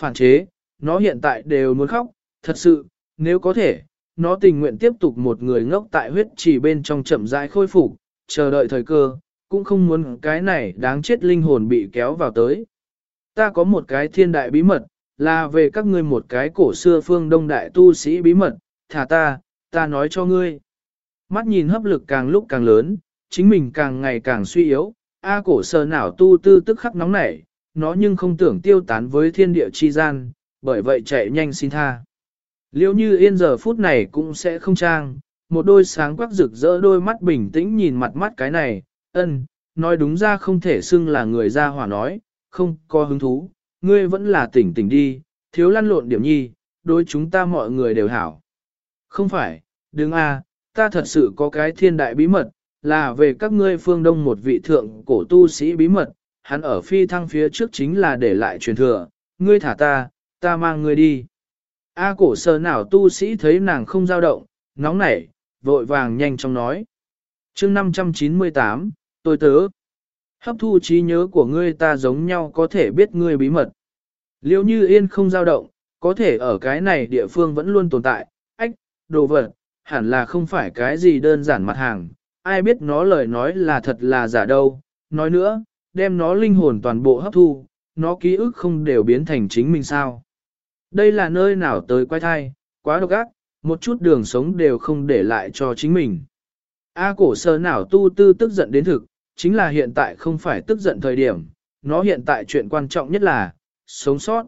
phản chế, nó hiện tại đều muốn khóc, thật sự, nếu có thể, nó tình nguyện tiếp tục một người ngốc tại huyết chỉ bên trong chậm rãi khôi phục, chờ đợi thời cơ, cũng không muốn cái này đáng chết linh hồn bị kéo vào tới. Ta có một cái thiên đại bí mật, là về các ngươi một cái cổ xưa phương đông đại tu sĩ bí mật, thả ta, ta nói cho ngươi. Mắt nhìn hấp lực càng lúc càng lớn, chính mình càng ngày càng suy yếu, A cổ sơ nào tu tư tức khắc nóng nảy, nó nhưng không tưởng tiêu tán với thiên địa chi gian, bởi vậy chạy nhanh xin tha. Liêu như yên giờ phút này cũng sẽ không trang, một đôi sáng quắc rực rỡ đôi mắt bình tĩnh nhìn mặt mắt cái này, ân, nói đúng ra không thể xưng là người ra hỏa nói, không có hứng thú, ngươi vẫn là tỉnh tỉnh đi, thiếu lăn lộn điểm nhi, đối chúng ta mọi người đều hảo. Không phải, đứng a, ta thật sự có cái thiên đại bí mật, là về các ngươi phương đông một vị thượng cổ tu sĩ bí mật, hắn ở phi thăng phía trước chính là để lại truyền thừa, ngươi thả ta, ta mang ngươi đi. A cổ sơ nào tu sĩ thấy nàng không dao động, nóng nảy, vội vàng nhanh chóng nói. chương 598, tôi tớ. Hấp thu trí nhớ của ngươi ta giống nhau có thể biết ngươi bí mật. Liêu như yên không dao động, có thể ở cái này địa phương vẫn luôn tồn tại, ách, đồ vật, hẳn là không phải cái gì đơn giản mặt hàng, ai biết nó lời nói là thật là giả đâu, nói nữa, đem nó linh hồn toàn bộ hấp thu, nó ký ức không đều biến thành chính mình sao. Đây là nơi nào tới quay thai, quá độc ác, một chút đường sống đều không để lại cho chính mình. A cổ sơ nào tu tư tức giận đến thực, chính là hiện tại không phải tức giận thời điểm, nó hiện tại chuyện quan trọng nhất là, sống sót.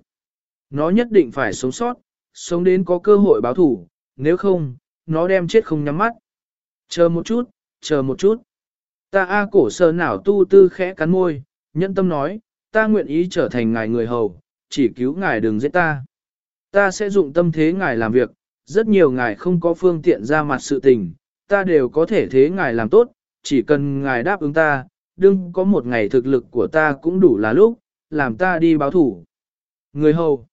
Nó nhất định phải sống sót, sống đến có cơ hội báo thủ, nếu không, nó đem chết không nhắm mắt. Chờ một chút, chờ một chút. Ta A cổ sơ nào tu tư khẽ cắn môi, nhẫn tâm nói, ta nguyện ý trở thành ngài người hầu, chỉ cứu ngài đừng giết ta. Ta sẽ dụng tâm thế ngài làm việc, rất nhiều ngài không có phương tiện ra mặt sự tình, ta đều có thể thế ngài làm tốt, chỉ cần ngài đáp ứng ta, đừng có một ngày thực lực của ta cũng đủ là lúc, làm ta đi báo thủ. Người hầu.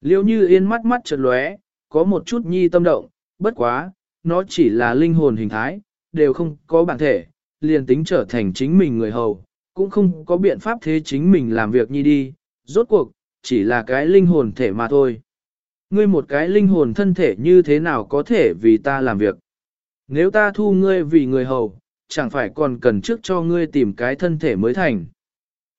Liêu như yên mắt mắt chợt lóe, có một chút nhi tâm động, bất quá, nó chỉ là linh hồn hình thái, đều không có bản thể, liền tính trở thành chính mình người hầu, cũng không có biện pháp thế chính mình làm việc nhi đi, rốt cuộc, chỉ là cái linh hồn thể mà thôi. Ngươi một cái linh hồn thân thể như thế nào có thể vì ta làm việc? Nếu ta thu ngươi vì người hầu, chẳng phải còn cần trước cho ngươi tìm cái thân thể mới thành.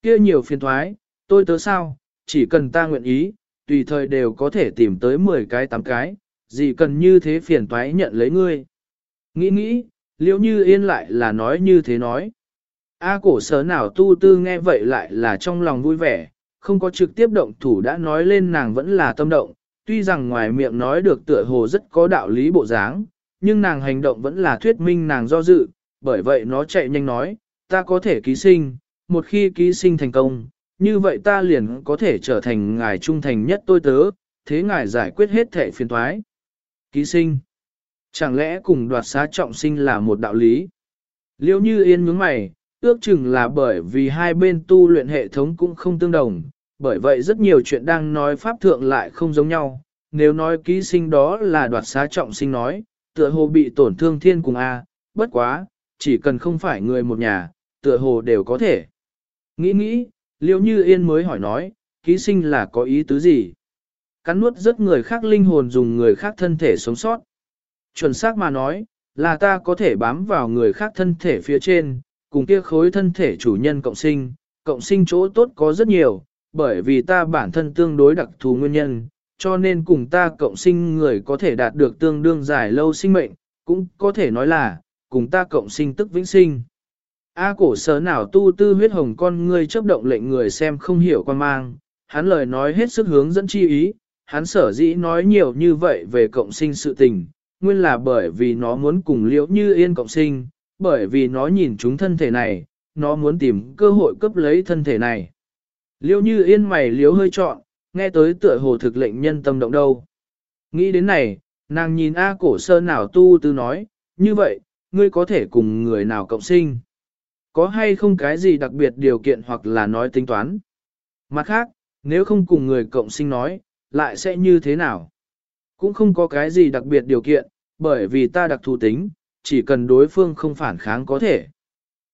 kia nhiều phiền thoái, tôi tớ sao, chỉ cần ta nguyện ý, tùy thời đều có thể tìm tới 10 cái 8 cái, gì cần như thế phiền toái nhận lấy ngươi. Nghĩ nghĩ, liễu như yên lại là nói như thế nói. A cổ sở nào tu tư nghe vậy lại là trong lòng vui vẻ, không có trực tiếp động thủ đã nói lên nàng vẫn là tâm động, tuy rằng ngoài miệng nói được tựa hồ rất có đạo lý bộ dáng, nhưng nàng hành động vẫn là thuyết minh nàng do dự, bởi vậy nó chạy nhanh nói, ta có thể ký sinh, một khi ký sinh thành công, như vậy ta liền có thể trở thành ngài trung thành nhất tôi tớ, thế ngài giải quyết hết thể phiền thoái. Ký sinh. Chẳng lẽ cùng đoạt xá trọng sinh là một đạo lý? Liêu như yên nhướng mày, ước chừng là bởi vì hai bên tu luyện hệ thống cũng không tương đồng, bởi vậy rất nhiều chuyện đang nói pháp thượng lại không giống nhau. Nếu nói ký sinh đó là đoạt xá trọng sinh nói, tựa hồ bị tổn thương thiên cùng A, bất quá, chỉ cần không phải người một nhà, tựa hồ đều có thể. Nghĩ nghĩ, liêu như yên mới hỏi nói, ký sinh là có ý tứ gì? Cắn nuốt rất người khác linh hồn dùng người khác thân thể sống sót. Chuẩn xác mà nói, là ta có thể bám vào người khác thân thể phía trên, cùng kia khối thân thể chủ nhân cộng sinh, cộng sinh chỗ tốt có rất nhiều, bởi vì ta bản thân tương đối đặc thù nguyên nhân, cho nên cùng ta cộng sinh người có thể đạt được tương đương dài lâu sinh mệnh, cũng có thể nói là, cùng ta cộng sinh tức vĩnh sinh. A cổ sở nào tu tư huyết hồng con ngươi chấp động lệnh người xem không hiểu quan mang, hắn lời nói hết sức hướng dẫn chi ý, hắn sở dĩ nói nhiều như vậy về cộng sinh sự tình, nguyên là bởi vì nó muốn cùng liễu như yên cộng sinh, bởi vì nó nhìn chúng thân thể này, nó muốn tìm cơ hội cấp lấy thân thể này. Liễu như yên mày liễu hơi trọn, nghe tới tựa hồ thực lệnh nhân tâm động đâu. Nghĩ đến này, nàng nhìn A cổ sơ nào tu tư nói, như vậy, ngươi có thể cùng người nào cộng sinh. Có hay không cái gì đặc biệt điều kiện hoặc là nói tính toán. Mặt khác, nếu không cùng người cộng sinh nói, lại sẽ như thế nào? Cũng không có cái gì đặc biệt điều kiện, bởi vì ta đặc thù tính, chỉ cần đối phương không phản kháng có thể.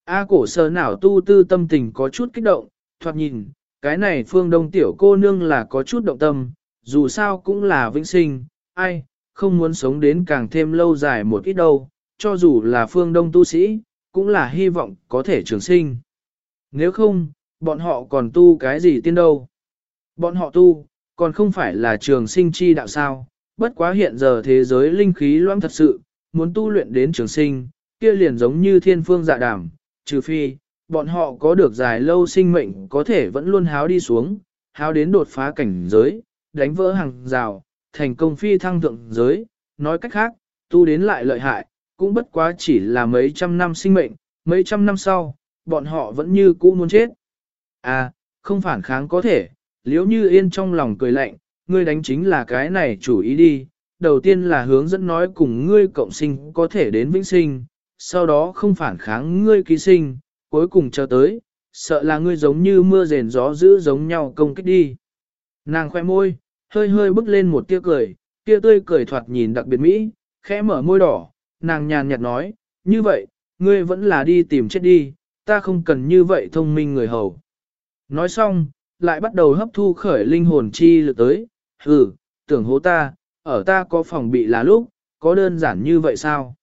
A cổ sơ nào tu tư tâm tình có chút kích động, thoạt nhìn, cái này phương đông tiểu cô nương là có chút động tâm, dù sao cũng là vĩnh sinh, ai, không muốn sống đến càng thêm lâu dài một ít đâu, cho dù là phương đông tu sĩ, cũng là hy vọng có thể trường sinh. Nếu không, bọn họ còn tu cái gì tiên đâu? Bọn họ tu, còn không phải là trường sinh chi đạo sao, bất quá hiện giờ thế giới linh khí loãng thật sự, muốn tu luyện đến trường sinh, kia liền giống như thiên phương dạ đàm, trừ phi, bọn họ có được dài lâu sinh mệnh có thể vẫn luôn háo đi xuống, háo đến đột phá cảnh giới, đánh vỡ hàng rào, thành công phi thăng thượng giới, nói cách khác, tu đến lại lợi hại, cũng bất quá chỉ là mấy trăm năm sinh mệnh, mấy trăm năm sau, bọn họ vẫn như cũ muốn chết. À, không phản kháng có thể, liếu như yên trong lòng cười lạnh, ngươi đánh chính là cái này chủ ý đi, đầu tiên là hướng dẫn nói cùng ngươi cộng sinh có thể đến vĩnh sinh, sau đó không phản kháng ngươi ký sinh, cuối cùng chờ tới, sợ là ngươi giống như mưa rền gió giữ giống nhau công kích đi. Nàng khoe môi, hơi hơi bước lên một tia cười, tia tươi cười thoạt nhìn đặc biệt mỹ, khẽ mở môi đỏ, nàng nhàn nhạt nói, như vậy, ngươi vẫn là đi tìm chết đi, ta không cần như vậy thông minh người hầu. Nói xong, lại bắt đầu hấp thu khởi linh hồn chi lực tới, hừ, tưởng hố ta, ở ta có phòng bị là lúc, có đơn giản như vậy sao?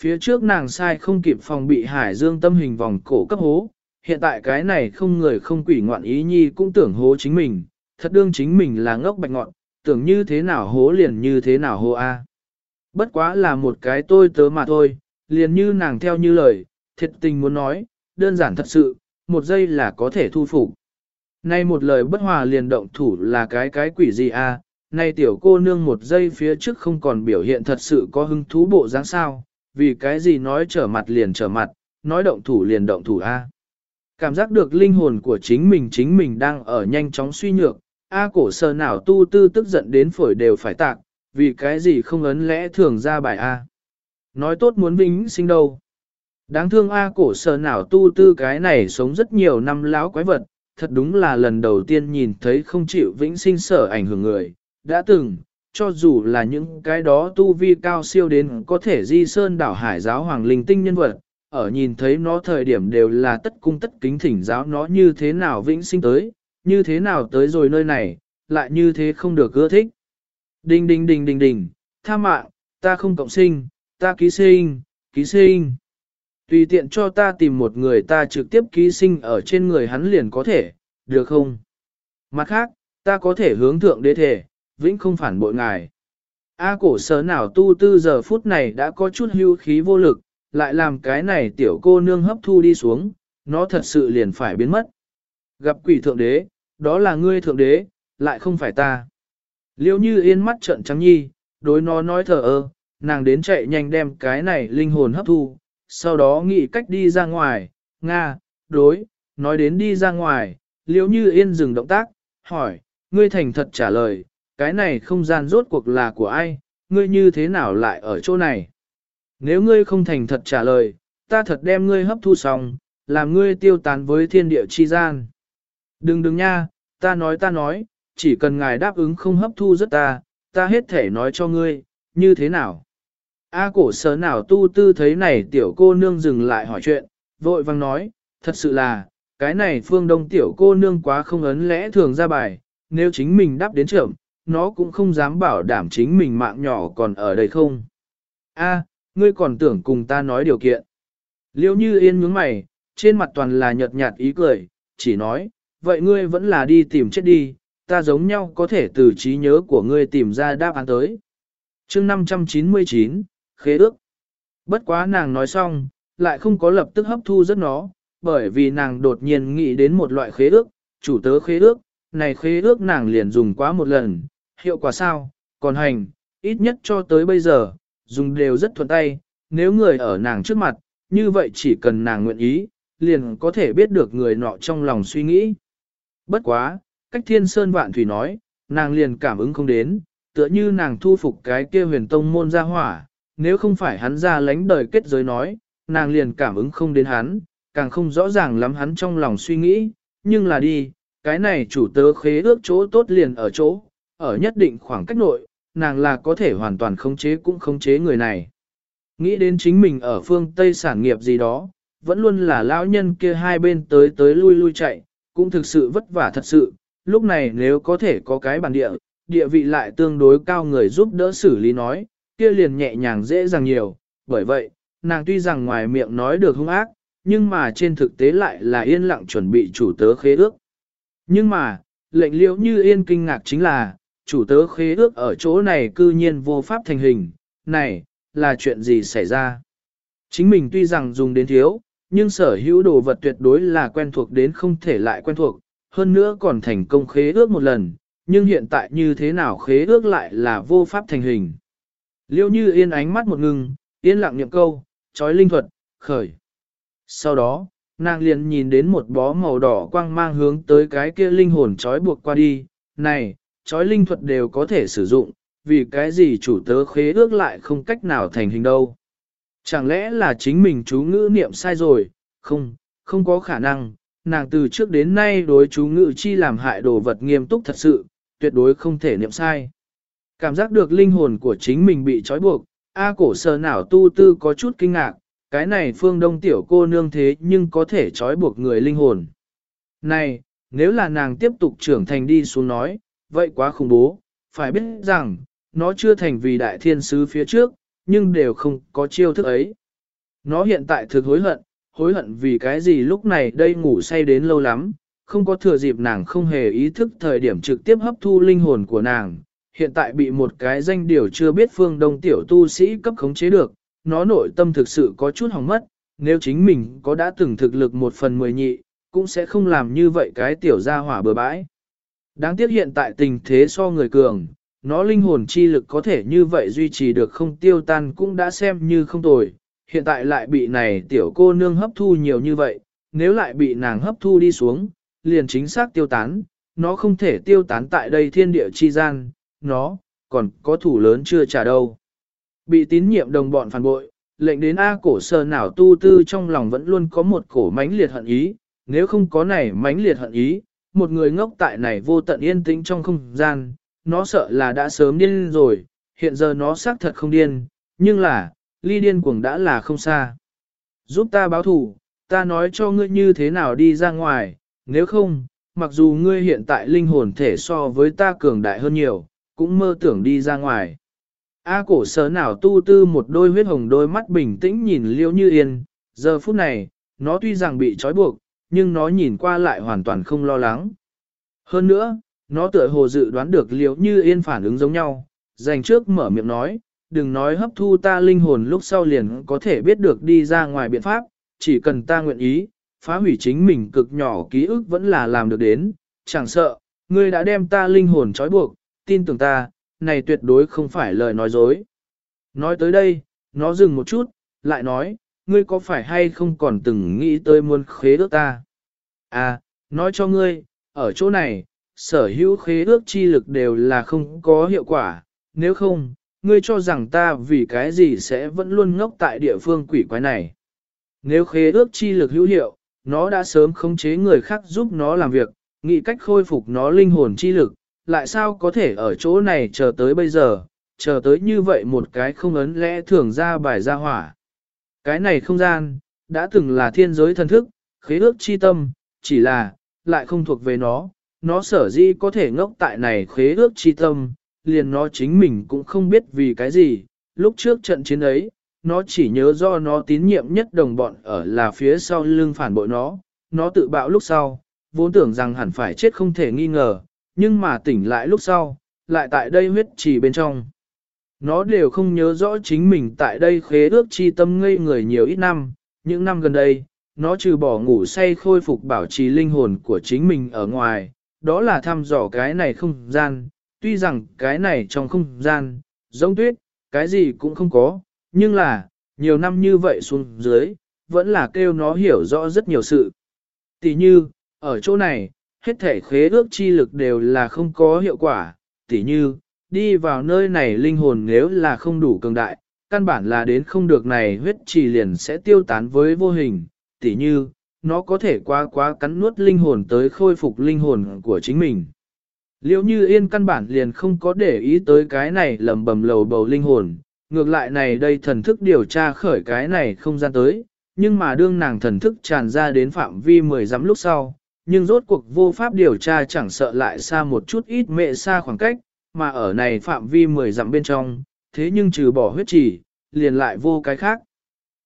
Phía trước nàng sai không kịp phòng bị hải dương tâm hình vòng cổ cấp hố, hiện tại cái này không người không quỷ ngoạn ý nhi cũng tưởng hố chính mình, thật đương chính mình là ngốc bạch ngọn, tưởng như thế nào hố liền như thế nào hố a. Bất quá là một cái tôi tớ mà thôi, liền như nàng theo như lời, thiệt tình muốn nói, đơn giản thật sự, một giây là có thể thu phục. Nay một lời bất hòa liền động thủ là cái cái quỷ gì a? Nay tiểu cô nương một giây phía trước không còn biểu hiện thật sự có hứng thú bộ dáng sao, vì cái gì nói trở mặt liền trở mặt, nói động thủ liền động thủ a. Cảm giác được linh hồn của chính mình chính mình đang ở nhanh chóng suy nhược, A cổ sờ nào tu tư tức giận đến phổi đều phải tạc, vì cái gì không ấn lẽ thường ra bài A. Nói tốt muốn vĩnh sinh đâu. Đáng thương A cổ sờ nào tu tư cái này sống rất nhiều năm láo quái vật, thật đúng là lần đầu tiên nhìn thấy không chịu vĩnh sinh sở ảnh hưởng người. Đã từng, cho dù là những cái đó tu vi cao siêu đến có thể di sơn đảo hải giáo hoàng linh tinh nhân vật, ở nhìn thấy nó thời điểm đều là tất cung tất kính thỉnh giáo nó như thế nào vĩnh sinh tới, như thế nào tới rồi nơi này, lại như thế không được ưa thích. Đinh đinh đinh đinh đinh, tha mạng, ta không cộng sinh, ta ký sinh, ký sinh. Tùy tiện cho ta tìm một người ta trực tiếp ký sinh ở trên người hắn liền có thể, được không? Mặt khác, ta có thể hướng thượng đế thể, vĩnh không phản bội ngài. A cổ sở nào tu tư giờ phút này đã có chút hưu khí vô lực, lại làm cái này tiểu cô nương hấp thu đi xuống, nó thật sự liền phải biến mất. Gặp quỷ thượng đế, đó là ngươi thượng đế, lại không phải ta. Liêu như yên mắt trợn trắng nhi, đối nó nói thở ơ, nàng đến chạy nhanh đem cái này linh hồn hấp thu, sau đó nghĩ cách đi ra ngoài, Nga, đối, nói đến đi ra ngoài, liếu như yên dừng động tác, hỏi, ngươi thành thật trả lời, cái này không gian rốt cuộc là của ai, ngươi như thế nào lại ở chỗ này? Nếu ngươi không thành thật trả lời, ta thật đem ngươi hấp thu xong, làm ngươi tiêu tán với thiên địa chi gian. Đừng đừng nha, ta nói ta nói, chỉ cần ngài đáp ứng không hấp thu rất ta, ta hết thể nói cho ngươi, như thế nào? A cổ sở nào tu tư thấy này tiểu cô nương dừng lại hỏi chuyện, vội vang nói, thật sự là, cái này phương đông tiểu cô nương quá không ấn lẽ thường ra bài, nếu chính mình đáp đến trưởng, nó cũng không dám bảo đảm chính mình mạng nhỏ còn ở đây không. A, ngươi còn tưởng cùng ta nói điều kiện. Liêu như yên nhướng mày, trên mặt toàn là nhợt nhạt ý cười, chỉ nói, vậy ngươi vẫn là đi tìm chết đi, ta giống nhau có thể từ trí nhớ của ngươi tìm ra đáp án tới. chương 599, khế ước. Bất quá nàng nói xong, lại không có lập tức hấp thu rất nó, bởi vì nàng đột nhiên nghĩ đến một loại khế ước, chủ tớ khế ước, này khế ước nàng liền dùng quá một lần, hiệu quả sao, còn hành, ít nhất cho tới bây giờ, dùng đều rất thuận tay, nếu người ở nàng trước mặt, như vậy chỉ cần nàng nguyện ý, liền có thể biết được người nọ trong lòng suy nghĩ. Bất quá, cách thiên sơn vạn thủy nói, nàng liền cảm ứng không đến, tựa như nàng thu phục cái kia huyền tông môn ra hỏa, nếu không phải hắn ra lánh đời kết giới nói, nàng liền cảm ứng không đến hắn, càng không rõ ràng lắm hắn trong lòng suy nghĩ, nhưng là đi, cái này chủ tớ khế ước chỗ tốt liền ở chỗ, ở nhất định khoảng cách nội, nàng là có thể hoàn toàn khống chế cũng khống chế người này. Nghĩ đến chính mình ở phương Tây sản nghiệp gì đó, vẫn luôn là lão nhân kia hai bên tới tới lui lui chạy, cũng thực sự vất vả thật sự, lúc này nếu có thể có cái bản địa, địa vị lại tương đối cao người giúp đỡ xử lý nói, kia liền nhẹ nhàng dễ dàng nhiều, bởi vậy, nàng tuy rằng ngoài miệng nói được hung ác, nhưng mà trên thực tế lại là yên lặng chuẩn bị chủ tớ khế ước. Nhưng mà, lệnh liễu như yên kinh ngạc chính là, chủ tớ khế ước ở chỗ này cư nhiên vô pháp thành hình, này, là chuyện gì xảy ra? Chính mình tuy rằng dùng đến thiếu, nhưng sở hữu đồ vật tuyệt đối là quen thuộc đến không thể lại quen thuộc, hơn nữa còn thành công khế ước một lần, nhưng hiện tại như thế nào khế ước lại là vô pháp thành hình. Liêu như yên ánh mắt một ngừng, yên lặng niệm câu, trói linh thuật, khởi. Sau đó, nàng liền nhìn đến một bó màu đỏ quang mang hướng tới cái kia linh hồn trói buộc qua đi, này, trói linh thuật đều có thể sử dụng, vì cái gì chủ tớ khế ước lại không cách nào thành hình đâu. Chẳng lẽ là chính mình chú ngữ niệm sai rồi, không, không có khả năng, nàng từ trước đến nay đối chú ngữ chi làm hại đồ vật nghiêm túc thật sự, tuyệt đối không thể niệm sai. Cảm giác được linh hồn của chính mình bị trói buộc, A cổ sờ nào tu tư có chút kinh ngạc, cái này phương đông tiểu cô nương thế nhưng có thể trói buộc người linh hồn. Này, nếu là nàng tiếp tục trưởng thành đi xuống nói, vậy quá khủng bố, phải biết rằng, nó chưa thành vì đại thiên sứ phía trước, nhưng đều không có chiêu thức ấy. Nó hiện tại thực hối hận, hối hận vì cái gì lúc này đây ngủ say đến lâu lắm, không có thừa dịp nàng không hề ý thức thời điểm trực tiếp hấp thu linh hồn của nàng, hiện tại bị một cái danh điều chưa biết phương đông tiểu tu sĩ cấp khống chế được, nó nội tâm thực sự có chút hỏng mất, nếu chính mình có đã từng thực lực một phần mười nhị, cũng sẽ không làm như vậy cái tiểu gia hỏa bừa bãi. Đáng tiếc hiện tại tình thế so người cường, nó linh hồn chi lực có thể như vậy duy trì được không tiêu tan cũng đã xem như không tồi, hiện tại lại bị này tiểu cô nương hấp thu nhiều như vậy, nếu lại bị nàng hấp thu đi xuống, liền chính xác tiêu tán, nó không thể tiêu tán tại đây thiên địa chi gian, nó, còn có thủ lớn chưa trả đâu. Bị tín nhiệm đồng bọn phản bội, lệnh đến A cổ sơ nào tu tư trong lòng vẫn luôn có một cổ mãnh liệt hận ý, nếu không có này mãnh liệt hận ý, một người ngốc tại này vô tận yên tĩnh trong không gian, nó sợ là đã sớm điên rồi, hiện giờ nó xác thật không điên, nhưng là, ly điên cuồng đã là không xa. Giúp ta báo thủ, ta nói cho ngươi như thế nào đi ra ngoài, nếu không, mặc dù ngươi hiện tại linh hồn thể so với ta cường đại hơn nhiều, cũng mơ tưởng đi ra ngoài. A cổ sở nào tu tư một đôi huyết hồng đôi mắt bình tĩnh nhìn liêu như yên, giờ phút này, nó tuy rằng bị trói buộc, nhưng nó nhìn qua lại hoàn toàn không lo lắng. Hơn nữa, nó tựa hồ dự đoán được liêu như yên phản ứng giống nhau, dành trước mở miệng nói, đừng nói hấp thu ta linh hồn lúc sau liền có thể biết được đi ra ngoài biện pháp, chỉ cần ta nguyện ý, phá hủy chính mình cực nhỏ ký ức vẫn là làm được đến, chẳng sợ, ngươi đã đem ta linh hồn trói buộc, tin tưởng ta, này tuyệt đối không phải lời nói dối. Nói tới đây, nó dừng một chút, lại nói, ngươi có phải hay không còn từng nghĩ tới muốn khế ước ta? À, nói cho ngươi, ở chỗ này, sở hữu khế ước chi lực đều là không có hiệu quả, nếu không, ngươi cho rằng ta vì cái gì sẽ vẫn luôn ngốc tại địa phương quỷ quái này. Nếu khế ước chi lực hữu hiệu, nó đã sớm khống chế người khác giúp nó làm việc, nghĩ cách khôi phục nó linh hồn chi lực, lại sao có thể ở chỗ này chờ tới bây giờ, chờ tới như vậy một cái không ấn lẽ thường ra bài ra hỏa. Cái này không gian, đã từng là thiên giới thần thức, khế ước chi tâm, chỉ là, lại không thuộc về nó, nó sở dĩ có thể ngốc tại này khế ước chi tâm, liền nó chính mình cũng không biết vì cái gì, lúc trước trận chiến ấy, nó chỉ nhớ do nó tín nhiệm nhất đồng bọn ở là phía sau lưng phản bội nó, nó tự bạo lúc sau, vốn tưởng rằng hẳn phải chết không thể nghi ngờ, nhưng mà tỉnh lại lúc sau, lại tại đây huyết trì bên trong. Nó đều không nhớ rõ chính mình tại đây khế ước chi tâm ngây người nhiều ít năm, những năm gần đây, nó trừ bỏ ngủ say khôi phục bảo trì linh hồn của chính mình ở ngoài, đó là thăm dò cái này không gian, tuy rằng cái này trong không gian, giống tuyết, cái gì cũng không có, nhưng là, nhiều năm như vậy xuống dưới, vẫn là kêu nó hiểu rõ rất nhiều sự. Tỷ như, ở chỗ này, hết thể khế ước chi lực đều là không có hiệu quả, tỷ như, đi vào nơi này linh hồn nếu là không đủ cường đại, căn bản là đến không được này huyết trì liền sẽ tiêu tán với vô hình, tỷ như, nó có thể quá quá cắn nuốt linh hồn tới khôi phục linh hồn của chính mình. Liệu như yên căn bản liền không có để ý tới cái này lầm bầm lầu bầu linh hồn, ngược lại này đây thần thức điều tra khởi cái này không gian tới, nhưng mà đương nàng thần thức tràn ra đến phạm vi mười dặm lúc sau, nhưng rốt cuộc vô pháp điều tra chẳng sợ lại xa một chút ít mẹ xa khoảng cách, mà ở này phạm vi 10 dặm bên trong, thế nhưng trừ bỏ huyết trì, liền lại vô cái khác.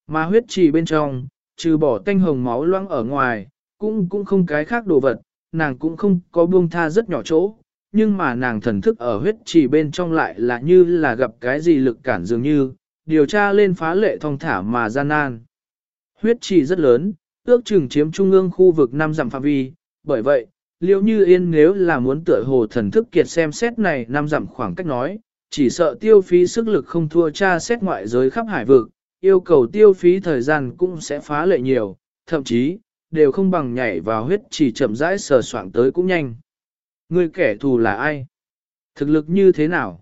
Mà huyết trì bên trong, trừ bỏ tanh hồng máu loãng ở ngoài, cũng cũng không cái khác đồ vật, nàng cũng không có buông tha rất nhỏ chỗ, nhưng mà nàng thần thức ở huyết trì bên trong lại là như là gặp cái gì lực cản dường như, điều tra lên phá lệ thong thả mà gian nan. Huyết trì rất lớn, ước chừng chiếm trung ương khu vực năm dặm phạm vi, bởi vậy, liễu như yên nếu là muốn tựa hồ thần thức kiệt xem xét này năm dặm khoảng cách nói, chỉ sợ tiêu phí sức lực không thua cha xét ngoại giới khắp hải vực, yêu cầu tiêu phí thời gian cũng sẽ phá lệ nhiều, thậm chí, đều không bằng nhảy vào huyết chỉ chậm rãi sờ soạng tới cũng nhanh. Người kẻ thù là ai? Thực lực như thế nào?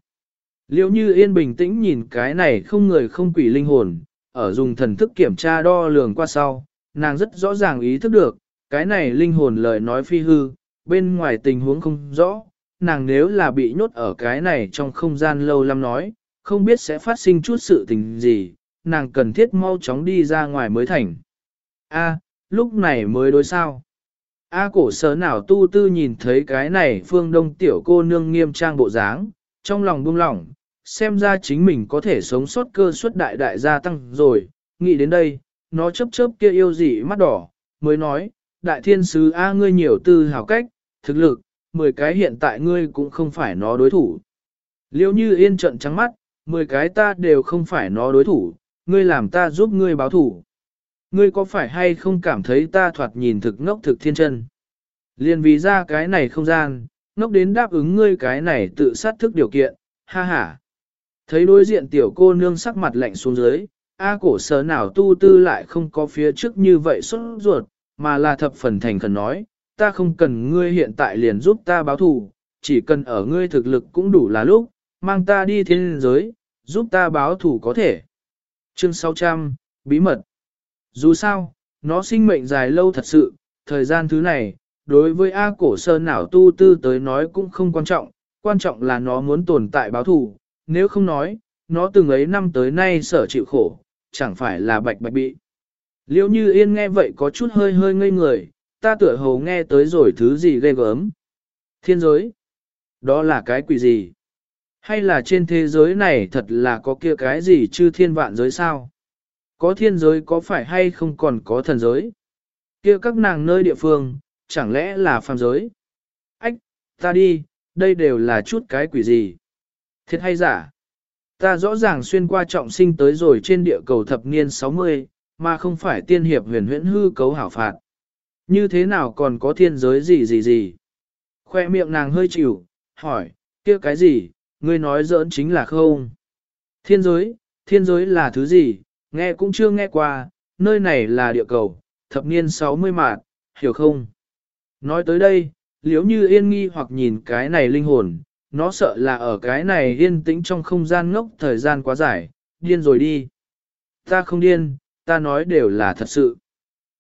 Liễu như yên bình tĩnh nhìn cái này không người không quỷ linh hồn, ở dùng thần thức kiểm tra đo lường qua sau, nàng rất rõ ràng ý thức được, cái này linh hồn lời nói phi hư, bên ngoài tình huống không rõ, nàng nếu là bị nhốt ở cái này trong không gian lâu lắm nói, không biết sẽ phát sinh chút sự tình gì, nàng cần thiết mau chóng đi ra ngoài mới thành. A, lúc này mới đối sao. A cổ sở nào tu tư nhìn thấy cái này phương đông tiểu cô nương nghiêm trang bộ dáng, trong lòng buông lỏng, xem ra chính mình có thể sống sót cơ suất đại đại gia tăng rồi, nghĩ đến đây, nó chớp chớp kia yêu dị mắt đỏ, mới nói, đại thiên sứ A ngươi nhiều tư hào cách, thực lực, 10 cái hiện tại ngươi cũng không phải nó đối thủ. Liêu như yên trận trắng mắt, 10 cái ta đều không phải nó đối thủ, ngươi làm ta giúp ngươi báo thủ. Ngươi có phải hay không cảm thấy ta thoạt nhìn thực ngốc thực thiên chân? Liên vì ra cái này không gian, ngốc đến đáp ứng ngươi cái này tự sát thức điều kiện, ha ha. Thấy đối diện tiểu cô nương sắc mặt lạnh xuống dưới, A cổ sở nào tu tư lại không có phía trước như vậy xuất ruột, mà là thập phần thành khẩn nói, ta không cần ngươi hiện tại liền giúp ta báo thù, chỉ cần ở ngươi thực lực cũng đủ là lúc, mang ta đi thiên giới, giúp ta báo thù có thể. Chương 600, Bí mật Dù sao, nó sinh mệnh dài lâu thật sự, thời gian thứ này, đối với A cổ sơn nào tu tư tới nói cũng không quan trọng, quan trọng là nó muốn tồn tại báo thù, nếu không nói, nó từng ấy năm tới nay sở chịu khổ, chẳng phải là bạch bạch bị. Liêu như yên nghe vậy có chút hơi hơi ngây người, ta tựa hồ nghe tới rồi thứ gì ghê gớm. Thiên giới? Đó là cái quỷ gì? Hay là trên thế giới này thật là có kia cái gì chứ thiên vạn giới sao? Có thiên giới có phải hay không còn có thần giới? Kia các nàng nơi địa phương, chẳng lẽ là phàm giới? Ách, ta đi, đây đều là chút cái quỷ gì? Thiệt hay giả? Ta rõ ràng xuyên qua trọng sinh tới rồi trên địa cầu thập niên 60, mà không phải tiên hiệp huyền huyễn hư cấu hảo phạt. Như thế nào còn có thiên giới gì gì gì? Khoe miệng nàng hơi chịu, hỏi, kia cái gì, ngươi nói giỡn chính là không? Thiên giới, thiên giới là thứ gì, nghe cũng chưa nghe qua, nơi này là địa cầu, thập niên 60 mà hiểu không? Nói tới đây, liếu như yên nghi hoặc nhìn cái này linh hồn, nó sợ là ở cái này yên tĩnh trong không gian ngốc thời gian quá dài, điên rồi đi. Ta không điên, ta nói đều là thật sự.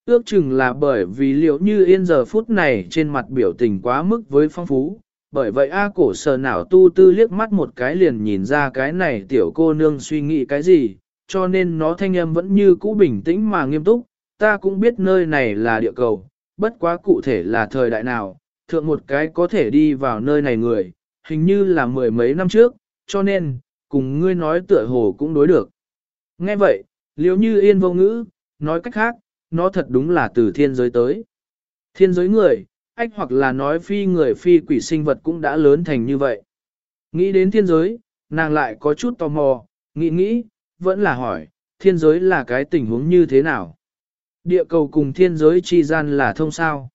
Ước chừng là bởi vì liệu như yên giờ phút này trên mặt biểu tình quá mức với phong phú, bởi vậy A cổ sờ nào tu tư liếc mắt một cái liền nhìn ra cái này tiểu cô nương suy nghĩ cái gì, cho nên nó thanh âm vẫn như cũ bình tĩnh mà nghiêm túc, ta cũng biết nơi này là địa cầu, bất quá cụ thể là thời đại nào, thượng một cái có thể đi vào nơi này người, hình như là mười mấy năm trước, cho nên, cùng ngươi nói tựa hồ cũng đối được. Nghe vậy, liếu như yên vô ngữ, nói cách khác, nó thật đúng là từ thiên giới tới. Thiên giới người, ách hoặc là nói phi người phi quỷ sinh vật cũng đã lớn thành như vậy. Nghĩ đến thiên giới, nàng lại có chút tò mò, nghĩ nghĩ, vẫn là hỏi, thiên giới là cái tình huống như thế nào? Địa cầu cùng thiên giới chi gian là thông sao?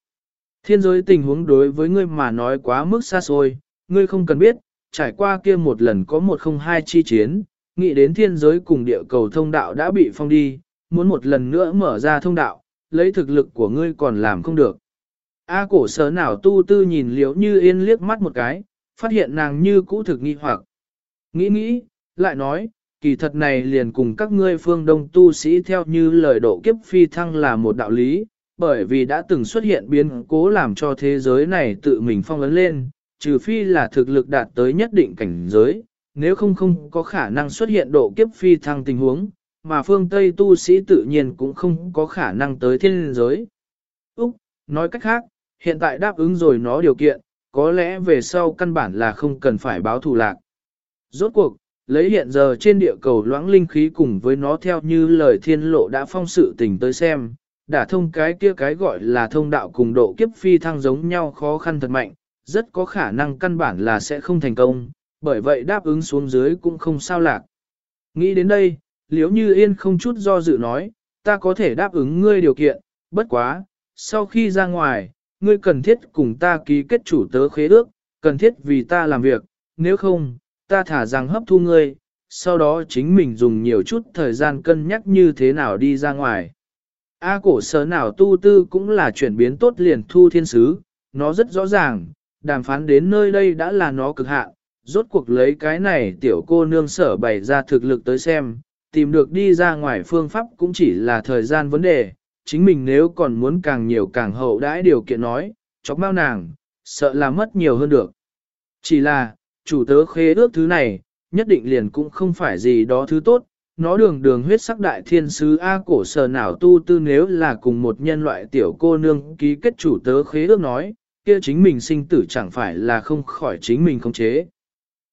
Thiên giới tình huống đối với ngươi mà nói quá mức xa xôi, ngươi không cần biết, trải qua kia một lần có một không hai chi chiến, nghĩ đến thiên giới cùng địa cầu thông đạo đã bị phong đi, muốn một lần nữa mở ra thông đạo, lấy thực lực của ngươi còn làm không được. A cổ sở nào tu tư nhìn liễu như yên liếc mắt một cái, phát hiện nàng như cũ thực nghi hoặc. Nghĩ nghĩ, lại nói, kỳ thật này liền cùng các ngươi phương đông tu sĩ theo như lời độ kiếp phi thăng là một đạo lý, bởi vì đã từng xuất hiện biến cố làm cho thế giới này tự mình phong ấn lên, trừ phi là thực lực đạt tới nhất định cảnh giới, nếu không không có khả năng xuất hiện độ kiếp phi thăng tình huống, mà phương Tây tu sĩ tự nhiên cũng không có khả năng tới thiên giới. Úc, nói cách khác, hiện tại đáp ứng rồi nó điều kiện, có lẽ về sau căn bản là không cần phải báo thù lạc. Rốt cuộc, lấy hiện giờ trên địa cầu loãng linh khí cùng với nó theo như lời thiên lộ đã phong sự tình tới xem, đã thông cái kia cái gọi là thông đạo cùng độ kiếp phi thăng giống nhau khó khăn thật mạnh, rất có khả năng căn bản là sẽ không thành công, bởi vậy đáp ứng xuống dưới cũng không sao lạc. Nghĩ đến đây, liếu như yên không chút do dự nói, ta có thể đáp ứng ngươi điều kiện, bất quá, sau khi ra ngoài, ngươi cần thiết cùng ta ký kết chủ tớ khế ước, cần thiết vì ta làm việc, nếu không, ta thả rằng hấp thu ngươi, sau đó chính mình dùng nhiều chút thời gian cân nhắc như thế nào đi ra ngoài. A cổ sở nào tu tư cũng là chuyển biến tốt liền thu thiên sứ, nó rất rõ ràng, đàm phán đến nơi đây đã là nó cực hạn, rốt cuộc lấy cái này tiểu cô nương sở bày ra thực lực tới xem, tìm được đi ra ngoài phương pháp cũng chỉ là thời gian vấn đề, chính mình nếu còn muốn càng nhiều càng hậu đãi điều kiện nói, chọc bao nàng, sợ là mất nhiều hơn được. Chỉ là, chủ tớ khế ước thứ này, nhất định liền cũng không phải gì đó thứ tốt, nó đường đường huyết sắc đại thiên sứ A cổ sở nào tu tư nếu là cùng một nhân loại tiểu cô nương ký kết chủ tớ khế ước nói, kia chính mình sinh tử chẳng phải là không khỏi chính mình khống chế.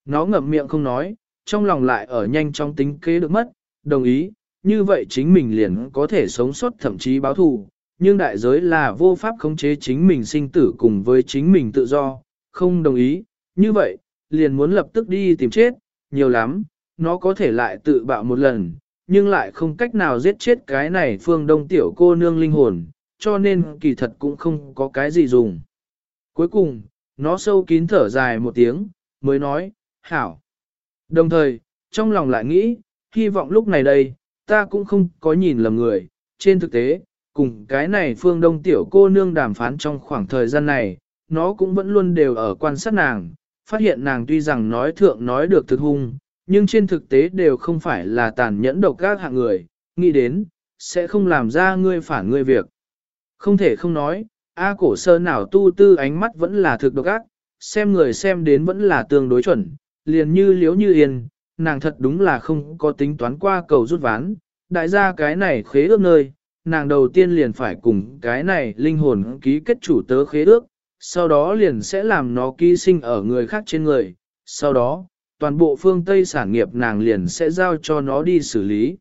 Nó ngậm miệng không nói, trong lòng lại ở nhanh trong tính kế được mất, đồng ý, như vậy chính mình liền có thể sống sót thậm chí báo thù, nhưng đại giới là vô pháp khống chế chính mình sinh tử cùng với chính mình tự do, không đồng ý, như vậy, liền muốn lập tức đi tìm chết, nhiều lắm, nó có thể lại tự bạo một lần, nhưng lại không cách nào giết chết cái này phương đông tiểu cô nương linh hồn, cho nên kỳ thật cũng không có cái gì dùng. Cuối cùng, nó sâu kín thở dài một tiếng, mới nói, hảo. Đồng thời, trong lòng lại nghĩ, hy vọng lúc này đây, ta cũng không có nhìn lầm người, trên thực tế, cùng cái này phương đông tiểu cô nương đàm phán trong khoảng thời gian này, nó cũng vẫn luôn đều ở quan sát nàng, phát hiện nàng tuy rằng nói thượng nói được thực hung, nhưng trên thực tế đều không phải là tàn nhẫn độc các hạng người, nghĩ đến, sẽ không làm ra ngươi phản ngươi việc. Không thể không nói, A cổ sơ nào tu tư ánh mắt vẫn là thực độc ác, xem người xem đến vẫn là tương đối chuẩn, liền như liếu như yên, nàng thật đúng là không có tính toán qua cầu rút ván, đại gia cái này khế ước nơi, nàng đầu tiên liền phải cùng cái này linh hồn ký kết chủ tớ khế ước, sau đó liền sẽ làm nó ký sinh ở người khác trên người, sau đó, toàn bộ phương Tây sản nghiệp nàng liền sẽ giao cho nó đi xử lý.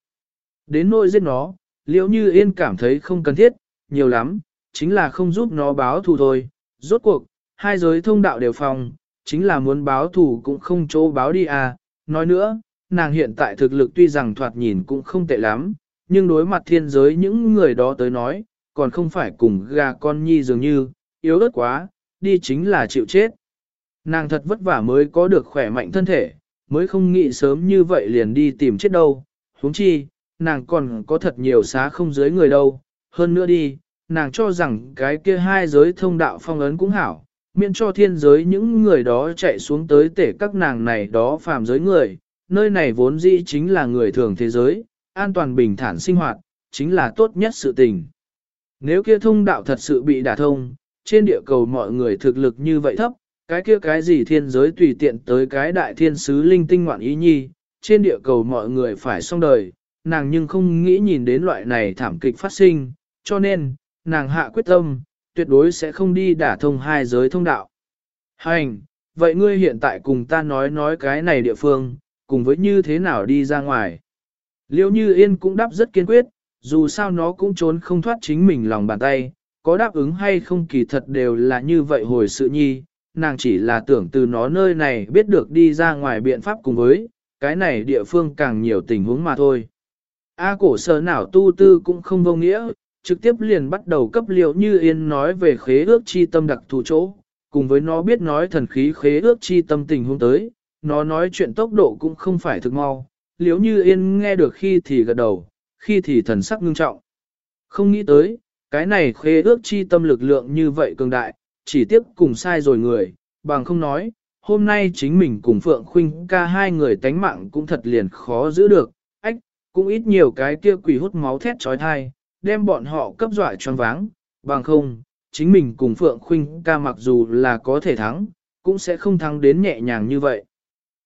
Đến nỗi giết nó, liễu như yên cảm thấy không cần thiết, nhiều lắm, chính là không giúp nó báo thù thôi. Rốt cuộc, hai giới thông đạo đều phòng, chính là muốn báo thù cũng không chỗ báo đi à. Nói nữa, nàng hiện tại thực lực tuy rằng thoạt nhìn cũng không tệ lắm, nhưng đối mặt thiên giới những người đó tới nói, còn không phải cùng gà con nhi dường như, yếu ớt quá, đi chính là chịu chết. Nàng thật vất vả mới có được khỏe mạnh thân thể, mới không nghĩ sớm như vậy liền đi tìm chết đâu. huống chi, nàng còn có thật nhiều xá không dưới người đâu. Hơn nữa đi, nàng cho rằng cái kia hai giới thông đạo phong ấn cũng hảo, miễn cho thiên giới những người đó chạy xuống tới tể các nàng này đó phàm giới người. Nơi này vốn dĩ chính là người thường thế giới, an toàn bình thản sinh hoạt, chính là tốt nhất sự tình. Nếu kia thông đạo thật sự bị đả thông, trên địa cầu mọi người thực lực như vậy thấp, cái kia cái gì thiên giới tùy tiện tới cái đại thiên sứ linh tinh ngoạn ý nhi, trên địa cầu mọi người phải xong đời, nàng nhưng không nghĩ nhìn đến loại này thảm kịch phát sinh, cho nên, nàng hạ quyết tâm, tuyệt đối sẽ không đi đả thông hai giới thông đạo. Hành, vậy ngươi hiện tại cùng ta nói nói cái này địa phương, cùng với như thế nào đi ra ngoài. Liêu như yên cũng đáp rất kiên quyết, dù sao nó cũng trốn không thoát chính mình lòng bàn tay, có đáp ứng hay không kỳ thật đều là như vậy hồi sự nhi, nàng chỉ là tưởng từ nó nơi này biết được đi ra ngoài biện pháp cùng với, cái này địa phương càng nhiều tình huống mà thôi. A cổ sở nào tu tư cũng không vô nghĩa, trực tiếp liền bắt đầu cấp liệu như yên nói về khế ước chi tâm đặc thù chỗ, cùng với nó biết nói thần khí khế ước chi tâm tình huống tới, nó nói chuyện tốc độ cũng không phải thực mau, liếu như yên nghe được khi thì gật đầu, khi thì thần sắc ngưng trọng. Không nghĩ tới, cái này khế ước chi tâm lực lượng như vậy cường đại, chỉ tiếp cùng sai rồi người, bằng không nói, hôm nay chính mình cùng Phượng Khuynh ca hai người tánh mạng cũng thật liền khó giữ được, ách, cũng ít nhiều cái kia quỷ hút máu thét trói thai, đem bọn họ cấp dọa choáng váng, bằng không, chính mình cùng Phượng Khuynh ca mặc dù là có thể thắng, cũng sẽ không thắng đến nhẹ nhàng như vậy.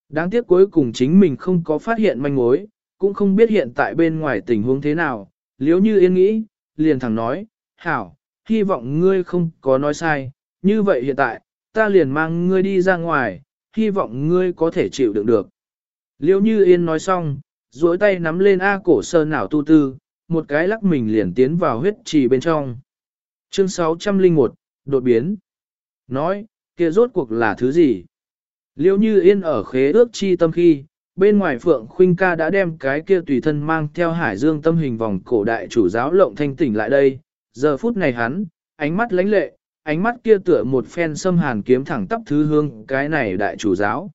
Đáng tiếc cuối cùng chính mình không có phát hiện manh mối, cũng không biết hiện tại bên ngoài tình huống thế nào, liếu như yên nghĩ, liền thẳng nói, hảo, hy vọng ngươi không có nói sai, như vậy hiện tại, ta liền mang ngươi đi ra ngoài, hy vọng ngươi có thể chịu đựng được. Liêu như yên nói xong, duỗi tay nắm lên A cổ sơ nào tu tư, một cái lắc mình liền tiến vào huyết trì bên trong. Chương 601, đột biến. Nói, kia rốt cuộc là thứ gì? Liêu như yên ở khế ước chi tâm khi, bên ngoài Phượng Khuynh ca đã đem cái kia tùy thân mang theo hải dương tâm hình vòng cổ đại chủ giáo lộng thanh tỉnh lại đây. Giờ phút này hắn, ánh mắt lãnh lệ, ánh mắt kia tựa một phen xâm hàn kiếm thẳng tắp thứ hương cái này đại chủ giáo.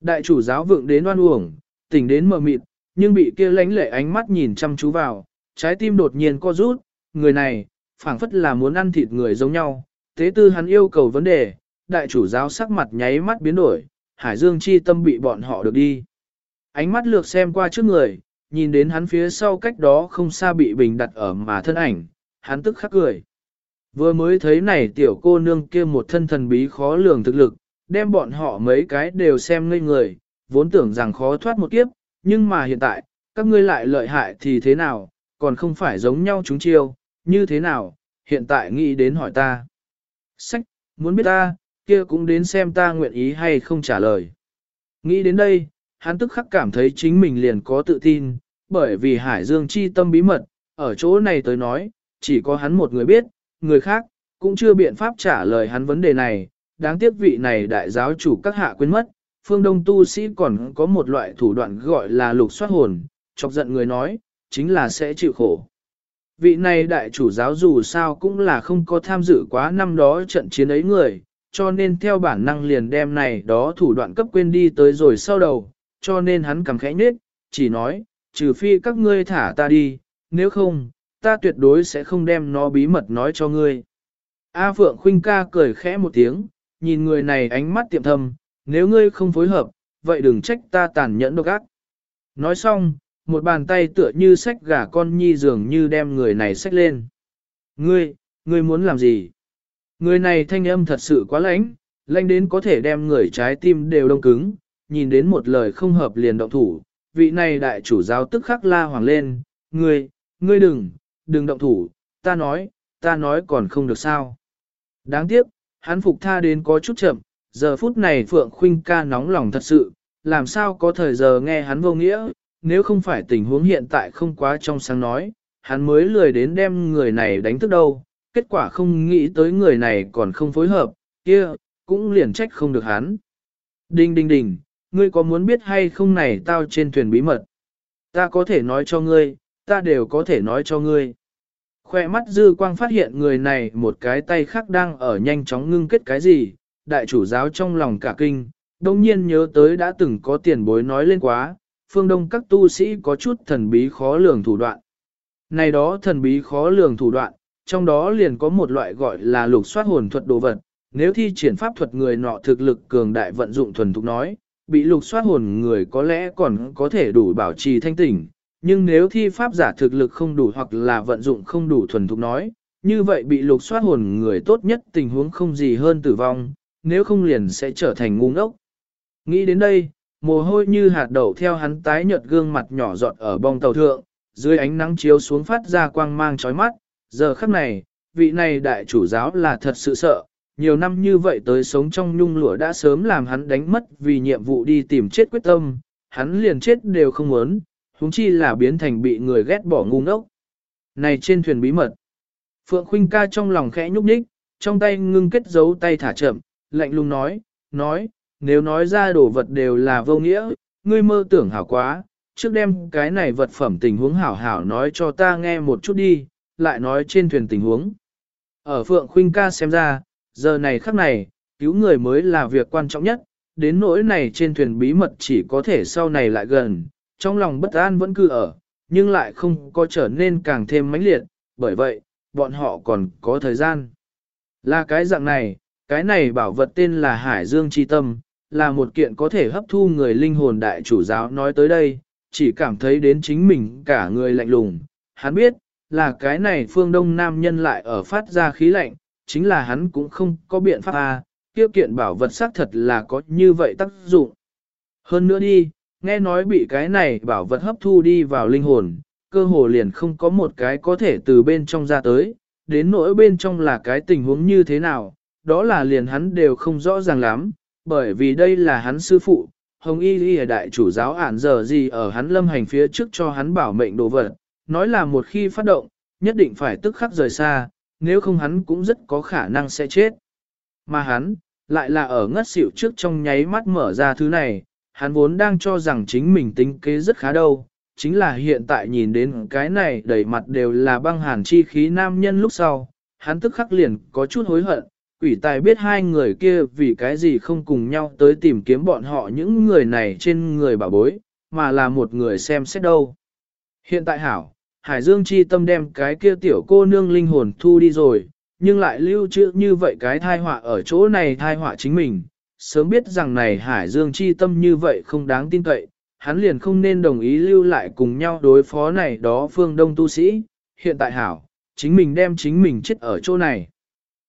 Đại chủ giáo vượng đến oan uổng, tỉnh đến mờ mịt, nhưng bị kia lãnh lệ ánh mắt nhìn chăm chú vào, trái tim đột nhiên co rút, người này, phảng phất là muốn ăn thịt người giống nhau. Tế tư hắn yêu cầu vấn đề, đại chủ giáo sắc mặt nháy mắt biến đổi, hải dương chi tâm bị bọn họ được đi. Ánh mắt lược xem qua trước người, nhìn đến hắn phía sau cách đó không xa bị bình đặt ở mà thân ảnh, hắn tức khắc cười. Vừa mới thấy này tiểu cô nương kia một thân thần bí khó lường thực lực, đem bọn họ mấy cái đều xem ngây người, vốn tưởng rằng khó thoát một kiếp, nhưng mà hiện tại, các ngươi lại lợi hại thì thế nào, còn không phải giống nhau chúng chiêu, như thế nào, hiện tại nghĩ đến hỏi ta. Sách, muốn biết ta, kia cũng đến xem ta nguyện ý hay không trả lời. Nghĩ đến đây, hắn tức khắc cảm thấy chính mình liền có tự tin, bởi vì Hải Dương chi tâm bí mật, ở chỗ này tới nói, chỉ có hắn một người biết, người khác, cũng chưa biện pháp trả lời hắn vấn đề này, đáng tiếc vị này đại giáo chủ các hạ quên mất, phương đông tu sĩ còn có một loại thủ đoạn gọi là lục soát hồn, chọc giận người nói, chính là sẽ chịu khổ. Vị này đại chủ giáo dù sao cũng là không có tham dự quá năm đó trận chiến ấy người, cho nên theo bản năng liền đem này đó thủ đoạn cấp quên đi tới rồi sau đầu, cho nên hắn cầm khẽ nết, chỉ nói, trừ phi các ngươi thả ta đi, nếu không, ta tuyệt đối sẽ không đem nó bí mật nói cho ngươi. A Phượng Khuynh ca cười khẽ một tiếng, nhìn người này ánh mắt tiệm thâm, nếu ngươi không phối hợp, vậy đừng trách ta tàn nhẫn độc ác. Nói xong, một bàn tay tựa như sách gà con nhi dường như đem người này sách lên. Ngươi, ngươi muốn làm gì? Người này thanh âm thật sự quá lãnh, lãnh đến có thể đem người trái tim đều đông cứng, nhìn đến một lời không hợp liền động thủ, vị này đại chủ giáo tức khắc la hoàng lên, ngươi, ngươi đừng, đừng động thủ, ta nói, ta nói còn không được sao. Đáng tiếc, hắn phục tha đến có chút chậm, giờ phút này Phượng Khuynh ca nóng lòng thật sự, làm sao có thời giờ nghe hắn vô nghĩa, nếu không phải tình huống hiện tại không quá trong sáng nói, hắn mới lười đến đem người này đánh thức đâu, kết quả không nghĩ tới người này còn không phối hợp, kia, cũng liền trách không được hắn. Đinh đinh đinh, ngươi có muốn biết hay không này tao trên thuyền bí mật? Ta có thể nói cho ngươi, ta đều có thể nói cho ngươi. Khoe mắt dư quang phát hiện người này một cái tay khác đang ở nhanh chóng ngưng kết cái gì, đại chủ giáo trong lòng cả kinh, đồng nhiên nhớ tới đã từng có tiền bối nói lên quá, phương đông các tu sĩ có chút thần bí khó lường thủ đoạn. Này đó thần bí khó lường thủ đoạn, trong đó liền có một loại gọi là lục soát hồn thuật đồ vật, nếu thi triển pháp thuật người nọ thực lực cường đại vận dụng thuần thục nói, bị lục soát hồn người có lẽ còn có thể đủ bảo trì thanh tỉnh, nhưng nếu thi pháp giả thực lực không đủ hoặc là vận dụng không đủ thuần thục nói, như vậy bị lục soát hồn người tốt nhất tình huống không gì hơn tử vong, nếu không liền sẽ trở thành ngu ngốc. Nghĩ đến đây, mồ hôi như hạt đậu theo hắn tái nhợt gương mặt nhỏ giọt ở bong tàu thượng, dưới ánh nắng chiếu xuống phát ra quang mang chói mắt, giờ khắc này, vị này đại chủ giáo là thật sự sợ, nhiều năm như vậy tới sống trong nhung lụa đã sớm làm hắn đánh mất vì nhiệm vụ đi tìm chết quyết tâm, hắn liền chết đều không muốn, huống chi là biến thành bị người ghét bỏ ngu ngốc. Này trên thuyền bí mật, Phượng Khuynh ca trong lòng khẽ nhúc nhích, trong tay ngưng kết dấu tay thả chậm, lạnh lùng nói, nói, nếu nói ra đồ vật đều là vô nghĩa, ngươi mơ tưởng hảo quá, trước đem cái này vật phẩm tình huống hảo hảo nói cho ta nghe một chút đi, lại nói trên thuyền tình huống. Ở Phượng Khuynh ca xem ra, giờ này khắc này, cứu người mới là việc quan trọng nhất, đến nỗi này trên thuyền bí mật chỉ có thể sau này lại gần, trong lòng bất an vẫn cứ ở, nhưng lại không có trở nên càng thêm mãnh liệt, bởi vậy, bọn họ còn có thời gian. Là cái dạng này, cái này bảo vật tên là Hải Dương Chi Tâm, là một kiện có thể hấp thu người linh hồn đại chủ giáo nói tới đây, chỉ cảm thấy đến chính mình cả người lạnh lùng. Hắn biết, là cái này phương đông nam nhân lại ở phát ra khí lạnh, chính là hắn cũng không có biện pháp à, kiếp kiện bảo vật xác thật là có như vậy tác dụng. Hơn nữa đi, nghe nói bị cái này bảo vật hấp thu đi vào linh hồn, cơ hồ liền không có một cái có thể từ bên trong ra tới, đến nỗi bên trong là cái tình huống như thế nào, đó là liền hắn đều không rõ ràng lắm, bởi vì đây là hắn sư phụ, Hồng Y Ghi đại chủ giáo ản giờ gì ở hắn lâm hành phía trước cho hắn bảo mệnh đồ vật, nói là một khi phát động, nhất định phải tức khắc rời xa, nếu không hắn cũng rất có khả năng sẽ chết. Mà hắn, lại là ở ngất xỉu trước trong nháy mắt mở ra thứ này, hắn vốn đang cho rằng chính mình tính kế rất khá đâu, chính là hiện tại nhìn đến cái này đầy mặt đều là băng hàn chi khí nam nhân lúc sau, hắn tức khắc liền có chút hối hận, quỷ tài biết hai người kia vì cái gì không cùng nhau tới tìm kiếm bọn họ những người này trên người bảo bối, mà là một người xem xét đâu. Hiện tại hảo, Hải Dương chi tâm đem cái kia tiểu cô nương linh hồn thu đi rồi, nhưng lại lưu trữ như vậy cái thai họa ở chỗ này thai họa chính mình. Sớm biết rằng này Hải Dương chi tâm như vậy không đáng tin cậy, hắn liền không nên đồng ý lưu lại cùng nhau đối phó này đó phương đông tu sĩ. Hiện tại hảo, chính mình đem chính mình chết ở chỗ này.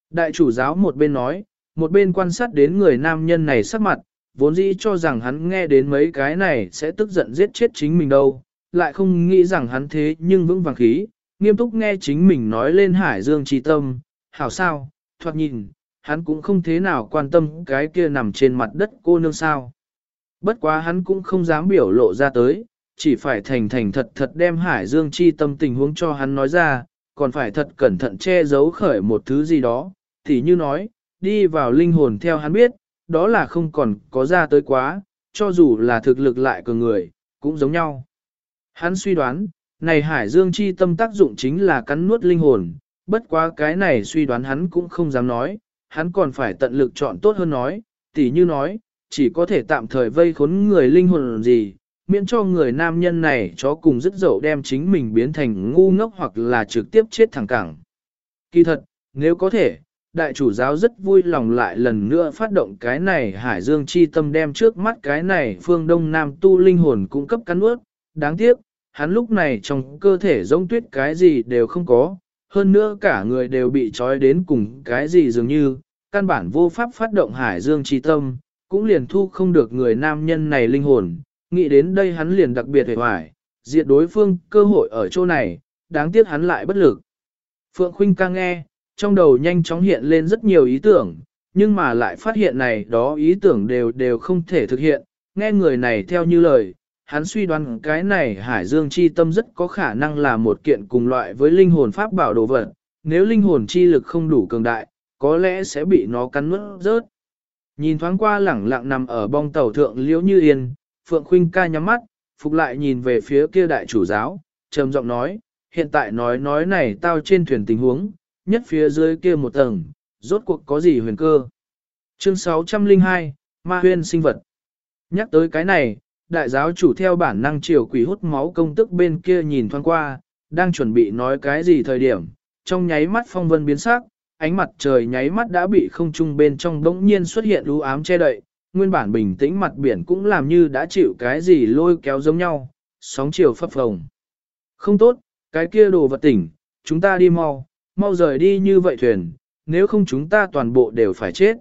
Đại chủ giáo một bên nói, một bên quan sát đến người nam nhân này sắc mặt, vốn dĩ cho rằng hắn nghe đến mấy cái này sẽ tức giận giết chết chính mình đâu, lại không nghĩ rằng hắn thế nhưng vững vàng khí, nghiêm túc nghe chính mình nói lên hải dương chi tâm, hảo sao, thoạt nhìn, hắn cũng không thế nào quan tâm cái kia nằm trên mặt đất cô nương sao. Bất quá hắn cũng không dám biểu lộ ra tới, chỉ phải thành thành thật thật đem hải dương chi tâm tình huống cho hắn nói ra, còn phải thật cẩn thận che giấu khởi một thứ gì đó, thì như nói, đi vào linh hồn theo hắn biết, đó là không còn có ra tới quá, cho dù là thực lực lại cường người, cũng giống nhau. Hắn suy đoán, này hải dương chi tâm tác dụng chính là cắn nuốt linh hồn, bất quá cái này suy đoán hắn cũng không dám nói, hắn còn phải tận lực chọn tốt hơn nói, tỉ như nói, chỉ có thể tạm thời vây khốn người linh hồn gì, miễn cho người nam nhân này chó cùng dứt dậu đem chính mình biến thành ngu ngốc hoặc là trực tiếp chết thẳng cẳng. Kỳ thật, nếu có thể, đại chủ giáo rất vui lòng lại lần nữa phát động cái này hải dương chi tâm đem trước mắt cái này phương đông nam tu linh hồn cung cấp cắn ướt, đáng tiếc, hắn lúc này trong cơ thể giống tuyết cái gì đều không có, hơn nữa cả người đều bị trói đến cùng cái gì dường như, căn bản vô pháp phát động hải dương chi tâm, cũng liền thu không được người nam nhân này linh hồn, nghĩ đến đây hắn liền đặc biệt hề hoài, diệt đối phương cơ hội ở chỗ này, đáng tiếc hắn lại bất lực. Phượng Khuynh ca nghe, trong đầu nhanh chóng hiện lên rất nhiều ý tưởng, nhưng mà lại phát hiện này đó ý tưởng đều đều không thể thực hiện, nghe người này theo như lời, hắn suy đoán cái này Hải Dương chi tâm rất có khả năng là một kiện cùng loại với linh hồn pháp bảo đồ vật, nếu linh hồn chi lực không đủ cường đại, có lẽ sẽ bị nó cắn nuốt rớt. Nhìn thoáng qua lẳng lặng nằm ở bong tàu thượng liễu như yên, Phượng Khuynh ca nhắm mắt, phục lại nhìn về phía kia đại chủ giáo, trầm giọng nói, hiện tại nói nói này tao trên thuyền tình huống, nhất phía dưới kia một tầng, rốt cuộc có gì huyền cơ. Chương 602, Ma huyên sinh vật. Nhắc tới cái này, đại giáo chủ theo bản năng chiều quỷ hút máu công tức bên kia nhìn thoáng qua, đang chuẩn bị nói cái gì thời điểm, trong nháy mắt phong vân biến sắc, ánh mặt trời nháy mắt đã bị không trung bên trong đống nhiên xuất hiện lũ ám che đậy, nguyên bản bình tĩnh mặt biển cũng làm như đã chịu cái gì lôi kéo giống nhau, sóng chiều phập phồng. Không tốt, cái kia đồ vật tỉnh, chúng ta đi mau, mau rời đi như vậy thuyền, nếu không chúng ta toàn bộ đều phải chết.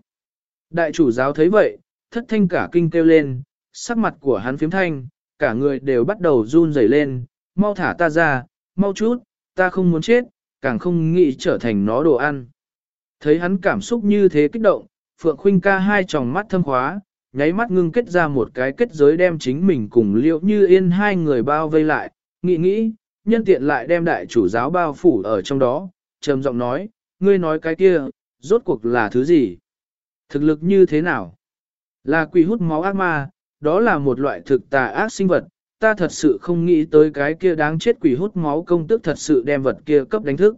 Đại chủ giáo thấy vậy, thất thanh cả kinh kêu lên, sắc mặt của hắn phiếm thanh, cả người đều bắt đầu run rẩy lên, mau thả ta ra, mau chút, ta không muốn chết, càng không nghĩ trở thành nó đồ ăn. Thấy hắn cảm xúc như thế kích động, Phượng Khuynh ca hai tròng mắt thâm khóa, nháy mắt ngưng kết ra một cái kết giới đem chính mình cùng liệu như yên hai người bao vây lại, nghĩ nghĩ, nhân tiện lại đem đại chủ giáo bao phủ ở trong đó, trầm giọng nói, ngươi nói cái kia, rốt cuộc là thứ gì? Thực lực như thế nào? Là quỷ hút máu ác ma, đó là một loại thực tà ác sinh vật, ta thật sự không nghĩ tới cái kia đáng chết quỷ hút máu công tức thật sự đem vật kia cấp đánh thức.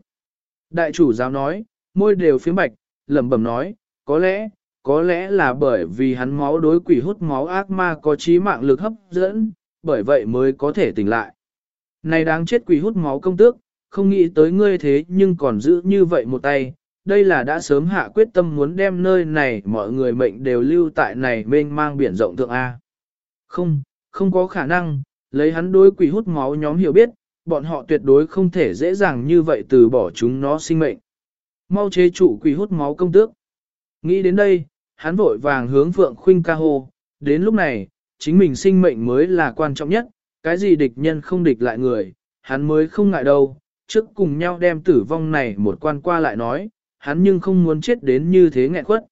Đại chủ giáo nói, môi đều phía bạch, lẩm bẩm nói, có lẽ, có lẽ là bởi vì hắn máu đối quỷ hút máu ác ma có trí mạng lực hấp dẫn, bởi vậy mới có thể tỉnh lại. Này đáng chết quỷ hút máu công tước, không nghĩ tới ngươi thế nhưng còn giữ như vậy một tay, đây là đã sớm hạ quyết tâm muốn đem nơi này mọi người mệnh đều lưu tại này mênh mang biển rộng thượng A. Không, không có khả năng, lấy hắn đối quỷ hút máu nhóm hiểu biết, bọn họ tuyệt đối không thể dễ dàng như vậy từ bỏ chúng nó sinh mệnh. Mau chế trụ quỷ hút máu công tước. Nghĩ đến đây, hắn vội vàng hướng Phượng Khuynh ca hô, đến lúc này, chính mình sinh mệnh mới là quan trọng nhất, cái gì địch nhân không địch lại người, hắn mới không ngại đâu, trước cùng nhau đem tử vong này một quan qua lại nói, hắn nhưng không muốn chết đến như thế nghẹn quất.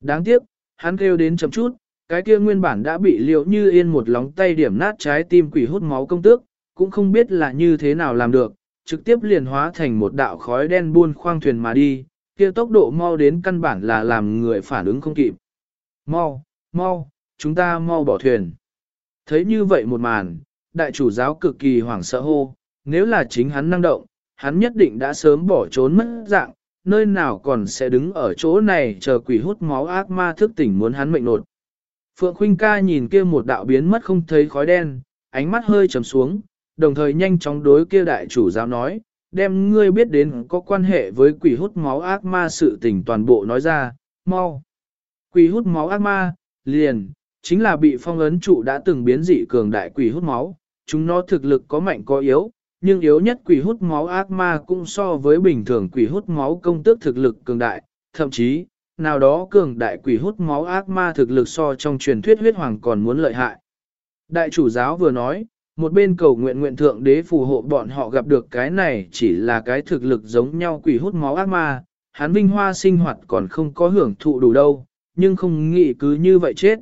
Đáng tiếc, hắn kêu đến chậm chút, cái kia nguyên bản đã bị liệu như yên một lóng tay điểm nát trái tim quỷ hút máu công tước, cũng không biết là như thế nào làm được, trực tiếp liền hóa thành một đạo khói đen buôn khoang thuyền mà đi, kia tốc độ mau đến căn bản là làm người phản ứng không kịp. Mau, mau, chúng ta mau bỏ thuyền. Thấy như vậy một màn, đại chủ giáo cực kỳ hoảng sợ hô, nếu là chính hắn năng động, hắn nhất định đã sớm bỏ trốn mất dạng, nơi nào còn sẽ đứng ở chỗ này chờ quỷ hút máu ác ma thức tỉnh muốn hắn mệnh nột. Phượng Khuynh ca nhìn kia một đạo biến mất không thấy khói đen, ánh mắt hơi trầm xuống, đồng thời nhanh chóng đối kia đại chủ giáo nói, đem ngươi biết đến có quan hệ với quỷ hút máu ác ma sự tình toàn bộ nói ra, mau. Quỷ hút máu ác ma, liền, chính là bị phong ấn trụ đã từng biến dị cường đại quỷ hút máu, chúng nó thực lực có mạnh có yếu, nhưng yếu nhất quỷ hút máu ác ma cũng so với bình thường quỷ hút máu công tước thực lực cường đại, thậm chí, nào đó cường đại quỷ hút máu ác ma thực lực so trong truyền thuyết huyết hoàng còn muốn lợi hại. Đại chủ giáo vừa nói, một bên cầu nguyện nguyện thượng đế phù hộ bọn họ gặp được cái này chỉ là cái thực lực giống nhau quỷ hút máu ác ma, hắn vinh hoa sinh hoạt còn không có hưởng thụ đủ đâu, nhưng không nghĩ cứ như vậy chết.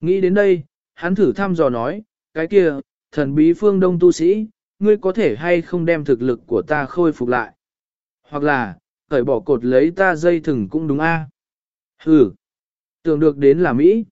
Nghĩ đến đây, hắn thử thăm dò nói, cái kia, thần bí phương đông tu sĩ, ngươi có thể hay không đem thực lực của ta khôi phục lại. Hoặc là, cởi bỏ cột lấy ta dây thừng cũng đúng a. À? Hừ, tưởng được đến là Mỹ.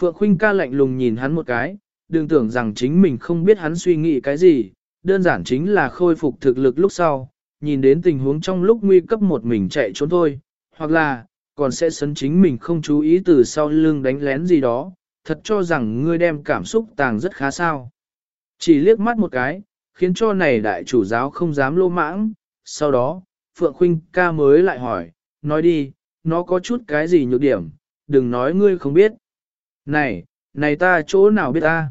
Phượng Khuynh ca lạnh lùng nhìn hắn một cái, đừng tưởng rằng chính mình không biết hắn suy nghĩ cái gì, đơn giản chính là khôi phục thực lực lúc sau, nhìn đến tình huống trong lúc nguy cấp một mình chạy trốn thôi, hoặc là, còn sẽ sấn chính mình không chú ý từ sau lưng đánh lén gì đó, thật cho rằng ngươi đem cảm xúc tàng rất khá sao. Chỉ liếc mắt một cái, khiến cho này đại chủ giáo không dám lô mãng, sau đó, Phượng Khuynh ca mới lại hỏi, nói đi, nó có chút cái gì nhược điểm, đừng nói ngươi không biết. Này, này ta chỗ nào biết ta?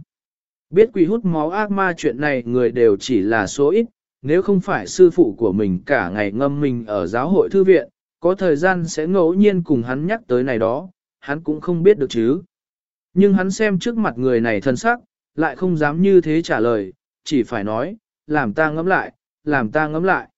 Biết quỷ hút máu ác ma chuyện này người đều chỉ là số ít, nếu không phải sư phụ của mình cả ngày ngâm mình ở giáo hội thư viện, có thời gian sẽ ngẫu nhiên cùng hắn nhắc tới này đó, hắn cũng không biết được chứ. Nhưng hắn xem trước mặt người này thân sắc, lại không dám như thế trả lời, chỉ phải nói, làm ta ngẫm lại, làm ta ngẫm lại.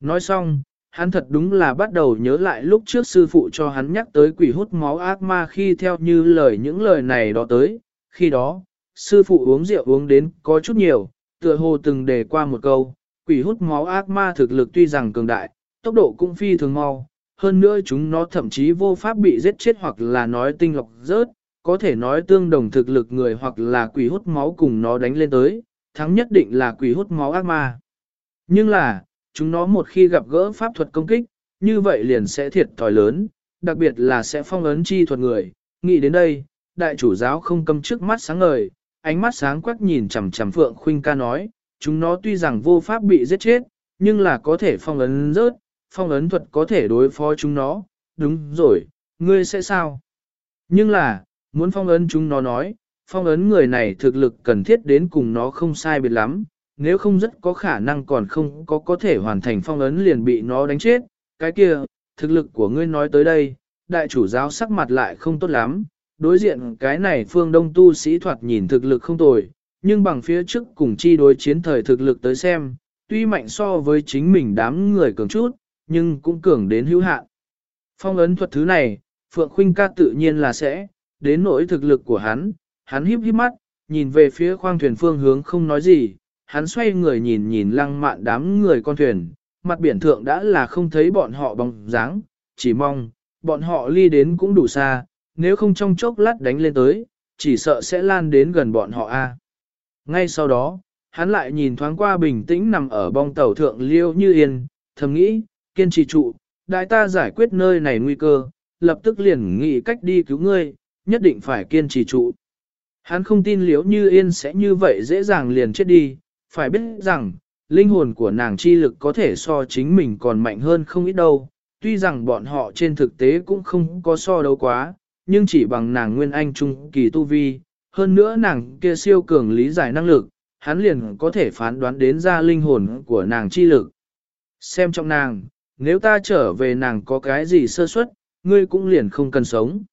Nói xong, hắn thật đúng là bắt đầu nhớ lại lúc trước sư phụ cho hắn nhắc tới quỷ hút máu ác ma khi theo như lời những lời này đó tới, khi đó, sư phụ uống rượu uống đến có chút nhiều, tựa hồ từng đề qua một câu, quỷ hút máu ác ma thực lực tuy rằng cường đại, tốc độ cũng phi thường mau, hơn nữa chúng nó thậm chí vô pháp bị giết chết hoặc là nói tinh lọc rớt, có thể nói tương đồng thực lực người hoặc là quỷ hút máu cùng nó đánh lên tới, thắng nhất định là quỷ hút máu ác ma. Nhưng là, chúng nó một khi gặp gỡ pháp thuật công kích, như vậy liền sẽ thiệt thòi lớn, đặc biệt là sẽ phong ấn chi thuật người. Nghĩ đến đây, đại chủ giáo không cầm trước mắt sáng ngời, ánh mắt sáng quắc nhìn chằm chằm Phượng Khuynh ca nói, chúng nó tuy rằng vô pháp bị giết chết, nhưng là có thể phong ấn rớt, phong ấn thuật có thể đối phó chúng nó, đúng rồi, ngươi sẽ sao? Nhưng là, muốn phong ấn chúng nó nói, phong ấn người này thực lực cần thiết đến cùng nó không sai biệt lắm, nếu không rất có khả năng còn không có có thể hoàn thành phong ấn liền bị nó đánh chết, cái kia, thực lực của ngươi nói tới đây, đại chủ giáo sắc mặt lại không tốt lắm, đối diện cái này phương đông tu sĩ thoạt nhìn thực lực không tồi, nhưng bằng phía trước cùng chi đối chiến thời thực lực tới xem, tuy mạnh so với chính mình đám người cường chút, nhưng cũng cường đến hữu hạn. Phong ấn thuật thứ này, Phượng Khuynh ca tự nhiên là sẽ, đến nỗi thực lực của hắn, hắn híp híp mắt, nhìn về phía khoang thuyền phương hướng không nói gì, hắn xoay người nhìn nhìn lăng mạn đám người con thuyền, mặt biển thượng đã là không thấy bọn họ bóng dáng, chỉ mong, bọn họ ly đến cũng đủ xa, nếu không trong chốc lát đánh lên tới, chỉ sợ sẽ lan đến gần bọn họ a. Ngay sau đó, hắn lại nhìn thoáng qua bình tĩnh nằm ở bong tàu thượng liêu như yên, thầm nghĩ, kiên trì trụ, đại ta giải quyết nơi này nguy cơ, lập tức liền nghĩ cách đi cứu ngươi, nhất định phải kiên trì trụ. Hắn không tin liễu như yên sẽ như vậy dễ dàng liền chết đi, phải biết rằng, linh hồn của nàng chi lực có thể so chính mình còn mạnh hơn không ít đâu. Tuy rằng bọn họ trên thực tế cũng không có so đấu quá, nhưng chỉ bằng nàng nguyên anh trung kỳ tu vi, hơn nữa nàng kia siêu cường lý giải năng lực, hắn liền có thể phán đoán đến ra linh hồn của nàng chi lực. Xem trong nàng, nếu ta trở về nàng có cái gì sơ suất, ngươi cũng liền không cần sống.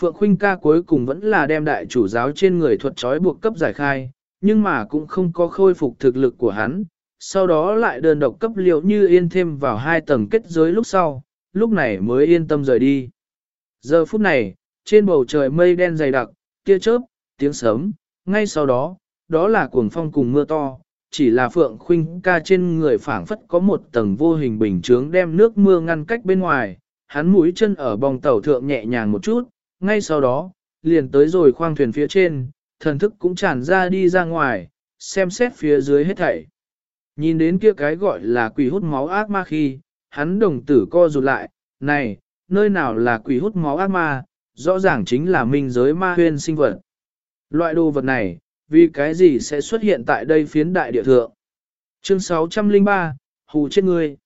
Phượng Khuynh ca cuối cùng vẫn là đem đại chủ giáo trên người thuật trói buộc cấp giải khai, nhưng mà cũng không có khôi phục thực lực của hắn, sau đó lại đơn độc cấp liệu như yên thêm vào hai tầng kết giới lúc sau, lúc này mới yên tâm rời đi. Giờ phút này, trên bầu trời mây đen dày đặc, tia chớp, tiếng sớm, ngay sau đó, đó là cuồng phong cùng mưa to, chỉ là phượng khuynh ca trên người phảng phất có một tầng vô hình bình chướng đem nước mưa ngăn cách bên ngoài, hắn mũi chân ở bong tàu thượng nhẹ nhàng một chút, ngay sau đó, liền tới rồi khoang thuyền phía trên, thần thức cũng tràn ra đi ra ngoài, xem xét phía dưới hết thảy. Nhìn đến kia cái gọi là quỷ hút máu ác ma khi, hắn đồng tử co rụt lại, này, nơi nào là quỷ hút máu ác ma, rõ ràng chính là minh giới ma huyên sinh vật. Loại đồ vật này, vì cái gì sẽ xuất hiện tại đây phiến đại địa thượng? Chương 603, Hù chết ngươi.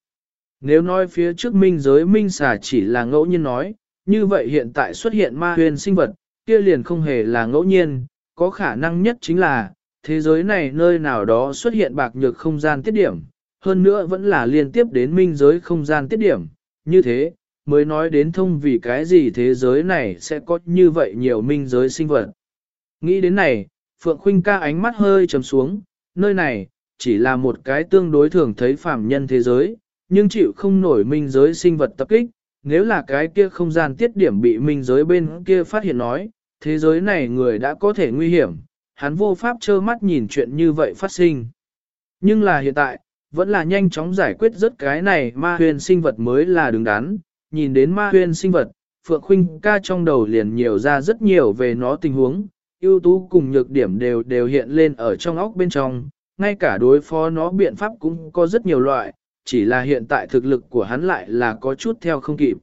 Nếu nói phía trước minh giới minh xà chỉ là ngẫu nhiên nói, như vậy hiện tại xuất hiện ma huyền sinh vật, kia liền không hề là ngẫu nhiên, có khả năng nhất chính là, thế giới này nơi nào đó xuất hiện bạc nhược không gian tiết điểm, hơn nữa vẫn là liên tiếp đến minh giới không gian tiết điểm, như thế, mới nói đến thông vì cái gì thế giới này sẽ có như vậy nhiều minh giới sinh vật. Nghĩ đến này, Phượng Khuynh ca ánh mắt hơi trầm xuống, nơi này, chỉ là một cái tương đối thường thấy phàm nhân thế giới, nhưng chịu không nổi minh giới sinh vật tập kích, nếu là cái kia không gian tiết điểm bị minh giới bên kia phát hiện nói, thế giới này người đã có thể nguy hiểm, hắn vô pháp trơ mắt nhìn chuyện như vậy phát sinh. Nhưng là hiện tại, vẫn là nhanh chóng giải quyết rất cái này ma huyền sinh vật mới là đứng đắn, nhìn đến ma huyền sinh vật, Phượng Khuynh ca trong đầu liền nhiều ra rất nhiều về nó tình huống, ưu tú cùng nhược điểm đều đều hiện lên ở trong óc bên trong, ngay cả đối phó nó biện pháp cũng có rất nhiều loại, chỉ là hiện tại thực lực của hắn lại là có chút theo không kịp.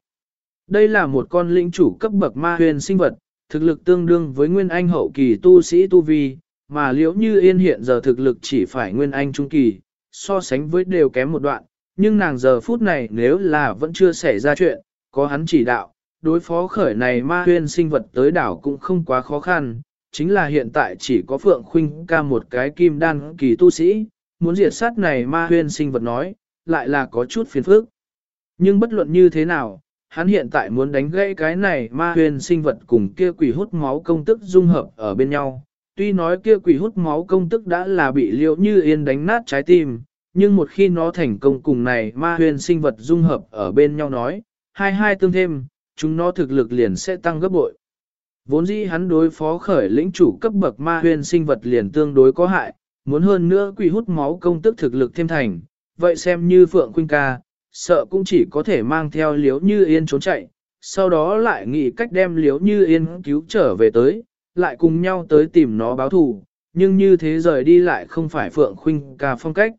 Đây là một con lĩnh chủ cấp bậc ma huyền sinh vật, thực lực tương đương với nguyên anh hậu kỳ tu sĩ tu vi, mà liễu như yên hiện giờ thực lực chỉ phải nguyên anh trung kỳ, so sánh với đều kém một đoạn, nhưng nàng giờ phút này nếu là vẫn chưa xảy ra chuyện, có hắn chỉ đạo, đối phó khởi này ma huyên sinh vật tới đảo cũng không quá khó khăn, chính là hiện tại chỉ có Phượng Khuynh ca một cái kim đan kỳ tu sĩ, muốn diệt sát này ma huyên sinh vật nói, lại là có chút phiền phức. Nhưng bất luận như thế nào, hắn hiện tại muốn đánh gãy cái này ma huyền sinh vật cùng kia quỷ hút máu công tức dung hợp ở bên nhau. Tuy nói kia quỷ hút máu công tức đã là bị liệu như yên đánh nát trái tim, nhưng một khi nó thành công cùng này ma huyền sinh vật dung hợp ở bên nhau nói, hai hai tương thêm, chúng nó thực lực liền sẽ tăng gấp bội. Vốn dĩ hắn đối phó khởi lĩnh chủ cấp bậc ma huyền sinh vật liền tương đối có hại, muốn hơn nữa quỷ hút máu công tức thực lực thêm thành, vậy xem như Phượng Khuynh ca, sợ cũng chỉ có thể mang theo liếu như yên trốn chạy, sau đó lại nghĩ cách đem liếu như yên cứu trở về tới, lại cùng nhau tới tìm nó báo thù, nhưng như thế rời đi lại không phải Phượng Khuynh ca phong cách.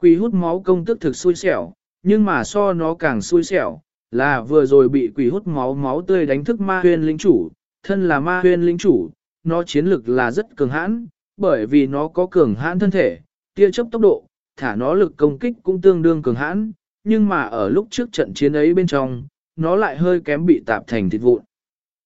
Quỷ hút máu công tức thực xui xẻo, nhưng mà so nó càng xui xẻo, là vừa rồi bị quỷ hút máu máu tươi đánh thức ma huyên linh chủ, thân là ma huyên linh chủ, nó chiến lực là rất cường hãn, bởi vì nó có cường hãn thân thể, tia chớp tốc độ, thả nó lực công kích cũng tương đương cường hãn, nhưng mà ở lúc trước trận chiến ấy bên trong, nó lại hơi kém bị tạp thành thịt vụn.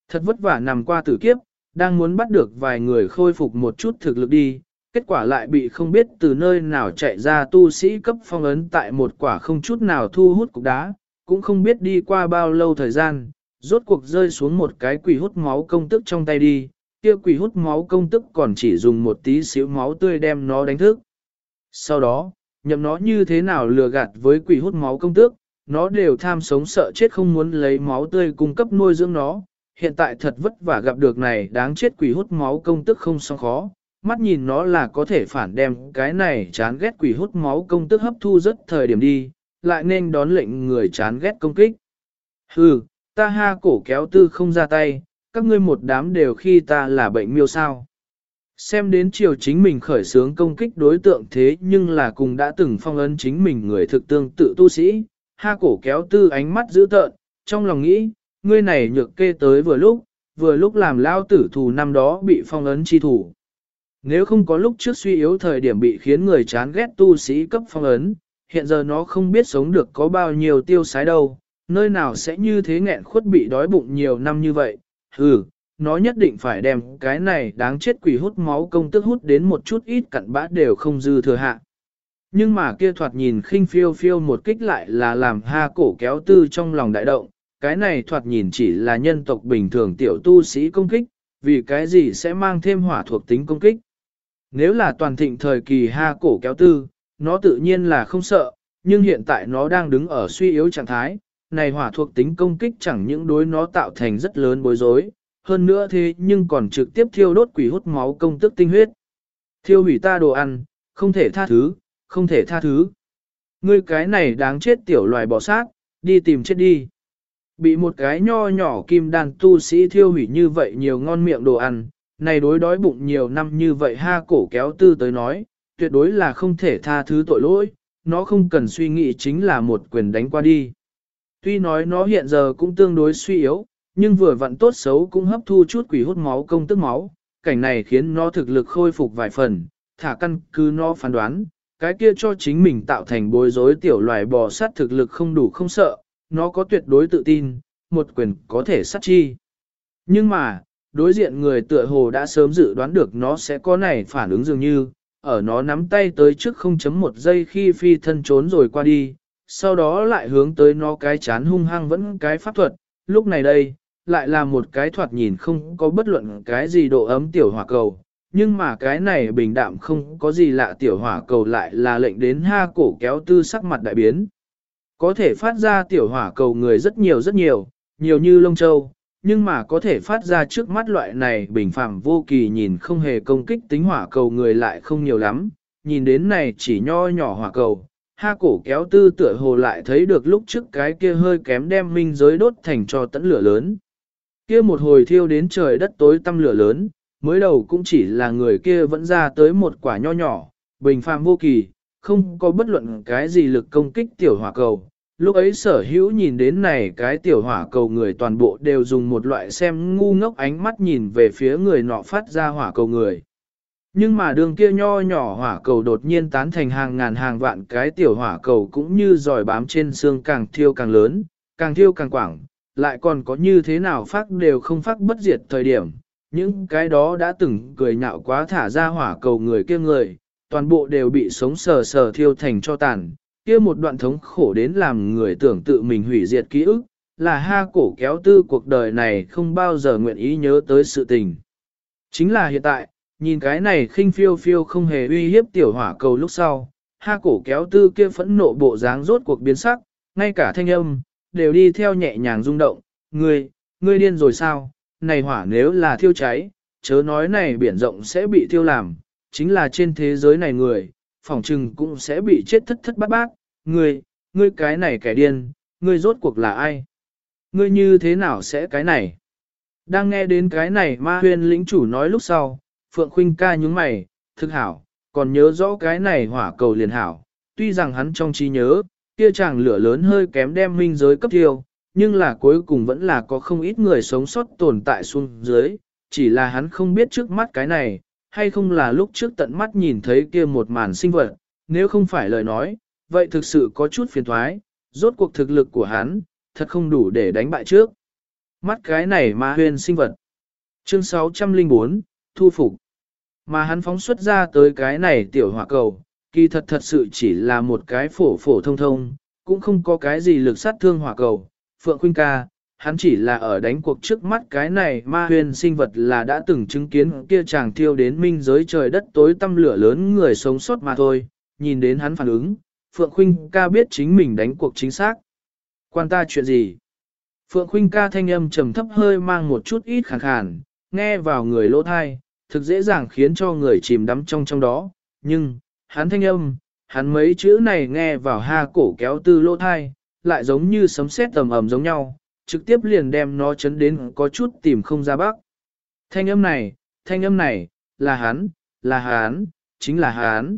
Thật vất vả nằm qua tử kiếp, đang muốn bắt được vài người khôi phục một chút thực lực đi, kết quả lại bị không biết từ nơi nào chạy ra tu sĩ cấp phong ấn tại một quả không chút nào thu hút cục đá, cũng không biết đi qua bao lâu thời gian, rốt cuộc rơi xuống một cái quỷ hút máu công tức trong tay đi, kia quỷ hút máu công tức còn chỉ dùng một tí xíu máu tươi đem nó đánh thức. Sau đó, nhậm nó như thế nào lừa gạt với quỷ hút máu công tước, nó đều tham sống sợ chết không muốn lấy máu tươi cung cấp nuôi dưỡng nó. Hiện tại thật vất vả gặp được này đáng chết quỷ hút máu công tức không xong khó, mắt nhìn nó là có thể phản đem cái này chán ghét quỷ hút máu công tức hấp thu rất thời điểm đi, lại nên đón lệnh người chán ghét công kích. Hừ, ta ha cổ kéo tư không ra tay, các ngươi một đám đều khi ta là bệnh miêu sao. Xem đến chiều chính mình khởi sướng công kích đối tượng thế nhưng là cùng đã từng phong ấn chính mình người thực tương tự tu sĩ, ha cổ kéo tư ánh mắt dữ tợn, trong lòng nghĩ, ngươi này nhược kê tới vừa lúc, vừa lúc làm lao tử thù năm đó bị phong ấn chi thủ. Nếu không có lúc trước suy yếu thời điểm bị khiến người chán ghét tu sĩ cấp phong ấn, hiện giờ nó không biết sống được có bao nhiêu tiêu sái đâu, nơi nào sẽ như thế nghẹn khuất bị đói bụng nhiều năm như vậy, hừ, nó nhất định phải đem cái này đáng chết quỷ hút máu công tức hút đến một chút ít cặn bã đều không dư thừa hạ. Nhưng mà kia thoạt nhìn khinh phiêu phiêu một kích lại là làm ha cổ kéo tư trong lòng đại động, cái này thoạt nhìn chỉ là nhân tộc bình thường tiểu tu sĩ công kích, vì cái gì sẽ mang thêm hỏa thuộc tính công kích. Nếu là toàn thịnh thời kỳ ha cổ kéo tư, nó tự nhiên là không sợ, nhưng hiện tại nó đang đứng ở suy yếu trạng thái, này hỏa thuộc tính công kích chẳng những đối nó tạo thành rất lớn bối rối, hơn nữa thế nhưng còn trực tiếp thiêu đốt quỷ hút máu công tức tinh huyết. Thiêu hủy ta đồ ăn, không thể tha thứ, không thể tha thứ. Ngươi cái này đáng chết tiểu loài bỏ sát, đi tìm chết đi. Bị một cái nho nhỏ kim đàn tu sĩ thiêu hủy như vậy nhiều ngon miệng đồ ăn, này đối đói bụng nhiều năm như vậy ha cổ kéo tư tới nói, tuyệt đối là không thể tha thứ tội lỗi, nó không cần suy nghĩ chính là một quyền đánh qua đi. Tuy nói nó hiện giờ cũng tương đối suy yếu, nhưng vừa vặn tốt xấu cũng hấp thu chút quỷ hút máu công tức máu, cảnh này khiến nó thực lực khôi phục vài phần, thả căn cứ nó phán đoán, cái kia cho chính mình tạo thành bối rối tiểu loài bò sát thực lực không đủ không sợ, nó có tuyệt đối tự tin, một quyền có thể sát chi. Nhưng mà, đối diện người tựa hồ đã sớm dự đoán được nó sẽ có này phản ứng dường như, ở nó nắm tay tới trước 0.1 giây khi phi thân trốn rồi qua đi, sau đó lại hướng tới nó cái chán hung hăng vẫn cái pháp thuật, lúc này đây, lại là một cái thoạt nhìn không có bất luận cái gì độ ấm tiểu hỏa cầu, nhưng mà cái này bình đạm không có gì lạ tiểu hỏa cầu lại là lệnh đến ha cổ kéo tư sắc mặt đại biến. Có thể phát ra tiểu hỏa cầu người rất nhiều rất nhiều, nhiều như lông châu, nhưng mà có thể phát ra trước mắt loại này bình phạm vô kỳ nhìn không hề công kích tính hỏa cầu người lại không nhiều lắm, nhìn đến này chỉ nho nhỏ hỏa cầu, ha cổ kéo tư tựa hồ lại thấy được lúc trước cái kia hơi kém đem minh giới đốt thành cho tấn lửa lớn. Kia một hồi thiêu đến trời đất tối tăm lửa lớn, mới đầu cũng chỉ là người kia vẫn ra tới một quả nho nhỏ, bình phàm vô kỳ, không có bất luận cái gì lực công kích tiểu hỏa cầu. Lúc ấy sở hữu nhìn đến này cái tiểu hỏa cầu người toàn bộ đều dùng một loại xem ngu ngốc ánh mắt nhìn về phía người nọ phát ra hỏa cầu người. Nhưng mà đường kia nho nhỏ hỏa cầu đột nhiên tán thành hàng ngàn hàng vạn cái tiểu hỏa cầu cũng như giỏi bám trên xương càng thiêu càng lớn, càng thiêu càng quảng, lại còn có như thế nào phát đều không phát bất diệt thời điểm. Những cái đó đã từng cười nhạo quá thả ra hỏa cầu người kia người, toàn bộ đều bị sống sờ sờ thiêu thành cho tàn, kia một đoạn thống khổ đến làm người tưởng tự mình hủy diệt ký ức, là ha cổ kéo tư cuộc đời này không bao giờ nguyện ý nhớ tới sự tình. Chính là hiện tại, nhìn cái này khinh phiêu phiêu không hề uy hiếp tiểu hỏa cầu lúc sau, ha cổ kéo tư kia phẫn nộ bộ dáng rốt cuộc biến sắc, ngay cả thanh âm, đều đi theo nhẹ nhàng rung động, ngươi, ngươi điên rồi sao, này hỏa nếu là thiêu cháy, chớ nói này biển rộng sẽ bị thiêu làm, chính là trên thế giới này người, phỏng trừng cũng sẽ bị chết thất thất bát bát, ngươi, ngươi cái này kẻ điên, ngươi rốt cuộc là ai? Ngươi như thế nào sẽ cái này? Đang nghe đến cái này ma huyền lĩnh chủ nói lúc sau, Phượng Khuynh ca nhúng mày, thực hảo, còn nhớ rõ cái này hỏa cầu liền hảo, tuy rằng hắn trong trí nhớ, kia chàng lửa lớn hơi kém đem minh giới cấp tiêu, nhưng là cuối cùng vẫn là có không ít người sống sót tồn tại xuống dưới, chỉ là hắn không biết trước mắt cái này, hay không là lúc trước tận mắt nhìn thấy kia một màn sinh vật, nếu không phải lời nói, vậy thực sự có chút phiền thoái, rốt cuộc thực lực của hắn, thật không đủ để đánh bại trước. Mắt cái này ma huyền sinh vật. Chương 604, Thu phục. Mà hắn phóng xuất ra tới cái này tiểu hỏa cầu, kỳ thật thật sự chỉ là một cái phổ phổ thông thông, cũng không có cái gì lực sát thương hỏa cầu. Phượng Khuynh ca, hắn chỉ là ở đánh cuộc trước mắt cái này ma huyền sinh vật là đã từng chứng kiến kia chàng thiêu đến minh giới trời đất tối tăm lửa lớn người sống sót mà thôi, nhìn đến hắn phản ứng, Phượng Khuynh ca biết chính mình đánh cuộc chính xác. Quan ta chuyện gì? Phượng Khuynh ca thanh âm trầm thấp hơi mang một chút ít khàn khàn, nghe vào người lỗ thai, thực dễ dàng khiến cho người chìm đắm trong trong đó, nhưng, hắn thanh âm, hắn mấy chữ này nghe vào ha cổ kéo tư lỗ thai, lại giống như sấm sét tầm ầm giống nhau, trực tiếp liền đem nó chấn đến có chút tìm không ra bắc. Thanh âm này, thanh âm này, là hắn, là hắn, chính là hắn.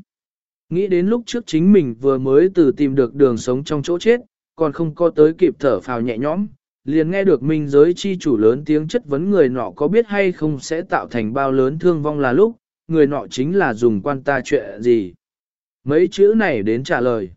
Nghĩ đến lúc trước chính mình vừa mới từ tìm được đường sống trong chỗ chết, còn không có tới kịp thở phào nhẹ nhõm, liền nghe được minh giới chi chủ lớn tiếng chất vấn người nọ có biết hay không sẽ tạo thành bao lớn thương vong là lúc, người nọ chính là dùng quan ta chuyện gì. Mấy chữ này đến trả lời.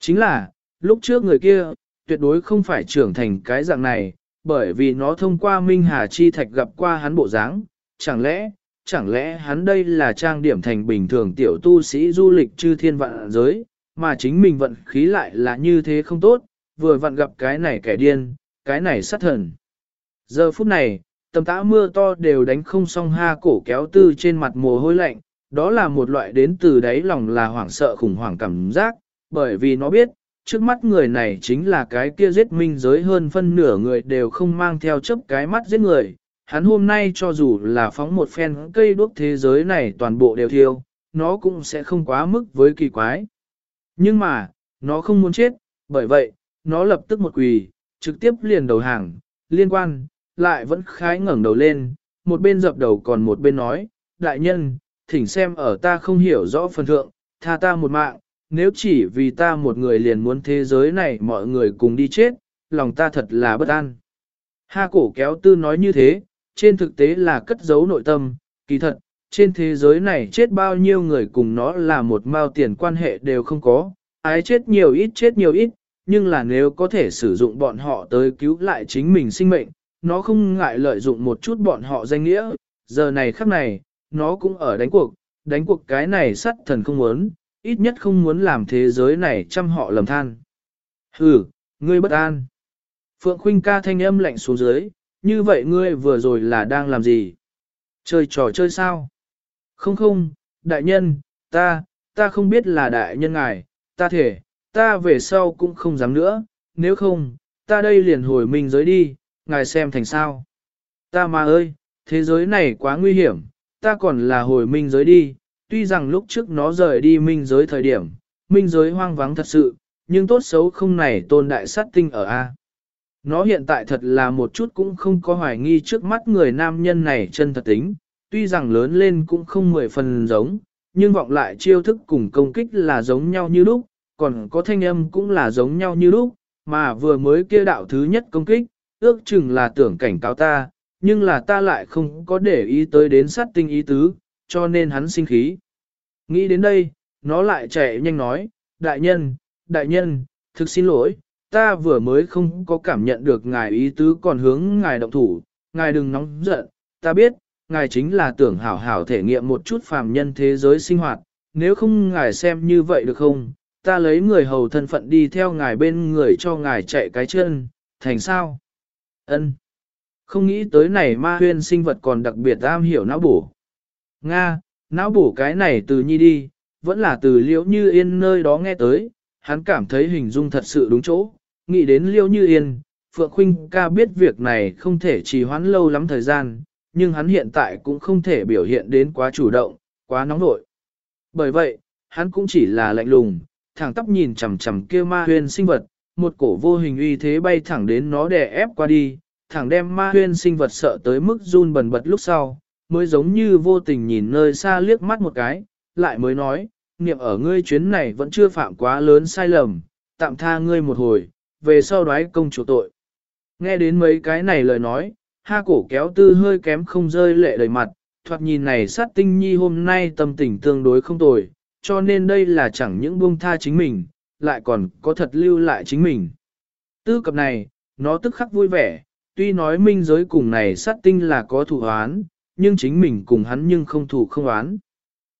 Chính là, lúc trước người kia, tuyệt đối không phải trưởng thành cái dạng này, bởi vì nó thông qua Minh Hà Chi Thạch gặp qua hắn bộ dáng, chẳng lẽ, chẳng lẽ hắn đây là trang điểm thành bình thường tiểu tu sĩ du lịch chư thiên vạn giới, mà chính mình vận khí lại là như thế không tốt, vừa vặn gặp cái này kẻ điên, cái này sát thần. Giờ phút này, tầm tã mưa to đều đánh không xong ha cổ kéo tư trên mặt mồ hôi lạnh, đó là một loại đến từ đáy lòng là hoảng sợ khủng hoảng cảm giác, bởi vì nó biết, trước mắt người này chính là cái kia giết minh giới hơn phân nửa người đều không mang theo chấp cái mắt giết người. Hắn hôm nay cho dù là phóng một phen cây đuốc thế giới này toàn bộ đều thiêu, nó cũng sẽ không quá mức với kỳ quái. Nhưng mà, nó không muốn chết, bởi vậy, nó lập tức một quỳ, trực tiếp liền đầu hàng, liên quan, lại vẫn khái ngẩng đầu lên, một bên dập đầu còn một bên nói, đại nhân, thỉnh xem ở ta không hiểu rõ phần thượng, tha ta một mạng, nếu chỉ vì ta một người liền muốn thế giới này mọi người cùng đi chết, lòng ta thật là bất an. Ha cổ kéo tư nói như thế, trên thực tế là cất giấu nội tâm, kỳ thật, trên thế giới này chết bao nhiêu người cùng nó là một mao tiền quan hệ đều không có, ái chết nhiều ít chết nhiều ít, nhưng là nếu có thể sử dụng bọn họ tới cứu lại chính mình sinh mệnh, nó không ngại lợi dụng một chút bọn họ danh nghĩa, giờ này khắc này, nó cũng ở đánh cuộc, đánh cuộc cái này sắt thần không muốn, ít nhất không muốn làm thế giới này chăm họ lầm than. Hừ, ngươi bất an. Phượng Khuynh ca thanh âm lạnh xuống dưới, như vậy ngươi vừa rồi là đang làm gì? Chơi trò chơi sao? Không không, đại nhân, ta, ta không biết là đại nhân ngài, ta thể, ta về sau cũng không dám nữa, nếu không, ta đây liền hồi mình giới đi, ngài xem thành sao. Ta mà ơi, thế giới này quá nguy hiểm, ta còn là hồi minh giới đi, tuy rằng lúc trước nó rời đi minh giới thời điểm, minh giới hoang vắng thật sự, nhưng tốt xấu không này tôn đại sát tinh ở A. Nó hiện tại thật là một chút cũng không có hoài nghi trước mắt người nam nhân này chân thật tính, tuy rằng lớn lên cũng không mười phần giống, nhưng vọng lại chiêu thức cùng công kích là giống nhau như lúc, còn có thanh âm cũng là giống nhau như lúc, mà vừa mới kia đạo thứ nhất công kích, ước chừng là tưởng cảnh cáo ta, nhưng là ta lại không có để ý tới đến sát tinh ý tứ, cho nên hắn sinh khí. Nghĩ đến đây, nó lại chạy nhanh nói, đại nhân, đại nhân, thực xin lỗi, ta vừa mới không có cảm nhận được ngài ý tứ còn hướng ngài động thủ, ngài đừng nóng giận, ta biết, ngài chính là tưởng hảo hảo thể nghiệm một chút phàm nhân thế giới sinh hoạt, nếu không ngài xem như vậy được không, ta lấy người hầu thân phận đi theo ngài bên người cho ngài chạy cái chân, thành sao? Ân. Không nghĩ tới này ma huyên sinh vật còn đặc biệt am hiểu não bổ. Nga, não bổ cái này từ nhi đi, vẫn là từ liễu như yên nơi đó nghe tới, hắn cảm thấy hình dung thật sự đúng chỗ, nghĩ đến liễu như yên, Phượng Khuynh ca biết việc này không thể trì hoãn lâu lắm thời gian, nhưng hắn hiện tại cũng không thể biểu hiện đến quá chủ động, quá nóng nội. Bởi vậy, hắn cũng chỉ là lạnh lùng, thẳng tóc nhìn chằm chằm kia ma huyên sinh vật, một cổ vô hình uy thế bay thẳng đến nó đè ép qua đi, thẳng đem ma huyên sinh vật sợ tới mức run bần bật lúc sau, mới giống như vô tình nhìn nơi xa liếc mắt một cái, lại mới nói, niệm ở ngươi chuyến này vẫn chưa phạm quá lớn sai lầm, tạm tha ngươi một hồi, về sau đoái công chủ tội. Nghe đến mấy cái này lời nói, ha cổ kéo tư hơi kém không rơi lệ đầy mặt, thoạt nhìn này sát tinh nhi hôm nay tâm tình tương đối không tồi, cho nên đây là chẳng những buông tha chính mình, lại còn có thật lưu lại chính mình. Tư cập này, nó tức khắc vui vẻ, tuy nói minh giới cùng này sát tinh là có thủ oán, nhưng chính mình cùng hắn nhưng không thủ không oán.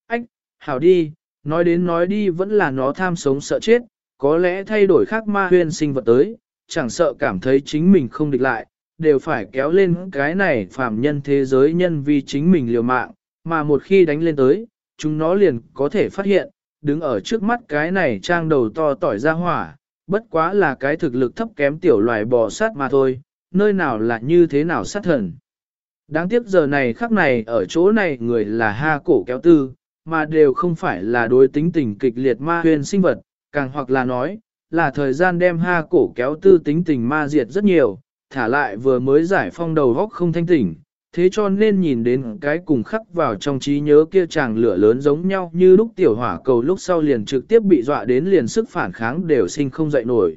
Ách, hảo đi, nói đến nói đi vẫn là nó tham sống sợ chết, có lẽ thay đổi khác ma huyên sinh vật tới, chẳng sợ cảm thấy chính mình không địch lại, đều phải kéo lên cái này phạm nhân thế giới nhân vì chính mình liều mạng, mà một khi đánh lên tới, chúng nó liền có thể phát hiện, đứng ở trước mắt cái này trang đầu to tỏi ra hỏa, bất quá là cái thực lực thấp kém tiểu loài bò sát mà thôi, nơi nào là như thế nào sát thần. Đáng tiếc giờ này khắc này ở chỗ này người là ha cổ kéo tư, mà đều không phải là đối tính tình kịch liệt ma huyền sinh vật, càng hoặc là nói, là thời gian đem ha cổ kéo tư tính tình ma diệt rất nhiều, thả lại vừa mới giải phong đầu góc không thanh tỉnh, thế cho nên nhìn đến cái cùng khắc vào trong trí nhớ kia chàng lửa lớn giống nhau như lúc tiểu hỏa cầu lúc sau liền trực tiếp bị dọa đến liền sức phản kháng đều sinh không dậy nổi.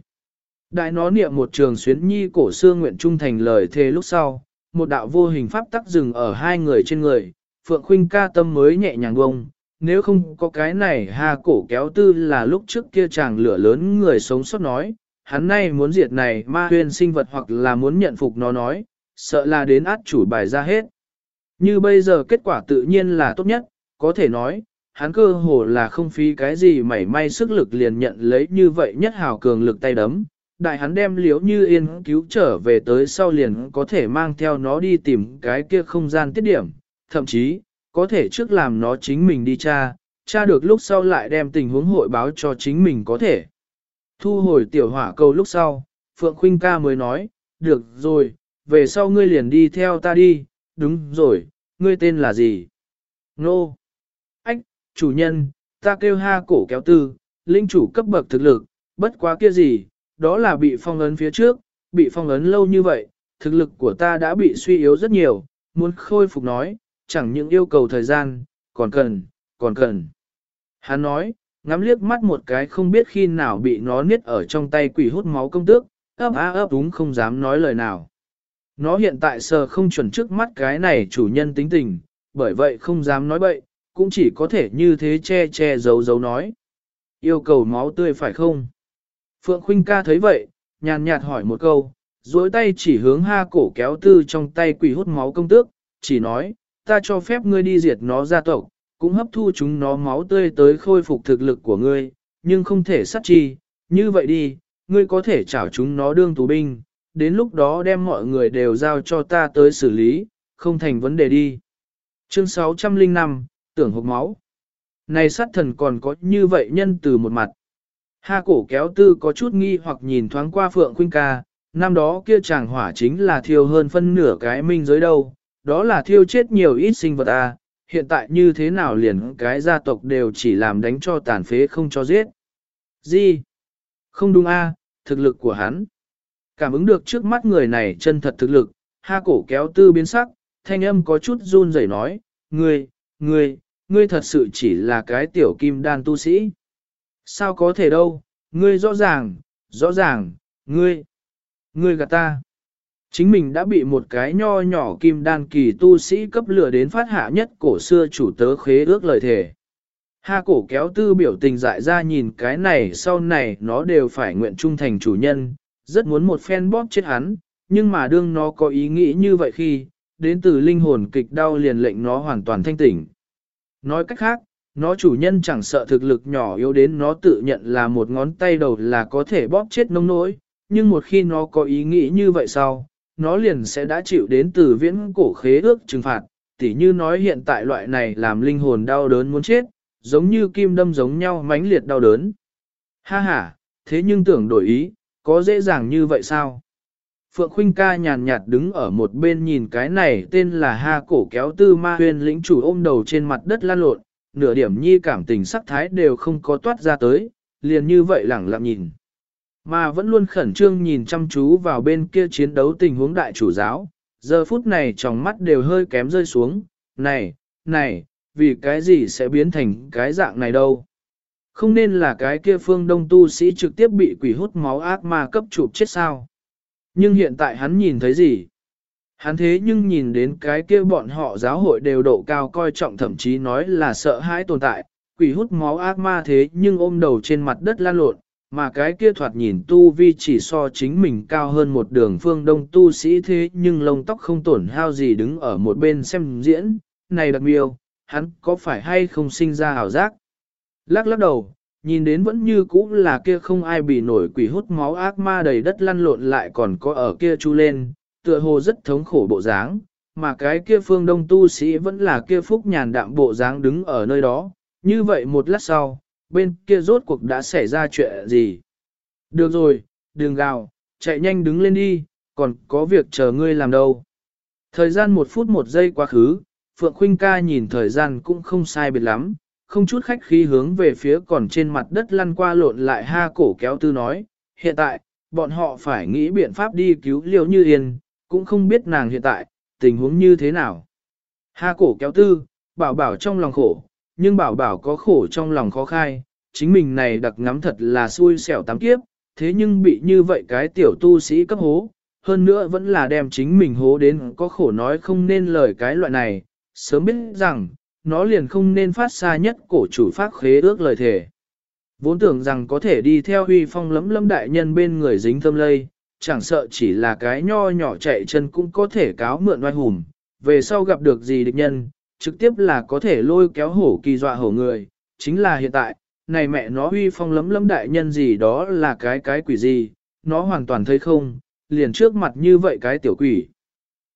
Đại nó niệm một trường xuyến nhi cổ xưa nguyện trung thành lời thề lúc sau, một đạo vô hình pháp tắc dừng ở hai người trên người, Phượng Khuynh ca tâm mới nhẹ nhàng bông, nếu không có cái này hà cổ kéo tư là lúc trước kia chàng lửa lớn người sống sót nói, hắn nay muốn diệt này ma huyền sinh vật hoặc là muốn nhận phục nó nói, sợ là đến át chủ bài ra hết. Như bây giờ kết quả tự nhiên là tốt nhất, có thể nói, hắn cơ hồ là không phí cái gì mảy may sức lực liền nhận lấy như vậy nhất hào cường lực tay đấm. Đại hắn đem liếu như yên cứu trở về tới sau liền có thể mang theo nó đi tìm cái kia không gian tiết điểm, thậm chí, có thể trước làm nó chính mình đi tra, tra được lúc sau lại đem tình huống hội báo cho chính mình có thể. Thu hồi tiểu hỏa câu lúc sau, Phượng Khuynh ca mới nói, được rồi, về sau ngươi liền đi theo ta đi, đúng rồi, ngươi tên là gì? Nô! Ách, chủ nhân, ta kêu ha cổ kéo tư, linh chủ cấp bậc thực lực, bất quá kia gì, đó là bị phong ấn phía trước, bị phong ấn lâu như vậy, thực lực của ta đã bị suy yếu rất nhiều, muốn khôi phục nói, chẳng những yêu cầu thời gian, còn cần, còn cần. Hắn nói, ngắm liếc mắt một cái không biết khi nào bị nó niết ở trong tay quỷ hút máu công tước, ấp á ấp đúng không dám nói lời nào. Nó hiện tại sờ không chuẩn trước mắt cái này chủ nhân tính tình, bởi vậy không dám nói bậy, cũng chỉ có thể như thế che che giấu giấu nói. Yêu cầu máu tươi phải không? Phượng Khuynh ca thấy vậy, nhàn nhạt hỏi một câu, duỗi tay chỉ hướng ha cổ kéo tư trong tay quỷ hút máu công tước, chỉ nói, ta cho phép ngươi đi diệt nó gia tộc, cũng hấp thu chúng nó máu tươi tới khôi phục thực lực của ngươi, nhưng không thể sát chi, như vậy đi, ngươi có thể trảo chúng nó đương tù binh, đến lúc đó đem mọi người đều giao cho ta tới xử lý, không thành vấn đề đi. Chương 605, tưởng hộp máu. Này sát thần còn có như vậy nhân từ một mặt. Ha cổ kéo tư có chút nghi hoặc nhìn thoáng qua Phượng Khuynh ca, năm đó kia chàng hỏa chính là thiêu hơn phân nửa cái minh giới đâu, đó là thiêu chết nhiều ít sinh vật à, hiện tại như thế nào liền cái gia tộc đều chỉ làm đánh cho tàn phế không cho giết. Gì? Không đúng a, thực lực của hắn. Cảm ứng được trước mắt người này chân thật thực lực, ha cổ kéo tư biến sắc, thanh âm có chút run rẩy nói, ngươi, ngươi, ngươi thật sự chỉ là cái tiểu kim đan tu sĩ. Sao có thể đâu, ngươi rõ ràng, rõ ràng, ngươi, ngươi gạt ta. Chính mình đã bị một cái nho nhỏ kim đan kỳ tu sĩ cấp lửa đến phát hạ nhất cổ xưa chủ tớ khế ước lời thề. Ha cổ kéo tư biểu tình dại ra nhìn cái này sau này nó đều phải nguyện trung thành chủ nhân, rất muốn một phen bóp chết hắn, nhưng mà đương nó có ý nghĩ như vậy khi, đến từ linh hồn kịch đau liền lệnh nó hoàn toàn thanh tỉnh. Nói cách khác, nó chủ nhân chẳng sợ thực lực nhỏ yếu đến nó tự nhận là một ngón tay đầu là có thể bóp chết nông nỗi, nhưng một khi nó có ý nghĩ như vậy sau, nó liền sẽ đã chịu đến từ viễn cổ khế ước trừng phạt, tỉ như nói hiện tại loại này làm linh hồn đau đớn muốn chết, giống như kim đâm giống nhau mãnh liệt đau đớn. Ha ha, thế nhưng tưởng đổi ý, có dễ dàng như vậy sao? Phượng Khuynh ca nhàn nhạt đứng ở một bên nhìn cái này tên là ha cổ kéo tư ma huyền lĩnh chủ ôm đầu trên mặt đất lan lộn, nửa điểm nhi cảm tình sắc thái đều không có toát ra tới, liền như vậy lẳng lặng nhìn. Mà vẫn luôn khẩn trương nhìn chăm chú vào bên kia chiến đấu tình huống đại chủ giáo, giờ phút này trong mắt đều hơi kém rơi xuống, này, này, vì cái gì sẽ biến thành cái dạng này đâu. Không nên là cái kia phương đông tu sĩ trực tiếp bị quỷ hút máu ác ma cấp chụp chết sao. Nhưng hiện tại hắn nhìn thấy gì? Hắn thế nhưng nhìn đến cái kia bọn họ giáo hội đều độ cao coi trọng thậm chí nói là sợ hãi tồn tại, quỷ hút máu ác ma thế nhưng ôm đầu trên mặt đất lan lộn, mà cái kia thoạt nhìn tu vi chỉ so chính mình cao hơn một đường phương đông tu sĩ thế nhưng lông tóc không tổn hao gì đứng ở một bên xem diễn, này đặc miêu, hắn có phải hay không sinh ra ảo giác? Lắc lắc đầu, nhìn đến vẫn như cũ là kia không ai bị nổi quỷ hút máu ác ma đầy đất lăn lộn lại còn có ở kia chu lên, tựa hồ rất thống khổ bộ dáng, mà cái kia phương đông tu sĩ vẫn là kia phúc nhàn đạm bộ dáng đứng ở nơi đó, như vậy một lát sau, bên kia rốt cuộc đã xảy ra chuyện gì. Được rồi, đường gào, chạy nhanh đứng lên đi, còn có việc chờ ngươi làm đâu. Thời gian một phút một giây quá khứ, Phượng Khuynh ca nhìn thời gian cũng không sai biệt lắm, không chút khách khí hướng về phía còn trên mặt đất lăn qua lộn lại ha cổ kéo tư nói, hiện tại, bọn họ phải nghĩ biện pháp đi cứu liều như yên, cũng không biết nàng hiện tại, tình huống như thế nào. Ha cổ kéo tư, bảo bảo trong lòng khổ, nhưng bảo bảo có khổ trong lòng khó khai, chính mình này đặc ngắm thật là xui xẻo tám kiếp, thế nhưng bị như vậy cái tiểu tu sĩ cấp hố, hơn nữa vẫn là đem chính mình hố đến có khổ nói không nên lời cái loại này, sớm biết rằng, nó liền không nên phát xa nhất cổ chủ phát khế ước lời thề. Vốn tưởng rằng có thể đi theo huy phong lấm lấm đại nhân bên người dính thâm lây, chẳng sợ chỉ là cái nho nhỏ chạy chân cũng có thể cáo mượn oai hùng, về sau gặp được gì địch nhân, trực tiếp là có thể lôi kéo hổ kỳ dọa hổ người, chính là hiện tại, này mẹ nó huy phong lấm lấm đại nhân gì đó là cái cái quỷ gì, nó hoàn toàn thấy không, liền trước mặt như vậy cái tiểu quỷ.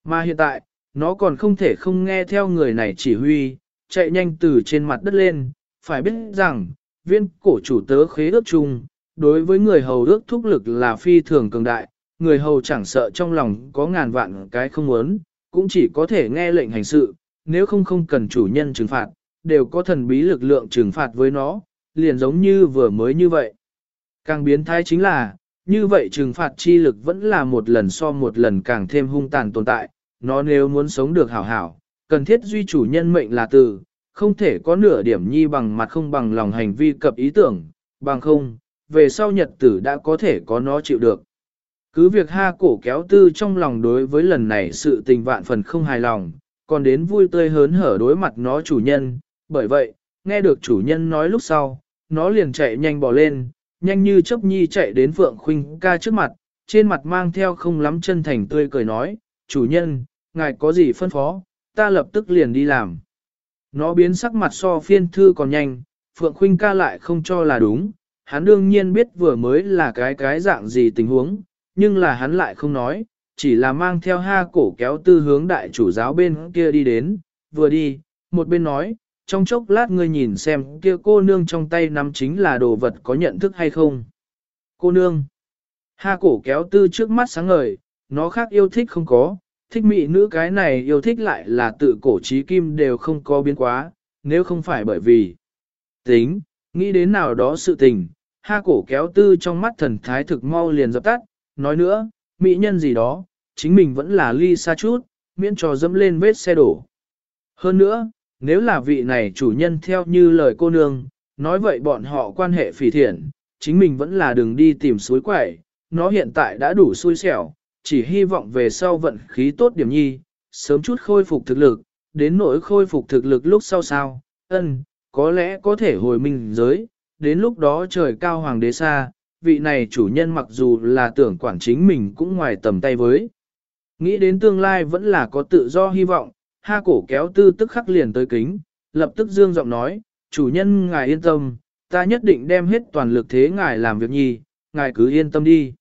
Mà hiện tại, nó còn không thể không nghe theo người này chỉ huy, chạy nhanh từ trên mặt đất lên, phải biết rằng, viên cổ chủ tớ khế ước chung, đối với người hầu ước thúc lực là phi thường cường đại, người hầu chẳng sợ trong lòng có ngàn vạn cái không muốn, cũng chỉ có thể nghe lệnh hành sự, nếu không không cần chủ nhân trừng phạt, đều có thần bí lực lượng trừng phạt với nó, liền giống như vừa mới như vậy. Càng biến thái chính là, như vậy trừng phạt chi lực vẫn là một lần so một lần càng thêm hung tàn tồn tại, nó nếu muốn sống được hảo hảo, cần thiết duy chủ nhân mệnh là từ, không thể có nửa điểm nhi bằng mặt không bằng lòng hành vi cập ý tưởng, bằng không, về sau nhật tử đã có thể có nó chịu được. Cứ việc ha cổ kéo tư trong lòng đối với lần này sự tình vạn phần không hài lòng, còn đến vui tươi hớn hở đối mặt nó chủ nhân, bởi vậy, nghe được chủ nhân nói lúc sau, nó liền chạy nhanh bỏ lên, nhanh như chớp nhi chạy đến Phượng Khuynh ca trước mặt, trên mặt mang theo không lắm chân thành tươi cười nói, chủ nhân, ngài có gì phân phó, ta lập tức liền đi làm. Nó biến sắc mặt so phiên thư còn nhanh, Phượng Khuynh ca lại không cho là đúng, hắn đương nhiên biết vừa mới là cái cái dạng gì tình huống, nhưng là hắn lại không nói, chỉ là mang theo ha cổ kéo tư hướng đại chủ giáo bên kia đi đến, vừa đi, một bên nói, trong chốc lát ngươi nhìn xem kia cô nương trong tay nắm chính là đồ vật có nhận thức hay không. Cô nương, ha cổ kéo tư trước mắt sáng ngời, nó khác yêu thích không có, thích mị nữ cái này yêu thích lại là tự cổ trí kim đều không có biến quá, nếu không phải bởi vì tính, nghĩ đến nào đó sự tình, ha cổ kéo tư trong mắt thần thái thực mau liền dập tắt, nói nữa, mỹ nhân gì đó, chính mình vẫn là ly xa chút, miễn cho dẫm lên vết xe đổ. Hơn nữa, nếu là vị này chủ nhân theo như lời cô nương, nói vậy bọn họ quan hệ phỉ thiện, chính mình vẫn là đừng đi tìm suối quẩy, nó hiện tại đã đủ xui xẻo, chỉ hy vọng về sau vận khí tốt điểm nhi, sớm chút khôi phục thực lực, đến nỗi khôi phục thực lực lúc sau sao, ân, có lẽ có thể hồi minh giới, đến lúc đó trời cao hoàng đế xa, vị này chủ nhân mặc dù là tưởng quản chính mình cũng ngoài tầm tay với. Nghĩ đến tương lai vẫn là có tự do hy vọng, ha cổ kéo tư tức khắc liền tới kính, lập tức dương giọng nói, chủ nhân ngài yên tâm, ta nhất định đem hết toàn lực thế ngài làm việc nhi, ngài cứ yên tâm đi.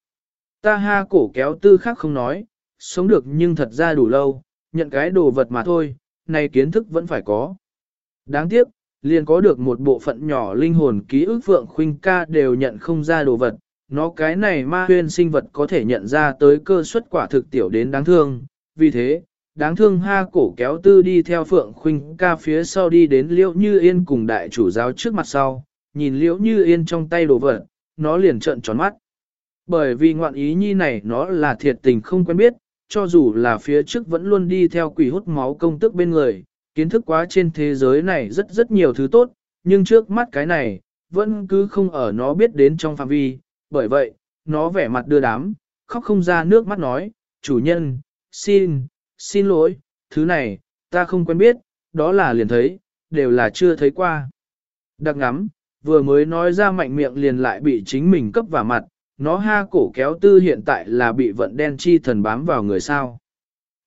Ta ha cổ kéo tư khắc không nói, sống được nhưng thật ra đủ lâu, nhận cái đồ vật mà thôi, này kiến thức vẫn phải có. Đáng tiếc, liền có được một bộ phận nhỏ linh hồn ký ức Phượng Khuynh ca đều nhận không ra đồ vật, nó cái này ma huyên sinh vật có thể nhận ra tới cơ suất quả thực tiểu đến đáng thương, vì thế, đáng thương ha cổ kéo tư đi theo Phượng Khuynh ca phía sau đi đến Liễu Như Yên cùng đại chủ giáo trước mặt sau, nhìn Liễu Như Yên trong tay đồ vật, nó liền trợn tròn mắt. Bởi vì ngoạn ý nhi này nó là thiệt tình không quen biết, cho dù là phía trước vẫn luôn đi theo quỷ hút máu công tức bên người, kiến thức quá trên thế giới này rất rất nhiều thứ tốt, nhưng trước mắt cái này, vẫn cứ không ở nó biết đến trong phạm vi, bởi vậy, nó vẻ mặt đưa đám, khóc không ra nước mắt nói, chủ nhân, xin, xin lỗi, thứ này, ta không quen biết, đó là liền thấy, đều là chưa thấy qua. Đặc ngắm, vừa mới nói ra mạnh miệng liền lại bị chính mình cấp vào mặt, nó ha cổ kéo tư hiện tại là bị vận đen chi thần bám vào người sao.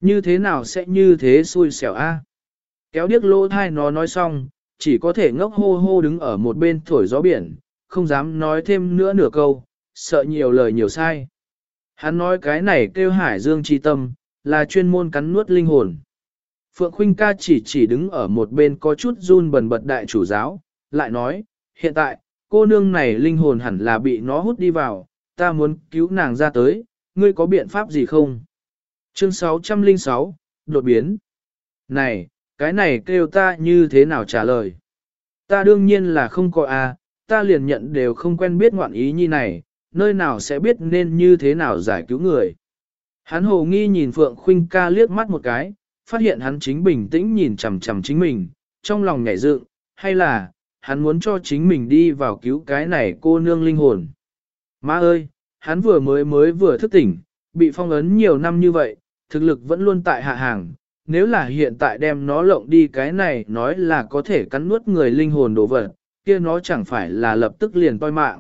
Như thế nào sẽ như thế xui xẻo a? Kéo điếc lỗ thai nó nói xong, chỉ có thể ngốc hô hô đứng ở một bên thổi gió biển, không dám nói thêm nữa nửa câu, sợ nhiều lời nhiều sai. Hắn nói cái này kêu hải dương chi tâm, là chuyên môn cắn nuốt linh hồn. Phượng Khuynh ca chỉ chỉ đứng ở một bên có chút run bần bật đại chủ giáo, lại nói, hiện tại, cô nương này linh hồn hẳn là bị nó hút đi vào, ta muốn cứu nàng ra tới, ngươi có biện pháp gì không? Chương 606, đột biến. Này, cái này kêu ta như thế nào trả lời? Ta đương nhiên là không có a, à, ta liền nhận đều không quen biết ngoạn ý như này, nơi nào sẽ biết nên như thế nào giải cứu người. Hắn hồ nghi nhìn Phượng Khuynh ca liếc mắt một cái, phát hiện hắn chính bình tĩnh nhìn chằm chằm chính mình, trong lòng nhảy dựng, hay là, hắn muốn cho chính mình đi vào cứu cái này cô nương linh hồn. Má ơi, hắn vừa mới mới vừa thức tỉnh, bị phong ấn nhiều năm như vậy, thực lực vẫn luôn tại hạ hàng, nếu là hiện tại đem nó lộng đi cái này nói là có thể cắn nuốt người linh hồn đồ vật, kia nó chẳng phải là lập tức liền toi mạng.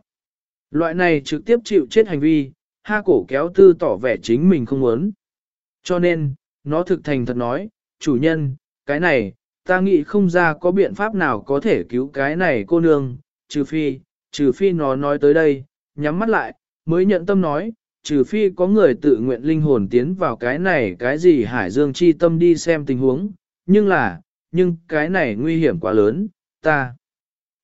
Loại này trực tiếp chịu chết hành vi, ha cổ kéo tư tỏ vẻ chính mình không muốn. Cho nên, nó thực thành thật nói, chủ nhân, cái này, ta nghĩ không ra có biện pháp nào có thể cứu cái này cô nương, trừ phi, trừ phi nó nói tới đây, nhắm mắt lại, mới nhận tâm nói, trừ phi có người tự nguyện linh hồn tiến vào cái này cái gì hải dương chi tâm đi xem tình huống, nhưng là, nhưng cái này nguy hiểm quá lớn, ta.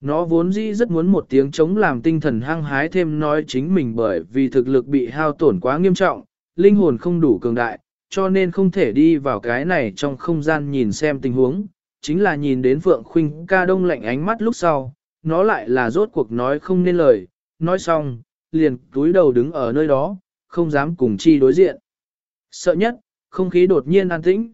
Nó vốn dĩ rất muốn một tiếng chống làm tinh thần hăng hái thêm nói chính mình bởi vì thực lực bị hao tổn quá nghiêm trọng, linh hồn không đủ cường đại, cho nên không thể đi vào cái này trong không gian nhìn xem tình huống. Chính là nhìn đến Phượng Khuynh ca đông lạnh ánh mắt lúc sau, nó lại là rốt cuộc nói không nên lời, nói xong, liền túi đầu đứng ở nơi đó, không dám cùng chi đối diện. Sợ nhất, không khí đột nhiên an tĩnh.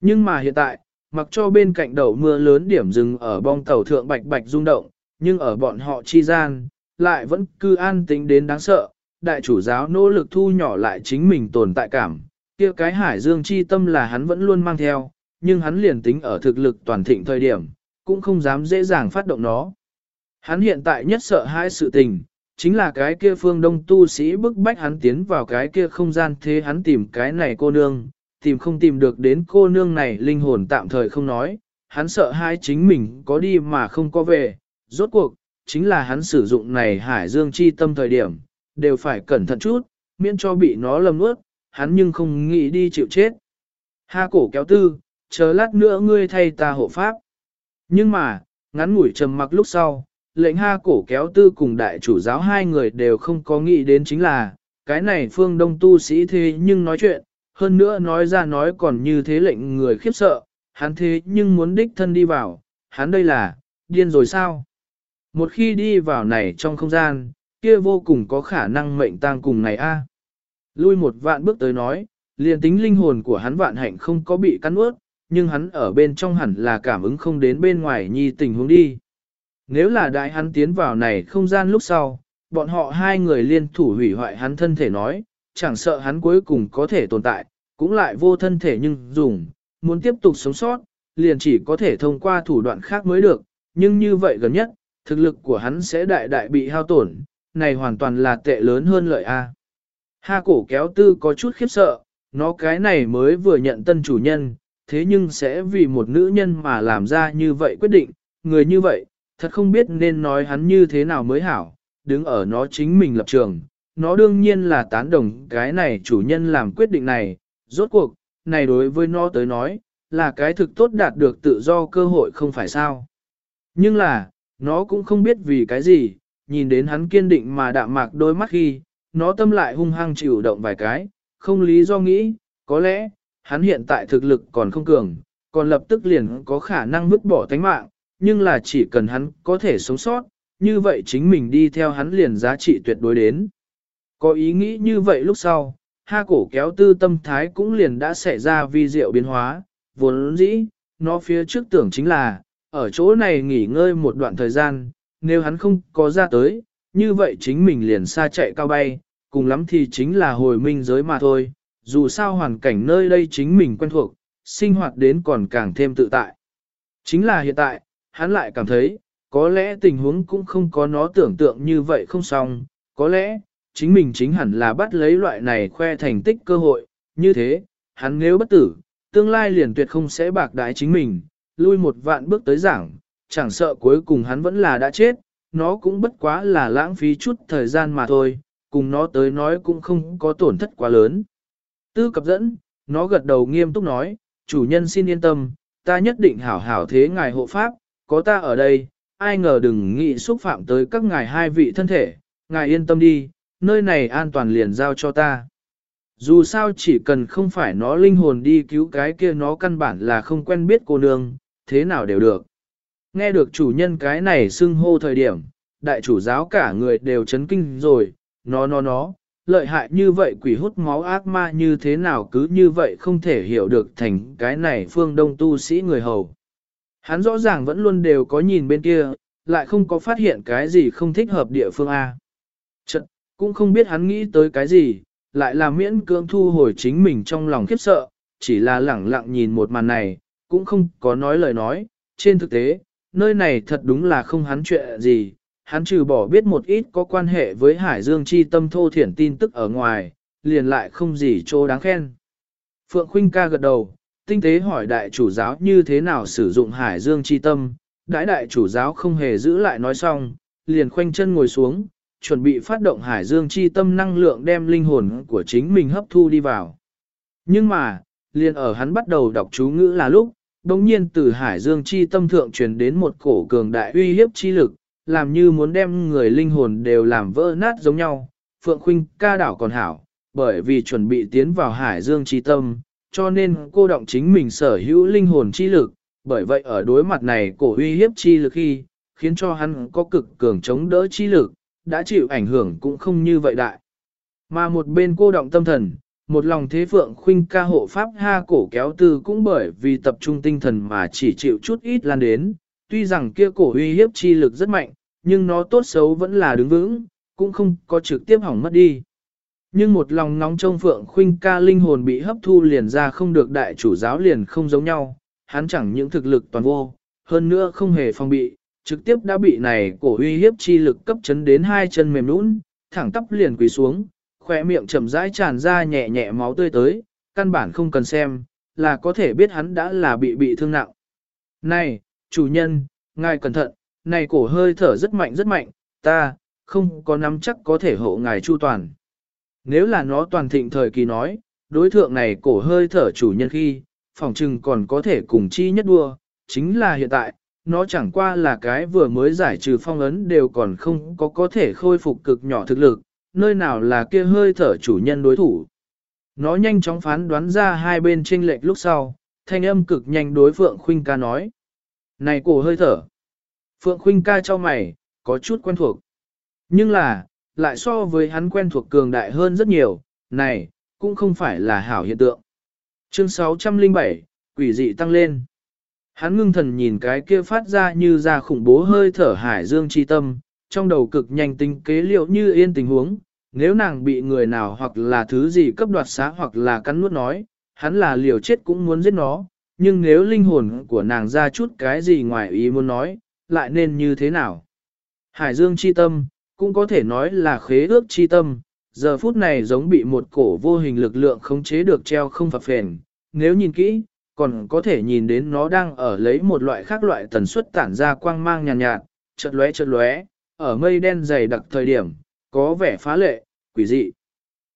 Nhưng mà hiện tại, mặc cho bên cạnh đầu mưa lớn điểm dừng ở bong tàu thượng bạch bạch rung động, nhưng ở bọn họ chi gian, lại vẫn cư an tĩnh đến đáng sợ. Đại chủ giáo nỗ lực thu nhỏ lại chính mình tồn tại cảm, kia cái hải dương chi tâm là hắn vẫn luôn mang theo, nhưng hắn liền tính ở thực lực toàn thịnh thời điểm, cũng không dám dễ dàng phát động nó. Hắn hiện tại nhất sợ hai sự tình, chính là cái kia phương đông tu sĩ bức bách hắn tiến vào cái kia không gian thế hắn tìm cái này cô nương, tìm không tìm được đến cô nương này linh hồn tạm thời không nói, hắn sợ hai chính mình có đi mà không có về, rốt cuộc, chính là hắn sử dụng này hải dương chi tâm thời điểm, đều phải cẩn thận chút, miễn cho bị nó lầm nuốt, hắn nhưng không nghĩ đi chịu chết. Ha cổ kéo tư, chờ lát nữa ngươi thay ta hộ pháp. Nhưng mà, ngắn ngủi trầm mặc lúc sau, lệnh ha cổ kéo tư cùng đại chủ giáo hai người đều không có nghĩ đến chính là, cái này phương đông tu sĩ thế nhưng nói chuyện, hơn nữa nói ra nói còn như thế lệnh người khiếp sợ, hắn thế nhưng muốn đích thân đi vào, hắn đây là, điên rồi sao? Một khi đi vào này trong không gian, kia vô cùng có khả năng mệnh tang cùng này a. Lui một vạn bước tới nói, liền tính linh hồn của hắn vạn hạnh không có bị cắn ướt, nhưng hắn ở bên trong hẳn là cảm ứng không đến bên ngoài nhi tình huống đi. Nếu là đại hắn tiến vào này không gian lúc sau, bọn họ hai người liên thủ hủy hoại hắn thân thể nói, chẳng sợ hắn cuối cùng có thể tồn tại, cũng lại vô thân thể nhưng dùng, muốn tiếp tục sống sót, liền chỉ có thể thông qua thủ đoạn khác mới được, nhưng như vậy gần nhất, thực lực của hắn sẽ đại đại bị hao tổn, này hoàn toàn là tệ lớn hơn lợi A. Ha cổ kéo tư có chút khiếp sợ, nó cái này mới vừa nhận tân chủ nhân, thế nhưng sẽ vì một nữ nhân mà làm ra như vậy quyết định, người như vậy, thật không biết nên nói hắn như thế nào mới hảo, đứng ở nó chính mình lập trường, nó đương nhiên là tán đồng cái này chủ nhân làm quyết định này, rốt cuộc, này đối với nó tới nói, là cái thực tốt đạt được tự do cơ hội không phải sao. Nhưng là, nó cũng không biết vì cái gì, nhìn đến hắn kiên định mà đạm mạc đôi mắt khi, nó tâm lại hung hăng chịu động vài cái, không lý do nghĩ, có lẽ, hắn hiện tại thực lực còn không cường, còn lập tức liền có khả năng vứt bỏ tánh mạng, nhưng là chỉ cần hắn có thể sống sót, như vậy chính mình đi theo hắn liền giá trị tuyệt đối đến. Có ý nghĩ như vậy lúc sau, ha cổ kéo tư tâm thái cũng liền đã xảy ra vi diệu biến hóa, vốn dĩ, nó phía trước tưởng chính là, ở chỗ này nghỉ ngơi một đoạn thời gian, nếu hắn không có ra tới, như vậy chính mình liền xa chạy cao bay, cùng lắm thì chính là hồi minh giới mà thôi, dù sao hoàn cảnh nơi đây chính mình quen thuộc, sinh hoạt đến còn càng thêm tự tại. Chính là hiện tại, hắn lại cảm thấy, có lẽ tình huống cũng không có nó tưởng tượng như vậy không xong, có lẽ, chính mình chính hẳn là bắt lấy loại này khoe thành tích cơ hội, như thế, hắn nếu bất tử, tương lai liền tuyệt không sẽ bạc đái chính mình, lui một vạn bước tới giảng, chẳng sợ cuối cùng hắn vẫn là đã chết, nó cũng bất quá là lãng phí chút thời gian mà thôi, cùng nó tới nói cũng không có tổn thất quá lớn. Tư cập dẫn, nó gật đầu nghiêm túc nói, chủ nhân xin yên tâm, ta nhất định hảo hảo thế ngài hộ pháp, có ta ở đây, ai ngờ đừng nghĩ xúc phạm tới các ngài hai vị thân thể, ngài yên tâm đi, nơi này an toàn liền giao cho ta. Dù sao chỉ cần không phải nó linh hồn đi cứu cái kia nó căn bản là không quen biết cô nương, thế nào đều được. Nghe được chủ nhân cái này xưng hô thời điểm, đại chủ giáo cả người đều chấn kinh rồi, nó nó nó, lợi hại như vậy quỷ hút máu ác ma như thế nào cứ như vậy không thể hiểu được thành cái này phương đông tu sĩ người hầu. Hắn rõ ràng vẫn luôn đều có nhìn bên kia, lại không có phát hiện cái gì không thích hợp địa phương A. Chật, cũng không biết hắn nghĩ tới cái gì, lại là miễn cưỡng thu hồi chính mình trong lòng khiếp sợ, chỉ là lẳng lặng nhìn một màn này, cũng không có nói lời nói. Trên thực tế, nơi này thật đúng là không hắn chuyện gì, hắn trừ bỏ biết một ít có quan hệ với Hải Dương chi tâm thô thiển tin tức ở ngoài, liền lại không gì chỗ đáng khen. Phượng Khuynh ca gật đầu, tinh tế hỏi đại chủ giáo như thế nào sử dụng Hải Dương chi tâm, đại đại chủ giáo không hề giữ lại nói xong, liền khoanh chân ngồi xuống, chuẩn bị phát động Hải Dương chi tâm năng lượng đem linh hồn của chính mình hấp thu đi vào. Nhưng mà, liền ở hắn bắt đầu đọc chú ngữ là lúc, đồng nhiên từ hải dương chi tâm thượng truyền đến một cổ cường đại uy hiếp chi lực, làm như muốn đem người linh hồn đều làm vỡ nát giống nhau. Phượng Khuynh ca đảo còn hảo, bởi vì chuẩn bị tiến vào hải dương chi tâm, cho nên cô động chính mình sở hữu linh hồn chi lực, bởi vậy ở đối mặt này cổ uy hiếp chi lực khi, khiến cho hắn có cực cường chống đỡ chi lực, đã chịu ảnh hưởng cũng không như vậy đại. Mà một bên cô động tâm thần, một lòng thế phượng khuynh ca hộ pháp ha cổ kéo tư cũng bởi vì tập trung tinh thần mà chỉ chịu chút ít lan đến, tuy rằng kia cổ uy hiếp chi lực rất mạnh, nhưng nó tốt xấu vẫn là đứng vững, cũng không có trực tiếp hỏng mất đi. Nhưng một lòng nóng trông phượng khuynh ca linh hồn bị hấp thu liền ra không được đại chủ giáo liền không giống nhau, hắn chẳng những thực lực toàn vô, hơn nữa không hề phòng bị, trực tiếp đã bị này cổ uy hiếp chi lực cấp chấn đến hai chân mềm nũng, thẳng tắp liền quỳ xuống, khỏe miệng chậm rãi tràn ra nhẹ nhẹ máu tươi tới, căn bản không cần xem, là có thể biết hắn đã là bị bị thương nặng. Này, chủ nhân, ngài cẩn thận, này cổ hơi thở rất mạnh rất mạnh, ta, không có nắm chắc có thể hộ ngài chu toàn. Nếu là nó toàn thịnh thời kỳ nói, đối thượng này cổ hơi thở chủ nhân khi, phòng trừng còn có thể cùng chi nhất đua, chính là hiện tại, nó chẳng qua là cái vừa mới giải trừ phong ấn đều còn không có có thể khôi phục cực nhỏ thực lực, nơi nào là kia hơi thở chủ nhân đối thủ. Nó nhanh chóng phán đoán ra hai bên tranh lệch lúc sau, thanh âm cực nhanh đối Phượng Khuynh ca nói. Này cổ hơi thở. Phượng Khuynh ca cho mày, có chút quen thuộc. Nhưng là, lại so với hắn quen thuộc cường đại hơn rất nhiều, này, cũng không phải là hảo hiện tượng. Chương 607, quỷ dị tăng lên. Hắn ngưng thần nhìn cái kia phát ra như ra khủng bố hơi thở hải dương chi tâm, trong đầu cực nhanh tinh kế liệu như yên tình huống, nếu nàng bị người nào hoặc là thứ gì cấp đoạt xá hoặc là cắn nuốt nói, hắn là liều chết cũng muốn giết nó, nhưng nếu linh hồn của nàng ra chút cái gì ngoài ý muốn nói, lại nên như thế nào? Hải dương chi tâm, cũng có thể nói là khế ước chi tâm, giờ phút này giống bị một cổ vô hình lực lượng khống chế được treo không phập phền, nếu nhìn kỹ, còn có thể nhìn đến nó đang ở lấy một loại khác loại tần suất tản ra quang mang nhàn nhạt, nhạt, chợt lóe chợt lóe, ở mây đen dày đặc thời điểm, có vẻ phá lệ, quỷ dị.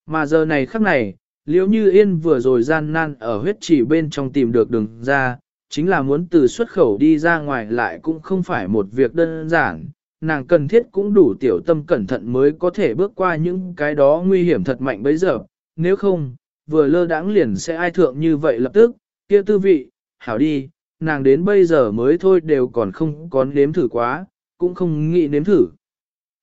Mà giờ này khắc này, liễu như yên vừa rồi gian nan ở huyết chỉ bên trong tìm được đường ra, chính là muốn từ xuất khẩu đi ra ngoài lại cũng không phải một việc đơn giản, nàng cần thiết cũng đủ tiểu tâm cẩn thận mới có thể bước qua những cái đó nguy hiểm thật mạnh bấy giờ, nếu không, vừa lơ đãng liền sẽ ai thượng như vậy lập tức, kia tư vị, hảo đi, nàng đến bây giờ mới thôi đều còn không có nếm thử quá, cũng không nghĩ nếm thử.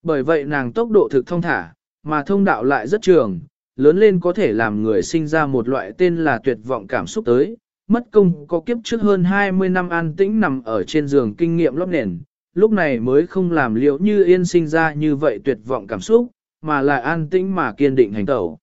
Bởi vậy nàng tốc độ thực thông thả, mà thông đạo lại rất trường, lớn lên có thể làm người sinh ra một loại tên là tuyệt vọng cảm xúc tới. Mất công có kiếp trước hơn 20 năm an tĩnh nằm ở trên giường kinh nghiệm lót nền, lúc này mới không làm liệu như yên sinh ra như vậy tuyệt vọng cảm xúc, mà lại an tĩnh mà kiên định hành tẩu.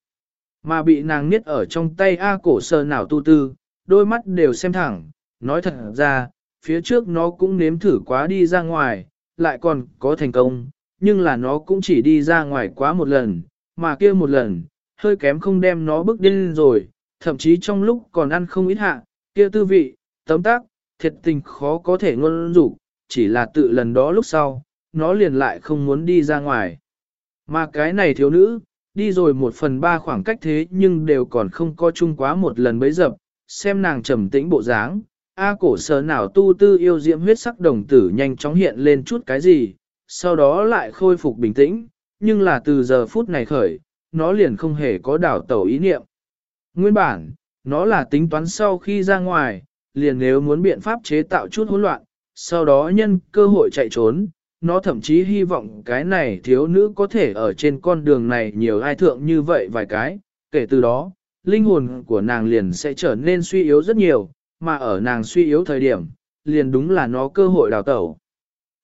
Mà bị nàng niết ở trong tay A cổ sơ nào tu tư, đôi mắt đều xem thẳng, nói thật ra, phía trước nó cũng nếm thử quá đi ra ngoài, lại còn có thành công, nhưng là nó cũng chỉ đi ra ngoài quá một lần, mà kia một lần, hơi kém không đem nó bước điên rồi, thậm chí trong lúc còn ăn không ít hạ, kia tư vị, tấm tác, thiệt tình khó có thể ngôn dục chỉ là tự lần đó lúc sau, nó liền lại không muốn đi ra ngoài. Mà cái này thiếu nữ, đi rồi một phần ba khoảng cách thế nhưng đều còn không có chung quá một lần bấy dập, xem nàng trầm tĩnh bộ dáng, A cổ sở nào tu tư yêu diễm huyết sắc đồng tử nhanh chóng hiện lên chút cái gì, sau đó lại khôi phục bình tĩnh, nhưng là từ giờ phút này khởi, nó liền không hề có đảo tẩu ý niệm. Nguyên bản, nó là tính toán sau khi ra ngoài, liền nếu muốn biện pháp chế tạo chút hỗn loạn, sau đó nhân cơ hội chạy trốn, nó thậm chí hy vọng cái này thiếu nữ có thể ở trên con đường này nhiều ai thượng như vậy vài cái, kể từ đó, linh hồn của nàng liền sẽ trở nên suy yếu rất nhiều, mà ở nàng suy yếu thời điểm, liền đúng là nó cơ hội đào tẩu.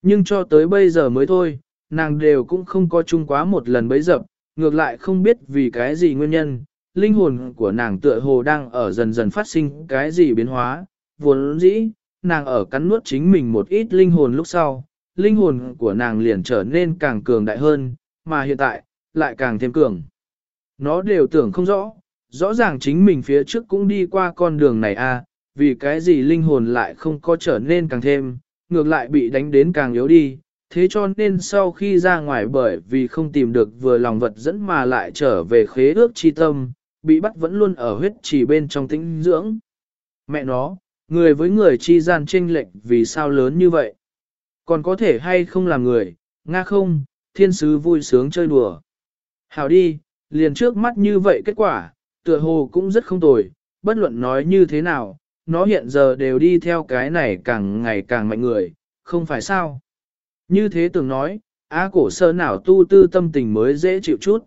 Nhưng cho tới bây giờ mới thôi, nàng đều cũng không có chung quá một lần bấy dập, ngược lại không biết vì cái gì nguyên nhân, linh hồn của nàng tựa hồ đang ở dần dần phát sinh cái gì biến hóa, vốn dĩ, nàng ở cắn nuốt chính mình một ít linh hồn lúc sau, linh hồn của nàng liền trở nên càng cường đại hơn, mà hiện tại, lại càng thêm cường. Nó đều tưởng không rõ, rõ ràng chính mình phía trước cũng đi qua con đường này a, à, vì cái gì linh hồn lại không có trở nên càng thêm, ngược lại bị đánh đến càng yếu đi, thế cho nên sau khi ra ngoài bởi vì không tìm được vừa lòng vật dẫn mà lại trở về khế ước chi tâm, bị bắt vẫn luôn ở huyết chỉ bên trong tĩnh dưỡng. Mẹ nó, người với người chi gian chênh lệch vì sao lớn như vậy? Còn có thể hay không làm người, nga không, thiên sứ vui sướng chơi đùa. Hảo đi, liền trước mắt như vậy kết quả, tựa hồ cũng rất không tồi, bất luận nói như thế nào, nó hiện giờ đều đi theo cái này càng ngày càng mạnh người, không phải sao. Như thế tưởng nói, á cổ sơ nào tu tư tâm tình mới dễ chịu chút.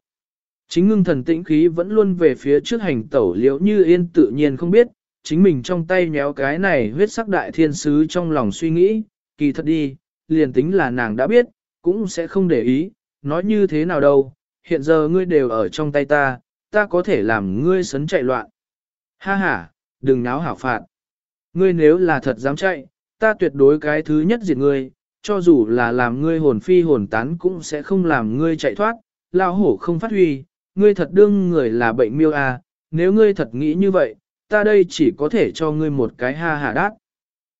Chính ngưng thần tĩnh khí vẫn luôn về phía trước hành tẩu liễu như yên tự nhiên không biết, chính mình trong tay nhéo cái này huyết sắc đại thiên sứ trong lòng suy nghĩ, kỳ thật đi, liền tính là nàng đã biết, cũng sẽ không để ý, nói như thế nào đâu, hiện giờ ngươi đều ở trong tay ta, ta có thể làm ngươi sấn chạy loạn. Ha ha, đừng náo hảo phạt. Ngươi nếu là thật dám chạy, ta tuyệt đối cái thứ nhất diệt ngươi, cho dù là làm ngươi hồn phi hồn tán cũng sẽ không làm ngươi chạy thoát, lao hổ không phát huy, ngươi thật đương người là bệnh miêu à, nếu ngươi thật nghĩ như vậy, ta đây chỉ có thể cho ngươi một cái ha hà đát.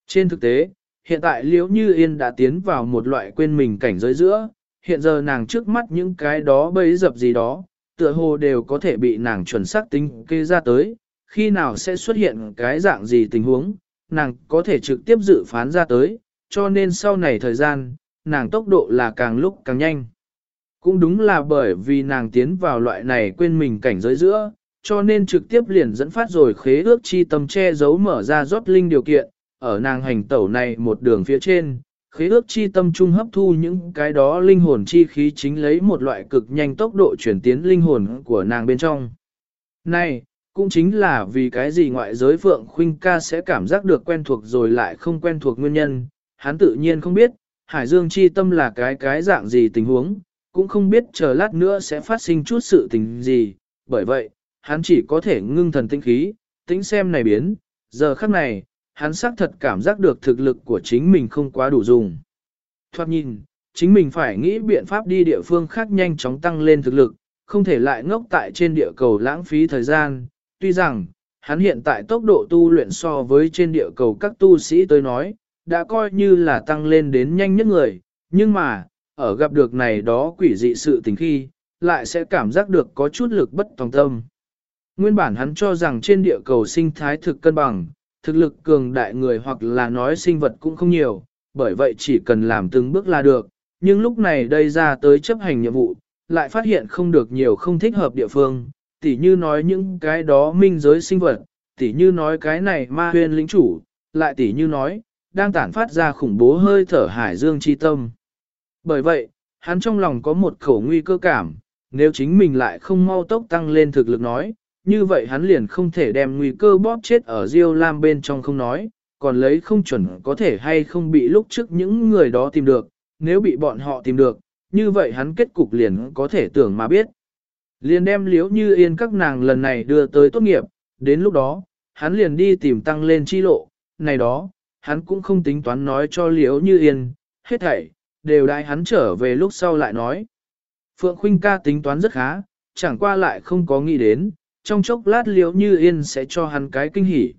Trên thực tế, hiện tại liễu như yên đã tiến vào một loại quên mình cảnh giới giữa, hiện giờ nàng trước mắt những cái đó bấy dập gì đó, tựa hồ đều có thể bị nàng chuẩn xác tính kê ra tới, khi nào sẽ xuất hiện cái dạng gì tình huống, nàng có thể trực tiếp dự phán ra tới, cho nên sau này thời gian, nàng tốc độ là càng lúc càng nhanh. Cũng đúng là bởi vì nàng tiến vào loại này quên mình cảnh giới giữa, cho nên trực tiếp liền dẫn phát rồi khế ước chi tâm che giấu mở ra rót linh điều kiện, ở nàng hành tẩu này một đường phía trên, khế ước chi tâm trung hấp thu những cái đó linh hồn chi khí chính lấy một loại cực nhanh tốc độ chuyển tiến linh hồn của nàng bên trong. Này, cũng chính là vì cái gì ngoại giới Phượng Khuynh ca sẽ cảm giác được quen thuộc rồi lại không quen thuộc nguyên nhân, hắn tự nhiên không biết, Hải Dương chi tâm là cái cái dạng gì tình huống, cũng không biết chờ lát nữa sẽ phát sinh chút sự tình gì, bởi vậy, hắn chỉ có thể ngưng thần tinh khí, tính xem này biến, giờ khắc này, hắn xác thật cảm giác được thực lực của chính mình không quá đủ dùng. Thoát nhìn, chính mình phải nghĩ biện pháp đi địa phương khác nhanh chóng tăng lên thực lực, không thể lại ngốc tại trên địa cầu lãng phí thời gian, tuy rằng, hắn hiện tại tốc độ tu luyện so với trên địa cầu các tu sĩ tới nói, đã coi như là tăng lên đến nhanh nhất người, nhưng mà, ở gặp được này đó quỷ dị sự tình khi, lại sẽ cảm giác được có chút lực bất tòng tâm. Nguyên bản hắn cho rằng trên địa cầu sinh thái thực cân bằng, thực lực cường đại người hoặc là nói sinh vật cũng không nhiều, bởi vậy chỉ cần làm từng bước là được, nhưng lúc này đây ra tới chấp hành nhiệm vụ, lại phát hiện không được nhiều không thích hợp địa phương, tỉ như nói những cái đó minh giới sinh vật, tỉ như nói cái này ma huyền lĩnh chủ, lại tỉ như nói, đang tản phát ra khủng bố hơi thở hải dương chi tâm. Bởi vậy, hắn trong lòng có một khẩu nguy cơ cảm, nếu chính mình lại không mau tốc tăng lên thực lực nói, như vậy hắn liền không thể đem nguy cơ bóp chết ở Diêu Lam bên trong không nói, còn lấy không chuẩn có thể hay không bị lúc trước những người đó tìm được, nếu bị bọn họ tìm được, như vậy hắn kết cục liền có thể tưởng mà biết. Liền đem liếu như yên các nàng lần này đưa tới tốt nghiệp, đến lúc đó, hắn liền đi tìm tăng lên chi lộ, này đó, hắn cũng không tính toán nói cho liếu như yên, hết thảy, đều đại hắn trở về lúc sau lại nói. Phượng Khuynh ca tính toán rất khá, chẳng qua lại không có nghĩ đến, trong chốc lát liếu như yên sẽ cho hắn cái kinh hỉ.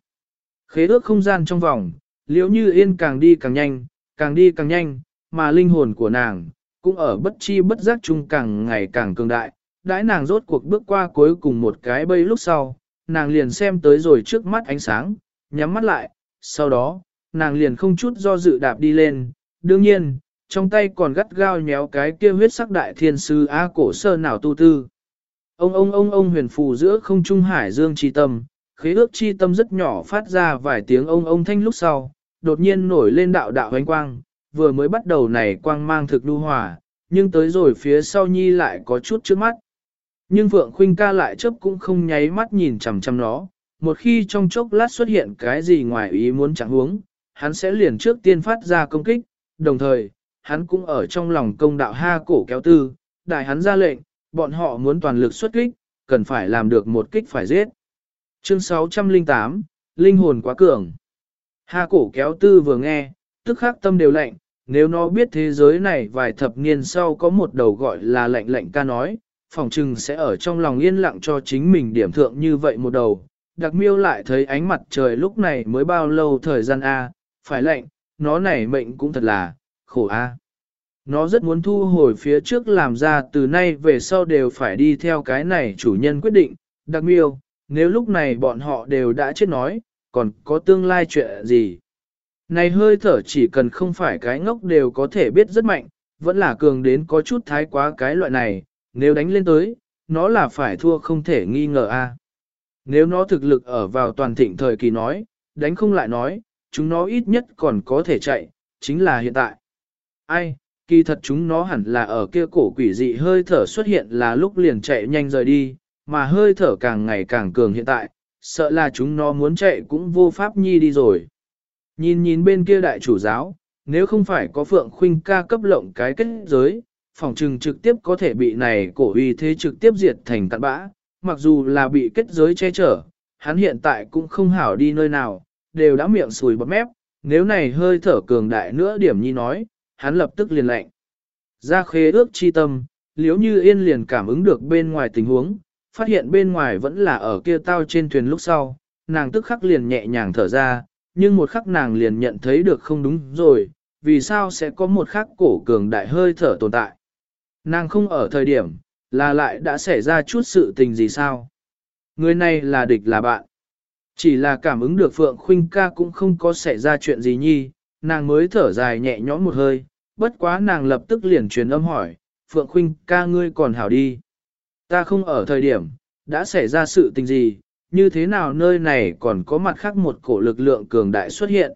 Khế ước không gian trong vòng, liếu như yên càng đi càng nhanh, càng đi càng nhanh, mà linh hồn của nàng, cũng ở bất chi bất giác chung càng ngày càng cường đại. Đãi nàng rốt cuộc bước qua cuối cùng một cái bây lúc sau, nàng liền xem tới rồi trước mắt ánh sáng, nhắm mắt lại, sau đó, nàng liền không chút do dự đạp đi lên, đương nhiên, trong tay còn gắt gao nhéo cái kia huyết sắc đại thiên sư A cổ sơ nào tu tư. Ông ông ông ông huyền phù giữa không trung hải dương chi tâm, khế ước chi tâm rất nhỏ phát ra vài tiếng ông ông thanh lúc sau, đột nhiên nổi lên đạo đạo ánh quang, vừa mới bắt đầu này quang mang thực lưu hòa, nhưng tới rồi phía sau nhi lại có chút trước mắt. Nhưng Phượng Khuynh ca lại chấp cũng không nháy mắt nhìn chằm chằm nó, một khi trong chốc lát xuất hiện cái gì ngoài ý muốn chẳng huống, hắn sẽ liền trước tiên phát ra công kích, đồng thời, hắn cũng ở trong lòng công đạo ha cổ kéo tư, đại hắn ra lệnh, bọn họ muốn toàn lực xuất kích, cần phải làm được một kích phải giết. Chương 608, Linh hồn quá cường. Hà cổ kéo tư vừa nghe, tức khắc tâm đều lạnh, nếu nó biết thế giới này vài thập niên sau có một đầu gọi là lạnh lạnh ca nói, phòng trừng sẽ ở trong lòng yên lặng cho chính mình điểm thượng như vậy một đầu. Đặc miêu lại thấy ánh mặt trời lúc này mới bao lâu thời gian A, phải lạnh, nó này mệnh cũng thật là, khổ A. Nó rất muốn thu hồi phía trước làm ra từ nay về sau đều phải đi theo cái này chủ nhân quyết định, đặc miêu, nếu lúc này bọn họ đều đã chết nói, còn có tương lai chuyện gì. Này hơi thở chỉ cần không phải cái ngốc đều có thể biết rất mạnh, vẫn là cường đến có chút thái quá cái loại này, nếu đánh lên tới, nó là phải thua không thể nghi ngờ a. Nếu nó thực lực ở vào toàn thịnh thời kỳ nói, đánh không lại nói, chúng nó ít nhất còn có thể chạy, chính là hiện tại. Ai, kỳ thật chúng nó hẳn là ở kia cổ quỷ dị hơi thở xuất hiện là lúc liền chạy nhanh rời đi, mà hơi thở càng ngày càng cường hiện tại, sợ là chúng nó muốn chạy cũng vô pháp nhi đi rồi. Nhìn nhìn bên kia đại chủ giáo, nếu không phải có Phượng Khuynh ca cấp lộng cái kết giới, phòng trừng trực tiếp có thể bị này cổ uy thế trực tiếp diệt thành tận bã, mặc dù là bị kết giới che chở, hắn hiện tại cũng không hảo đi nơi nào, đều đã miệng sùi bắp mép, nếu này hơi thở cường đại nữa điểm nhi nói, hắn lập tức liền lệnh. Ra khế ước chi tâm, liếu như yên liền cảm ứng được bên ngoài tình huống, phát hiện bên ngoài vẫn là ở kia tao trên thuyền lúc sau, nàng tức khắc liền nhẹ nhàng thở ra, nhưng một khắc nàng liền nhận thấy được không đúng rồi, vì sao sẽ có một khắc cổ cường đại hơi thở tồn tại. Nàng không ở thời điểm, là lại đã xảy ra chút sự tình gì sao? Người này là địch là bạn. Chỉ là cảm ứng được Phượng Khuynh ca cũng không có xảy ra chuyện gì nhi, nàng mới thở dài nhẹ nhõm một hơi, bất quá nàng lập tức liền truyền âm hỏi, Phượng Khuynh ca ngươi còn hảo đi. Ta không ở thời điểm, đã xảy ra sự tình gì, như thế nào nơi này còn có mặt khác một cổ lực lượng cường đại xuất hiện.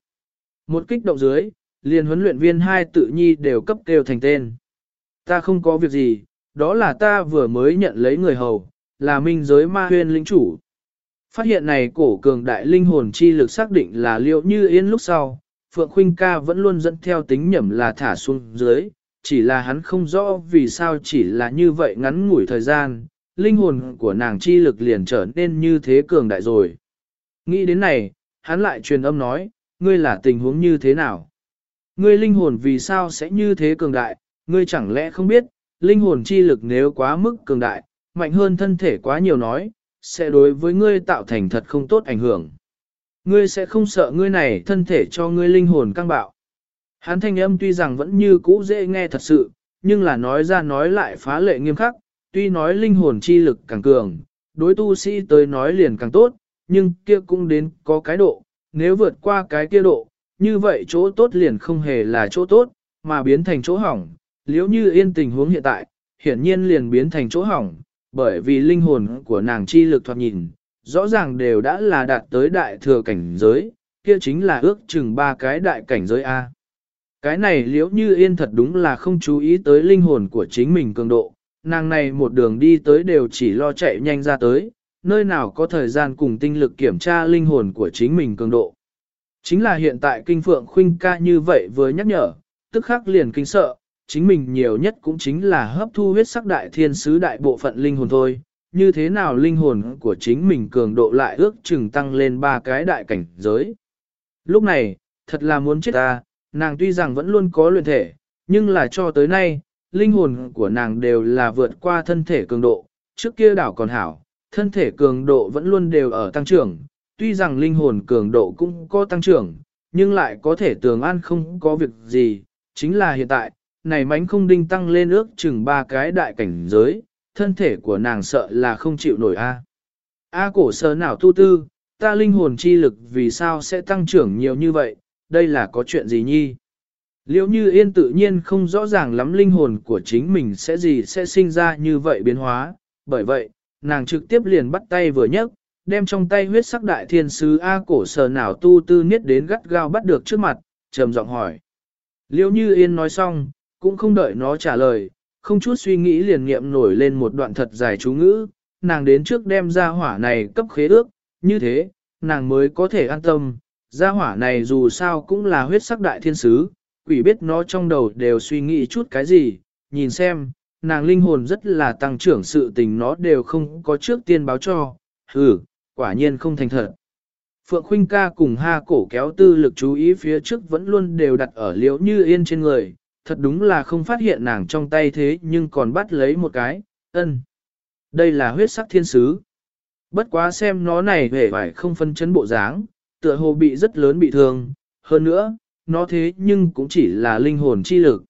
Một kích động dưới, liền huấn luyện viên hai tự nhi đều cấp kêu thành tên. Ta không có việc gì, đó là ta vừa mới nhận lấy người hầu, là minh giới ma huyên linh chủ. Phát hiện này cổ cường đại linh hồn chi lực xác định là liệu như yên lúc sau, Phượng Khuynh ca vẫn luôn dẫn theo tính nhẩm là thả xuống dưới, chỉ là hắn không rõ vì sao chỉ là như vậy ngắn ngủi thời gian, linh hồn của nàng chi lực liền trở nên như thế cường đại rồi. Nghĩ đến này, hắn lại truyền âm nói, ngươi là tình huống như thế nào? Ngươi linh hồn vì sao sẽ như thế cường đại, ngươi chẳng lẽ không biết, linh hồn chi lực nếu quá mức cường đại, mạnh hơn thân thể quá nhiều nói, sẽ đối với ngươi tạo thành thật không tốt ảnh hưởng. Ngươi sẽ không sợ ngươi này thân thể cho ngươi linh hồn căng bạo. Hắn thanh âm tuy rằng vẫn như cũ dễ nghe thật sự, nhưng là nói ra nói lại phá lệ nghiêm khắc, tuy nói linh hồn chi lực càng cường, đối tu sĩ tới nói liền càng tốt, nhưng kia cũng đến có cái độ, nếu vượt qua cái kia độ, như vậy chỗ tốt liền không hề là chỗ tốt, mà biến thành chỗ hỏng, liếu như yên tình huống hiện tại, hiển nhiên liền biến thành chỗ hỏng, bởi vì linh hồn của nàng chi lực thoạt nhìn, rõ ràng đều đã là đạt tới đại thừa cảnh giới, kia chính là ước chừng ba cái đại cảnh giới A. Cái này liếu như yên thật đúng là không chú ý tới linh hồn của chính mình cường độ, nàng này một đường đi tới đều chỉ lo chạy nhanh ra tới, nơi nào có thời gian cùng tinh lực kiểm tra linh hồn của chính mình cường độ. Chính là hiện tại kinh phượng khuynh ca như vậy vừa nhắc nhở, tức khắc liền kinh sợ, chính mình nhiều nhất cũng chính là hấp thu huyết sắc đại thiên sứ đại bộ phận linh hồn thôi, như thế nào linh hồn của chính mình cường độ lại ước chừng tăng lên ba cái đại cảnh giới. Lúc này, thật là muốn chết ta, nàng tuy rằng vẫn luôn có luyện thể, nhưng là cho tới nay, linh hồn của nàng đều là vượt qua thân thể cường độ, trước kia đảo còn hảo, thân thể cường độ vẫn luôn đều ở tăng trưởng, tuy rằng linh hồn cường độ cũng có tăng trưởng, nhưng lại có thể tường an không có việc gì, chính là hiện tại, này mánh không đinh tăng lên ước chừng ba cái đại cảnh giới, thân thể của nàng sợ là không chịu nổi a. A cổ sơ nào tu tư, ta linh hồn chi lực vì sao sẽ tăng trưởng nhiều như vậy, đây là có chuyện gì nhi? Liệu như yên tự nhiên không rõ ràng lắm linh hồn của chính mình sẽ gì sẽ sinh ra như vậy biến hóa, bởi vậy, nàng trực tiếp liền bắt tay vừa nhấc, đem trong tay huyết sắc đại thiên sứ A cổ sờ nào tu tư niết đến gắt gao bắt được trước mặt, trầm giọng hỏi. Liệu như yên nói xong, cũng không đợi nó trả lời, không chút suy nghĩ liền nghiệm nổi lên một đoạn thật dài chú ngữ, nàng đến trước đem ra hỏa này cấp khế ước, như thế, nàng mới có thể an tâm, ra hỏa này dù sao cũng là huyết sắc đại thiên sứ, quỷ biết nó trong đầu đều suy nghĩ chút cái gì, nhìn xem, nàng linh hồn rất là tăng trưởng sự tình nó đều không có trước tiên báo cho, hừ, quả nhiên không thành thật. Phượng Khuynh ca cùng ha cổ kéo tư lực chú ý phía trước vẫn luôn đều đặt ở liễu như yên trên người, thật đúng là không phát hiện nàng trong tay thế nhưng còn bắt lấy một cái, ân. Đây là huyết sắc thiên sứ. Bất quá xem nó này vẻ phải không phân chấn bộ dáng, tựa hồ bị rất lớn bị thương, hơn nữa, nó thế nhưng cũng chỉ là linh hồn chi lực.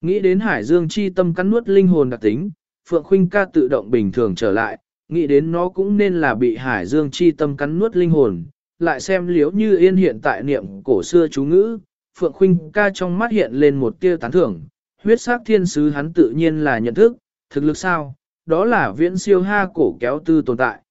Nghĩ đến hải dương chi tâm cắn nuốt linh hồn đặc tính, Phượng Khuynh ca tự động bình thường trở lại, nghĩ đến nó cũng nên là bị hải dương chi tâm cắn nuốt linh hồn, lại xem liếu như yên hiện tại niệm cổ xưa chú ngữ, Phượng Khuynh ca trong mắt hiện lên một tia tán thưởng, huyết sắc thiên sứ hắn tự nhiên là nhận thức, thực lực sao, đó là viễn siêu ha cổ kéo tư tồn tại.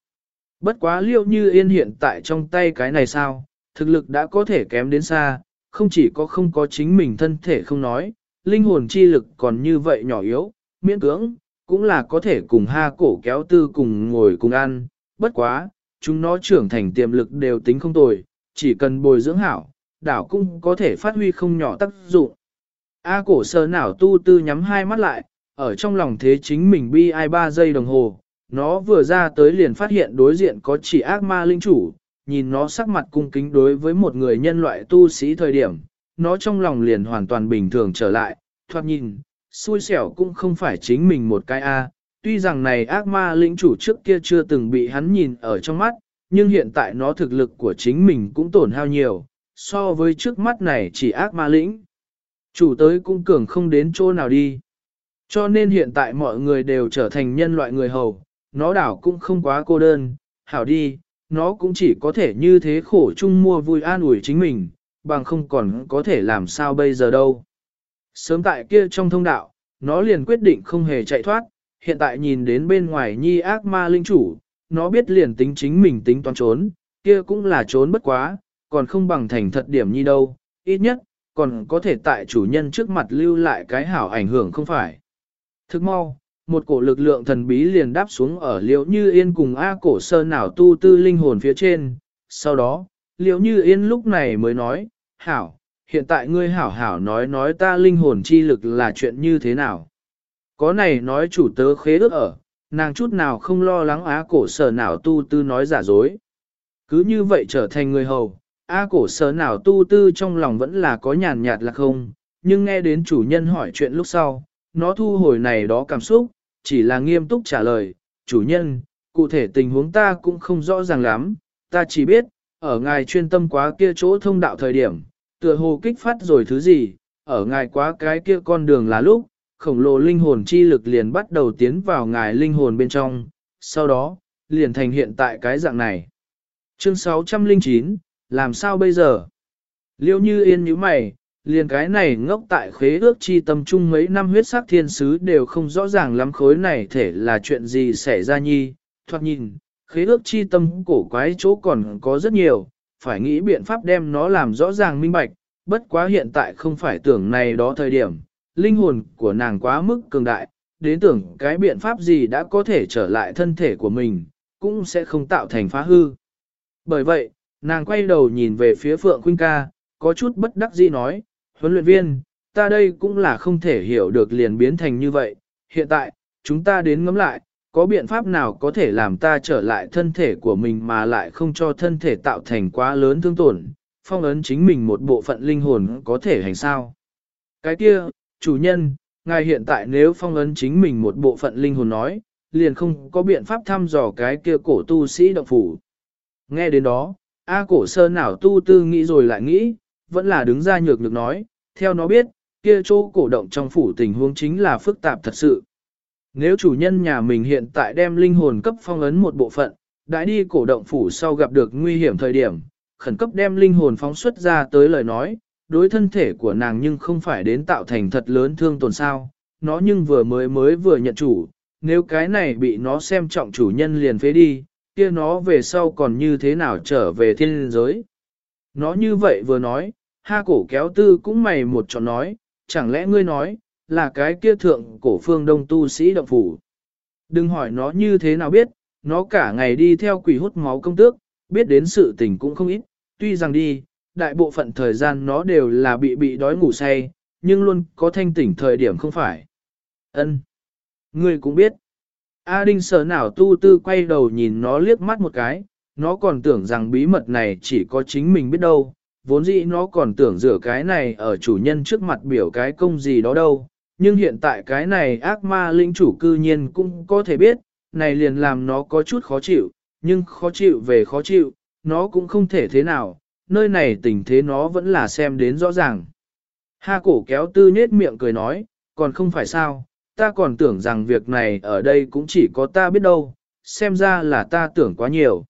Bất quá liêu như yên hiện tại trong tay cái này sao, thực lực đã có thể kém đến xa, không chỉ có không có chính mình thân thể không nói, linh hồn chi lực còn như vậy nhỏ yếu, miễn cưỡng, cũng là có thể cùng ha cổ kéo tư cùng ngồi cùng ăn, bất quá, chúng nó trưởng thành tiềm lực đều tính không tồi, chỉ cần bồi dưỡng hảo, đảo cũng có thể phát huy không nhỏ tác dụng. A cổ sơ nào tu tư nhắm hai mắt lại, ở trong lòng thế chính mình bi ai ba giây đồng hồ, nó vừa ra tới liền phát hiện đối diện có chỉ ác ma linh chủ, nhìn nó sắc mặt cung kính đối với một người nhân loại tu sĩ thời điểm, nó trong lòng liền hoàn toàn bình thường trở lại, thoát nhìn, xui xẻo cũng không phải chính mình một cái A, tuy rằng này ác ma lĩnh chủ trước kia chưa từng bị hắn nhìn ở trong mắt, nhưng hiện tại nó thực lực của chính mình cũng tổn hao nhiều, so với trước mắt này chỉ ác ma lĩnh. Chủ tới cũng cường không đến chỗ nào đi. Cho nên hiện tại mọi người đều trở thành nhân loại người hầu, nó đảo cũng không quá cô đơn, hảo đi, nó cũng chỉ có thể như thế khổ chung mua vui an ủi chính mình, bằng không còn có thể làm sao bây giờ đâu. Sớm tại kia trong thông đạo, nó liền quyết định không hề chạy thoát, hiện tại nhìn đến bên ngoài nhi ác ma linh chủ, nó biết liền tính chính mình tính toán trốn, kia cũng là trốn bất quá, còn không bằng thành thật điểm nhi đâu, ít nhất, còn có thể tại chủ nhân trước mặt lưu lại cái hảo ảnh hưởng không phải. Thức mau, một cổ lực lượng thần bí liền đáp xuống ở liễu như yên cùng A cổ sơ nào tu tư linh hồn phía trên, sau đó, liễu như yên lúc này mới nói, hảo, hiện tại ngươi hảo hảo nói nói ta linh hồn chi lực là chuyện như thế nào. Có này nói chủ tớ khế ước ở, nàng chút nào không lo lắng á cổ sở nào tu tư nói giả dối. Cứ như vậy trở thành người hầu, A cổ sở nào tu tư trong lòng vẫn là có nhàn nhạt là không, nhưng nghe đến chủ nhân hỏi chuyện lúc sau, nó thu hồi này đó cảm xúc, chỉ là nghiêm túc trả lời, chủ nhân, cụ thể tình huống ta cũng không rõ ràng lắm, ta chỉ biết, ở ngài chuyên tâm quá kia chỗ thông đạo thời điểm, tựa hồ kích phát rồi thứ gì, ở ngài quá cái kia con đường là lúc, khổng lồ linh hồn chi lực liền bắt đầu tiến vào ngài linh hồn bên trong, sau đó, liền thành hiện tại cái dạng này. Chương 609, làm sao bây giờ? Liêu như yên như mày, liền cái này ngốc tại khế ước chi tâm trung mấy năm huyết sắc thiên sứ đều không rõ ràng lắm khối này thể là chuyện gì xảy ra nhi, thoạt nhìn, khế ước chi tâm cổ quái chỗ còn có rất nhiều, phải nghĩ biện pháp đem nó làm rõ ràng minh bạch, bất quá hiện tại không phải tưởng này đó thời điểm, linh hồn của nàng quá mức cường đại, đến tưởng cái biện pháp gì đã có thể trở lại thân thể của mình, cũng sẽ không tạo thành phá hư. Bởi vậy, nàng quay đầu nhìn về phía Phượng Khuynh ca, có chút bất đắc dĩ nói, huấn luyện viên, ta đây cũng là không thể hiểu được liền biến thành như vậy, hiện tại, chúng ta đến ngắm lại, có biện pháp nào có thể làm ta trở lại thân thể của mình mà lại không cho thân thể tạo thành quá lớn thương tổn, phong ấn chính mình một bộ phận linh hồn có thể hành sao. Cái kia, chủ nhân, ngài hiện tại nếu phong ấn chính mình một bộ phận linh hồn nói, liền không có biện pháp thăm dò cái kia cổ tu sĩ động phủ. Nghe đến đó, A cổ sơ nào tu tư nghĩ rồi lại nghĩ, vẫn là đứng ra nhược nhược nói, theo nó biết, kia chỗ cổ động trong phủ tình huống chính là phức tạp thật sự. Nếu chủ nhân nhà mình hiện tại đem linh hồn cấp phong ấn một bộ phận, đã đi cổ động phủ sau gặp được nguy hiểm thời điểm, khẩn cấp đem linh hồn phóng xuất ra tới lời nói, đối thân thể của nàng nhưng không phải đến tạo thành thật lớn thương tổn sao, nó nhưng vừa mới mới vừa nhận chủ, nếu cái này bị nó xem trọng chủ nhân liền phế đi, kia nó về sau còn như thế nào trở về thiên giới. Nó như vậy vừa nói, ha cổ kéo tư cũng mày một chọn nói, chẳng lẽ ngươi nói, là cái kia thượng cổ phương đông tu sĩ động phủ. Đừng hỏi nó như thế nào biết, nó cả ngày đi theo quỷ hút máu công tước, biết đến sự tình cũng không ít, tuy rằng đi, đại bộ phận thời gian nó đều là bị bị đói ngủ say, nhưng luôn có thanh tỉnh thời điểm không phải. Ân, Ngươi cũng biết. A Đinh sở nào tu tư quay đầu nhìn nó liếc mắt một cái, nó còn tưởng rằng bí mật này chỉ có chính mình biết đâu, vốn dĩ nó còn tưởng rửa cái này ở chủ nhân trước mặt biểu cái công gì đó đâu, nhưng hiện tại cái này ác ma linh chủ cư nhiên cũng có thể biết, này liền làm nó có chút khó chịu, nhưng khó chịu về khó chịu, nó cũng không thể thế nào, nơi này tình thế nó vẫn là xem đến rõ ràng. Ha cổ kéo tư nhết miệng cười nói, còn không phải sao, ta còn tưởng rằng việc này ở đây cũng chỉ có ta biết đâu, xem ra là ta tưởng quá nhiều.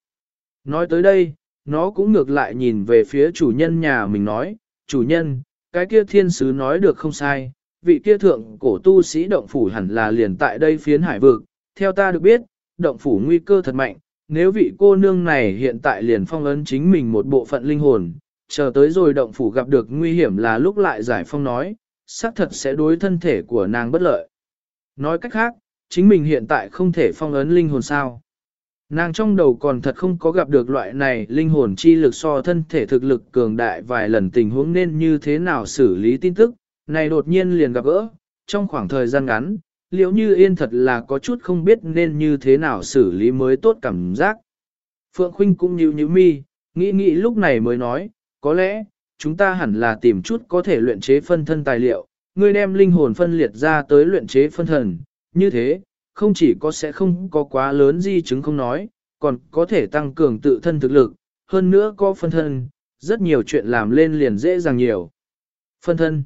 Nói tới đây, nó cũng ngược lại nhìn về phía chủ nhân nhà mình nói, chủ nhân, cái kia thiên sứ nói được không sai, vị kia thượng cổ tu sĩ động phủ hẳn là liền tại đây phiến hải vực, theo ta được biết, động phủ nguy cơ thật mạnh, nếu vị cô nương này hiện tại liền phong ấn chính mình một bộ phận linh hồn, chờ tới rồi động phủ gặp được nguy hiểm là lúc lại giải phong nói, xác thật sẽ đối thân thể của nàng bất lợi. Nói cách khác, chính mình hiện tại không thể phong ấn linh hồn sao. Nàng trong đầu còn thật không có gặp được loại này linh hồn chi lực so thân thể thực lực cường đại vài lần tình huống nên như thế nào xử lý tin tức, này đột nhiên liền gặp gỡ, trong khoảng thời gian ngắn, liệu như yên thật là có chút không biết nên như thế nào xử lý mới tốt cảm giác. Phượng Khuynh cũng như như mi, nghĩ nghĩ lúc này mới nói, có lẽ, chúng ta hẳn là tìm chút có thể luyện chế phân thân tài liệu, ngươi đem linh hồn phân liệt ra tới luyện chế phân thần, như thế, không chỉ có sẽ không có quá lớn di chứng không nói, còn có thể tăng cường tự thân thực lực, hơn nữa có phân thân, rất nhiều chuyện làm lên liền dễ dàng nhiều. Phân thân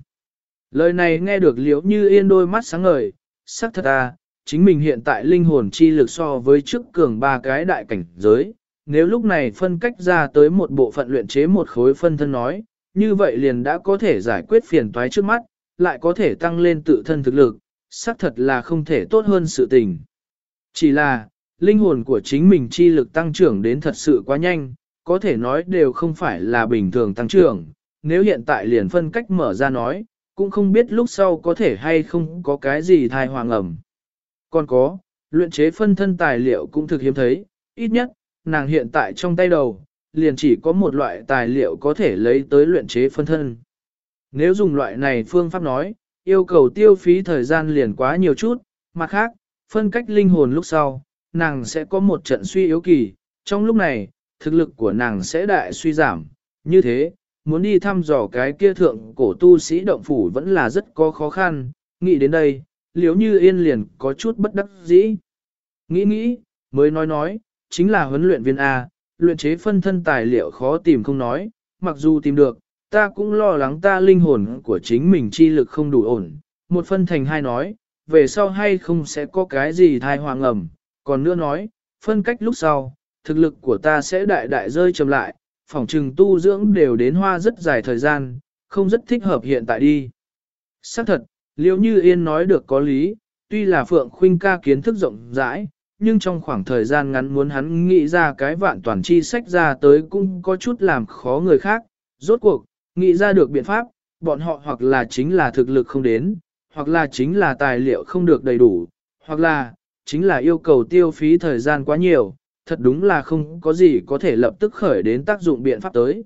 Lời này nghe được liễu như yên đôi mắt sáng ngời, sắc thật à, chính mình hiện tại linh hồn chi lực so với trước cường ba cái đại cảnh giới, nếu lúc này phân cách ra tới một bộ phận luyện chế một khối phân thân nói, như vậy liền đã có thể giải quyết phiền toái trước mắt, lại có thể tăng lên tự thân thực lực, xác thật là không thể tốt hơn sự tình. Chỉ là, linh hồn của chính mình chi lực tăng trưởng đến thật sự quá nhanh, có thể nói đều không phải là bình thường tăng trưởng, nếu hiện tại liền phân cách mở ra nói, cũng không biết lúc sau có thể hay không có cái gì thai hoàng ẩm. Còn có, luyện chế phân thân tài liệu cũng thực hiếm thấy, ít nhất, nàng hiện tại trong tay đầu, liền chỉ có một loại tài liệu có thể lấy tới luyện chế phân thân. Nếu dùng loại này phương pháp nói, yêu cầu tiêu phí thời gian liền quá nhiều chút, mặt khác, phân cách linh hồn lúc sau, nàng sẽ có một trận suy yếu kỳ, trong lúc này, thực lực của nàng sẽ đại suy giảm, như thế, muốn đi thăm dò cái kia thượng cổ tu sĩ động phủ vẫn là rất có khó khăn, nghĩ đến đây, liếu như yên liền có chút bất đắc dĩ. Nghĩ nghĩ, mới nói nói, chính là huấn luyện viên A, luyện chế phân thân tài liệu khó tìm không nói, mặc dù tìm được, ta cũng lo lắng ta linh hồn của chính mình chi lực không đủ ổn. Một phân thành hai nói, về sau hay không sẽ có cái gì thai hoàng ẩm, còn nữa nói, phân cách lúc sau, thực lực của ta sẽ đại đại rơi chậm lại, phòng trừng tu dưỡng đều đến hoa rất dài thời gian, không rất thích hợp hiện tại đi. Xác thật, liệu như yên nói được có lý, tuy là Phượng Khuynh ca kiến thức rộng rãi, nhưng trong khoảng thời gian ngắn muốn hắn nghĩ ra cái vạn toàn chi sách ra tới cũng có chút làm khó người khác. Rốt cuộc, nghĩ ra được biện pháp, bọn họ hoặc là chính là thực lực không đến, hoặc là chính là tài liệu không được đầy đủ, hoặc là chính là yêu cầu tiêu phí thời gian quá nhiều, thật đúng là không có gì có thể lập tức khởi đến tác dụng biện pháp tới.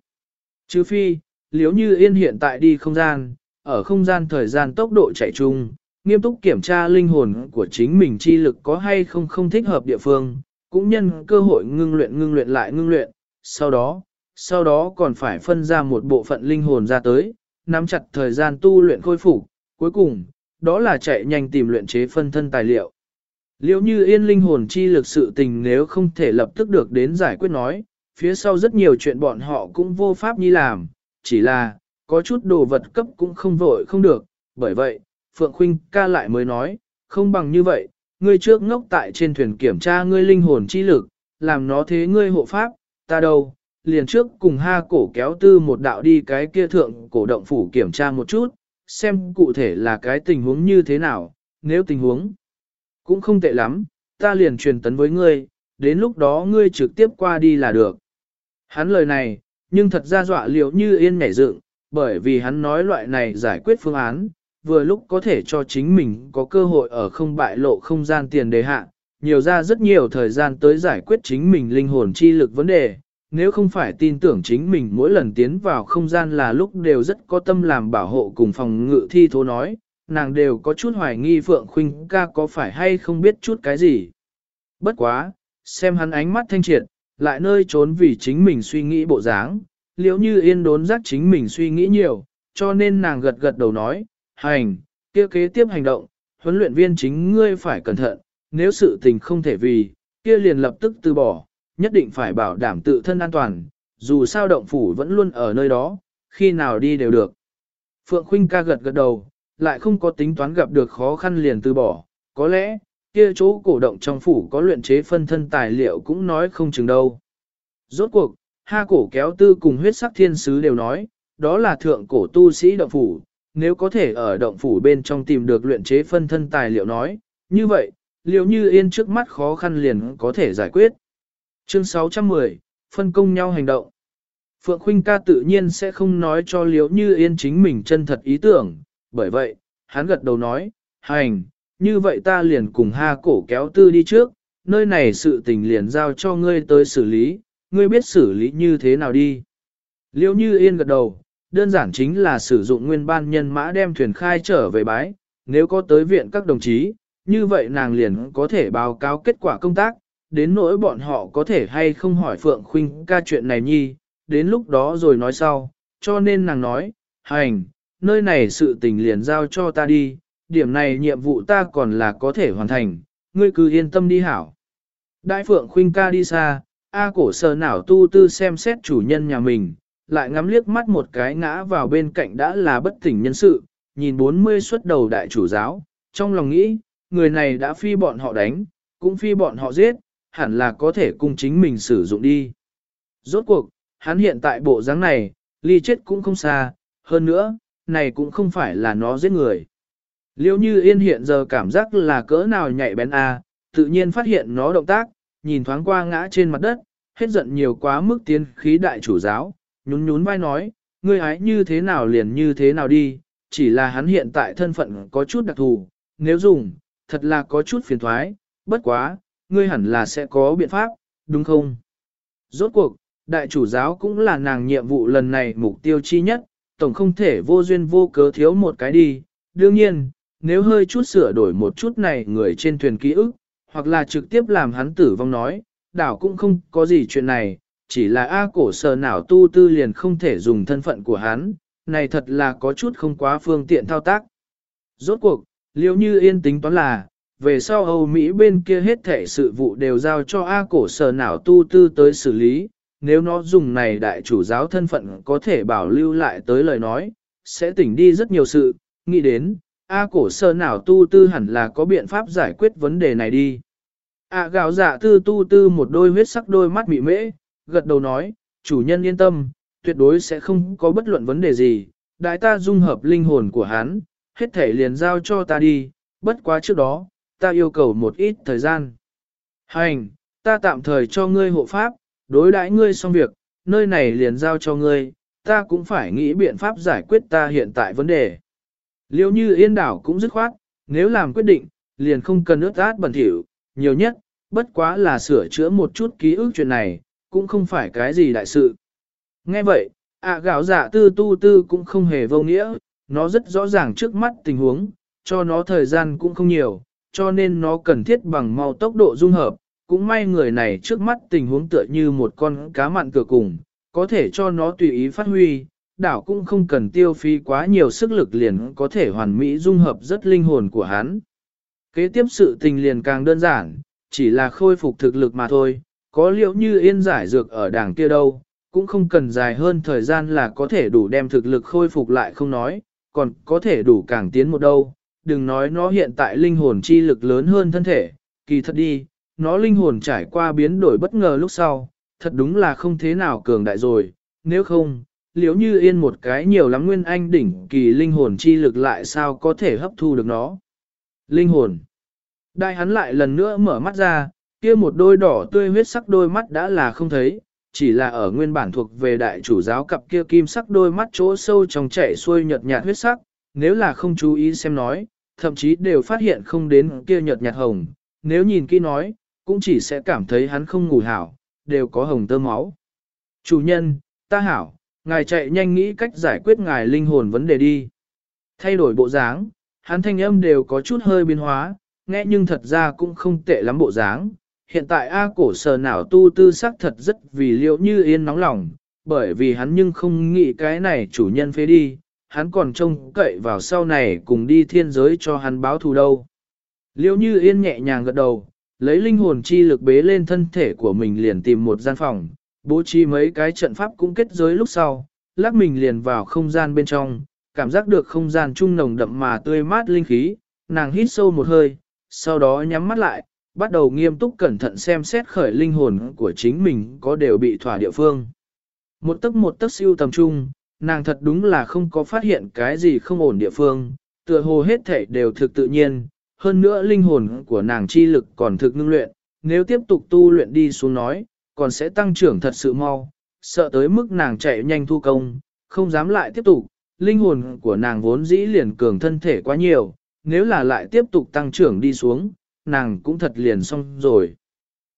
Chứ phi, liếu như yên hiện tại đi không gian, ở không gian thời gian tốc độ chạy chung, nghiêm túc kiểm tra linh hồn của chính mình chi lực có hay không không thích hợp địa phương, cũng nhân cơ hội ngưng luyện ngưng luyện lại ngưng luyện, sau đó, sau đó còn phải phân ra một bộ phận linh hồn ra tới, nắm chặt thời gian tu luyện khôi phục, cuối cùng, đó là chạy nhanh tìm luyện chế phân thân tài liệu. Liệu như yên linh hồn chi lực sự tình nếu không thể lập tức được đến giải quyết nói, phía sau rất nhiều chuyện bọn họ cũng vô pháp như làm, chỉ là, có chút đồ vật cấp cũng không vội không được, bởi vậy, Phượng Khuynh ca lại mới nói, không bằng như vậy, ngươi trước ngốc tại trên thuyền kiểm tra ngươi linh hồn chi lực, làm nó thế ngươi hộ pháp, ta đâu, liền trước cùng ha cổ kéo tư một đạo đi cái kia thượng cổ động phủ kiểm tra một chút, xem cụ thể là cái tình huống như thế nào, nếu tình huống cũng không tệ lắm, ta liền truyền tấn với ngươi, đến lúc đó ngươi trực tiếp qua đi là được. Hắn lời này, nhưng thật ra dọa liệu như yên nhảy dựng, bởi vì hắn nói loại này giải quyết phương án, vừa lúc có thể cho chính mình có cơ hội ở không bại lộ không gian tiền đề hạ, nhiều ra rất nhiều thời gian tới giải quyết chính mình linh hồn chi lực vấn đề. Nếu không phải tin tưởng chính mình mỗi lần tiến vào không gian là lúc đều rất có tâm làm bảo hộ cùng phòng ngự thi thố nói, nàng đều có chút hoài nghi Phượng Khuynh ca có phải hay không biết chút cái gì. Bất quá, xem hắn ánh mắt thanh triệt, lại nơi trốn vì chính mình suy nghĩ bộ dáng, liễu như yên đốn giác chính mình suy nghĩ nhiều, cho nên nàng gật gật đầu nói, hành, kia kế tiếp hành động, huấn luyện viên chính ngươi phải cẩn thận, nếu sự tình không thể vì, kia liền lập tức từ bỏ, nhất định phải bảo đảm tự thân an toàn, dù sao động phủ vẫn luôn ở nơi đó, khi nào đi đều được. Phượng Khuynh ca gật gật đầu, lại không có tính toán gặp được khó khăn liền từ bỏ, có lẽ, kia chỗ cổ động trong phủ có luyện chế phân thân tài liệu cũng nói không chừng đâu. Rốt cuộc, ha cổ kéo tư cùng huyết sắc thiên sứ đều nói, đó là thượng cổ tu sĩ động phủ, nếu có thể ở động phủ bên trong tìm được luyện chế phân thân tài liệu nói, như vậy, liệu như yên trước mắt khó khăn liền có thể giải quyết. Chương 610, phân công nhau hành động. Phượng Khuynh ca tự nhiên sẽ không nói cho liễu như yên chính mình chân thật ý tưởng, bởi vậy, hắn gật đầu nói, hành, như vậy ta liền cùng ha cổ kéo tư đi trước, nơi này sự tình liền giao cho ngươi tới xử lý, ngươi biết xử lý như thế nào đi. Liễu như yên gật đầu, đơn giản chính là sử dụng nguyên ban nhân mã đem thuyền khai trở về bái, nếu có tới viện các đồng chí, như vậy nàng liền có thể báo cáo kết quả công tác, đến nỗi bọn họ có thể hay không hỏi Phượng Khuynh ca chuyện này nhi, đến lúc đó rồi nói sau, cho nên nàng nói, hành, nơi này sự tình liền giao cho ta đi, điểm này nhiệm vụ ta còn là có thể hoàn thành, ngươi cứ yên tâm đi hảo. Đại Phượng Khuynh ca đi xa, A cổ sờ nào tu tư xem xét chủ nhân nhà mình, lại ngắm liếc mắt một cái ngã vào bên cạnh đã là bất tỉnh nhân sự, nhìn 40 xuất đầu đại chủ giáo, trong lòng nghĩ, người này đã phi bọn họ đánh, cũng phi bọn họ giết, hẳn là có thể cùng chính mình sử dụng đi. Rốt cuộc, hắn hiện tại bộ dáng này, ly chết cũng không xa, hơn nữa, này cũng không phải là nó giết người. Liêu như yên hiện giờ cảm giác là cỡ nào nhạy bén a, tự nhiên phát hiện nó động tác, nhìn thoáng qua ngã trên mặt đất, hết giận nhiều quá mức tiến khí đại chủ giáo, nhún nhún vai nói, ngươi hái như thế nào liền như thế nào đi, chỉ là hắn hiện tại thân phận có chút đặc thù, nếu dùng, thật là có chút phiền thoái, bất quá, ngươi hẳn là sẽ có biện pháp, đúng không? Rốt cuộc, đại chủ giáo cũng là nàng nhiệm vụ lần này mục tiêu chi nhất, tổng không thể vô duyên vô cớ thiếu một cái đi. Đương nhiên, nếu hơi chút sửa đổi một chút này người trên thuyền ký ức, hoặc là trực tiếp làm hắn tử vong nói, đảo cũng không có gì chuyện này, chỉ là A cổ sờ nào tu tư liền không thể dùng thân phận của hắn, này thật là có chút không quá phương tiện thao tác. Rốt cuộc, liêu như yên tính toán là, về sau Âu Mỹ bên kia hết thể sự vụ đều giao cho A cổ sở nào tu tư tới xử lý, nếu nó dùng này đại chủ giáo thân phận có thể bảo lưu lại tới lời nói, sẽ tỉnh đi rất nhiều sự, nghĩ đến, A cổ sở nào tu tư hẳn là có biện pháp giải quyết vấn đề này đi. A gạo dạ tư tu tư một đôi huyết sắc đôi mắt mị mễ, gật đầu nói, chủ nhân yên tâm, tuyệt đối sẽ không có bất luận vấn đề gì, đại ta dung hợp linh hồn của hắn, hết thể liền giao cho ta đi, bất quá trước đó, ta yêu cầu một ít thời gian. Hành, ta tạm thời cho ngươi hộ pháp, đối đãi ngươi xong việc, nơi này liền giao cho ngươi, ta cũng phải nghĩ biện pháp giải quyết ta hiện tại vấn đề. Liêu như yên đảo cũng dứt khoát, nếu làm quyết định, liền không cần ướt át bẩn thỉu, nhiều nhất, bất quá là sửa chữa một chút ký ức chuyện này, cũng không phải cái gì đại sự. Nghe vậy, ạ à gạo giả tư tu tư cũng không hề vô nghĩa, nó rất rõ ràng trước mắt tình huống, cho nó thời gian cũng không nhiều, cho nên nó cần thiết bằng mau tốc độ dung hợp. Cũng may người này trước mắt tình huống tựa như một con cá mặn cửa cùng, có thể cho nó tùy ý phát huy, đảo cũng không cần tiêu phí quá nhiều sức lực liền có thể hoàn mỹ dung hợp rất linh hồn của hắn. Kế tiếp sự tình liền càng đơn giản, chỉ là khôi phục thực lực mà thôi, có liệu như yên giải dược ở đảng kia đâu, cũng không cần dài hơn thời gian là có thể đủ đem thực lực khôi phục lại không nói, còn có thể đủ càng tiến một đâu, đừng nói nó hiện tại linh hồn chi lực lớn hơn thân thể, kỳ thật đi, nó linh hồn trải qua biến đổi bất ngờ lúc sau, thật đúng là không thế nào cường đại rồi, nếu không, liếu như yên một cái nhiều lắm nguyên anh đỉnh kỳ linh hồn chi lực lại sao có thể hấp thu được nó. Linh hồn. Đại hắn lại lần nữa mở mắt ra, kia một đôi đỏ tươi huyết sắc đôi mắt đã là không thấy, chỉ là ở nguyên bản thuộc về đại chủ giáo cặp kia kim sắc đôi mắt chỗ sâu trong chảy xuôi nhợt nhạt huyết sắc, nếu là không chú ý xem nói, thậm chí đều phát hiện không đến kia nhợt nhạt hồng, nếu nhìn kỹ nói, cũng chỉ sẽ cảm thấy hắn không ngủ hảo, đều có hồng tơ máu. Chủ nhân, ta hảo, ngài chạy nhanh nghĩ cách giải quyết ngài linh hồn vấn đề đi. Thay đổi bộ dáng, hắn thanh âm đều có chút hơi biến hóa, nghe nhưng thật ra cũng không tệ lắm bộ dáng. Hiện tại A cổ sờ nào tu tư sắc thật rất vì liệu như yên nóng lòng, bởi vì hắn nhưng không nghĩ cái này chủ nhân phế đi, hắn còn trông cậy vào sau này cùng đi thiên giới cho hắn báo thù đâu. Liêu như yên nhẹ nhàng gật đầu, lấy linh hồn chi lực bế lên thân thể của mình liền tìm một gian phòng, bố trí mấy cái trận pháp cũng kết giới lúc sau, lắc mình liền vào không gian bên trong, cảm giác được không gian trung nồng đậm mà tươi mát linh khí, nàng hít sâu một hơi, sau đó nhắm mắt lại, bắt đầu nghiêm túc cẩn thận xem xét khởi linh hồn của chính mình có đều bị thỏa địa phương. Một tấc một tấc siêu tầm trung, nàng thật đúng là không có phát hiện cái gì không ổn địa phương, tựa hồ hết thể đều thực tự nhiên, hơn nữa linh hồn của nàng chi lực còn thực ngưng luyện, nếu tiếp tục tu luyện đi xuống nói, còn sẽ tăng trưởng thật sự mau, sợ tới mức nàng chạy nhanh thu công, không dám lại tiếp tục, linh hồn của nàng vốn dĩ liền cường thân thể quá nhiều, nếu là lại tiếp tục tăng trưởng đi xuống, nàng cũng thật liền xong rồi.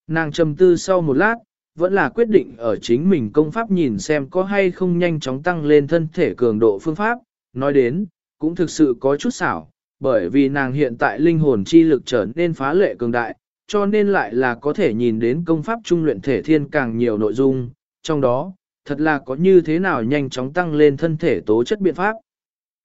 Nàng trầm tư sau một lát, vẫn là quyết định ở chính mình công pháp nhìn xem có hay không nhanh chóng tăng lên thân thể cường độ phương pháp, nói đến, cũng thực sự có chút xảo, bởi vì nàng hiện tại linh hồn chi lực trở nên phá lệ cường đại, cho nên lại là có thể nhìn đến công pháp trung luyện thể thiên càng nhiều nội dung, trong đó, thật là có như thế nào nhanh chóng tăng lên thân thể tố chất biện pháp.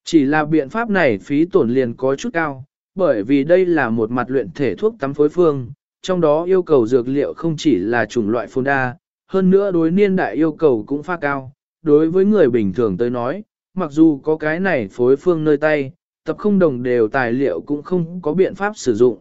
Chỉ là biện pháp này phí tổn liền có chút cao, bởi vì đây là một mặt luyện thể thuốc tắm phối phương, trong đó yêu cầu dược liệu không chỉ là chủng loại phôn đa, hơn nữa đối niên đại yêu cầu cũng pha cao. Đối với người bình thường tới nói, mặc dù có cái này phối phương nơi tay, tập không đồng đều tài liệu cũng không có biện pháp sử dụng.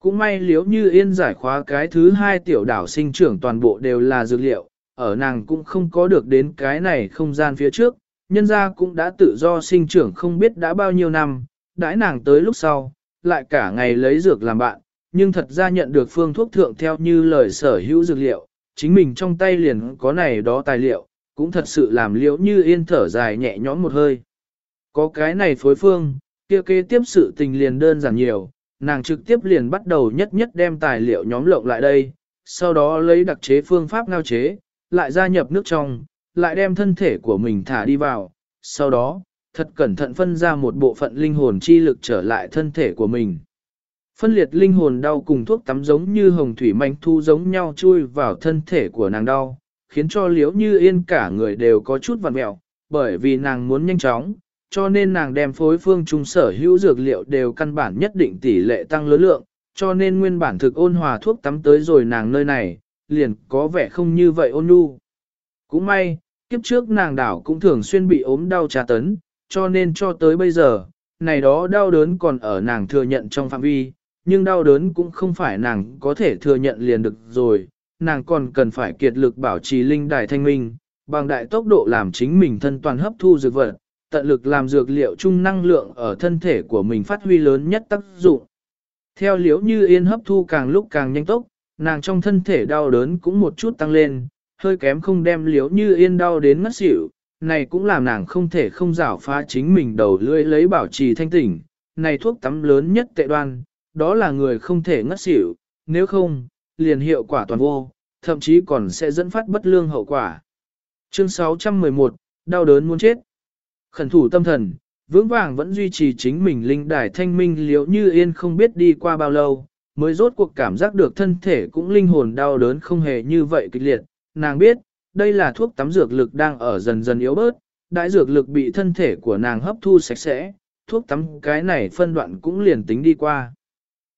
Cũng may liếu như yên giải khóa cái thứ hai tiểu đảo sinh trưởng toàn bộ đều là dược liệu, ở nàng cũng không có được đến cái này không gian phía trước, nhân gia cũng đã tự do sinh trưởng không biết đã bao nhiêu năm, đãi nàng tới lúc sau, lại cả ngày lấy dược làm bạn, nhưng thật ra nhận được phương thuốc thượng theo như lời sở hữu dược liệu, chính mình trong tay liền có này đó tài liệu, cũng thật sự làm liễu như yên thở dài nhẹ nhõm một hơi. Có cái này phối phương, kia kế tiếp sự tình liền đơn giản nhiều, nàng trực tiếp liền bắt đầu nhất nhất đem tài liệu nhóm lộng lại đây, sau đó lấy đặc chế phương pháp ngao chế, lại gia nhập nước trong, lại đem thân thể của mình thả đi vào, sau đó, thật cẩn thận phân ra một bộ phận linh hồn chi lực trở lại thân thể của mình. Phân liệt linh hồn đau cùng thuốc tắm giống như hồng thủy manh thu giống nhau chui vào thân thể của nàng đau, khiến cho liễu như yên cả người đều có chút vặn mẹo, bởi vì nàng muốn nhanh chóng, cho nên nàng đem phối phương trung sở hữu dược liệu đều căn bản nhất định tỷ lệ tăng lớn lượng, cho nên nguyên bản thực ôn hòa thuốc tắm tới rồi nàng nơi này, liền có vẻ không như vậy ôn nhu. Cũng may, kiếp trước nàng đảo cũng thường xuyên bị ốm đau trà tấn, cho nên cho tới bây giờ, này đó đau đớn còn ở nàng thừa nhận trong phạm vi, nhưng đau đớn cũng không phải nàng có thể thừa nhận liền được rồi, nàng còn cần phải kiệt lực bảo trì linh đài thanh minh, bằng đại tốc độ làm chính mình thân toàn hấp thu dược vật, tận lực làm dược liệu chung năng lượng ở thân thể của mình phát huy lớn nhất tác dụng. Theo liễu như yên hấp thu càng lúc càng nhanh tốc, nàng trong thân thể đau đớn cũng một chút tăng lên, hơi kém không đem liễu như yên đau đến ngất xỉu, này cũng làm nàng không thể không rảo phá chính mình đầu lưỡi lấy bảo trì thanh tỉnh, này thuốc tắm lớn nhất tệ đoan, đó là người không thể ngất xỉu, nếu không, liền hiệu quả toàn vô, thậm chí còn sẽ dẫn phát bất lương hậu quả. Chương 611, đau đớn muốn chết. Khẩn thủ tâm thần, vững vàng vẫn duy trì chính mình linh đài thanh minh liễu như yên không biết đi qua bao lâu, mới rốt cuộc cảm giác được thân thể cũng linh hồn đau đớn không hề như vậy kịch liệt. Nàng biết, đây là thuốc tắm dược lực đang ở dần dần yếu bớt, đại dược lực bị thân thể của nàng hấp thu sạch sẽ, thuốc tắm cái này phân đoạn cũng liền tính đi qua.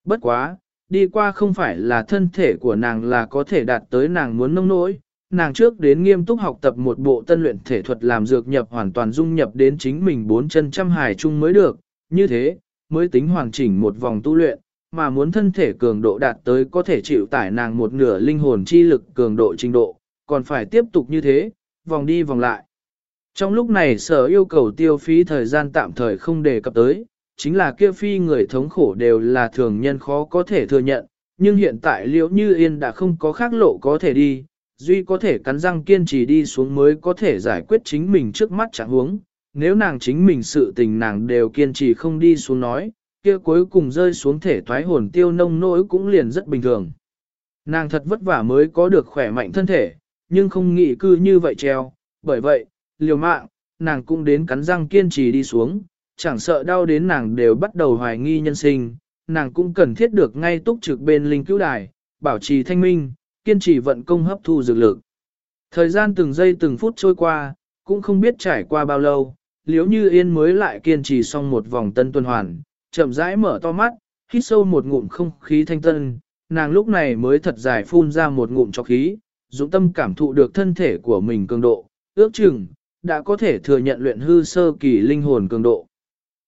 Bất quá, đi qua không phải là thân thể của nàng là có thể đạt tới nàng muốn nông nỗi, nàng trước đến nghiêm túc học tập một bộ tân luyện thể thuật làm dược nhập hoàn toàn dung nhập đến chính mình bốn chân trăm hài chung mới được, như thế, mới tính hoàn chỉnh một vòng tu luyện, mà muốn thân thể cường độ đạt tới có thể chịu tải nàng một nửa linh hồn chi lực cường độ trình độ, còn phải tiếp tục như thế, vòng đi vòng lại. Trong lúc này sở yêu cầu tiêu phí thời gian tạm thời không đề cập tới, chính là kia phi người thống khổ đều là thường nhân khó có thể thừa nhận, nhưng hiện tại liễu như yên đã không có khác lộ có thể đi, duy có thể cắn răng kiên trì đi xuống mới có thể giải quyết chính mình trước mắt chẳng huống. Nếu nàng chính mình sự tình nàng đều kiên trì không đi xuống nói, kia cuối cùng rơi xuống thể thoái hồn tiêu nông nỗi cũng liền rất bình thường. Nàng thật vất vả mới có được khỏe mạnh thân thể, nhưng không nghĩ cư như vậy treo, bởi vậy, liều mạng, nàng cũng đến cắn răng kiên trì đi xuống, chẳng sợ đau đến nàng đều bắt đầu hoài nghi nhân sinh, nàng cũng cần thiết được ngay túc trực bên linh cứu đài, bảo trì thanh minh, kiên trì vận công hấp thu dược lực. Thời gian từng giây từng phút trôi qua, cũng không biết trải qua bao lâu, liếu như yên mới lại kiên trì xong một vòng tân tuần hoàn, chậm rãi mở to mắt, hít sâu một ngụm không khí thanh tân, nàng lúc này mới thật dài phun ra một ngụm cho khí, dũng tâm cảm thụ được thân thể của mình cường độ, ước chừng, đã có thể thừa nhận luyện hư sơ kỳ linh hồn cường độ.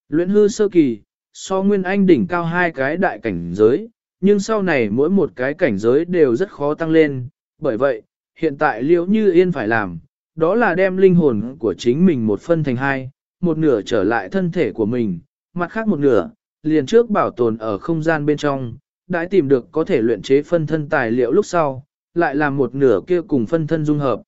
Luyện hư sơ kỳ, so nguyên anh đỉnh cao hai cái đại cảnh giới, nhưng sau này mỗi một cái cảnh giới đều rất khó tăng lên, bởi vậy, hiện tại liễu như yên phải làm, đó là đem linh hồn của chính mình một phân thành hai, một nửa trở lại thân thể của mình, mặt khác một nửa, liền trước bảo tồn ở không gian bên trong, đã tìm được có thể luyện chế phân thân tài liệu lúc sau, lại làm một nửa kia cùng phân thân dung hợp.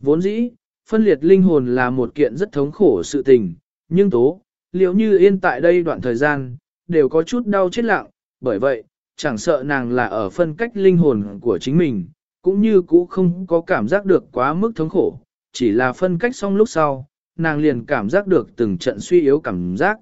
Vốn dĩ, phân liệt linh hồn là một kiện rất thống khổ sự tình, nhưng tố, liệu như yên tại đây đoạn thời gian, đều có chút đau chết lặng, bởi vậy, chẳng sợ nàng là ở phân cách linh hồn của chính mình, cũng như cũ không có cảm giác được quá mức thống khổ, chỉ là phân cách xong lúc sau, nàng liền cảm giác được từng trận suy yếu cảm giác.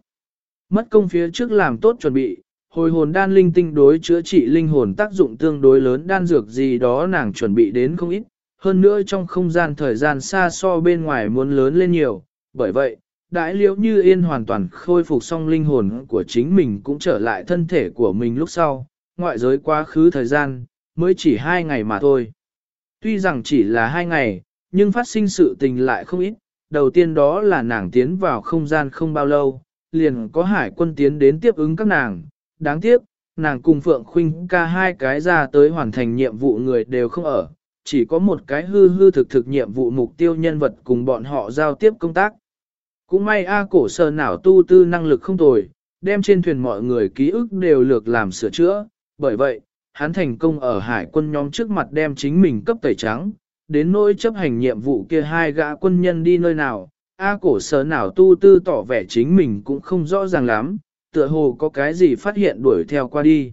Mất công phía trước làm tốt chuẩn bị, hồi hồn đan linh tinh đối chữa trị linh hồn tác dụng tương đối lớn đan dược gì đó nàng chuẩn bị đến không ít, hơn nữa trong không gian thời gian xa so bên ngoài muốn lớn lên nhiều, bởi vậy, đại liễu như yên hoàn toàn khôi phục xong linh hồn của chính mình cũng trở lại thân thể của mình lúc sau, ngoại giới quá khứ thời gian, mới chỉ hai ngày mà thôi. Tuy rằng chỉ là hai ngày, nhưng phát sinh sự tình lại không ít, đầu tiên đó là nàng tiến vào không gian không bao lâu, liền có hải quân tiến đến tiếp ứng các nàng, đáng tiếc, nàng cùng Phượng Khuynh ca hai cái ra tới hoàn thành nhiệm vụ người đều không ở, chỉ có một cái hư hư thực thực nhiệm vụ mục tiêu nhân vật cùng bọn họ giao tiếp công tác. Cũng may A cổ sơ nào tu tư năng lực không tồi, đem trên thuyền mọi người ký ức đều lược làm sửa chữa, bởi vậy, hắn thành công ở hải quân nhóm trước mặt đem chính mình cấp tẩy trắng, đến nỗi chấp hành nhiệm vụ kia hai gã quân nhân đi nơi nào, A cổ sở nào tu tư tỏ vẻ chính mình cũng không rõ ràng lắm, tựa hồ có cái gì phát hiện đuổi theo qua đi.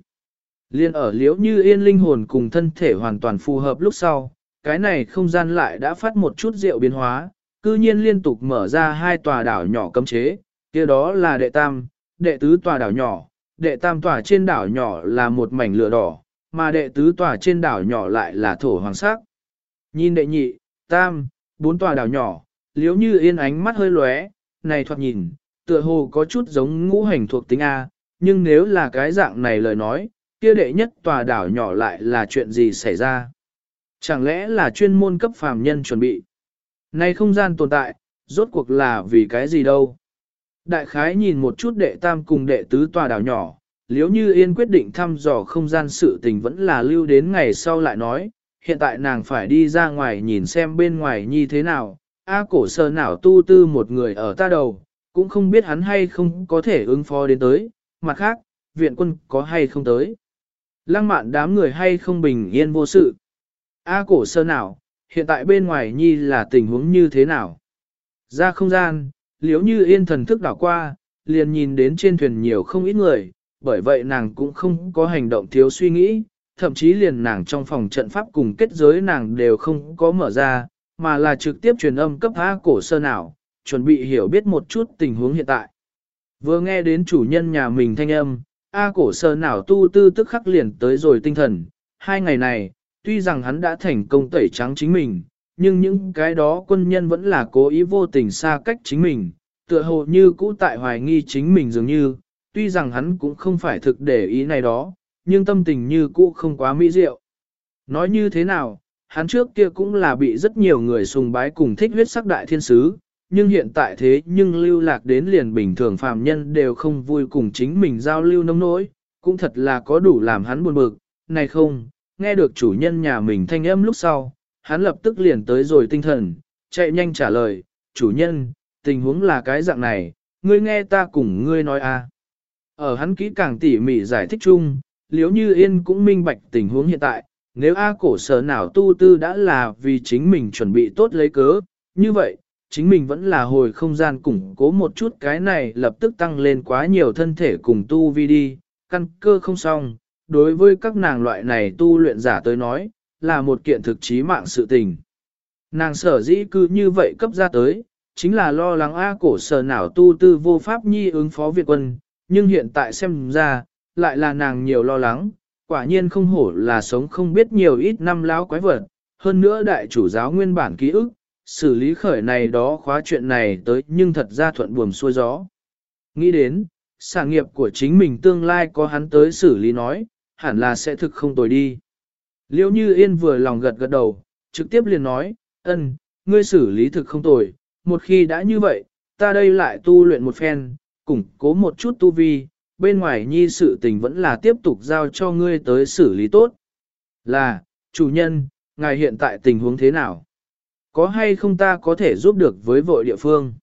Liên ở liễu như yên linh hồn cùng thân thể hoàn toàn phù hợp lúc sau, cái này không gian lại đã phát một chút rượu biến hóa, cư nhiên liên tục mở ra hai tòa đảo nhỏ cấm chế, kia đó là đệ tam, đệ tứ tòa đảo nhỏ, đệ tam tòa trên đảo nhỏ là một mảnh lửa đỏ, mà đệ tứ tòa trên đảo nhỏ lại là thổ hoàng sắc. Nhìn đệ nhị, tam, bốn tòa đảo nhỏ, liếu như yên ánh mắt hơi lóe, này thoạt nhìn, tựa hồ có chút giống ngũ hành thuộc tính A, nhưng nếu là cái dạng này lời nói, kia đệ nhất tòa đảo nhỏ lại là chuyện gì xảy ra? Chẳng lẽ là chuyên môn cấp phàm nhân chuẩn bị? Này không gian tồn tại, rốt cuộc là vì cái gì đâu? Đại khái nhìn một chút đệ tam cùng đệ tứ tòa đảo nhỏ, liếu như yên quyết định thăm dò không gian sự tình vẫn là lưu đến ngày sau lại nói, hiện tại nàng phải đi ra ngoài nhìn xem bên ngoài như thế nào, A cổ sơ nào tu tư một người ở ta đầu, cũng không biết hắn hay không có thể ứng phó đến tới, mặt khác, viện quân có hay không tới. Lăng mạn đám người hay không bình yên vô sự. A cổ sơ nào, hiện tại bên ngoài nhi là tình huống như thế nào? Ra không gian, liếu như yên thần thức đảo qua, liền nhìn đến trên thuyền nhiều không ít người, bởi vậy nàng cũng không có hành động thiếu suy nghĩ, thậm chí liền nàng trong phòng trận pháp cùng kết giới nàng đều không có mở ra, mà là trực tiếp truyền âm cấp A cổ sơ nào, chuẩn bị hiểu biết một chút tình huống hiện tại. Vừa nghe đến chủ nhân nhà mình thanh âm, A cổ sơ nào tu tư tức khắc liền tới rồi tinh thần, hai ngày này, tuy rằng hắn đã thành công tẩy trắng chính mình, nhưng những cái đó quân nhân vẫn là cố ý vô tình xa cách chính mình, tựa hồ như cũ tại hoài nghi chính mình dường như, tuy rằng hắn cũng không phải thực để ý này đó, nhưng tâm tình như cũ không quá mỹ diệu. Nói như thế nào, hắn trước kia cũng là bị rất nhiều người sùng bái cùng thích huyết sắc đại thiên sứ, nhưng hiện tại thế nhưng lưu lạc đến liền bình thường phàm nhân đều không vui cùng chính mình giao lưu nông nỗi, cũng thật là có đủ làm hắn buồn bực, này không, nghe được chủ nhân nhà mình thanh âm lúc sau, hắn lập tức liền tới rồi tinh thần, chạy nhanh trả lời, chủ nhân, tình huống là cái dạng này, ngươi nghe ta cùng ngươi nói a. À. Ở hắn kỹ càng tỉ mỉ giải thích chung, liếu như yên cũng minh bạch tình huống hiện tại, nếu A cổ sở nào tu tư đã là vì chính mình chuẩn bị tốt lấy cớ, như vậy, chính mình vẫn là hồi không gian củng cố một chút cái này lập tức tăng lên quá nhiều thân thể cùng tu vi đi, căn cơ không xong, đối với các nàng loại này tu luyện giả tới nói, là một kiện thực chí mạng sự tình. Nàng sở dĩ cứ như vậy cấp ra tới, chính là lo lắng A cổ sở nào tu tư vô pháp nhi ứng phó Việt quân, nhưng hiện tại xem ra, lại là nàng nhiều lo lắng, quả nhiên không hổ là sống không biết nhiều ít năm láo quái vật, hơn nữa đại chủ giáo nguyên bản ký ức, xử lý khởi này đó khóa chuyện này tới nhưng thật ra thuận buồm xuôi gió. Nghĩ đến, sản nghiệp của chính mình tương lai có hắn tới xử lý nói, hẳn là sẽ thực không tồi đi. liễu như yên vừa lòng gật gật đầu, trực tiếp liền nói, ân, ngươi xử lý thực không tồi, một khi đã như vậy, ta đây lại tu luyện một phen, củng cố một chút tu vi, bên ngoài nhi sự tình vẫn là tiếp tục giao cho ngươi tới xử lý tốt. Là, chủ nhân, ngài hiện tại tình huống thế nào? Có hay không ta có thể giúp được với vội địa phương?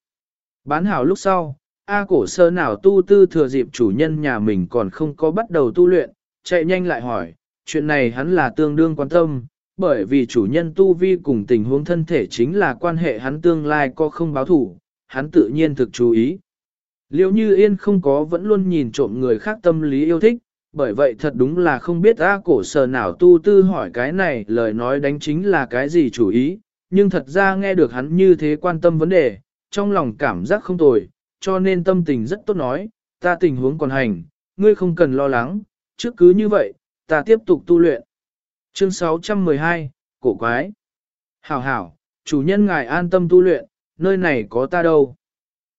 Bán hảo lúc sau, A cổ sơ nào tu tư thừa dịp chủ nhân nhà mình còn không có bắt đầu tu luyện, chạy nhanh lại hỏi, chuyện này hắn là tương đương quan tâm, bởi vì chủ nhân tu vi cùng tình huống thân thể chính là quan hệ hắn tương lai có không báo thủ, hắn tự nhiên thực chú ý. Liệu như yên không có vẫn luôn nhìn trộm người khác tâm lý yêu thích, bởi vậy thật đúng là không biết A cổ sờ nào tu tư hỏi cái này lời nói đánh chính là cái gì chủ ý, nhưng thật ra nghe được hắn như thế quan tâm vấn đề, trong lòng cảm giác không tồi, cho nên tâm tình rất tốt nói, ta tình huống còn hành, ngươi không cần lo lắng, trước cứ như vậy, ta tiếp tục tu luyện. Chương 612, Cổ quái. Hảo hảo, chủ nhân ngài an tâm tu luyện, nơi này có ta đâu.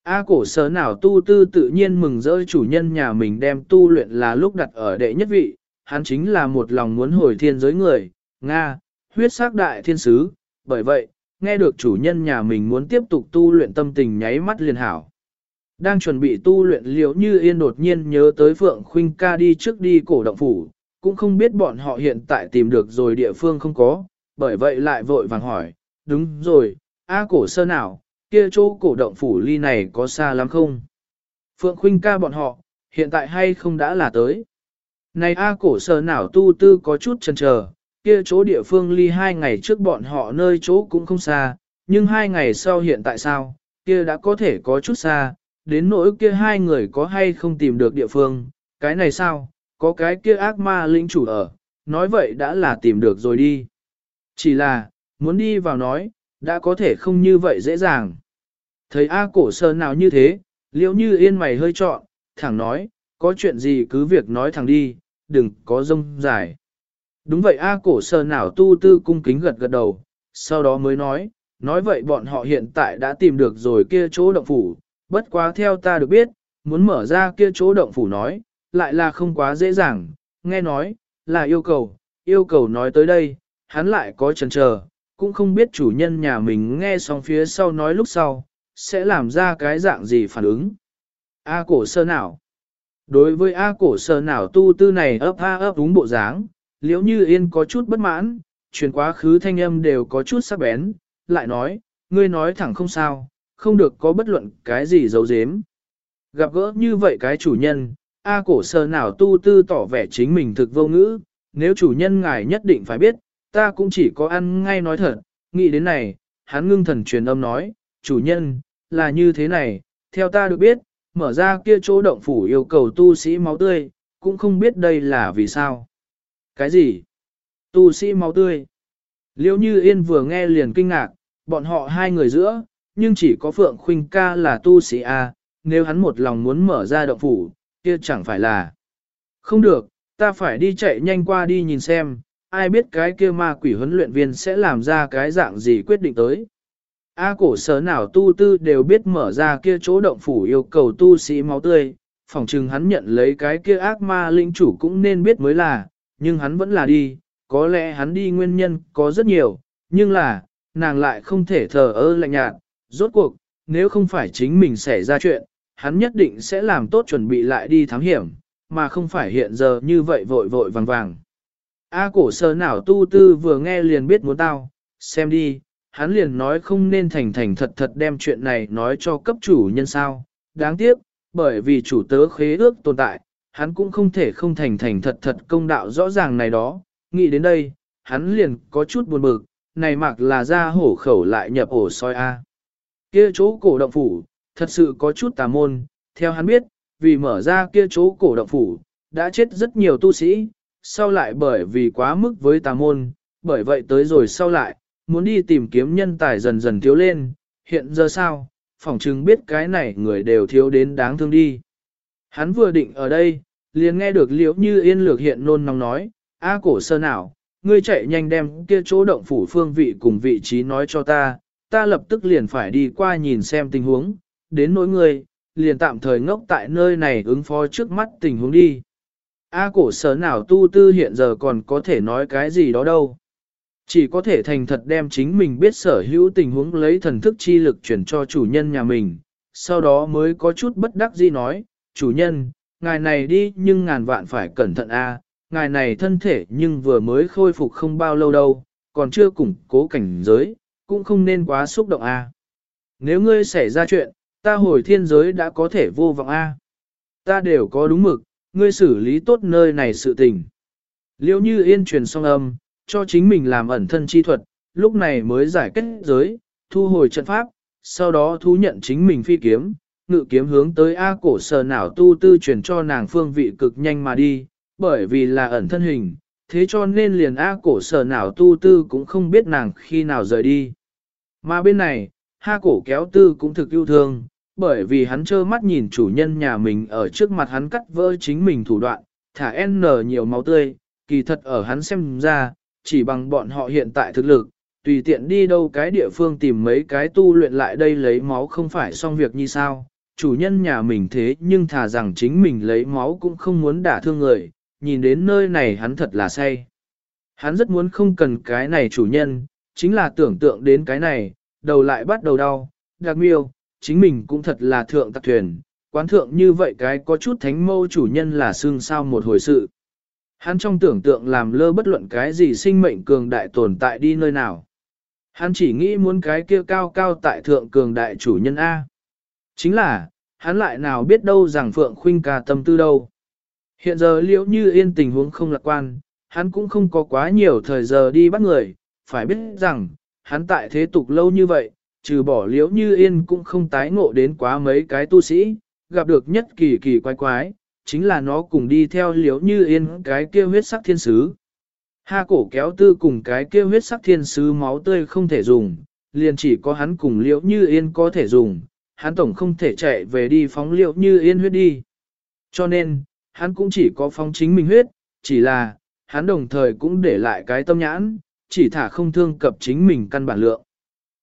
A cổ sở nào tu tư tự nhiên mừng rỡ chủ nhân nhà mình đem tu luyện là lúc đặt ở đệ nhất vị, hắn chính là một lòng muốn hồi thiên giới người, Nga, huyết sắc đại thiên sứ, bởi vậy, nghe được chủ nhân nhà mình muốn tiếp tục tu luyện tâm tình nháy mắt liền hảo. Đang chuẩn bị tu luyện liễu như yên đột nhiên nhớ tới Phượng Khuynh ca đi trước đi cổ động phủ, cũng không biết bọn họ hiện tại tìm được rồi địa phương không có, bởi vậy lại vội vàng hỏi, đúng rồi, A cổ sơ nào, kia chỗ cổ động phủ ly này có xa lắm không? Phượng Khuynh ca bọn họ, hiện tại hay không đã là tới? Này A cổ sơ nào tu tư có chút chần chờ, kia chỗ địa phương ly hai ngày trước bọn họ nơi chỗ cũng không xa, nhưng hai ngày sau hiện tại sao, kia đã có thể có chút xa, đến nỗi kia hai người có hay không tìm được địa phương, cái này sao, có cái kia ác ma lĩnh chủ ở, nói vậy đã là tìm được rồi đi. Chỉ là, muốn đi vào nói, đã có thể không như vậy dễ dàng. Thấy A cổ sơ nào như thế, liễu như yên mày hơi trọn, thẳng nói, có chuyện gì cứ việc nói thẳng đi, đừng có rông dài. Đúng vậy A cổ sơ nào tu tư cung kính gật gật đầu, sau đó mới nói, nói vậy bọn họ hiện tại đã tìm được rồi kia chỗ động phủ, bất quá theo ta được biết, muốn mở ra kia chỗ động phủ nói, lại là không quá dễ dàng, nghe nói, là yêu cầu, yêu cầu nói tới đây, hắn lại có chần chờ, cũng không biết chủ nhân nhà mình nghe xong phía sau nói lúc sau, sẽ làm ra cái dạng gì phản ứng. A cổ sơ nào? Đối với A cổ sơ nào tu tư này ấp a ấp đúng bộ dáng, liễu như yên có chút bất mãn, truyền quá khứ thanh âm đều có chút sắc bén, lại nói, ngươi nói thẳng không sao, không được có bất luận cái gì giấu giếm. Gặp gỡ như vậy cái chủ nhân, A cổ sơ nào tu tư tỏ vẻ chính mình thực vô ngữ, nếu chủ nhân ngài nhất định phải biết, ta cũng chỉ có ăn ngay nói thật, nghĩ đến này, hắn ngưng thần truyền âm nói, chủ nhân, là như thế này, theo ta được biết, mở ra kia chỗ động phủ yêu cầu tu sĩ máu tươi, cũng không biết đây là vì sao. Cái gì? Tu sĩ máu tươi. Liêu như yên vừa nghe liền kinh ngạc, bọn họ hai người giữa, nhưng chỉ có Phượng Khuynh ca là tu sĩ A, nếu hắn một lòng muốn mở ra động phủ, kia chẳng phải là. Không được, ta phải đi chạy nhanh qua đi nhìn xem, ai biết cái kia ma quỷ huấn luyện viên sẽ làm ra cái dạng gì quyết định tới. A cổ sở nào tu tư đều biết mở ra kia chỗ động phủ yêu cầu tu sĩ máu tươi, phỏng chừng hắn nhận lấy cái kia ác ma linh chủ cũng nên biết mới là, nhưng hắn vẫn là đi, có lẽ hắn đi nguyên nhân có rất nhiều, nhưng là, nàng lại không thể thờ ơ lạnh nhạt, rốt cuộc, nếu không phải chính mình xảy ra chuyện, hắn nhất định sẽ làm tốt chuẩn bị lại đi thám hiểm, mà không phải hiện giờ như vậy vội vội vàng vàng. A cổ sơ nào tu tư vừa nghe liền biết muốn tao, xem đi, hắn liền nói không nên thành thành thật thật đem chuyện này nói cho cấp chủ nhân sao. Đáng tiếc, bởi vì chủ tớ khế ước tồn tại, hắn cũng không thể không thành thành thật thật công đạo rõ ràng này đó. Nghĩ đến đây, hắn liền có chút buồn bực, này mặc là ra hổ khẩu lại nhập ổ soi A. Kia chỗ cổ động phủ, thật sự có chút tà môn, theo hắn biết, vì mở ra kia chỗ cổ động phủ, đã chết rất nhiều tu sĩ, sau lại bởi vì quá mức với tà môn, bởi vậy tới rồi sau lại, muốn đi tìm kiếm nhân tài dần dần thiếu lên, hiện giờ sao, phỏng chừng biết cái này người đều thiếu đến đáng thương đi. Hắn vừa định ở đây, liền nghe được liễu như yên lược hiện nôn nóng nói, A cổ sơ nào, ngươi chạy nhanh đem kia chỗ động phủ phương vị cùng vị trí nói cho ta, ta lập tức liền phải đi qua nhìn xem tình huống, đến nỗi ngươi, liền tạm thời ngốc tại nơi này ứng phó trước mắt tình huống đi. A cổ sở nào tu tư hiện giờ còn có thể nói cái gì đó đâu. Chỉ có thể thành thật đem chính mình biết sở hữu tình huống lấy thần thức chi lực chuyển cho chủ nhân nhà mình, sau đó mới có chút bất đắc dĩ nói, chủ nhân, ngài này đi nhưng ngàn vạn phải cẩn thận a, ngài này thân thể nhưng vừa mới khôi phục không bao lâu đâu, còn chưa củng cố cảnh giới, cũng không nên quá xúc động a. Nếu ngươi xảy ra chuyện, ta hồi thiên giới đã có thể vô vọng a. Ta đều có đúng mực, ngươi xử lý tốt nơi này sự tình. Liêu như yên truyền song âm, cho chính mình làm ẩn thân chi thuật, lúc này mới giải kết giới, thu hồi trận pháp, sau đó thú nhận chính mình phi kiếm, ngự kiếm hướng tới A cổ sở nào tu tư truyền cho nàng phương vị cực nhanh mà đi, bởi vì là ẩn thân hình, thế cho nên liền A cổ sở nào tu tư cũng không biết nàng khi nào rời đi. Mà bên này, Ha cổ kéo tư cũng thực yêu thương, bởi vì hắn trơ mắt nhìn chủ nhân nhà mình ở trước mặt hắn cắt vỡ chính mình thủ đoạn, thả N nhiều máu tươi, kỳ thật ở hắn xem ra, chỉ bằng bọn họ hiện tại thực lực, tùy tiện đi đâu cái địa phương tìm mấy cái tu luyện lại đây lấy máu không phải xong việc như sao, chủ nhân nhà mình thế nhưng thà rằng chính mình lấy máu cũng không muốn đả thương người, nhìn đến nơi này hắn thật là say. Hắn rất muốn không cần cái này chủ nhân, chính là tưởng tượng đến cái này, đầu lại bắt đầu đau, đặc miêu, chính mình cũng thật là thượng tạc thuyền, quán thượng như vậy cái có chút thánh mâu chủ nhân là xương sao một hồi sự. Hắn trong tưởng tượng làm lơ bất luận cái gì sinh mệnh cường đại tồn tại đi nơi nào. Hắn chỉ nghĩ muốn cái kia cao cao tại thượng cường đại chủ nhân A. Chính là, hắn lại nào biết đâu rằng Phượng Khuynh ca tâm tư đâu. Hiện giờ liễu như yên tình huống không lạc quan, hắn cũng không có quá nhiều thời giờ đi bắt người, phải biết rằng, hắn tại thế tục lâu như vậy, trừ bỏ liễu như yên cũng không tái ngộ đến quá mấy cái tu sĩ, gặp được nhất kỳ kỳ quái quái, chính là nó cùng đi theo liễu như yên cái kia huyết sắc thiên sứ. Ha cổ kéo tư cùng cái kia huyết sắc thiên sứ máu tươi không thể dùng, liền chỉ có hắn cùng liễu như yên có thể dùng, hắn tổng không thể chạy về đi phóng liễu như yên huyết đi. Cho nên, hắn cũng chỉ có phóng chính mình huyết, chỉ là, hắn đồng thời cũng để lại cái tâm nhãn, chỉ thả không thương cập chính mình căn bản lượng.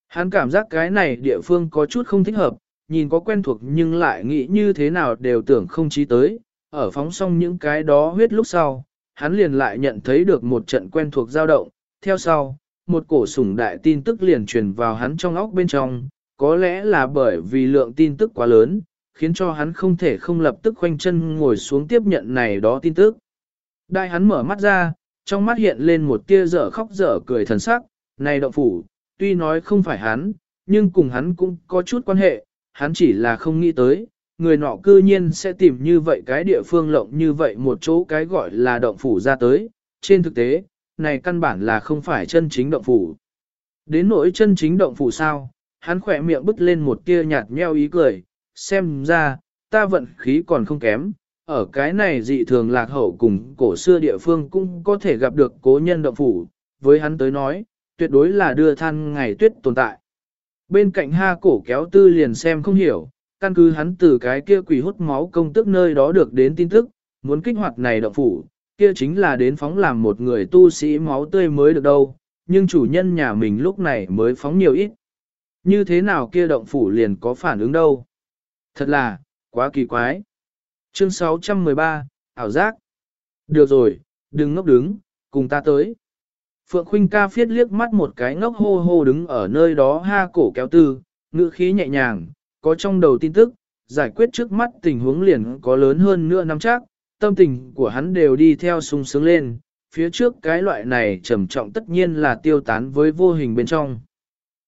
Hắn cảm giác cái này địa phương có chút không thích hợp, nhìn có quen thuộc nhưng lại nghĩ như thế nào đều tưởng không chí tới, ở phóng xong những cái đó huyết lúc sau, hắn liền lại nhận thấy được một trận quen thuộc dao động, theo sau, một cổ sủng đại tin tức liền truyền vào hắn trong óc bên trong, có lẽ là bởi vì lượng tin tức quá lớn, khiến cho hắn không thể không lập tức khoanh chân ngồi xuống tiếp nhận này đó tin tức. Đại hắn mở mắt ra, trong mắt hiện lên một tia dở khóc dở cười thần sắc, này động phủ, tuy nói không phải hắn, nhưng cùng hắn cũng có chút quan hệ, hắn chỉ là không nghĩ tới, người nọ cư nhiên sẽ tìm như vậy cái địa phương lộng như vậy một chỗ cái gọi là động phủ ra tới, trên thực tế, này căn bản là không phải chân chính động phủ. Đến nỗi chân chính động phủ sao, hắn khỏe miệng bứt lên một tia nhạt nheo ý cười, xem ra, ta vận khí còn không kém, ở cái này dị thường lạc hậu cùng cổ xưa địa phương cũng có thể gặp được cố nhân động phủ, với hắn tới nói, tuyệt đối là đưa than ngày tuyết tồn tại. Bên cạnh ha cổ kéo tư liền xem không hiểu, căn cứ hắn từ cái kia quỷ hút máu công tức nơi đó được đến tin tức, muốn kích hoạt này động phủ, kia chính là đến phóng làm một người tu sĩ máu tươi mới được đâu, nhưng chủ nhân nhà mình lúc này mới phóng nhiều ít. Như thế nào kia động phủ liền có phản ứng đâu? Thật là, quá kỳ quái. Chương 613, ảo giác. Được rồi, đừng ngốc đứng, cùng ta tới. Phượng Khuynh ca phiết liếc mắt một cái ngốc hô hô đứng ở nơi đó ha cổ kéo tư, ngữ khí nhẹ nhàng, có trong đầu tin tức, giải quyết trước mắt tình huống liền có lớn hơn nữa năm chắc, tâm tình của hắn đều đi theo sung sướng lên, phía trước cái loại này trầm trọng tất nhiên là tiêu tán với vô hình bên trong.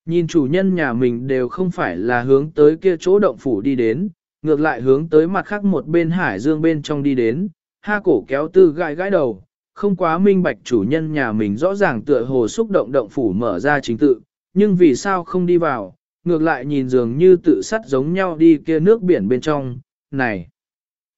Nhìn chủ nhân nhà mình đều không phải là hướng tới kia chỗ động phủ đi đến, ngược lại hướng tới mặt khác một bên hải dương bên trong đi đến, ha cổ kéo tư gãi gãi đầu, không quá minh bạch chủ nhân nhà mình rõ ràng tựa hồ xúc động động phủ mở ra chính tự, nhưng vì sao không đi vào, ngược lại nhìn dường như tự sắt giống nhau đi kia nước biển bên trong, này.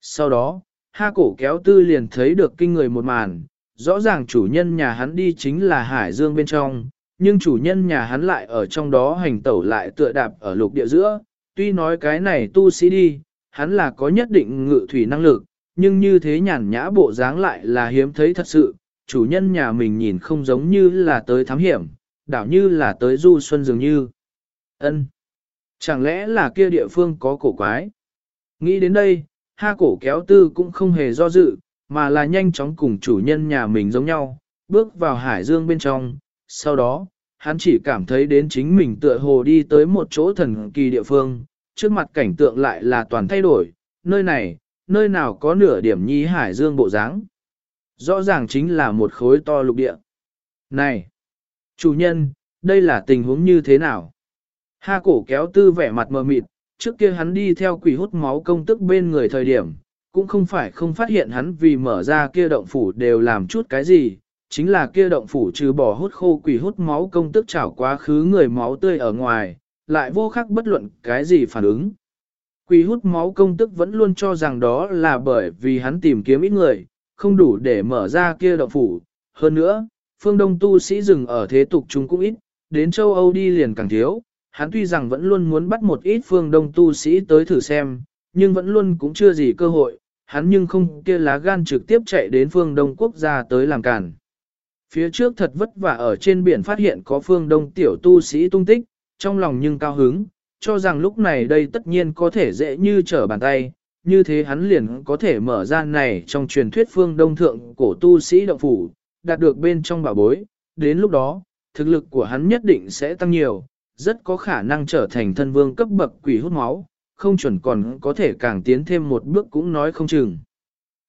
Sau đó, ha cổ kéo tư liền thấy được kinh người một màn, rõ ràng chủ nhân nhà hắn đi chính là hải dương bên trong, nhưng chủ nhân nhà hắn lại ở trong đó hành tẩu lại tựa đạp ở lục địa giữa, tuy nói cái này tu sĩ đi, hắn là có nhất định ngự thủy năng lực, nhưng như thế nhàn nhã bộ dáng lại là hiếm thấy thật sự, chủ nhân nhà mình nhìn không giống như là tới thám hiểm, đảo như là tới du xuân dường như. ân Chẳng lẽ là kia địa phương có cổ quái? Nghĩ đến đây, ha cổ kéo tư cũng không hề do dự, mà là nhanh chóng cùng chủ nhân nhà mình giống nhau, bước vào hải dương bên trong, sau đó, hắn chỉ cảm thấy đến chính mình tựa hồ đi tới một chỗ thần kỳ địa phương, trước mặt cảnh tượng lại là toàn thay đổi, nơi này, nơi nào có nửa điểm nhi hải dương bộ dáng Rõ ràng chính là một khối to lục địa. Này! Chủ nhân, đây là tình huống như thế nào? Ha cổ kéo tư vẻ mặt mờ mịt, trước kia hắn đi theo quỷ hút máu công tức bên người thời điểm, cũng không phải không phát hiện hắn vì mở ra kia động phủ đều làm chút cái gì, chính là kia động phủ trừ bỏ hút khô quỷ hút máu công tức chảo quá khứ người máu tươi ở ngoài, lại vô khắc bất luận cái gì phản ứng. Quỷ hút máu công tức vẫn luôn cho rằng đó là bởi vì hắn tìm kiếm ít người, không đủ để mở ra kia động phủ. Hơn nữa, phương đông tu sĩ dừng ở thế tục chúng cũng ít, đến châu Âu đi liền càng thiếu. Hắn tuy rằng vẫn luôn muốn bắt một ít phương đông tu sĩ tới thử xem, nhưng vẫn luôn cũng chưa gì cơ hội, hắn nhưng không kia lá gan trực tiếp chạy đến phương đông quốc gia tới làm cản. Phía trước thật vất vả ở trên biển phát hiện có phương đông tiểu tu sĩ tung tích, trong lòng nhưng cao hứng, cho rằng lúc này đây tất nhiên có thể dễ như trở bàn tay, như thế hắn liền có thể mở ra này trong truyền thuyết phương đông thượng cổ tu sĩ động phủ, đạt được bên trong bảo bối, đến lúc đó, thực lực của hắn nhất định sẽ tăng nhiều, rất có khả năng trở thành thân vương cấp bậc quỷ hút máu, không chuẩn còn có thể càng tiến thêm một bước cũng nói không chừng.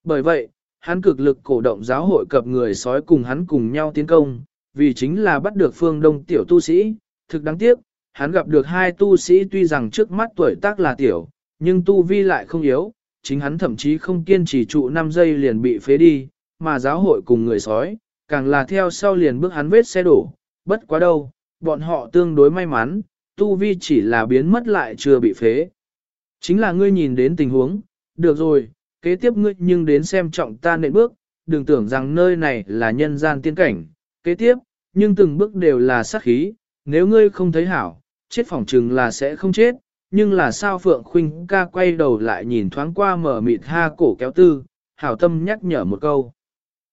Bởi vậy, hắn cực lực cổ động giáo hội cập người sói cùng hắn cùng nhau tiến công, vì chính là bắt được phương đông tiểu tu sĩ, thực đáng tiếc, hắn gặp được hai tu sĩ tuy rằng trước mắt tuổi tác là tiểu, nhưng tu vi lại không yếu, chính hắn thậm chí không kiên trì trụ 5 giây liền bị phế đi, mà giáo hội cùng người sói, càng là theo sau liền bước hắn vết xe đổ, bất quá đâu, bọn họ tương đối may mắn, tu vi chỉ là biến mất lại chưa bị phế. Chính là ngươi nhìn đến tình huống, được rồi, kế tiếp ngươi nhưng đến xem trọng ta nện bước, đừng tưởng rằng nơi này là nhân gian tiên cảnh, kế tiếp, nhưng từng bước đều là sát khí, nếu ngươi không thấy hảo, chết phỏng chừng là sẽ không chết, nhưng là sao Phượng Khuynh ca quay đầu lại nhìn thoáng qua mở mịt ha cổ kéo tư, hảo tâm nhắc nhở một câu.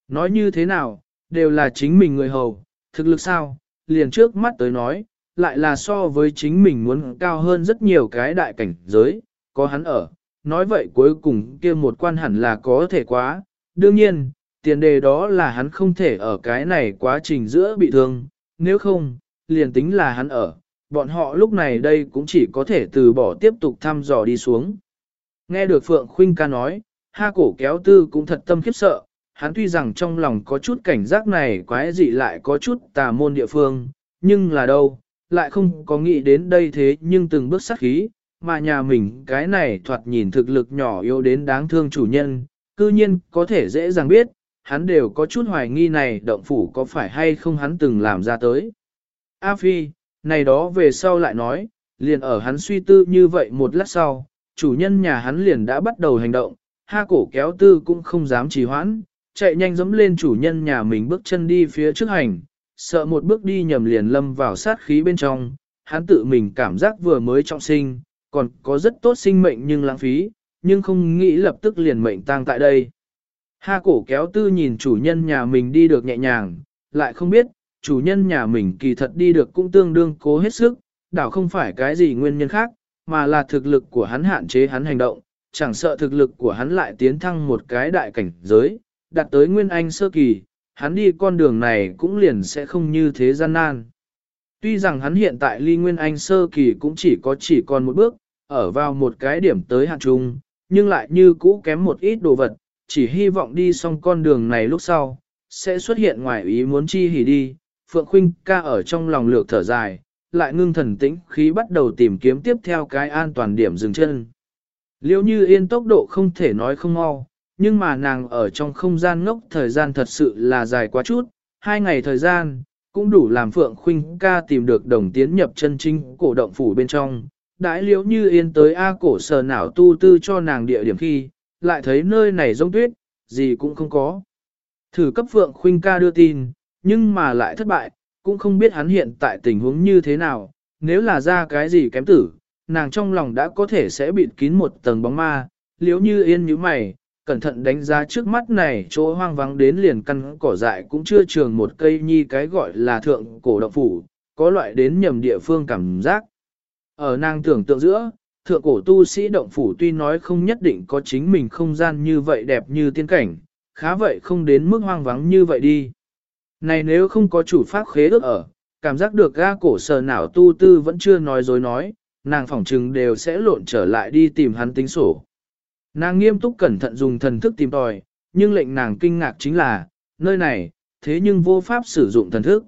Nói như thế nào, đều là chính mình người hầu, thực lực sao, liền trước mắt tới nói, lại là so với chính mình muốn cao hơn rất nhiều cái đại cảnh giới, có hắn ở, nói vậy cuối cùng kia một quan hẳn là có thể quá, đương nhiên, tiền đề đó là hắn không thể ở cái này quá trình giữa bị thương, nếu không, liền tính là hắn ở, bọn họ lúc này đây cũng chỉ có thể từ bỏ tiếp tục thăm dò đi xuống. Nghe được Phượng Khuynh ca nói, ha cổ kéo tư cũng thật tâm khiếp sợ, hắn tuy rằng trong lòng có chút cảnh giác này quái dị lại có chút tà môn địa phương, nhưng là đâu, lại không có nghĩ đến đây thế nhưng từng bước sát khí, mà nhà mình cái này thoạt nhìn thực lực nhỏ yếu đến đáng thương chủ nhân, cư nhiên có thể dễ dàng biết, hắn đều có chút hoài nghi này động phủ có phải hay không hắn từng làm ra tới. A Phi, này đó về sau lại nói, liền ở hắn suy tư như vậy một lát sau, chủ nhân nhà hắn liền đã bắt đầu hành động, ha cổ kéo tư cũng không dám trì hoãn, chạy nhanh dẫm lên chủ nhân nhà mình bước chân đi phía trước hành, sợ một bước đi nhầm liền lâm vào sát khí bên trong, hắn tự mình cảm giác vừa mới trọng sinh, còn có rất tốt sinh mệnh nhưng lãng phí, nhưng không nghĩ lập tức liền mệnh tang tại đây. Ha cổ kéo tư nhìn chủ nhân nhà mình đi được nhẹ nhàng, lại không biết, chủ nhân nhà mình kỳ thật đi được cũng tương đương cố hết sức, đảo không phải cái gì nguyên nhân khác, mà là thực lực của hắn hạn chế hắn hành động, chẳng sợ thực lực của hắn lại tiến thăng một cái đại cảnh giới, đạt tới nguyên anh sơ kỳ, hắn đi con đường này cũng liền sẽ không như thế gian nan. Tuy rằng hắn hiện tại ly nguyên anh sơ kỳ cũng chỉ có chỉ còn một bước, ở vào một cái điểm tới hạn trung, nhưng lại như cũ kém một ít đồ vật, chỉ hy vọng đi xong con đường này lúc sau, sẽ xuất hiện ngoài ý muốn chi hỉ đi. Phượng Khuynh ca ở trong lòng lược thở dài, lại ngưng thần tĩnh khí bắt đầu tìm kiếm tiếp theo cái an toàn điểm dừng chân. Liêu như yên tốc độ không thể nói không mau, nhưng mà nàng ở trong không gian ngốc thời gian thật sự là dài quá chút, hai ngày thời gian, cũng đủ làm Phượng Khuynh ca tìm được đồng tiến nhập chân chính cổ động phủ bên trong. Đãi liễu như yên tới A cổ sở nào tu tư cho nàng địa điểm khi, lại thấy nơi này rông tuyết, gì cũng không có. Thử cấp Phượng Khuynh ca đưa tin, nhưng mà lại thất bại, cũng không biết hắn hiện tại tình huống như thế nào, nếu là ra cái gì kém tử, nàng trong lòng đã có thể sẽ bịt kín một tầng bóng ma, liễu như yên như mày, cẩn thận đánh giá trước mắt này chỗ hoang vắng đến liền căn cỏ dại cũng chưa trường một cây nhi cái gọi là thượng cổ động phủ, có loại đến nhầm địa phương cảm giác. Ở nàng tưởng tượng giữa, thượng cổ tu sĩ động phủ tuy nói không nhất định có chính mình không gian như vậy đẹp như tiên cảnh, khá vậy không đến mức hoang vắng như vậy đi. Này nếu không có chủ pháp khế ước ở, cảm giác được ga cổ sờ nào tu tư vẫn chưa nói dối nói, nàng phỏng trừng đều sẽ lộn trở lại đi tìm hắn tính sổ. Nàng nghiêm túc cẩn thận dùng thần thức tìm tòi, nhưng lệnh nàng kinh ngạc chính là, nơi này, thế nhưng vô pháp sử dụng thần thức.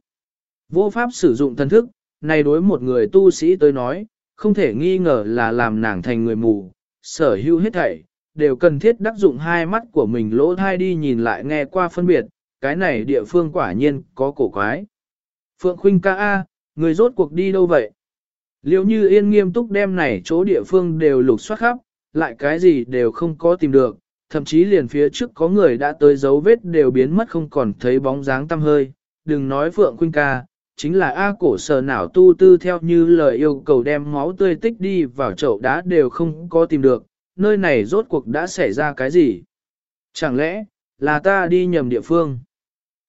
Vô pháp sử dụng thần thức, này đối một người tu sĩ tới nói, không thể nghi ngờ là làm nàng thành người mù, sở hữu hết thảy, đều cần thiết đắc dụng hai mắt của mình lỗ thai đi nhìn lại nghe qua phân biệt, cái này địa phương quả nhiên có cổ quái. Phượng Khuynh ca A, người rốt cuộc đi đâu vậy? Liệu như yên nghiêm túc đem này chỗ địa phương đều lục soát khắp, lại cái gì đều không có tìm được, thậm chí liền phía trước có người đã tới dấu vết đều biến mất không còn thấy bóng dáng tăm hơi, đừng nói Phượng Khuynh ca, chính là A cổ sở nào tu tư theo như lời yêu cầu đem máu tươi tích đi vào chậu đá đều không có tìm được, nơi này rốt cuộc đã xảy ra cái gì? Chẳng lẽ, là ta đi nhầm địa phương?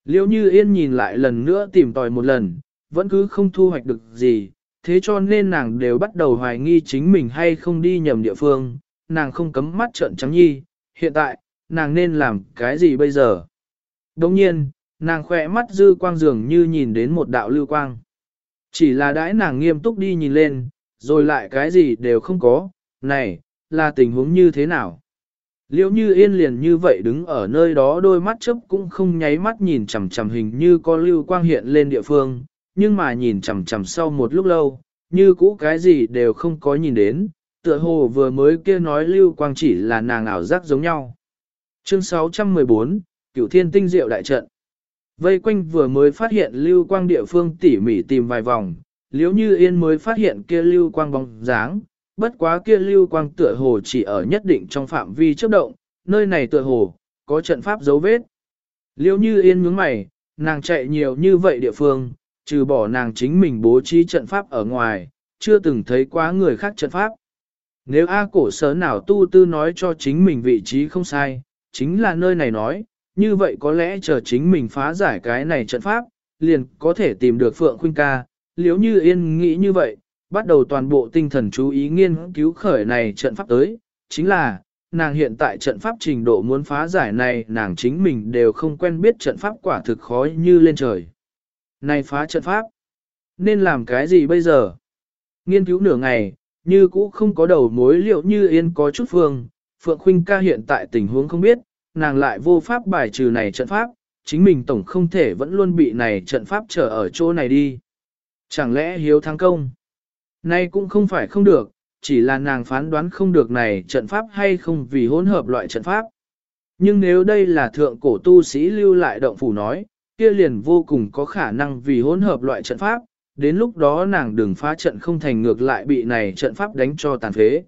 Liêu như yên nhìn lại lần nữa tìm tòi một lần, vẫn cứ không thu hoạch được gì, thế cho nên nàng đều bắt đầu hoài nghi chính mình hay không đi nhầm địa phương, nàng không cấm mắt trợn trắng nhi, hiện tại, nàng nên làm cái gì bây giờ? Đồng nhiên, nàng khỏe mắt dư quang dường như nhìn đến một đạo lưu quang. Chỉ là đãi nàng nghiêm túc đi nhìn lên, rồi lại cái gì đều không có, này, là tình huống như thế nào? Liễu như yên liền như vậy đứng ở nơi đó đôi mắt chớp cũng không nháy mắt nhìn chằm chằm hình như có lưu quang hiện lên địa phương, nhưng mà nhìn chằm chằm sau một lúc lâu, như cũ cái gì đều không có nhìn đến, tựa hồ vừa mới kia nói lưu quang chỉ là nàng ảo giác giống nhau. Chương 614, Cửu Thiên Tinh Diệu Đại Trận Vây quanh vừa mới phát hiện lưu quang địa phương tỉ mỉ tìm vài vòng, liếu như yên mới phát hiện kia lưu quang bóng dáng, bất quá kia lưu quang tựa hồ chỉ ở nhất định trong phạm vi chấp động, nơi này tựa hồ, có trận pháp dấu vết. Liếu như yên nhướng mày, nàng chạy nhiều như vậy địa phương, trừ bỏ nàng chính mình bố trí trận pháp ở ngoài, chưa từng thấy quá người khác trận pháp. Nếu A cổ sở nào tu tư nói cho chính mình vị trí không sai, chính là nơi này nói, như vậy có lẽ chờ chính mình phá giải cái này trận pháp, liền có thể tìm được Phượng Khuynh ca. Liếu như yên nghĩ như vậy, bắt đầu toàn bộ tinh thần chú ý nghiên cứu khởi này trận pháp tới, chính là, nàng hiện tại trận pháp trình độ muốn phá giải này nàng chính mình đều không quen biết trận pháp quả thực khó như lên trời. Này phá trận pháp, nên làm cái gì bây giờ? Nghiên cứu nửa ngày, như cũ không có đầu mối liệu như yên có chút phương, Phượng Khuynh ca hiện tại tình huống không biết, nàng lại vô pháp bài trừ này trận pháp, chính mình tổng không thể vẫn luôn bị này trận pháp trở ở chỗ này đi. Chẳng lẽ hiếu thắng công? Nay cũng không phải không được, chỉ là nàng phán đoán không được này trận pháp hay không vì hỗn hợp loại trận pháp. Nhưng nếu đây là thượng cổ tu sĩ lưu lại động phủ nói, kia liền vô cùng có khả năng vì hỗn hợp loại trận pháp, đến lúc đó nàng đừng phá trận không thành ngược lại bị này trận pháp đánh cho tàn phế.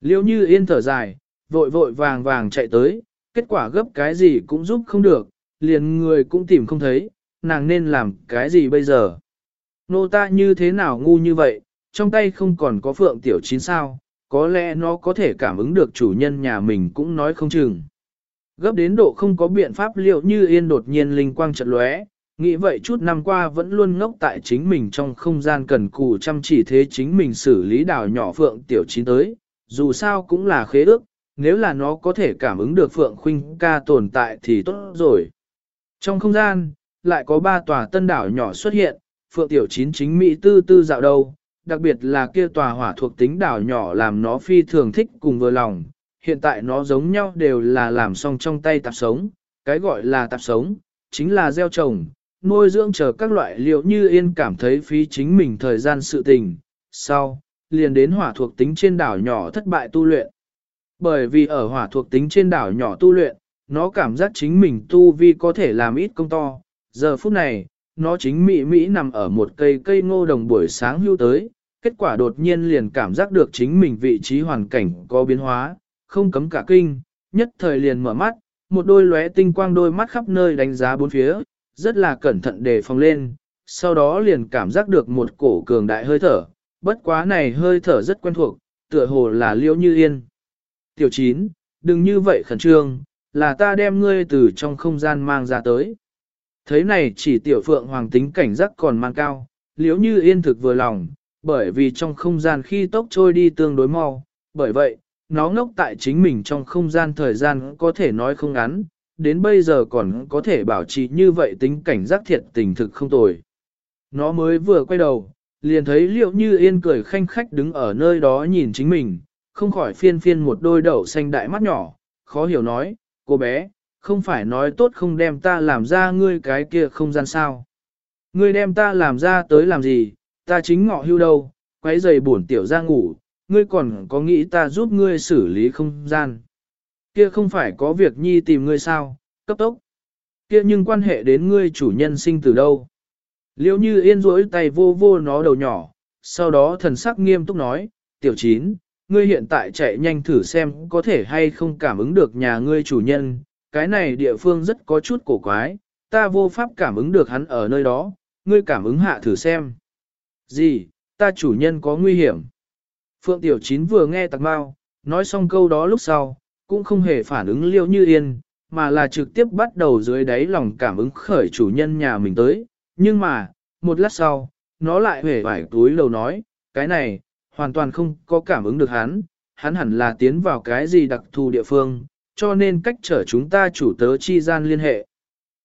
Liêu như yên thở dài, vội vội vàng vàng chạy tới, kết quả gấp cái gì cũng giúp không được, liền người cũng tìm không thấy, nàng nên làm cái gì bây giờ. Nô ta như thế nào ngu như vậy, trong tay không còn có phượng tiểu chín sao, có lẽ nó có thể cảm ứng được chủ nhân nhà mình cũng nói không chừng. Gấp đến độ không có biện pháp liệu như yên đột nhiên linh quang chợt lóe, nghĩ vậy chút năm qua vẫn luôn ngốc tại chính mình trong không gian cần cù chăm chỉ thế chính mình xử lý đảo nhỏ phượng tiểu chín tới, dù sao cũng là khế ước, nếu là nó có thể cảm ứng được phượng khuynh ca tồn tại thì tốt rồi. Trong không gian, lại có ba tòa tân đảo nhỏ xuất hiện, phượng tiểu chín chính mỹ tư tư dạo đâu, đặc biệt là kia tòa hỏa thuộc tính đảo nhỏ làm nó phi thường thích cùng vừa lòng, hiện tại nó giống nhau đều là làm xong trong tay tạp sống, cái gọi là tạp sống, chính là gieo trồng, nuôi dưỡng chờ các loại liệu như yên cảm thấy phí chính mình thời gian sự tình, sau, liền đến hỏa thuộc tính trên đảo nhỏ thất bại tu luyện. Bởi vì ở hỏa thuộc tính trên đảo nhỏ tu luyện, nó cảm giác chính mình tu vi có thể làm ít công to, giờ phút này, nó chính mỹ mỹ nằm ở một cây cây ngô đồng buổi sáng hưu tới, kết quả đột nhiên liền cảm giác được chính mình vị trí hoàn cảnh có biến hóa, không cấm cả kinh, nhất thời liền mở mắt, một đôi lóe tinh quang đôi mắt khắp nơi đánh giá bốn phía, rất là cẩn thận đề phòng lên, sau đó liền cảm giác được một cổ cường đại hơi thở, bất quá này hơi thở rất quen thuộc, tựa hồ là liễu như yên. Tiểu chín, đừng như vậy khẩn trương, là ta đem ngươi từ trong không gian mang ra tới. Thấy này chỉ tiểu phượng hoàng tính cảnh giác còn mang cao, liếu như yên thực vừa lòng, bởi vì trong không gian khi tốc trôi đi tương đối mau, bởi vậy, nó ngốc tại chính mình trong không gian thời gian có thể nói không ngắn, đến bây giờ còn có thể bảo trì như vậy tính cảnh giác thiệt tình thực không tồi. Nó mới vừa quay đầu, liền thấy liệu như yên cười khanh khách đứng ở nơi đó nhìn chính mình, không khỏi phiên phiên một đôi đậu xanh đại mắt nhỏ, khó hiểu nói, cô bé, không phải nói tốt không đem ta làm ra ngươi cái kia không gian sao. Ngươi đem ta làm ra tới làm gì, ta chính ngọ hưu đâu, quấy giày buồn tiểu ra ngủ, ngươi còn có nghĩ ta giúp ngươi xử lý không gian. Kia không phải có việc nhi tìm ngươi sao, cấp tốc. Kia nhưng quan hệ đến ngươi chủ nhân sinh từ đâu. Liêu như yên rỗi tay vô vô nó đầu nhỏ, sau đó thần sắc nghiêm túc nói, tiểu chín, ngươi hiện tại chạy nhanh thử xem có thể hay không cảm ứng được nhà ngươi chủ nhân, cái này địa phương rất có chút cổ quái, ta vô pháp cảm ứng được hắn ở nơi đó, ngươi cảm ứng hạ thử xem. Gì, ta chủ nhân có nguy hiểm. Phượng Tiểu Chín vừa nghe tạc bao, nói xong câu đó lúc sau, cũng không hề phản ứng liêu như yên, mà là trực tiếp bắt đầu dưới đáy lòng cảm ứng khởi chủ nhân nhà mình tới. Nhưng mà, một lát sau, nó lại hề vải túi lầu nói, cái này, hoàn toàn không có cảm ứng được hắn, hắn hẳn là tiến vào cái gì đặc thù địa phương, cho nên cách trở chúng ta chủ tớ chi gian liên hệ.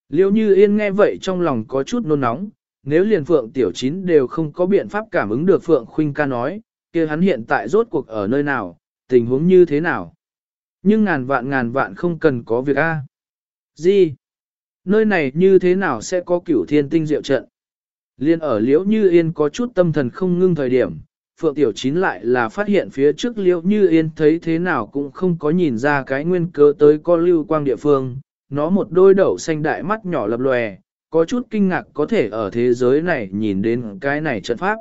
Liêu như yên nghe vậy trong lòng có chút nôn nóng, nếu liền Phượng Tiểu Chín đều không có biện pháp cảm ứng được Phượng Khuynh ca nói, kia hắn hiện tại rốt cuộc ở nơi nào, tình huống như thế nào. Nhưng ngàn vạn ngàn vạn không cần có việc A. Gì? Nơi này như thế nào sẽ có cửu thiên tinh diệu trận? Liên ở liễu như yên có chút tâm thần không ngưng thời điểm, Phượng Tiểu Chín lại là phát hiện phía trước liễu như yên thấy thế nào cũng không có nhìn ra cái nguyên cớ tới có lưu quang địa phương, nó một đôi đậu xanh đại mắt nhỏ lập lòe, có chút kinh ngạc có thể ở thế giới này nhìn đến cái này trận pháp.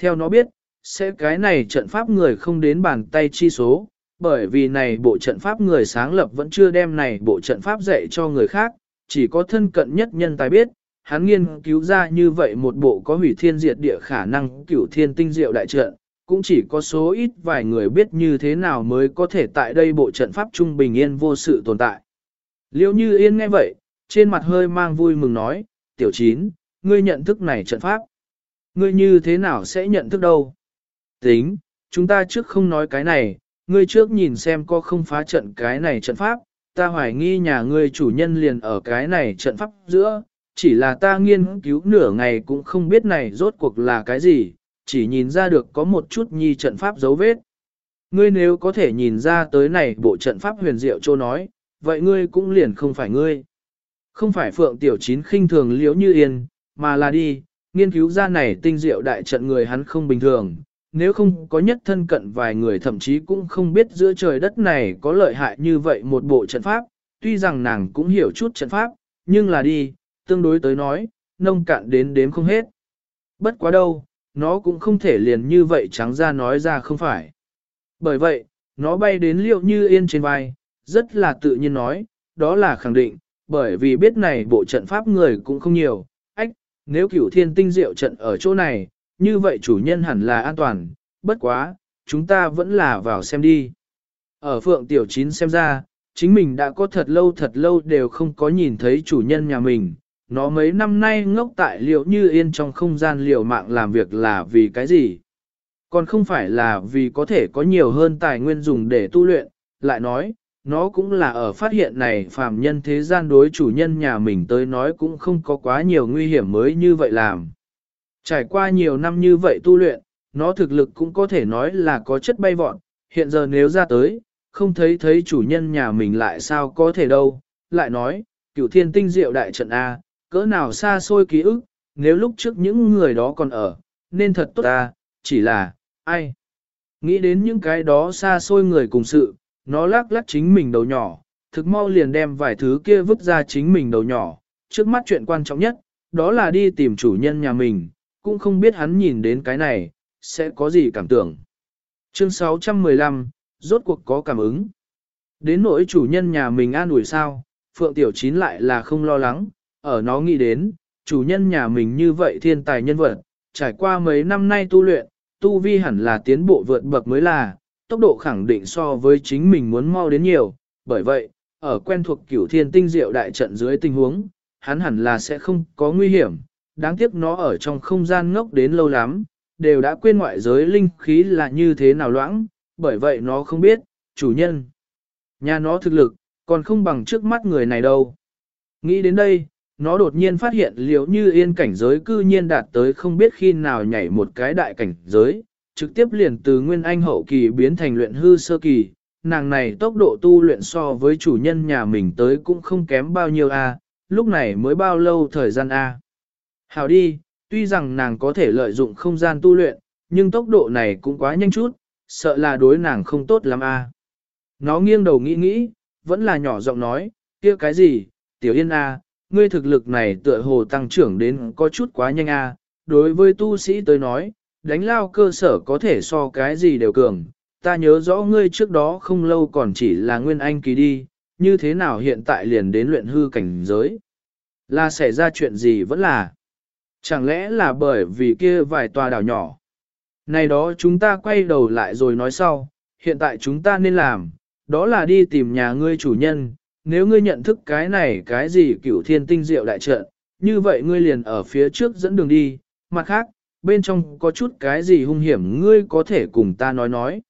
Theo nó biết, sẽ cái này trận pháp người không đến bàn tay chi số, bởi vì này bộ trận pháp người sáng lập vẫn chưa đem này bộ trận pháp dạy cho người khác, chỉ có thân cận nhất nhân tài biết, hắn nghiên cứu ra như vậy một bộ có hủy thiên diệt địa khả năng cửu thiên tinh diệu đại trận, cũng chỉ có số ít vài người biết như thế nào mới có thể tại đây bộ trận pháp trung bình yên vô sự tồn tại. Liêu như yên nghe vậy, trên mặt hơi mang vui mừng nói, tiểu chín, ngươi nhận thức này trận pháp. Ngươi như thế nào sẽ nhận thức đâu? Tính, chúng ta trước không nói cái này, ngươi trước nhìn xem có không phá trận cái này trận pháp, ta hoài nghi nhà ngươi chủ nhân liền ở cái này trận pháp giữa, chỉ là ta nghiên cứu nửa ngày cũng không biết này rốt cuộc là cái gì, chỉ nhìn ra được có một chút nhi trận pháp dấu vết. Ngươi nếu có thể nhìn ra tới này bộ trận pháp huyền diệu châu nói, vậy ngươi cũng liền không phải ngươi. Không phải Phượng Tiểu Chín khinh thường liễu như yên, mà là đi, nghiên cứu ra này tinh diệu đại trận người hắn không bình thường, nếu không có nhất thân cận vài người thậm chí cũng không biết giữa trời đất này có lợi hại như vậy một bộ trận pháp, tuy rằng nàng cũng hiểu chút trận pháp, nhưng là đi, tương đối tới nói, nông cạn đến đếm không hết. Bất quá đâu, nó cũng không thể liền như vậy trắng ra nói ra không phải. Bởi vậy, nó bay đến liệu như yên trên vai, rất là tự nhiên nói, đó là khẳng định, bởi vì biết này bộ trận pháp người cũng không nhiều, ách, nếu cửu thiên tinh diệu trận ở chỗ này, như vậy chủ nhân hẳn là an toàn, bất quá, chúng ta vẫn là vào xem đi. Ở phượng tiểu chín xem ra, chính mình đã có thật lâu thật lâu đều không có nhìn thấy chủ nhân nhà mình, nó mấy năm nay ngốc tại liệu như yên trong không gian liệu mạng làm việc là vì cái gì? Còn không phải là vì có thể có nhiều hơn tài nguyên dùng để tu luyện, lại nói, nó cũng là ở phát hiện này phàm nhân thế gian đối chủ nhân nhà mình tới nói cũng không có quá nhiều nguy hiểm mới như vậy làm. Trải qua nhiều năm như vậy tu luyện, nó thực lực cũng có thể nói là có chất bay vọt, hiện giờ nếu ra tới, không thấy thấy chủ nhân nhà mình lại sao có thể đâu, lại nói, cửu thiên tinh diệu đại trận A, cỡ nào xa xôi ký ức, nếu lúc trước những người đó còn ở, nên thật tốt ta, chỉ là, ai? Nghĩ đến những cái đó xa xôi người cùng sự, nó lắc lắc chính mình đầu nhỏ, thực mau liền đem vài thứ kia vứt ra chính mình đầu nhỏ, trước mắt chuyện quan trọng nhất, đó là đi tìm chủ nhân nhà mình, cũng không biết hắn nhìn đến cái này, sẽ có gì cảm tưởng. Chương 615, rốt cuộc có cảm ứng. Đến nỗi chủ nhân nhà mình an ủi sao, Phượng Tiểu Chín lại là không lo lắng, ở nó nghĩ đến, chủ nhân nhà mình như vậy thiên tài nhân vật, trải qua mấy năm nay tu luyện, tu vi hẳn là tiến bộ vượt bậc mới là, tốc độ khẳng định so với chính mình muốn mau đến nhiều, bởi vậy, ở quen thuộc cửu thiên tinh diệu đại trận dưới tình huống, hắn hẳn là sẽ không có nguy hiểm, đáng tiếc nó ở trong không gian ngốc đến lâu lắm, đều đã quên ngoại giới linh khí là như thế nào loãng, bởi vậy nó không biết, chủ nhân. Nhà nó thực lực, còn không bằng trước mắt người này đâu. Nghĩ đến đây, nó đột nhiên phát hiện liệu như yên cảnh giới cư nhiên đạt tới không biết khi nào nhảy một cái đại cảnh giới, trực tiếp liền từ nguyên anh hậu kỳ biến thành luyện hư sơ kỳ, nàng này tốc độ tu luyện so với chủ nhân nhà mình tới cũng không kém bao nhiêu a, lúc này mới bao lâu thời gian a. Hào đi, tuy rằng nàng có thể lợi dụng không gian tu luyện, nhưng tốc độ này cũng quá nhanh chút, sợ là đối nàng không tốt lắm a. Nó nghiêng đầu nghĩ nghĩ, vẫn là nhỏ giọng nói, kia cái gì, tiểu yên a, ngươi thực lực này tựa hồ tăng trưởng đến có chút quá nhanh a. đối với tu sĩ tới nói, đánh lao cơ sở có thể so cái gì đều cường, ta nhớ rõ ngươi trước đó không lâu còn chỉ là nguyên anh kỳ đi, như thế nào hiện tại liền đến luyện hư cảnh giới. Là xảy ra chuyện gì vẫn là. Chẳng lẽ là bởi vì kia vài tòa đảo nhỏ. Này đó chúng ta quay đầu lại rồi nói sau, hiện tại chúng ta nên làm, đó là đi tìm nhà ngươi chủ nhân, nếu ngươi nhận thức cái này cái gì cửu thiên tinh diệu đại trận, như vậy ngươi liền ở phía trước dẫn đường đi, mặt khác, bên trong có chút cái gì hung hiểm ngươi có thể cùng ta nói nói.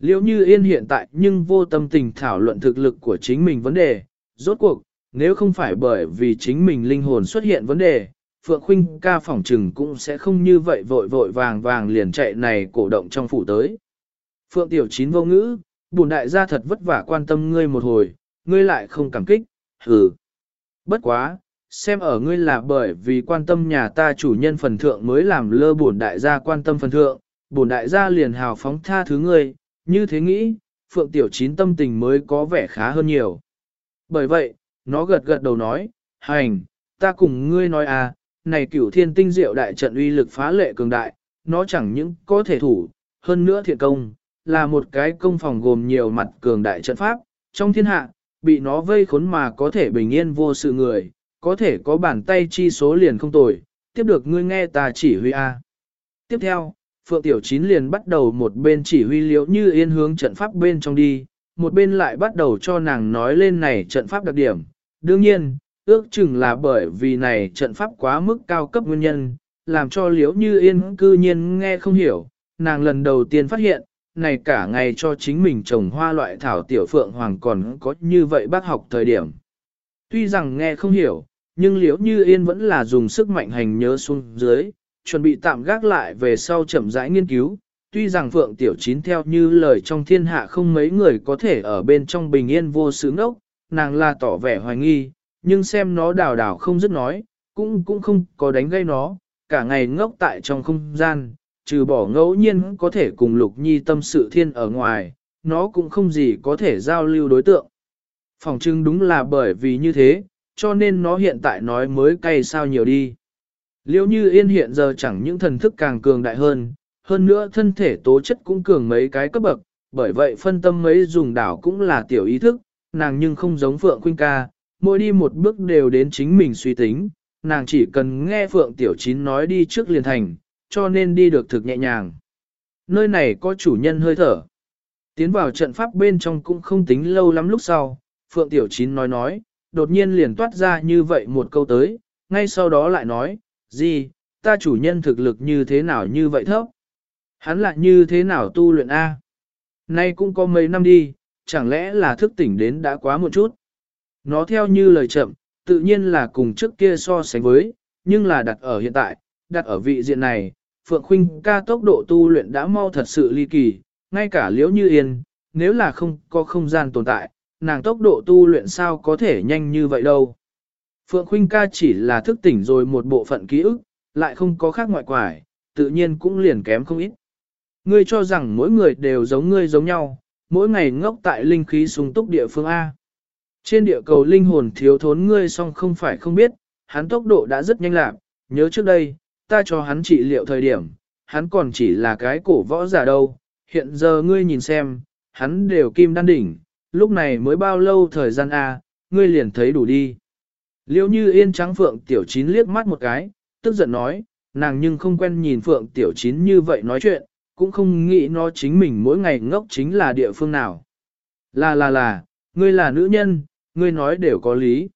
Liễu như yên hiện tại nhưng vô tâm tình thảo luận thực lực của chính mình vấn đề, rốt cuộc, nếu không phải bởi vì chính mình linh hồn xuất hiện vấn đề, Phượng Khuynh ca phỏng trừng cũng sẽ không như vậy vội vội vàng vàng liền chạy này cổ động trong phủ tới. Phượng Tiểu Chín vô ngữ, bùn đại gia thật vất vả quan tâm ngươi một hồi, ngươi lại không cảm kích, hừ. Bất quá, xem ở ngươi là bởi vì quan tâm nhà ta chủ nhân phần thượng mới làm lơ bổn đại gia quan tâm phần thượng, bổn đại gia liền hào phóng tha thứ ngươi, như thế nghĩ, Phượng Tiểu Chín tâm tình mới có vẻ khá hơn nhiều. Bởi vậy, nó gật gật đầu nói, hành, ta cùng ngươi nói à, này cửu thiên tinh diệu đại trận uy lực phá lệ cường đại, nó chẳng những có thể thủ, hơn nữa thiện công, là một cái công phòng gồm nhiều mặt cường đại trận pháp, trong thiên hạ, bị nó vây khốn mà có thể bình yên vô sự người, có thể có bàn tay chi số liền không tồi, tiếp được ngươi nghe ta chỉ huy A. Tiếp theo, Phượng Tiểu Chín liền bắt đầu một bên chỉ huy liễu như yên hướng trận pháp bên trong đi, một bên lại bắt đầu cho nàng nói lên này trận pháp đặc điểm. Đương nhiên, ước chừng là bởi vì này trận pháp quá mức cao cấp nguyên nhân, làm cho liễu như yên cư nhiên nghe không hiểu, nàng lần đầu tiên phát hiện, này cả ngày cho chính mình trồng hoa loại thảo tiểu phượng hoàng còn có như vậy bác học thời điểm. Tuy rằng nghe không hiểu, nhưng liễu như yên vẫn là dùng sức mạnh hành nhớ xuống dưới, chuẩn bị tạm gác lại về sau chậm rãi nghiên cứu. Tuy rằng Phượng Tiểu Chín theo như lời trong thiên hạ không mấy người có thể ở bên trong bình yên vô sự ngốc, nàng là tỏ vẻ hoài nghi, nhưng xem nó đào đào không dứt nói, cũng cũng không có đánh gây nó, cả ngày ngốc tại trong không gian, trừ bỏ ngẫu nhiên có thể cùng Lục Nhi tâm sự thiên ở ngoài, nó cũng không gì có thể giao lưu đối tượng. Phòng trưng đúng là bởi vì như thế, cho nên nó hiện tại nói mới cay sao nhiều đi. Liêu như yên hiện giờ chẳng những thần thức càng cường đại hơn, hơn nữa thân thể tố chất cũng cường mấy cái cấp bậc, bởi vậy phân tâm mấy dùng đảo cũng là tiểu ý thức, nàng nhưng không giống Phượng Khuynh ca, mỗi đi một bước đều đến chính mình suy tính, nàng chỉ cần nghe Phượng Tiểu Chín nói đi trước liền thành, cho nên đi được thực nhẹ nhàng. Nơi này có chủ nhân hơi thở. Tiến vào trận pháp bên trong cũng không tính lâu lắm lúc sau, Phượng Tiểu Chín nói nói, đột nhiên liền toát ra như vậy một câu tới, ngay sau đó lại nói, gì, ta chủ nhân thực lực như thế nào như vậy thấp? Hắn lại như thế nào tu luyện A? Nay cũng có mấy năm đi, chẳng lẽ là thức tỉnh đến đã quá một chút? Nó theo như lời chậm, tự nhiên là cùng trước kia so sánh với, nhưng là đặt ở hiện tại, đặt ở vị diện này, Phượng Khuynh ca tốc độ tu luyện đã mau thật sự ly kỳ, ngay cả liễu như yên, nếu là không có không gian tồn tại, nàng tốc độ tu luyện sao có thể nhanh như vậy đâu. Phượng Khuynh ca chỉ là thức tỉnh rồi một bộ phận ký ức, lại không có khác ngoại quải, tự nhiên cũng liền kém không ít. Ngươi cho rằng mỗi người đều giống ngươi giống nhau, mỗi ngày ngốc tại linh khí sung túc địa phương A. Trên địa cầu linh hồn thiếu thốn ngươi song không phải không biết, hắn tốc độ đã rất nhanh lạc, nhớ trước đây, ta cho hắn trị liệu thời điểm, hắn còn chỉ là cái cổ võ giả đâu, hiện giờ ngươi nhìn xem, hắn đều kim đan đỉnh, lúc này mới bao lâu thời gian A, ngươi liền thấy đủ đi. Liêu như yên trắng Phượng Tiểu Chín liếc mắt một cái, tức giận nói, nàng nhưng không quen nhìn Phượng Tiểu Chín như vậy nói chuyện, cũng không nghĩ nó chính mình mỗi ngày ngốc chính là địa phương nào. Là là là, ngươi là nữ nhân, ngươi nói đều có lý.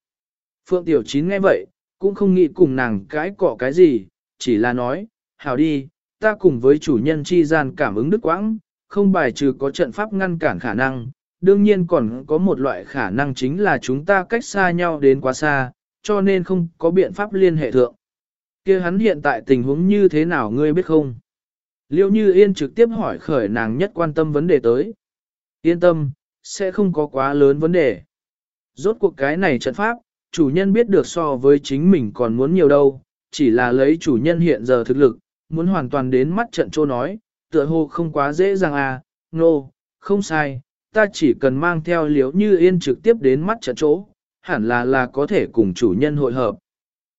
Phượng Tiểu Chín nghe vậy, cũng không nghĩ cùng nàng cái cọ cái gì, chỉ là nói, hảo đi, ta cùng với chủ nhân chi gian cảm ứng đức quãng, không bài trừ có trận pháp ngăn cản khả năng, đương nhiên còn có một loại khả năng chính là chúng ta cách xa nhau đến quá xa, cho nên không có biện pháp liên hệ thượng. kia hắn hiện tại tình huống như thế nào ngươi biết không? Liêu Như Yên trực tiếp hỏi khởi nàng nhất quan tâm vấn đề tới. Yên tâm, sẽ không có quá lớn vấn đề. Rốt cuộc cái này trận pháp, chủ nhân biết được so với chính mình còn muốn nhiều đâu, chỉ là lấy chủ nhân hiện giờ thực lực, muốn hoàn toàn đến mắt trận trô nói, tựa hồ không quá dễ dàng à, nô, no, không sai, ta chỉ cần mang theo liếu như yên trực tiếp đến mắt trận chỗ, hẳn là là có thể cùng chủ nhân hội hợp.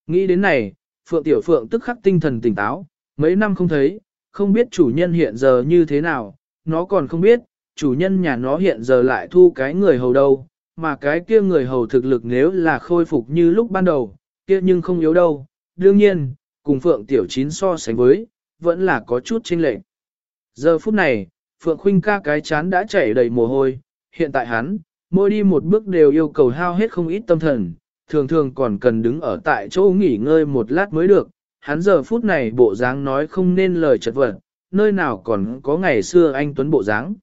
Nghĩ đến này, Phượng Tiểu Phượng tức khắc tinh thần tỉnh táo, mấy năm không thấy, không biết chủ nhân hiện giờ như thế nào, nó còn không biết, chủ nhân nhà nó hiện giờ lại thu cái người hầu đâu, mà cái kia người hầu thực lực nếu là khôi phục như lúc ban đầu, kia nhưng không yếu đâu. Đương nhiên, cùng Phượng Tiểu Chín so sánh với, vẫn là có chút chênh lệch. Giờ phút này, Phượng Khuynh ca cái chán đã chảy đầy mồ hôi, hiện tại hắn, mỗi đi một bước đều yêu cầu hao hết không ít tâm thần, thường thường còn cần đứng ở tại chỗ nghỉ ngơi một lát mới được. Hắn giờ phút này bộ dáng nói không nên lời chật vật, nơi nào còn có ngày xưa anh Tuấn bộ dáng.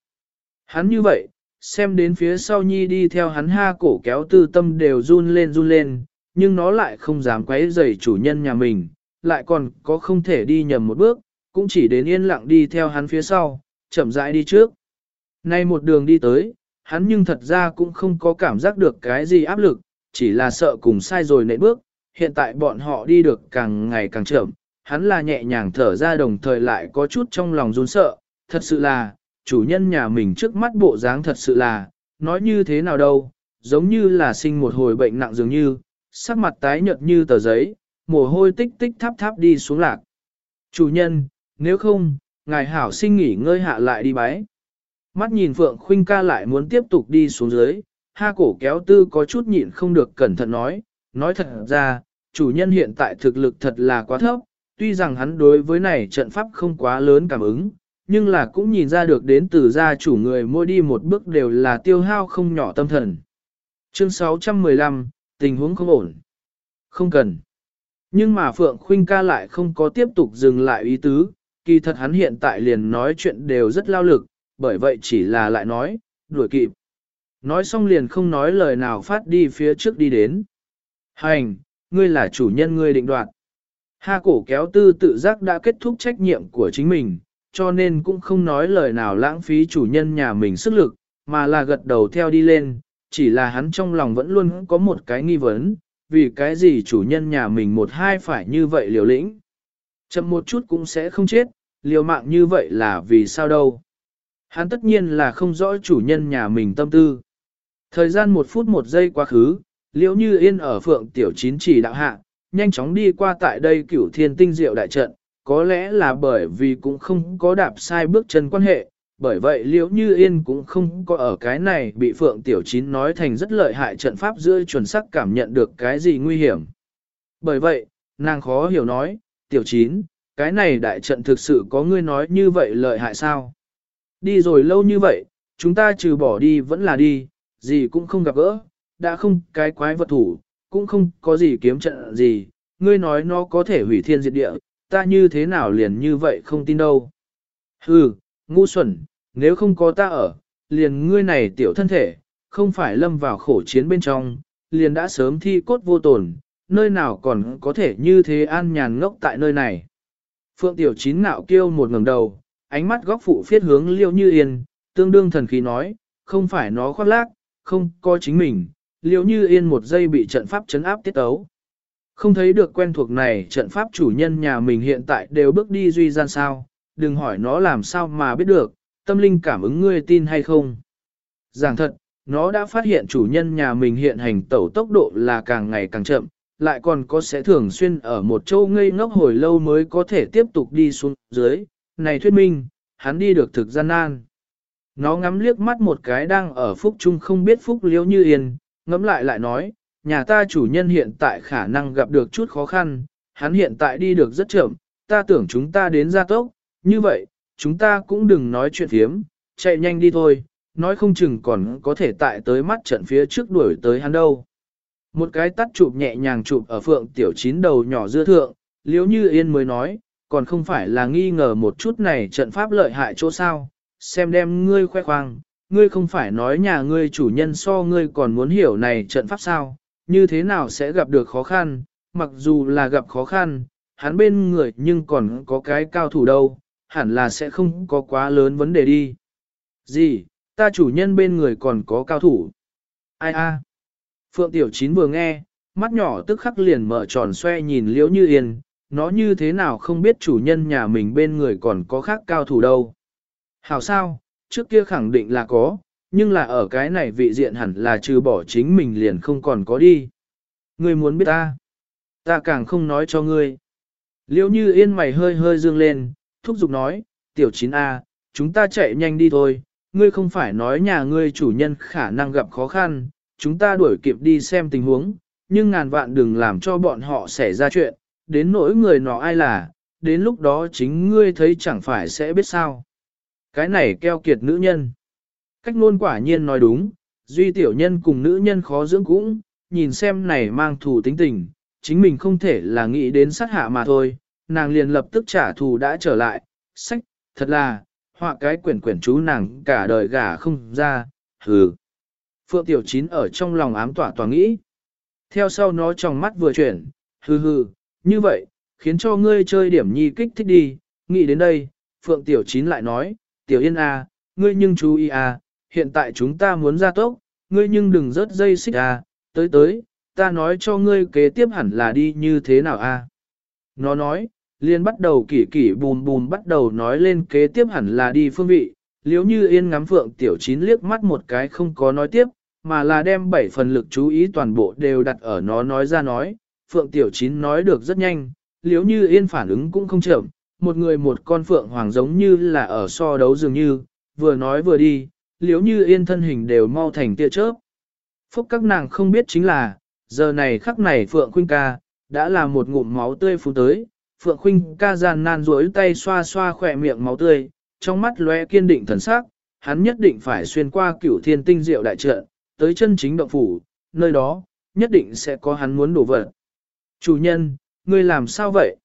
Hắn như vậy, xem đến phía sau nhi đi theo hắn ha cổ kéo tư tâm đều run lên run lên, nhưng nó lại không dám quấy rầy chủ nhân nhà mình, lại còn có không thể đi nhầm một bước, cũng chỉ đến yên lặng đi theo hắn phía sau, chậm rãi đi trước. Nay một đường đi tới, hắn nhưng thật ra cũng không có cảm giác được cái gì áp lực, chỉ là sợ cùng sai rồi nệ bước, hiện tại bọn họ đi được càng ngày càng chậm, hắn là nhẹ nhàng thở ra đồng thời lại có chút trong lòng run sợ, thật sự là, chủ nhân nhà mình trước mắt bộ dáng thật sự là, nói như thế nào đâu, giống như là sinh một hồi bệnh nặng dường như, sắc mặt tái nhợt như tờ giấy, mồ hôi tích tích tháp tháp đi xuống lạc. Chủ nhân, nếu không, ngài hảo sinh nghỉ ngơi hạ lại đi bái. Mắt nhìn Phượng Khuynh ca lại muốn tiếp tục đi xuống dưới, ha cổ kéo tư có chút nhịn không được cẩn thận nói, nói thật ra, chủ nhân hiện tại thực lực thật là quá thấp, tuy rằng hắn đối với này trận pháp không quá lớn cảm ứng, nhưng là cũng nhìn ra được đến từ gia chủ người mỗi đi một bước đều là tiêu hao không nhỏ tâm thần. Chương 615, tình huống không ổn. Không cần. Nhưng mà Phượng Khuynh ca lại không có tiếp tục dừng lại ý tứ, kỳ thật hắn hiện tại liền nói chuyện đều rất lao lực, bởi vậy chỉ là lại nói, đuổi kịp. Nói xong liền không nói lời nào phát đi phía trước đi đến. Hành, ngươi là chủ nhân ngươi định đoạt. Ha cổ kéo tư tự giác đã kết thúc trách nhiệm của chính mình, cho nên cũng không nói lời nào lãng phí chủ nhân nhà mình sức lực, mà là gật đầu theo đi lên, chỉ là hắn trong lòng vẫn luôn có một cái nghi vấn, vì cái gì chủ nhân nhà mình một hai phải như vậy liều lĩnh. Chậm một chút cũng sẽ không chết, liều mạng như vậy là vì sao đâu. Hắn tất nhiên là không rõ chủ nhân nhà mình tâm tư. Thời gian một phút một giây quá khứ, liễu như yên ở phượng tiểu chín chỉ đạo hạ, nhanh chóng đi qua tại đây cửu thiên tinh diệu đại trận, có lẽ là bởi vì cũng không có đạp sai bước chân quan hệ, bởi vậy liễu như yên cũng không có ở cái này bị phượng tiểu chín nói thành rất lợi hại trận pháp giữa chuẩn sắc cảm nhận được cái gì nguy hiểm. Bởi vậy, nàng khó hiểu nói, tiểu chín, cái này đại trận thực sự có ngươi nói như vậy lợi hại sao? Đi rồi lâu như vậy, chúng ta trừ bỏ đi vẫn là đi, gì cũng không gặp gỡ, đã không cái quái vật thủ, cũng không có gì kiếm trận gì, ngươi nói nó có thể hủy thiên diệt địa, ta như thế nào liền như vậy không tin đâu. Hừ, ngu xuẩn, nếu không có ta ở, liền ngươi này tiểu thân thể, không phải lâm vào khổ chiến bên trong, liền đã sớm thi cốt vô tồn. nơi nào còn có thể như thế an nhàn ngốc tại nơi này. Phượng tiểu chín nạo kêu một ngẩng đầu, ánh mắt góc phụ phiết hướng liêu như yên, tương đương thần khí nói, không phải nó khoác lác, không có chính mình, liêu như yên một giây bị trận pháp chấn áp tiết ấu. Không thấy được quen thuộc này trận pháp chủ nhân nhà mình hiện tại đều bước đi duy gian sao, đừng hỏi nó làm sao mà biết được, tâm linh cảm ứng ngươi tin hay không. Giảng thật, nó đã phát hiện chủ nhân nhà mình hiện hành tẩu tốc độ là càng ngày càng chậm, lại còn có sẽ thường xuyên ở một châu ngây ngốc hồi lâu mới có thể tiếp tục đi xuống dưới. Này thuyết minh, hắn đi được thực gian nan. Nó ngắm liếc mắt một cái đang ở phúc trung không biết phúc liếu như yên, ngắm lại lại nói, nhà ta chủ nhân hiện tại khả năng gặp được chút khó khăn, hắn hiện tại đi được rất chậm, ta tưởng chúng ta đến gia tốc, như vậy, chúng ta cũng đừng nói chuyện phiếm, chạy nhanh đi thôi, nói không chừng còn có thể tại tới mắt trận phía trước đuổi tới hắn đâu. Một cái tắt chụp nhẹ nhàng chụp ở phượng tiểu chín đầu nhỏ dưa thượng, liếu như yên mới nói, còn không phải là nghi ngờ một chút này trận pháp lợi hại chỗ sao, xem đem ngươi khoe khoang, ngươi không phải nói nhà ngươi chủ nhân so ngươi còn muốn hiểu này trận pháp sao, như thế nào sẽ gặp được khó khăn, mặc dù là gặp khó khăn, hắn bên người nhưng còn có cái cao thủ đâu, hẳn là sẽ không có quá lớn vấn đề đi. Gì, ta chủ nhân bên người còn có cao thủ. Ai a? Phượng Tiểu Chín vừa nghe, mắt nhỏ tức khắc liền mở tròn xoe nhìn Liễu Như Yên, nó như thế nào không biết chủ nhân nhà mình bên người còn có khác cao thủ đâu. Hảo sao, trước kia khẳng định là có, nhưng là ở cái này vị diện hẳn là trừ bỏ chính mình liền không còn có đi. Ngươi muốn biết ta? Ta càng không nói cho ngươi. Liễu như yên mày hơi hơi dương lên, thúc giục nói, tiểu chín a chúng ta chạy nhanh đi thôi, ngươi không phải nói nhà ngươi chủ nhân khả năng gặp khó khăn, chúng ta đuổi kịp đi xem tình huống, nhưng ngàn vạn đừng làm cho bọn họ xảy ra chuyện, đến nỗi người nó ai là, đến lúc đó chính ngươi thấy chẳng phải sẽ biết sao. Cái này keo kiệt nữ nhân. Cách ngôn quả nhiên nói đúng, duy tiểu nhân cùng nữ nhân khó dưỡng cũng, nhìn xem này mang thù tính tình, chính mình không thể là nghĩ đến sát hạ mà thôi, nàng liền lập tức trả thù đã trở lại, sách, thật là, họa cái quyển quyển chú nàng cả đời gả không ra, hừ. Phượng Tiểu Chín ở trong lòng ám tỏa tỏa nghĩ. Theo sau nó trong mắt vừa chuyển, hừ hừ, như vậy, khiến cho ngươi chơi điểm nhi kích thích đi, nghĩ đến đây, Phượng Tiểu Chín lại nói, Tiểu Yên à, ngươi nhưng chú ý à, hiện tại chúng ta muốn ra tốc, ngươi nhưng đừng rớt dây xích à, tới tới, ta nói cho ngươi kế tiếp hẳn là đi như thế nào? À? Nó nói, liền bắt đầu kỷ kỷ bùm bùm bắt đầu nói lên kế tiếp hẳn là đi phương vị, liếu như yên ngắm phượng tiểu chín liếc mắt một cái không có nói tiếp, mà là đem bảy phần lực chú ý toàn bộ đều đặt ở nó nói ra nói, phượng tiểu chín nói được rất nhanh, liếu như yên phản ứng cũng không chậm, một người một con phượng hoàng giống như là ở so đấu dường như, vừa nói vừa đi, liếu như yên thân hình đều mau thành tia chớp. Phúc các nàng không biết chính là, giờ này khắc này Phượng khuyên ca, đã là một ngụm máu tươi phú tới, Phượng Khuynh ca gian nan duỗi tay xoa xoa khỏe miệng máu tươi, trong mắt lóe kiên định thần sắc, hắn nhất định phải xuyên qua cửu thiên tinh diệu đại trận, tới chân chính động phủ, nơi đó, nhất định sẽ có hắn muốn đổ vật. Chủ nhân, ngươi làm sao vậy?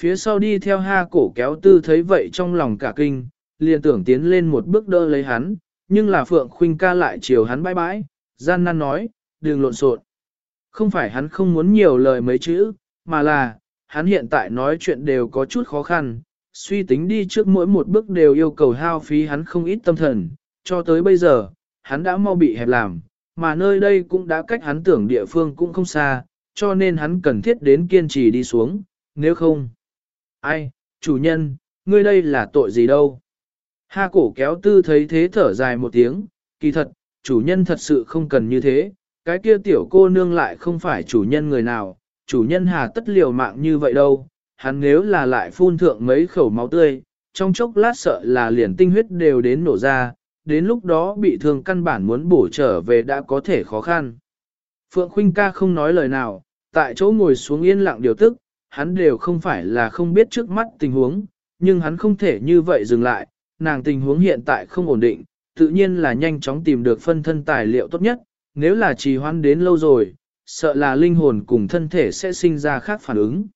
Phía sau đi theo ha cổ kéo tư thấy vậy trong lòng cả kinh, liền tưởng tiến lên một bước đỡ lấy hắn, nhưng là Phượng Khuynh ca lại chiều hắn bãi bãi, gian nan nói, đừng lộn xộn. Không phải hắn không muốn nhiều lời mấy chữ, mà là, hắn hiện tại nói chuyện đều có chút khó khăn, suy tính đi trước mỗi một bước đều yêu cầu hao phí hắn không ít tâm thần, cho tới bây giờ, hắn đã mau bị hẹp làm, mà nơi đây cũng đã cách hắn tưởng địa phương cũng không xa, cho nên hắn cần thiết đến kiên trì đi xuống, nếu không. Ai, chủ nhân, ngươi đây là tội gì đâu? Ha cổ kéo tư thấy thế thở dài một tiếng, kỳ thật, chủ nhân thật sự không cần như thế, cái kia tiểu cô nương lại không phải chủ nhân người nào, chủ nhân hà tất liều mạng như vậy đâu, hắn nếu là lại phun thượng mấy khẩu máu tươi, trong chốc lát sợ là liền tinh huyết đều đến nổ ra, đến lúc đó bị thương căn bản muốn bổ trở về đã có thể khó khăn. Phượng Khuynh ca không nói lời nào, tại chỗ ngồi xuống yên lặng điều tức, hắn đều không phải là không biết trước mắt tình huống, nhưng hắn không thể như vậy dừng lại, nàng tình huống hiện tại không ổn định, tự nhiên là nhanh chóng tìm được phân thân tài liệu tốt nhất, nếu là trì hoãn đến lâu rồi, sợ là linh hồn cùng thân thể sẽ sinh ra khác phản ứng.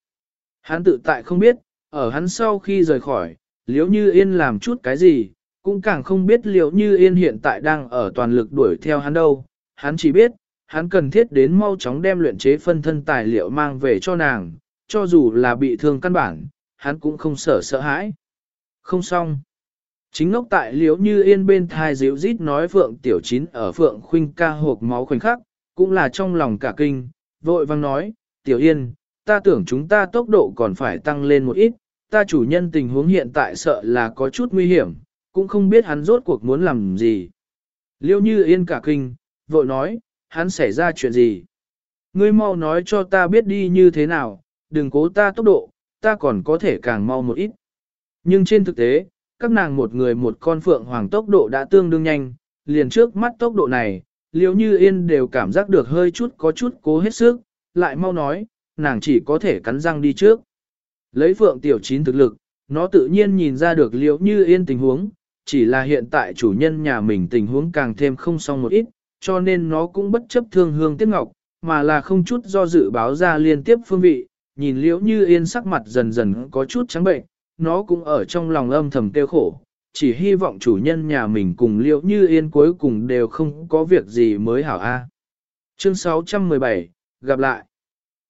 Hắn tự tại không biết, ở hắn sau khi rời khỏi, liếu như yên làm chút cái gì, cũng càng không biết liệu như yên hiện tại đang ở toàn lực đuổi theo hắn đâu. Hắn chỉ biết, hắn cần thiết đến mau chóng đem luyện chế phân thân tài liệu mang về cho nàng, cho dù là bị thương căn bản, hắn cũng không sợ sợ hãi. Không xong. Chính ngốc tại liếu như yên bên thai dịu rít nói Phượng Tiểu Chín ở Phượng Khuynh ca hộp máu khoảnh khắc, cũng là trong lòng cả kinh, vội vang nói, Tiểu Yên, ta tưởng chúng ta tốc độ còn phải tăng lên một ít, ta chủ nhân tình huống hiện tại sợ là có chút nguy hiểm, cũng không biết hắn rốt cuộc muốn làm gì. Liêu như yên cả kinh, vội nói, hắn xảy ra chuyện gì? Ngươi mau nói cho ta biết đi như thế nào, đừng cố ta tốc độ, ta còn có thể càng mau một ít. Nhưng trên thực tế, các nàng một người một con phượng hoàng tốc độ đã tương đương nhanh, liền trước mắt tốc độ này, liếu như yên đều cảm giác được hơi chút có chút cố hết sức, lại mau nói, nàng chỉ có thể cắn răng đi trước. Lấy phượng tiểu chín thực lực, nó tự nhiên nhìn ra được liếu như yên tình huống, chỉ là hiện tại chủ nhân nhà mình tình huống càng thêm không xong một ít, cho nên nó cũng bất chấp thương hương tiếc ngọc, mà là không chút do dự báo ra liên tiếp phương vị, nhìn liễu như yên sắc mặt dần dần có chút trắng bệnh, nó cũng ở trong lòng âm thầm tiêu khổ, chỉ hy vọng chủ nhân nhà mình cùng liễu như yên cuối cùng đều không có việc gì mới hảo a. Chương 617, gặp lại.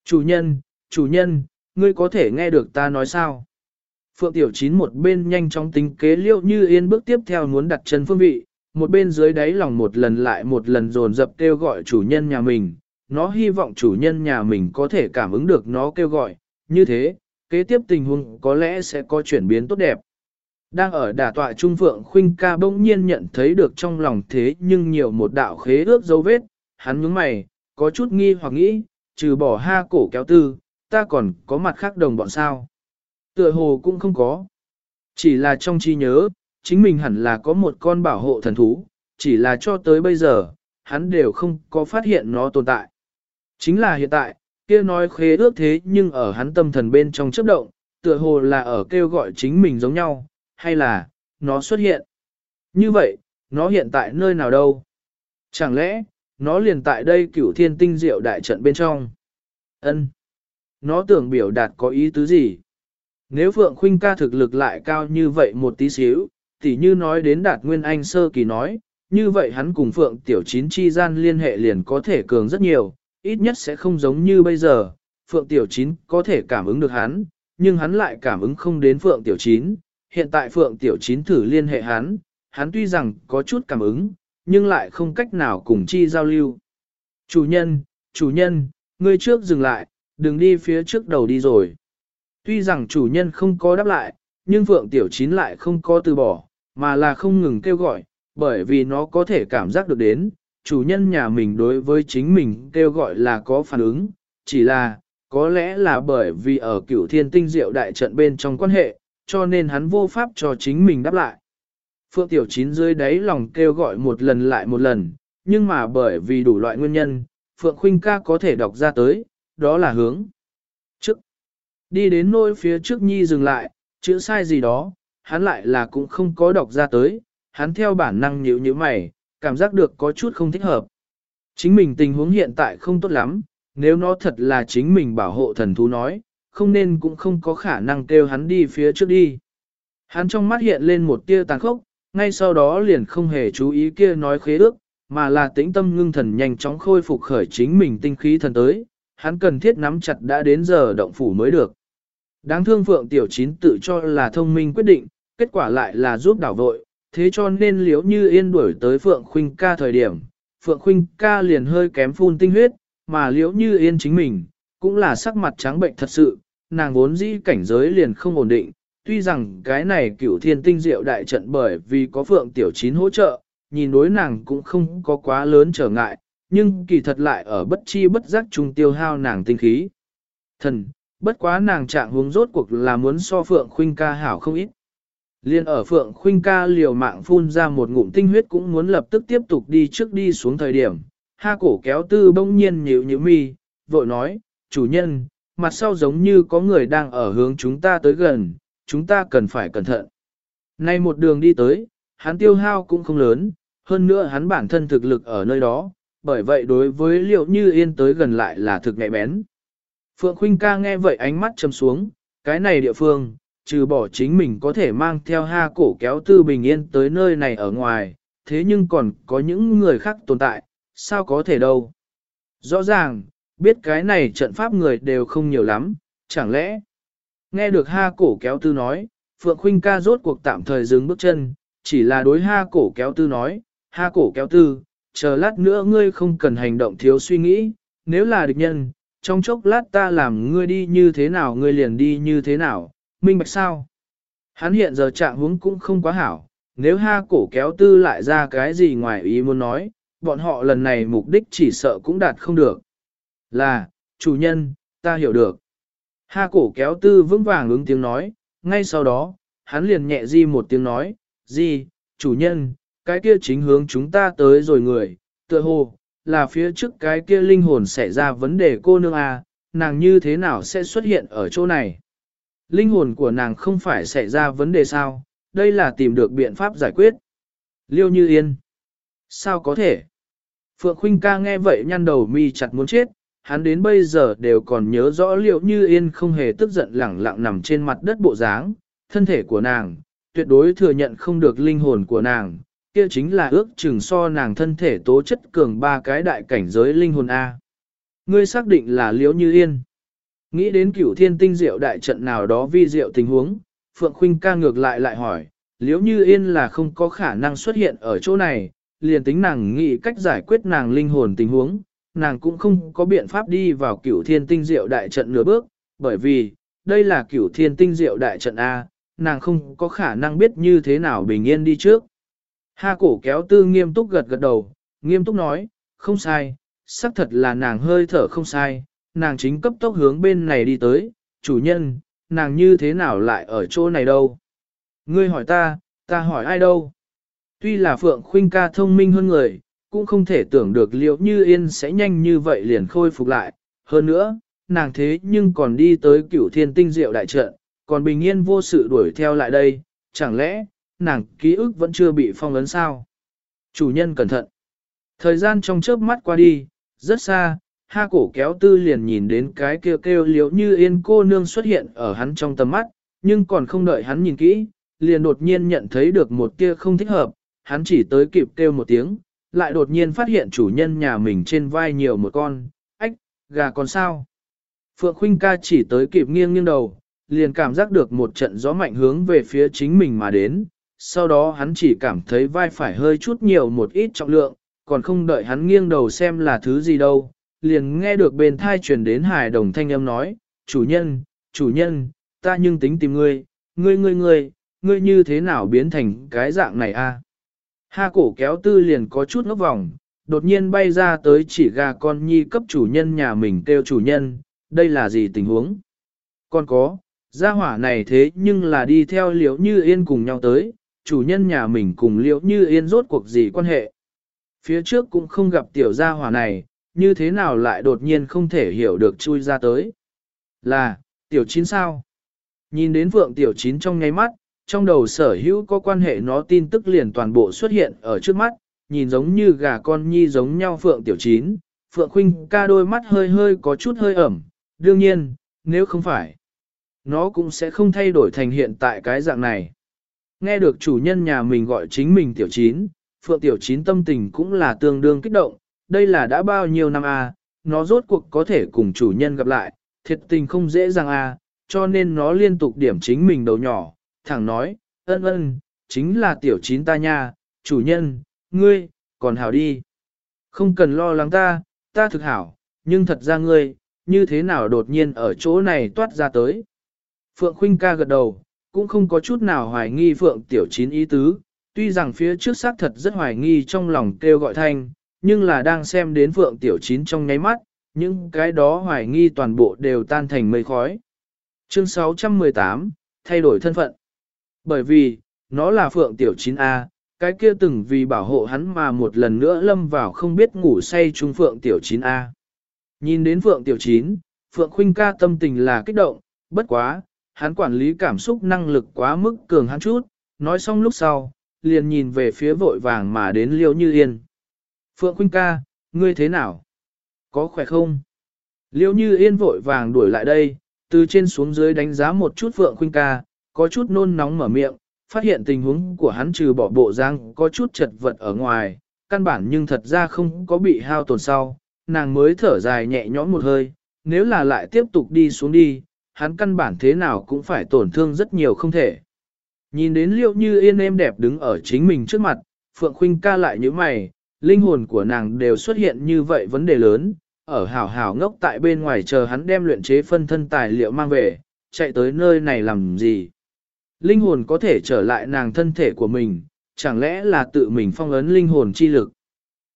Chủ nhân, chủ nhân, ngươi có thể nghe được ta nói sao? Phượng Tiểu Chín một bên nhanh chóng tính kế liễu như yên bước tiếp theo muốn đặt chân phương vị, một bên dưới đáy lòng một lần lại một lần dồn dập kêu gọi chủ nhân nhà mình. Nó hy vọng chủ nhân nhà mình có thể cảm ứng được nó kêu gọi, như thế, kế tiếp tình huống có lẽ sẽ có chuyển biến tốt đẹp. Đang ở đả tọa trung phượng khuynh ca bỗng nhiên nhận thấy được trong lòng thế nhưng nhiều một đạo khế ước dấu vết, hắn nhướng mày, có chút nghi hoặc nghĩ, trừ bỏ ha cổ kéo tư, ta còn có mặt khác đồng bọn sao. Tựa hồ cũng không có. Chỉ là trong trí nhớ, chính mình hẳn là có một con bảo hộ thần thú, chỉ là cho tới bây giờ, hắn đều không có phát hiện nó tồn tại. Chính là hiện tại, kia nói khế ước thế nhưng ở hắn tâm thần bên trong chấp động, tựa hồ là ở kêu gọi chính mình giống nhau, hay là, nó xuất hiện. Như vậy, nó hiện tại nơi nào đâu? Chẳng lẽ, nó liền tại đây cửu thiên tinh diệu đại trận bên trong? ân Nó tưởng biểu đạt có ý tứ gì? Nếu Phượng Khuynh ca thực lực lại cao như vậy một tí xíu, tỉ như nói đến đạt Nguyên Anh sơ kỳ nói, như vậy hắn cùng Phượng Tiểu Chín chi gian liên hệ liền có thể cường rất nhiều, ít nhất sẽ không giống như bây giờ, Phượng Tiểu Chín có thể cảm ứng được hắn, nhưng hắn lại cảm ứng không đến Phượng Tiểu Chín, hiện tại Phượng Tiểu Chín thử liên hệ hắn, hắn tuy rằng có chút cảm ứng, nhưng lại không cách nào cùng chi giao lưu. Chủ nhân, chủ nhân, ngươi trước dừng lại, đừng đi phía trước đầu đi rồi. Tuy rằng chủ nhân không có đáp lại, nhưng Phượng Tiểu Chín lại không có từ bỏ, mà là không ngừng kêu gọi, bởi vì nó có thể cảm giác được đến, chủ nhân nhà mình đối với chính mình kêu gọi là có phản ứng, chỉ là, có lẽ là bởi vì ở cửu thiên tinh diệu đại trận bên trong quan hệ, cho nên hắn vô pháp cho chính mình đáp lại. Phượng Tiểu Chín dưới đáy lòng kêu gọi một lần lại một lần, nhưng mà bởi vì đủ loại nguyên nhân, Phượng Khuynh ca có thể đọc ra tới, đó là hướng. Trước, đi đến nôi phía trước nhi dừng lại, chữ sai gì đó, hắn lại là cũng không có đọc ra tới, hắn theo bản năng nhíu nhíu mày, cảm giác được có chút không thích hợp. Chính mình tình huống hiện tại không tốt lắm, nếu nó thật là chính mình bảo hộ thần thú nói, không nên cũng không có khả năng kêu hắn đi phía trước đi. Hắn trong mắt hiện lên một tia tàn khốc, ngay sau đó liền không hề chú ý kia nói khế ước, mà là tĩnh tâm ngưng thần nhanh chóng khôi phục khởi chính mình tinh khí thần tới, hắn cần thiết nắm chặt đã đến giờ động phủ mới được. Đáng thương Phượng Tiểu Chín tự cho là thông minh quyết định, kết quả lại là giúp đảo vội, thế cho nên liếu như yên đuổi tới Phượng Khuynh ca thời điểm, Phượng Khuynh ca liền hơi kém phun tinh huyết, mà liếu như yên chính mình, cũng là sắc mặt trắng bệnh thật sự, nàng vốn dĩ cảnh giới liền không ổn định, tuy rằng cái này cửu thiên tinh diệu đại trận bởi vì có Phượng Tiểu Chín hỗ trợ, nhìn đối nàng cũng không có quá lớn trở ngại, nhưng kỳ thật lại ở bất chi bất giác trung tiêu hao nàng tinh khí. Thần, bất quá nàng trạng hướng rốt cuộc là muốn so Phượng Khuynh ca hảo không ít. Liên ở Phượng Khuynh ca liều mạng phun ra một ngụm tinh huyết cũng muốn lập tức tiếp tục đi trước đi xuống thời điểm. Ha cổ kéo tư bỗng nhiên nhíu nhíu mi, vội nói, chủ nhân, mặt sau giống như có người đang ở hướng chúng ta tới gần, chúng ta cần phải cẩn thận. Nay một đường đi tới, hắn tiêu hao cũng không lớn, hơn nữa hắn bản thân thực lực ở nơi đó, bởi vậy đối với liệu như yên tới gần lại là thực nhạy bén. Phượng Khuynh ca nghe vậy ánh mắt chầm xuống, cái này địa phương, trừ bỏ chính mình có thể mang theo ha cổ kéo tư bình yên tới nơi này ở ngoài, thế nhưng còn có những người khác tồn tại, sao có thể đâu. Rõ ràng, biết cái này trận pháp người đều không nhiều lắm, chẳng lẽ. Nghe được ha cổ kéo tư nói, Phượng Khuynh ca rốt cuộc tạm thời dừng bước chân, chỉ là đối ha cổ kéo tư nói, ha cổ kéo tư, chờ lát nữa ngươi không cần hành động thiếu suy nghĩ, nếu là địch nhân, trong chốc lát ta làm ngươi đi như thế nào ngươi liền đi như thế nào, minh bạch sao? Hắn hiện giờ trạng huống cũng không quá hảo, nếu ha cổ kéo tư lại ra cái gì ngoài ý muốn nói, bọn họ lần này mục đích chỉ sợ cũng đạt không được. Là, chủ nhân, ta hiểu được. Ha cổ kéo tư vững vàng ứng tiếng nói, ngay sau đó, hắn liền nhẹ di một tiếng nói, di, chủ nhân, cái kia chính hướng chúng ta tới rồi người, tựa hồ, là phía trước cái kia linh hồn xảy ra vấn đề cô nương à, nàng như thế nào sẽ xuất hiện ở chỗ này. Linh hồn của nàng không phải xảy ra vấn đề sao, đây là tìm được biện pháp giải quyết. Liêu như yên. Sao có thể? Phượng Khuynh ca nghe vậy nhăn đầu mi chặt muốn chết, hắn đến bây giờ đều còn nhớ rõ liệu như yên không hề tức giận lẳng lặng nằm trên mặt đất bộ dáng, thân thể của nàng, tuyệt đối thừa nhận không được linh hồn của nàng, kia chính là ước chừng so nàng thân thể tố chất cường ba cái đại cảnh giới linh hồn A. Ngươi xác định là liễu như yên. Nghĩ đến cửu thiên tinh diệu đại trận nào đó vi diệu tình huống, Phượng Khuynh ca ngược lại lại hỏi, liễu như yên là không có khả năng xuất hiện ở chỗ này, liền tính nàng nghĩ cách giải quyết nàng linh hồn tình huống, nàng cũng không có biện pháp đi vào cửu thiên tinh diệu đại trận nửa bước, bởi vì, đây là cửu thiên tinh diệu đại trận A, nàng không có khả năng biết như thế nào bình yên đi trước. Ha cổ kéo tư nghiêm túc gật gật đầu, nghiêm túc nói, không sai, xác thật là nàng hơi thở không sai, nàng chính cấp tốc hướng bên này đi tới, chủ nhân, nàng như thế nào lại ở chỗ này đâu? Ngươi hỏi ta, ta hỏi ai đâu? Tuy là Phượng Khuynh ca thông minh hơn người, cũng không thể tưởng được liệu như yên sẽ nhanh như vậy liền khôi phục lại. Hơn nữa, nàng thế nhưng còn đi tới cửu thiên tinh diệu đại trận, còn bình yên vô sự đuổi theo lại đây, chẳng lẽ, nàng ký ức vẫn chưa bị phong ấn sao? Chủ nhân cẩn thận. Thời gian trong chớp mắt qua đi, rất xa, ha cổ kéo tư liền nhìn đến cái kêu kêu liễu như yên cô nương xuất hiện ở hắn trong tầm mắt, nhưng còn không đợi hắn nhìn kỹ, liền đột nhiên nhận thấy được một tia không thích hợp, hắn chỉ tới kịp kêu một tiếng, lại đột nhiên phát hiện chủ nhân nhà mình trên vai nhiều một con, ách, gà con sao. Phượng Khuynh ca chỉ tới kịp nghiêng nghiêng đầu, liền cảm giác được một trận gió mạnh hướng về phía chính mình mà đến, sau đó hắn chỉ cảm thấy vai phải hơi chút nhiều một ít trọng lượng, còn không đợi hắn nghiêng đầu xem là thứ gì đâu, liền nghe được bên thai truyền đến hài đồng thanh âm nói, chủ nhân, chủ nhân, ta nhưng tính tìm ngươi, ngươi ngươi ngươi, ngươi như thế nào biến thành cái dạng này a? Ha cổ kéo tư liền có chút ngốc vòng, đột nhiên bay ra tới chỉ gà con nhi cấp chủ nhân nhà mình kêu chủ nhân, đây là gì tình huống? Còn có, gia hỏa này thế nhưng là đi theo liễu như yên cùng nhau tới, chủ nhân nhà mình cùng liễu như yên rốt cuộc gì quan hệ? Phía trước cũng không gặp tiểu gia hỏa này, như thế nào lại đột nhiên không thể hiểu được chui ra tới? Là, tiểu chín sao? Nhìn đến vượng tiểu chín trong nháy mắt, trong đầu sở hữu có quan hệ nó tin tức liền toàn bộ xuất hiện ở trước mắt, nhìn giống như gà con nhi giống nhau Phượng Tiểu Chín, Phượng Khuynh ca đôi mắt hơi hơi có chút hơi ẩm, đương nhiên, nếu không phải, nó cũng sẽ không thay đổi thành hiện tại cái dạng này. Nghe được chủ nhân nhà mình gọi chính mình Tiểu Chín, Phượng Tiểu Chín tâm tình cũng là tương đương kích động, đây là đã bao nhiêu năm a, à, nó rốt cuộc có thể cùng chủ nhân gặp lại, thiệt tình không dễ dàng a, à, cho nên nó liên tục điểm chính mình đầu nhỏ, thẳng nói, ân ân, chính là tiểu chín ta nha, chủ nhân, ngươi, còn hảo đi. Không cần lo lắng ta, ta thực hảo, nhưng thật ra ngươi, như thế nào đột nhiên ở chỗ này toát ra tới. Phượng Khuynh ca gật đầu, cũng không có chút nào hoài nghi Phượng Tiểu Chín ý tứ, tuy rằng phía trước xác thật rất hoài nghi trong lòng kêu gọi thanh, nhưng là đang xem đến Phượng Tiểu Chín trong nháy mắt, những cái đó hoài nghi toàn bộ đều tan thành mây khói. Chương 618, thay đổi thân phận. Bởi vì, nó là Phượng Tiểu 9A, cái kia từng vì bảo hộ hắn mà một lần nữa lâm vào không biết ngủ say trung Phượng Tiểu 9A. Nhìn đến Phượng Tiểu 9, Phượng Khuynh ca tâm tình là kích động, bất quá, hắn quản lý cảm xúc năng lực quá mức cường hắn chút, nói xong lúc sau, liền nhìn về phía vội vàng mà đến Liêu Như Yên. Phượng Khuynh ca, ngươi thế nào? Có khỏe không? Liêu Như Yên vội vàng đuổi lại đây, từ trên xuống dưới đánh giá một chút Phượng Khuynh ca, có chút nôn nóng mở miệng, phát hiện tình huống của hắn trừ bỏ bộ răng có chút chật vật ở ngoài, căn bản nhưng thật ra không có bị hao tổn sau, nàng mới thở dài nhẹ nhõm một hơi, nếu là lại tiếp tục đi xuống đi, hắn căn bản thế nào cũng phải tổn thương rất nhiều không thể. Nhìn đến liệu như yên êm đẹp đứng ở chính mình trước mặt, Phượng Khuynh ca lại như mày, linh hồn của nàng đều xuất hiện như vậy vấn đề lớn, ở hảo hảo ngốc tại bên ngoài chờ hắn đem luyện chế phân thân tài liệu mang về, chạy tới nơi này làm gì. Linh hồn có thể trở lại nàng thân thể của mình, chẳng lẽ là tự mình phong ấn linh hồn chi lực.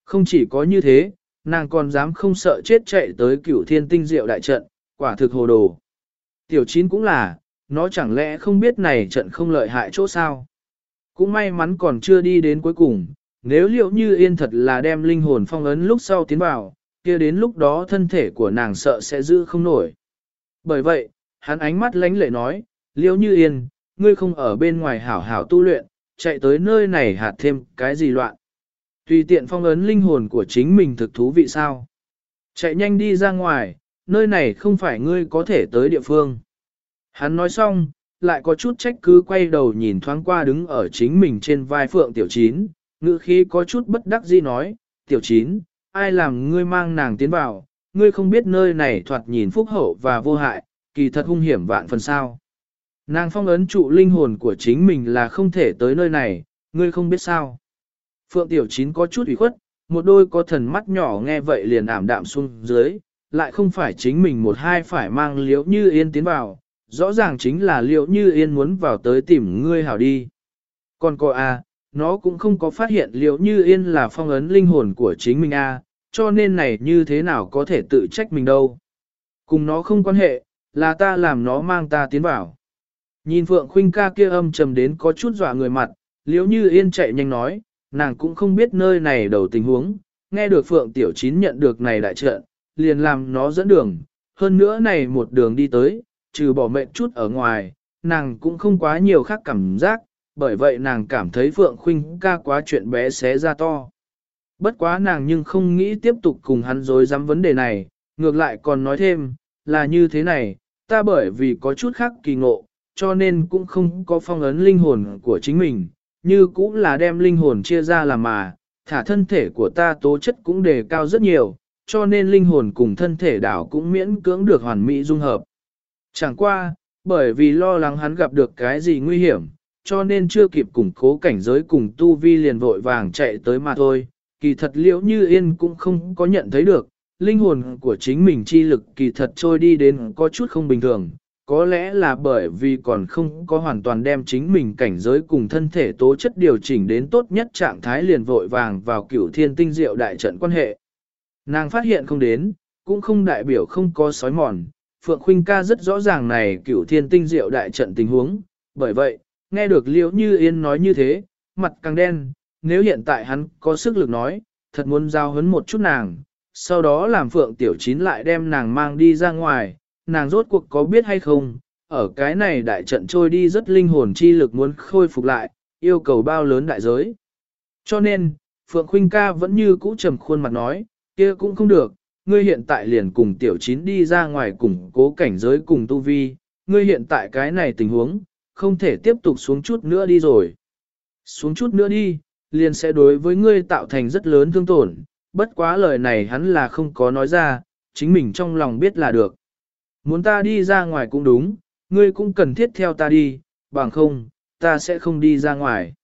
Không chỉ có như thế, nàng còn dám không sợ chết chạy tới cửu thiên tinh diệu đại trận, quả thực hồ đồ. Tiểu chín cũng là, nó chẳng lẽ không biết này trận không lợi hại chỗ sao. Cũng may mắn còn chưa đi đến cuối cùng, nếu liệu như yên thật là đem linh hồn phong ấn lúc sau tiến vào, kia đến lúc đó thân thể của nàng sợ sẽ giữ không nổi. Bởi vậy, hắn ánh mắt lánh lệ nói, liễu như yên, ngươi không ở bên ngoài hảo hảo tu luyện, chạy tới nơi này hạt thêm cái gì loạn. Tùy tiện phong ấn linh hồn của chính mình thực thú vị sao. Chạy nhanh đi ra ngoài, nơi này không phải ngươi có thể tới địa phương. Hắn nói xong, lại có chút trách cứ quay đầu nhìn thoáng qua đứng ở chính mình trên vai phượng tiểu chín, ngữ khí có chút bất đắc dĩ nói, tiểu chín, ai làm ngươi mang nàng tiến vào, ngươi không biết nơi này thoạt nhìn phúc hậu và vô hại, kỳ thật hung hiểm vạn phần sao. Nàng phong ấn trụ linh hồn của chính mình là không thể tới nơi này, ngươi không biết sao. Phượng Tiểu Chín có chút ủy khuất, một đôi có thần mắt nhỏ nghe vậy liền ảm đạm xuống dưới, lại không phải chính mình một hai phải mang liễu như yên tiến vào, rõ ràng chính là liễu như yên muốn vào tới tìm ngươi hảo đi. Còn cô A, à, nó cũng không có phát hiện liễu như yên là phong ấn linh hồn của chính mình A, cho nên này như thế nào có thể tự trách mình đâu. Cùng nó không quan hệ, là ta làm nó mang ta tiến vào. Nhìn Phượng Khuynh ca kia âm trầm đến có chút dọa người mặt, liếu như yên chạy nhanh nói, nàng cũng không biết nơi này đầu tình huống, nghe được Phượng Tiểu Chín nhận được này đại trận, liền làm nó dẫn đường, hơn nữa này một đường đi tới, trừ bỏ mệnh chút ở ngoài, nàng cũng không quá nhiều khác cảm giác, bởi vậy nàng cảm thấy Phượng Khuynh ca quá chuyện bé xé ra to. Bất quá nàng nhưng không nghĩ tiếp tục cùng hắn dối dám vấn đề này, ngược lại còn nói thêm, là như thế này, ta bởi vì có chút khác kỳ ngộ, cho nên cũng không có phong ấn linh hồn của chính mình, như cũng là đem linh hồn chia ra làm mà, thả thân thể của ta tố chất cũng đề cao rất nhiều, cho nên linh hồn cùng thân thể đảo cũng miễn cưỡng được hoàn mỹ dung hợp. Chẳng qua, bởi vì lo lắng hắn gặp được cái gì nguy hiểm, cho nên chưa kịp củng cố cảnh giới cùng tu vi liền vội vàng chạy tới mà thôi. Kỳ thật liễu như yên cũng không có nhận thấy được, linh hồn của chính mình chi lực kỳ thật trôi đi đến có chút không bình thường, có lẽ là bởi vì còn không có hoàn toàn đem chính mình cảnh giới cùng thân thể tố chất điều chỉnh đến tốt nhất trạng thái liền vội vàng vào cửu thiên tinh diệu đại trận quan hệ. Nàng phát hiện không đến, cũng không đại biểu không có sói mòn, Phượng Khuynh ca rất rõ ràng này cửu thiên tinh diệu đại trận tình huống, bởi vậy, nghe được Liễu Như Yên nói như thế, mặt càng đen, nếu hiện tại hắn có sức lực nói, thật muốn giao hấn một chút nàng, sau đó làm Phượng Tiểu Chín lại đem nàng mang đi ra ngoài, nàng rốt cuộc có biết hay không, ở cái này đại trận trôi đi rất linh hồn chi lực muốn khôi phục lại, yêu cầu bao lớn đại giới. Cho nên, Phượng Khuynh ca vẫn như cũ trầm khuôn mặt nói, kia cũng không được, ngươi hiện tại liền cùng tiểu chín đi ra ngoài củng cố cảnh giới cùng tu vi, ngươi hiện tại cái này tình huống, không thể tiếp tục xuống chút nữa đi rồi. Xuống chút nữa đi, liền sẽ đối với ngươi tạo thành rất lớn thương tổn, bất quá lời này hắn là không có nói ra, chính mình trong lòng biết là được. Muốn ta đi ra ngoài cũng đúng, ngươi cũng cần thiết theo ta đi, bằng không, ta sẽ không đi ra ngoài.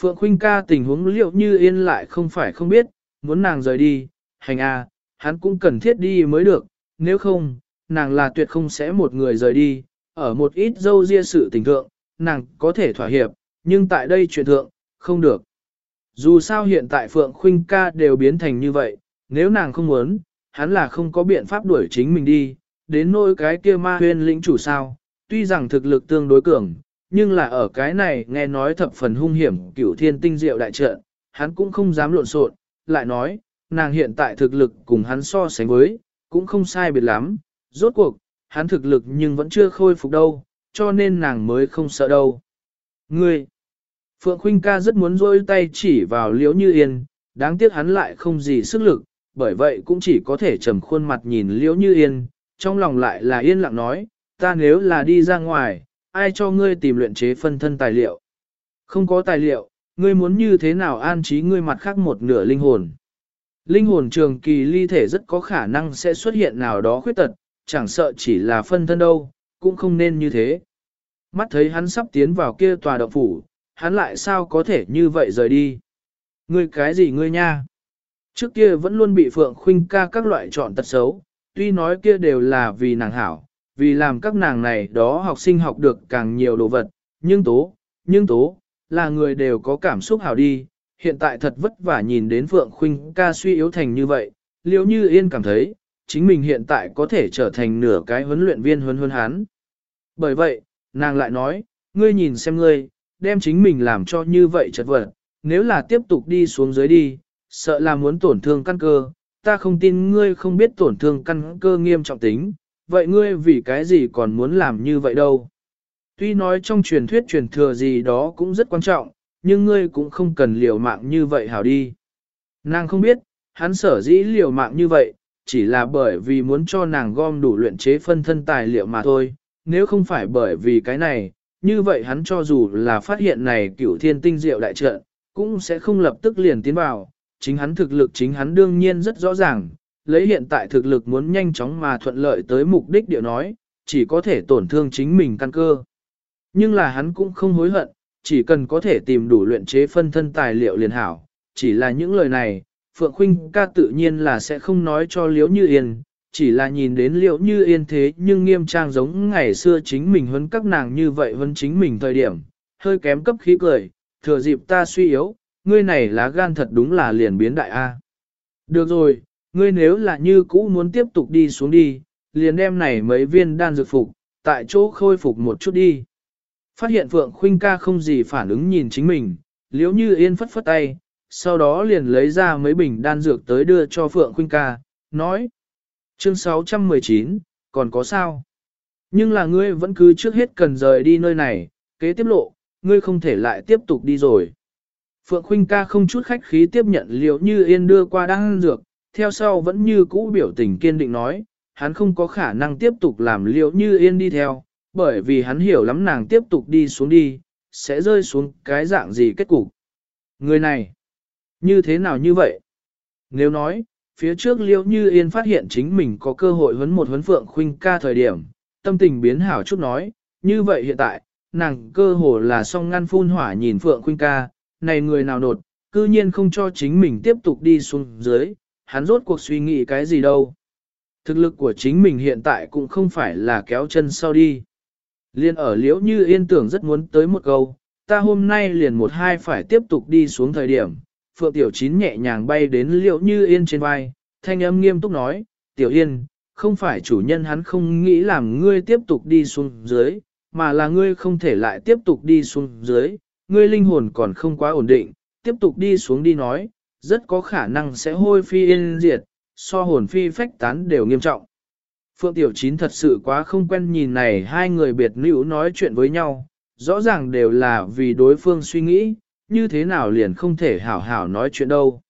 Phượng Khuynh ca tình huống liệu như yên lại không phải không biết, muốn nàng rời đi, hành a, hắn cũng cần thiết đi mới được, nếu không, nàng là tuyệt không sẽ một người rời đi, ở một ít dâu ria sự tình thượng, nàng có thể thỏa hiệp, nhưng tại đây chuyện thượng, không được. Dù sao hiện tại Phượng Khuynh ca đều biến thành như vậy, nếu nàng không muốn, hắn là không có biện pháp đuổi chính mình đi, đến nỗi cái kia ma huyên lĩnh chủ sao, tuy rằng thực lực tương đối cường, nhưng là ở cái này nghe nói thập phần hung hiểm cửu thiên tinh diệu đại trận, hắn cũng không dám lộn xộn, lại nói, nàng hiện tại thực lực cùng hắn so sánh với, cũng không sai biệt lắm, rốt cuộc, hắn thực lực nhưng vẫn chưa khôi phục đâu, cho nên nàng mới không sợ đâu. Ngươi, Phượng Khuynh ca rất muốn rôi tay chỉ vào liễu như yên, đáng tiếc hắn lại không gì sức lực, bởi vậy cũng chỉ có thể trầm khuôn mặt nhìn liễu như yên, trong lòng lại là yên lặng nói, ta nếu là đi ra ngoài, ai cho ngươi tìm luyện chế phân thân tài liệu? Không có tài liệu, ngươi muốn như thế nào an trí ngươi mặt khác một nửa linh hồn? Linh hồn trường kỳ ly thể rất có khả năng sẽ xuất hiện nào đó khuyết tật, chẳng sợ chỉ là phân thân đâu, cũng không nên như thế. Mắt thấy hắn sắp tiến vào kia tòa động phủ, hắn lại sao có thể như vậy rời đi? Ngươi cái gì ngươi nha? Trước kia vẫn luôn bị Phượng Khuynh ca các loại chọn tật xấu, tuy nói kia đều là vì nàng hảo, vì làm các nàng này đó học sinh học được càng nhiều đồ vật, nhưng tố, nhưng tố, là người đều có cảm xúc hảo đi, hiện tại thật vất vả nhìn đến Phượng Khuynh ca suy yếu thành như vậy, liếu như yên cảm thấy, chính mình hiện tại có thể trở thành nửa cái huấn luyện viên huấn huấn hán. Bởi vậy, nàng lại nói, ngươi nhìn xem ngươi, đem chính mình làm cho như vậy chật vật, nếu là tiếp tục đi xuống dưới đi, sợ là muốn tổn thương căn cơ, ta không tin ngươi không biết tổn thương căn cơ nghiêm trọng tính, vậy ngươi vì cái gì còn muốn làm như vậy đâu. Tuy nói trong truyền thuyết truyền thừa gì đó cũng rất quan trọng, nhưng ngươi cũng không cần liều mạng như vậy hảo đi. Nàng không biết, hắn sở dĩ liều mạng như vậy, chỉ là bởi vì muốn cho nàng gom đủ luyện chế phân thân tài liệu mà thôi, nếu không phải bởi vì cái này, như vậy hắn cho dù là phát hiện này cửu thiên tinh diệu đại trận, cũng sẽ không lập tức liền tiến vào, chính hắn thực lực chính hắn đương nhiên rất rõ ràng, lấy hiện tại thực lực muốn nhanh chóng mà thuận lợi tới mục đích điệu nói, chỉ có thể tổn thương chính mình căn cơ. Nhưng là hắn cũng không hối hận, chỉ cần có thể tìm đủ luyện chế phân thân tài liệu liền hảo, chỉ là những lời này, Phượng Khuynh ca tự nhiên là sẽ không nói cho Liễu Như Yên, chỉ là nhìn đến liễu như yên thế nhưng nghiêm trang giống ngày xưa chính mình huấn các nàng như vậy huấn chính mình thời điểm, hơi kém cấp khí cười, thừa dịp ta suy yếu, ngươi này lá gan thật đúng là liền biến đại A. Được rồi, ngươi nếu là như cũ muốn tiếp tục đi xuống đi, liền đem này mấy viên đan dược phục, tại chỗ khôi phục một chút đi. Phát hiện Phượng Khuynh ca không gì phản ứng nhìn chính mình, liếu như yên phất phất tay, sau đó liền lấy ra mấy bình đan dược tới đưa cho Phượng Khuynh ca, nói. Chương 619, còn có sao? Nhưng là ngươi vẫn cứ trước hết cần rời đi nơi này, kế tiếp lộ, ngươi không thể lại tiếp tục đi rồi. Phượng Khuynh ca không chút khách khí tiếp nhận liệu như yên đưa qua đan dược, theo sau vẫn như cũ biểu tình kiên định nói, hắn không có khả năng tiếp tục làm liệu như yên đi theo, bởi vì hắn hiểu lắm nàng tiếp tục đi xuống đi, sẽ rơi xuống cái dạng gì kết cục. Người này, như thế nào như vậy? Nếu nói, phía trước liệu như yên phát hiện chính mình có cơ hội huấn một huấn phượng khuynh ca thời điểm, tâm tình biến hảo chút nói, như vậy hiện tại, nàng cơ hồ là song ngăn phun hỏa nhìn phượng khuynh ca, này người nào nột, cư nhiên không cho chính mình tiếp tục đi xuống dưới, hắn rốt cuộc suy nghĩ cái gì đâu. Thực lực của chính mình hiện tại cũng không phải là kéo chân sau đi. Liên ở liễu như yên tưởng rất muốn tới một câu, ta hôm nay liền một hai phải tiếp tục đi xuống thời điểm. Phượng Tiểu Chín nhẹ nhàng bay đến liễu như yên trên vai, thanh âm nghiêm túc nói, Tiểu Yên, không phải chủ nhân hắn không nghĩ làm ngươi tiếp tục đi xuống dưới, mà là ngươi không thể lại tiếp tục đi xuống dưới, ngươi linh hồn còn không quá ổn định, tiếp tục đi xuống đi nói, rất có khả năng sẽ hôi phi yên diệt, so hồn phi phách tán đều nghiêm trọng. Phượng Tiểu Chín thật sự quá không quen nhìn này hai người biệt nữ nói chuyện với nhau, rõ ràng đều là vì đối phương suy nghĩ, như thế nào liền không thể hảo hảo nói chuyện đâu.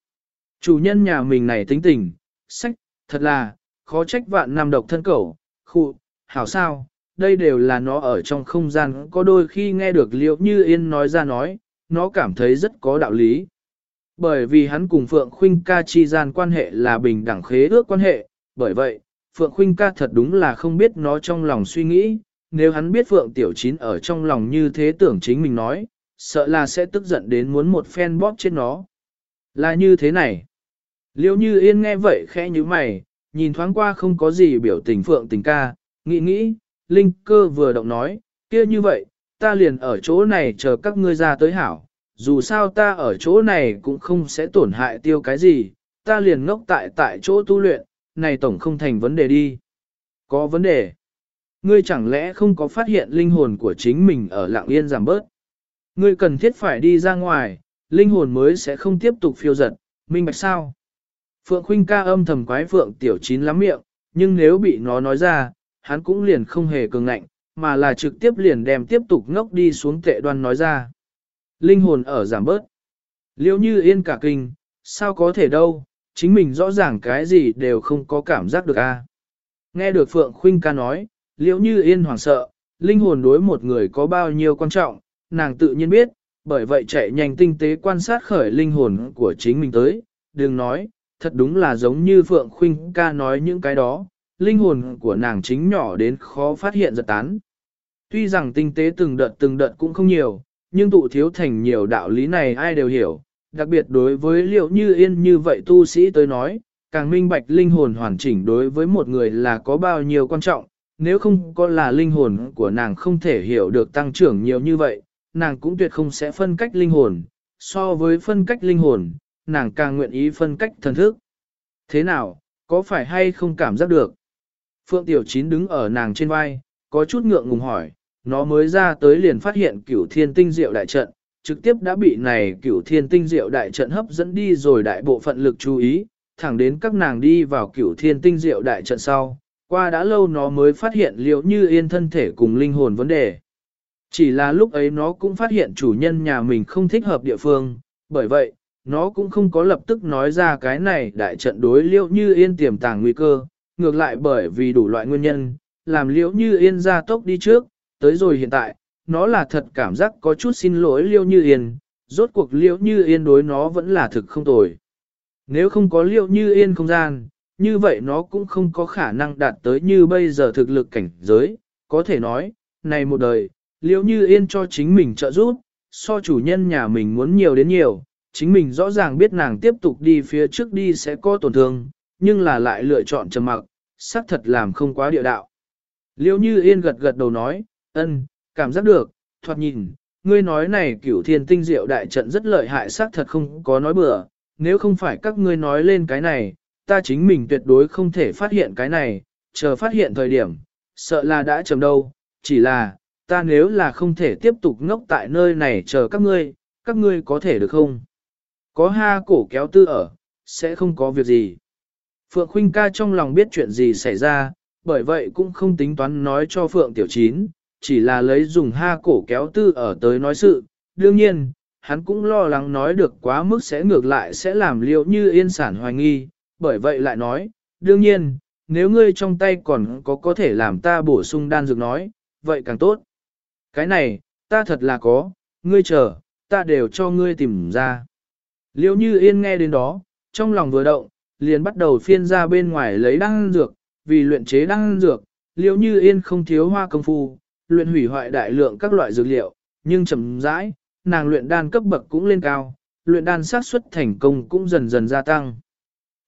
Chủ nhân nhà mình này tính tình, sách, thật là, khó trách vạn năm độc thân cẩu, khu, hảo sao, đây đều là nó ở trong không gian có đôi khi nghe được liệu như yên nói ra nói, nó cảm thấy rất có đạo lý. Bởi vì hắn cùng Phượng Khuynh ca chi gian quan hệ là bình đẳng khế ước quan hệ, bởi vậy, Phượng Khuynh ca thật đúng là không biết nó trong lòng suy nghĩ, nếu hắn biết Phượng Tiểu Chín ở trong lòng như thế tưởng chính mình nói, sợ là sẽ tức giận đến muốn một phen bóp chết nó. Là như thế này. Liêu như yên nghe vậy khẽ như mày, nhìn thoáng qua không có gì biểu tình Phượng tình ca, nghĩ nghĩ, Linh cơ vừa động nói, kia như vậy, ta liền ở chỗ này chờ các ngươi ra tới hảo, dù sao ta ở chỗ này cũng không sẽ tổn hại tiêu cái gì, ta liền ngốc tại tại chỗ tu luyện, này tổng không thành vấn đề đi. Có vấn đề. Ngươi chẳng lẽ không có phát hiện linh hồn của chính mình ở lạng yên giảm bớt. Ngươi cần thiết phải đi ra ngoài, linh hồn mới sẽ không tiếp tục phiêu giật, minh bạch sao? Phượng Khuynh ca âm thầm quái Phượng Tiểu Chín lắm miệng, nhưng nếu bị nó nói ra, hắn cũng liền không hề cường ngạnh, mà là trực tiếp liền đem tiếp tục ngốc đi xuống tệ đoan nói ra. Linh hồn ở giảm bớt. Liêu như yên cả kinh, sao có thể đâu, chính mình rõ ràng cái gì đều không có cảm giác được a. Nghe được Phượng Khuynh ca nói, liễu như yên hoảng sợ, linh hồn đối một người có bao nhiêu quan trọng, nàng tự nhiên biết, bởi vậy chạy nhanh tinh tế quan sát khởi linh hồn của chính mình tới, đừng nói, thật đúng là giống như Phượng Khuynh ca nói những cái đó, linh hồn của nàng chính nhỏ đến khó phát hiện giật tán. Tuy rằng tinh tế từng đợt từng đợt cũng không nhiều, nhưng tụ thiếu thành nhiều đạo lý này ai đều hiểu, đặc biệt đối với liệu như yên như vậy tu sĩ tới nói, càng minh bạch linh hồn hoàn chỉnh đối với một người là có bao nhiêu quan trọng, nếu không có là linh hồn của nàng không thể hiểu được tăng trưởng nhiều như vậy, nàng cũng tuyệt không sẽ phân cách linh hồn, so với phân cách linh hồn, nàng càng nguyện ý phân cách thần thức. Thế nào, có phải hay không cảm giác được? Phượng Tiểu Chín đứng ở nàng trên vai, có chút ngượng ngùng hỏi, nó mới ra tới liền phát hiện cửu thiên tinh diệu đại trận, trực tiếp đã bị này cửu thiên tinh diệu đại trận hấp dẫn đi rồi đại bộ phận lực chú ý, thẳng đến các nàng đi vào cửu thiên tinh diệu đại trận sau, qua đã lâu nó mới phát hiện liệu như yên thân thể cùng linh hồn vấn đề. Chỉ là lúc ấy nó cũng phát hiện chủ nhân nhà mình không thích hợp địa phương, bởi vậy, nó cũng không có lập tức nói ra cái này đại trận đối liệu như yên tiềm tàng nguy cơ, ngược lại bởi vì đủ loại nguyên nhân, làm liễu như yên ra tốc đi trước, tới rồi hiện tại, nó là thật cảm giác có chút xin lỗi liễu như yên, rốt cuộc liễu như yên đối nó vẫn là thực không tồi. Nếu không có liễu như yên không gian, như vậy nó cũng không có khả năng đạt tới như bây giờ thực lực cảnh giới, có thể nói, này một đời, liễu như yên cho chính mình trợ giúp, so chủ nhân nhà mình muốn nhiều đến nhiều, chính mình rõ ràng biết nàng tiếp tục đi phía trước đi sẽ có tổn thương, nhưng là lại lựa chọn trầm mặc, xác thật làm không quá địa đạo. Liêu như yên gật gật đầu nói, ân, cảm giác được, thoạt nhìn, ngươi nói này cửu thiên tinh diệu đại trận rất lợi hại xác thật không có nói bừa, nếu không phải các ngươi nói lên cái này, ta chính mình tuyệt đối không thể phát hiện cái này, chờ phát hiện thời điểm, sợ là đã chầm đâu, chỉ là, ta nếu là không thể tiếp tục ngốc tại nơi này chờ các ngươi, các ngươi có thể được không? Có ha cổ kéo tư ở, sẽ không có việc gì. Phượng Khuynh ca trong lòng biết chuyện gì xảy ra, bởi vậy cũng không tính toán nói cho Phượng Tiểu Chín, chỉ là lấy dùng ha cổ kéo tư ở tới nói sự. Đương nhiên, hắn cũng lo lắng nói được quá mức sẽ ngược lại sẽ làm liệu như yên sản hoài nghi, bởi vậy lại nói, đương nhiên, nếu ngươi trong tay còn có có thể làm ta bổ sung đan dược nói, vậy càng tốt. Cái này, ta thật là có, ngươi chờ, ta đều cho ngươi tìm ra. Liệu như yên nghe đến đó, trong lòng vừa động, liền bắt đầu phiên ra bên ngoài lấy đan dược, vì luyện chế đan dược, liễu như yên không thiếu hoa công phu, luyện hủy hoại đại lượng các loại dược liệu, nhưng chậm rãi, nàng luyện đan cấp bậc cũng lên cao, luyện đan xác suất thành công cũng dần dần gia tăng.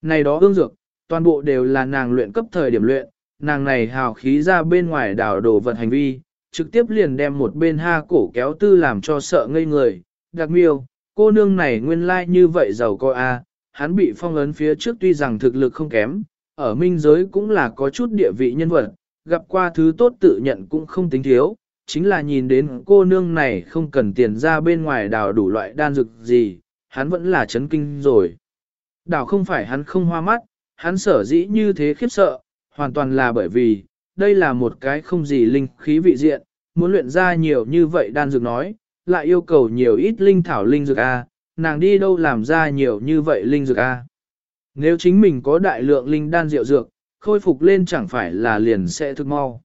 Này đó ương dược, toàn bộ đều là nàng luyện cấp thời điểm luyện, nàng này hào khí ra bên ngoài đảo đồ vật hành vi, trực tiếp liền đem một bên ha cổ kéo tư làm cho sợ ngây người, đặc miêu, cô nương này nguyên lai like như vậy giàu coi a, à, hắn bị phong ấn phía trước tuy rằng thực lực không kém, ở minh giới cũng là có chút địa vị nhân vật, gặp qua thứ tốt tự nhận cũng không tính thiếu, chính là nhìn đến cô nương này không cần tiền ra bên ngoài đào đủ loại đan dược gì, hắn vẫn là chấn kinh rồi. Đào không phải hắn không hoa mắt, hắn sở dĩ như thế khiếp sợ, hoàn toàn là bởi vì, đây là một cái không gì linh khí vị diện, muốn luyện ra nhiều như vậy đan dược nói, lại yêu cầu nhiều ít linh thảo linh dược A, nàng đi đâu làm ra nhiều như vậy linh dược A. Nếu chính mình có đại lượng linh đan rượu dược, khôi phục lên chẳng phải là liền sẽ thức mau.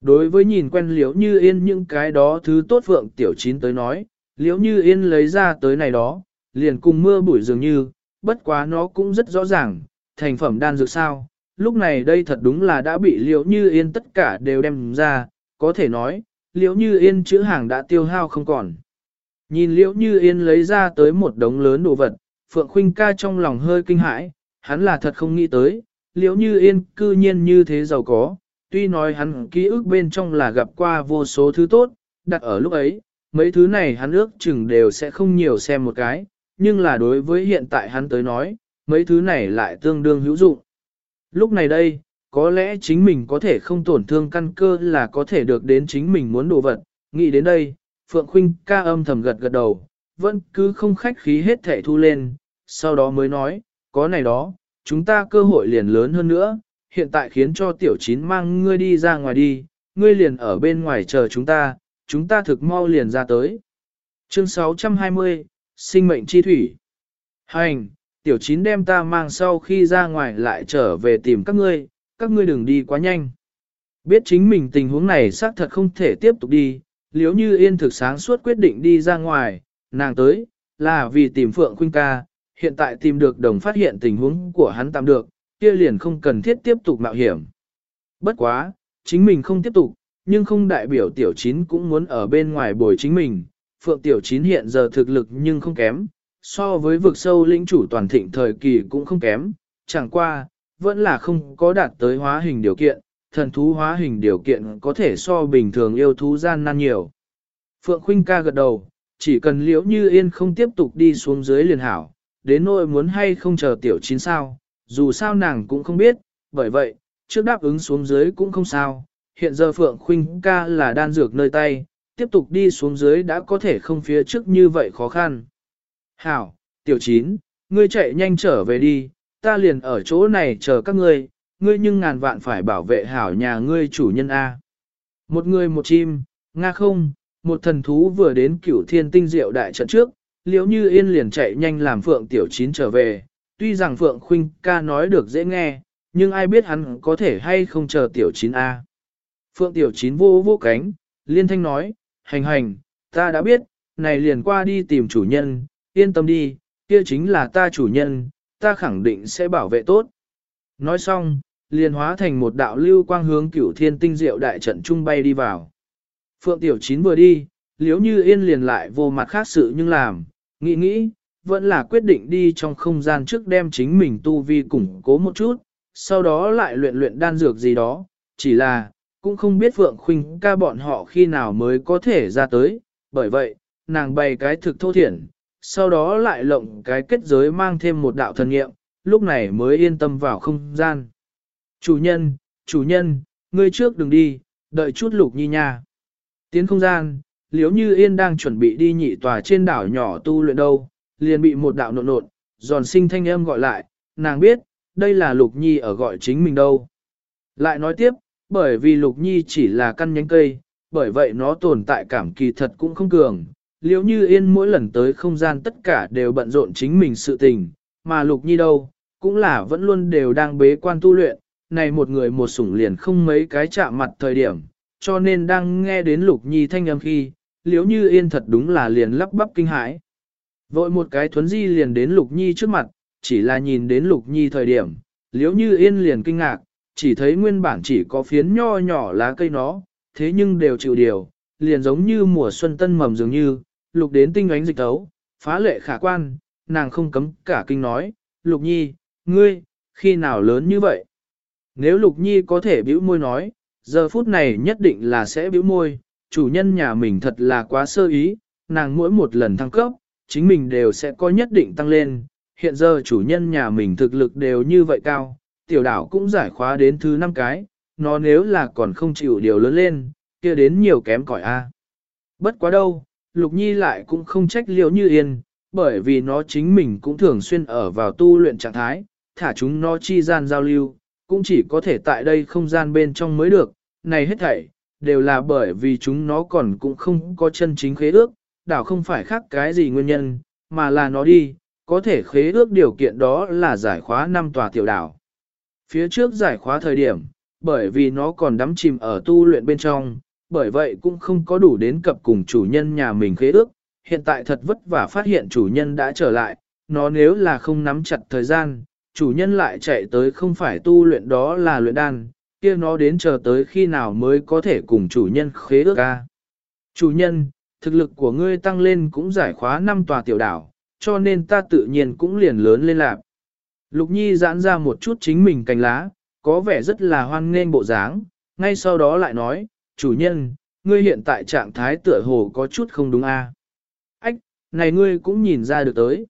Đối với nhìn quen liễu như yên những cái đó thứ tốt vượng tiểu chín tới nói, liễu như yên lấy ra tới này đó, liền cùng mưa bụi dường như, bất quá nó cũng rất rõ ràng, thành phẩm đan dược sao. Lúc này đây thật đúng là đã bị liễu như yên tất cả đều đem ra, có thể nói, liễu như yên chữ hàng đã tiêu hao không còn. Nhìn liễu như yên lấy ra tới một đống lớn đồ vật, Phượng Khuynh ca trong lòng hơi kinh hãi, hắn là thật không nghĩ tới, liễu như yên cư nhiên như thế giàu có, tuy nói hắn ký ức bên trong là gặp qua vô số thứ tốt, đặt ở lúc ấy, mấy thứ này hắn ước chừng đều sẽ không nhiều xem một cái, nhưng là đối với hiện tại hắn tới nói, mấy thứ này lại tương đương hữu dụng. Lúc này đây, có lẽ chính mình có thể không tổn thương căn cơ là có thể được đến chính mình muốn đồ vật, nghĩ đến đây, Phượng Khuynh ca âm thầm gật gật đầu, vẫn cứ không khách khí hết thể thu lên, sau đó mới nói, có này đó, chúng ta cơ hội liền lớn hơn nữa, hiện tại khiến cho tiểu chín mang ngươi đi ra ngoài đi, ngươi liền ở bên ngoài chờ chúng ta, chúng ta thực mau liền ra tới. Chương 620, Sinh mệnh chi thủy. Hành, tiểu chín đem ta mang sau khi ra ngoài lại trở về tìm các ngươi, các ngươi đừng đi quá nhanh. Biết chính mình tình huống này xác thật không thể tiếp tục đi, liếu như yên thực sáng suốt quyết định đi ra ngoài, nàng tới, là vì tìm Phượng Khuynh ca, hiện tại tìm được đồng phát hiện tình huống của hắn tạm được, kia liền không cần thiết tiếp tục mạo hiểm. Bất quá, chính mình không tiếp tục, nhưng không đại biểu tiểu chín cũng muốn ở bên ngoài bồi chính mình, Phượng tiểu chín hiện giờ thực lực nhưng không kém, so với vực sâu lĩnh chủ toàn thịnh thời kỳ cũng không kém, chẳng qua, vẫn là không có đạt tới hóa hình điều kiện, thần thú hóa hình điều kiện có thể so bình thường yêu thú gian nan nhiều. Phượng Khuynh ca gật đầu, chỉ cần liễu như yên không tiếp tục đi xuống dưới liền hảo, đến nỗi muốn hay không chờ tiểu chín sao, dù sao nàng cũng không biết, bởi vậy, trước đáp ứng xuống dưới cũng không sao, hiện giờ Phượng Khuynh ca là đan dược nơi tay, tiếp tục đi xuống dưới đã có thể không phía trước như vậy khó khăn. Hảo, tiểu chín, ngươi chạy nhanh trở về đi, ta liền ở chỗ này chờ các ngươi, ngươi nhưng ngàn vạn phải bảo vệ hảo nhà ngươi chủ nhân A. Một người một chim, nga không, một thần thú vừa đến cửu thiên tinh diệu đại trận trước, liếu như yên liền chạy nhanh làm Phượng Tiểu Chín trở về, tuy rằng Phượng Khuynh ca nói được dễ nghe, nhưng ai biết hắn có thể hay không chờ Tiểu Chín A. Phượng Tiểu Chín vô vô cánh, liên thanh nói, hành hành, ta đã biết, này liền qua đi tìm chủ nhân, yên tâm đi, kia chính là ta chủ nhân, ta khẳng định sẽ bảo vệ tốt. Nói xong, liền hóa thành một đạo lưu quang hướng cửu thiên tinh diệu đại trận trung bay đi vào. Phượng Tiểu Chín vừa đi, liếu như yên liền lại vô mặt khác sự nhưng làm, nghĩ nghĩ, vẫn là quyết định đi trong không gian trước đem chính mình tu vi củng cố một chút, sau đó lại luyện luyện đan dược gì đó, chỉ là, cũng không biết Phượng Khuynh ca bọn họ khi nào mới có thể ra tới, bởi vậy, nàng bày cái thực thô thiển, sau đó lại lộng cái kết giới mang thêm một đạo thần nghiệm, lúc này mới yên tâm vào không gian. Chủ nhân, chủ nhân, ngươi trước đừng đi, đợi chút lục nhi nha. Tiến không gian, liếu như yên đang chuẩn bị đi nhị tòa trên đảo nhỏ tu luyện đâu, liền bị một đạo nộn nộn, giòn sinh thanh âm gọi lại, nàng biết, đây là lục nhi ở gọi chính mình đâu. Lại nói tiếp, bởi vì lục nhi chỉ là căn nhánh cây, bởi vậy nó tồn tại cảm kỳ thật cũng không cường. liễu như yên mỗi lần tới không gian tất cả đều bận rộn chính mình sự tình, mà lục nhi đâu, cũng là vẫn luôn đều đang bế quan tu luyện, này một người một sủng liền không mấy cái chạm mặt thời điểm, cho nên đang nghe đến lục nhi thanh âm khi, liếu như yên thật đúng là liền lắp bắp kinh hãi. Vội một cái thuấn di liền đến lục nhi trước mặt, chỉ là nhìn đến lục nhi thời điểm, liếu như yên liền kinh ngạc, chỉ thấy nguyên bản chỉ có phiến nho nhỏ lá cây nó, thế nhưng đều chịu điều, liền giống như mùa xuân tân mầm dường như, lục đến tinh ánh dịch tấu, phá lệ khả quan, nàng không cấm cả kinh nói, lục nhi, ngươi, khi nào lớn như vậy? Nếu lục nhi có thể bĩu môi nói, giờ phút này nhất định là sẽ bĩu môi, chủ nhân nhà mình thật là quá sơ ý, nàng mỗi một lần thăng cấp, chính mình đều sẽ có nhất định tăng lên, hiện giờ chủ nhân nhà mình thực lực đều như vậy cao, tiểu đảo cũng giải khóa đến thứ năm cái, nó nếu là còn không chịu điều lớn lên, kia đến nhiều kém cỏi a. Bất quá đâu, Lục Nhi lại cũng không trách liễu như yên, bởi vì nó chính mình cũng thường xuyên ở vào tu luyện trạng thái, thả chúng nó chi gian giao lưu, cũng chỉ có thể tại đây không gian bên trong mới được, này hết thảy, đều là bởi vì chúng nó còn cũng không có chân chính khế ước, đảo không phải khác cái gì nguyên nhân, mà là nó đi, có thể khế ước điều kiện đó là giải khóa năm tòa tiểu đảo. Phía trước giải khóa thời điểm, bởi vì nó còn đắm chìm ở tu luyện bên trong, bởi vậy cũng không có đủ đến cập cùng chủ nhân nhà mình khế ước, hiện tại thật vất vả phát hiện chủ nhân đã trở lại, nó nếu là không nắm chặt thời gian, chủ nhân lại chạy tới không phải tu luyện đó là luyện đan, kia nó đến chờ tới khi nào mới có thể cùng chủ nhân khế ước ca. Chủ nhân, thực lực của ngươi tăng lên cũng giải khóa năm tòa tiểu đảo, cho nên ta tự nhiên cũng liền lớn lên lạc. Lục Nhi giãn ra một chút chính mình cành lá, có vẻ rất là hoan nghênh bộ dáng, ngay sau đó lại nói, chủ nhân, ngươi hiện tại trạng thái tựa hồ có chút không đúng a. À? Ách, này ngươi cũng nhìn ra được tới.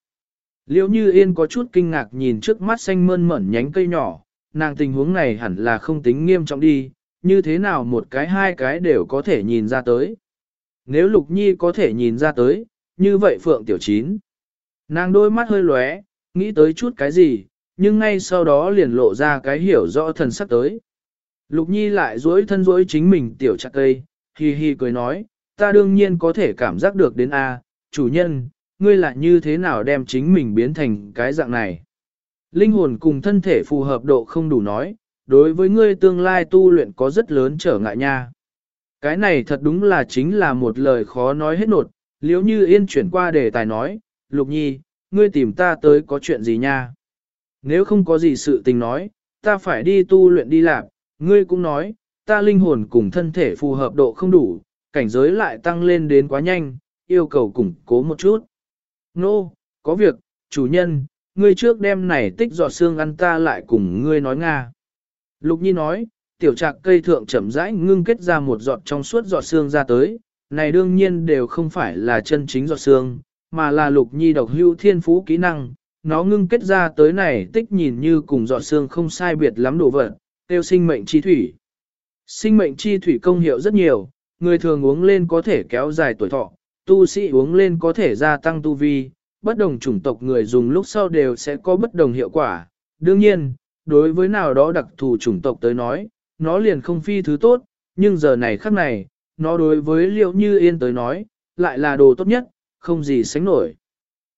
Liễu như yên có chút kinh ngạc nhìn trước mắt xanh mơn mởn nhánh cây nhỏ, nàng tình huống này hẳn là không tính nghiêm trọng đi, như thế nào một cái hai cái đều có thể nhìn ra tới. Nếu Lục Nhi có thể nhìn ra tới, như vậy Phượng Tiểu Chín. Nàng đôi mắt hơi lóe, nghĩ tới chút cái gì, nhưng ngay sau đó liền lộ ra cái hiểu rõ thần sắc tới. Lục Nhi lại duỗi thân duỗi chính mình tiểu chặt cây, hi hi cười nói, ta đương nhiên có thể cảm giác được đến A, chủ nhân, ngươi lại như thế nào đem chính mình biến thành cái dạng này. Linh hồn cùng thân thể phù hợp độ không đủ nói, đối với ngươi tương lai tu luyện có rất lớn trở ngại nha. Cái này thật đúng là chính là một lời khó nói hết nột, liếu như yên chuyển qua đề tài nói, Lục Nhi, ngươi tìm ta tới có chuyện gì nha? Nếu không có gì sự tình nói, ta phải đi tu luyện đi làm, ngươi cũng nói, ta linh hồn cùng thân thể phù hợp độ không đủ, cảnh giới lại tăng lên đến quá nhanh, yêu cầu củng cố một chút. Nô, no, có việc, chủ nhân, ngươi trước đêm này tích giọt xương ăn ta lại cùng ngươi nói Nga. Lục Nhi nói, tiểu trạc cây thượng chậm rãi ngưng kết ra một giọt trong suốt giọt xương ra tới, này đương nhiên đều không phải là chân chính giọt xương, mà là Lục Nhi độc hưu thiên phú kỹ năng, nó ngưng kết ra tới này tích nhìn như cùng giọt xương không sai biệt lắm đồ vật, tiêu sinh mệnh chi thủy. Sinh mệnh chi thủy công hiệu rất nhiều, người thường uống lên có thể kéo dài tuổi thọ, tu sĩ uống lên có thể gia tăng tu vi, bất đồng chủng tộc người dùng lúc sau đều sẽ có bất đồng hiệu quả. Đương nhiên, đối với nào đó đặc thù chủng tộc tới nói, nó liền không phi thứ tốt, nhưng giờ này khắc này, nó đối với liệu như yên tới nói, lại là đồ tốt nhất, không gì sánh nổi.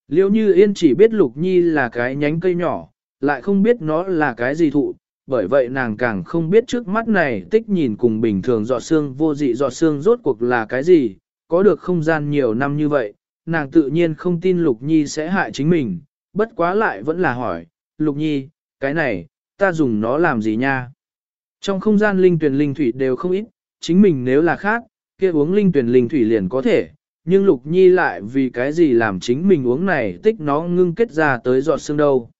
Liệu như yên chỉ biết lục nhi là cái nhánh cây nhỏ, lại không biết nó là cái gì thụ, bởi vậy nàng càng không biết trước mắt này tích nhìn cùng bình thường dọ xương vô dị dọ xương rốt cuộc là cái gì, có được không gian nhiều năm như vậy, nàng tự nhiên không tin Lục Nhi sẽ hại chính mình, bất quá lại vẫn là hỏi, Lục Nhi, cái này, ta dùng nó làm gì nha? Trong không gian linh tuyển linh thủy đều không ít, chính mình nếu là khác, kia uống linh tuyển linh thủy liền có thể, nhưng Lục Nhi lại vì cái gì làm chính mình uống này tích nó ngưng kết ra tới giọt xương đâu.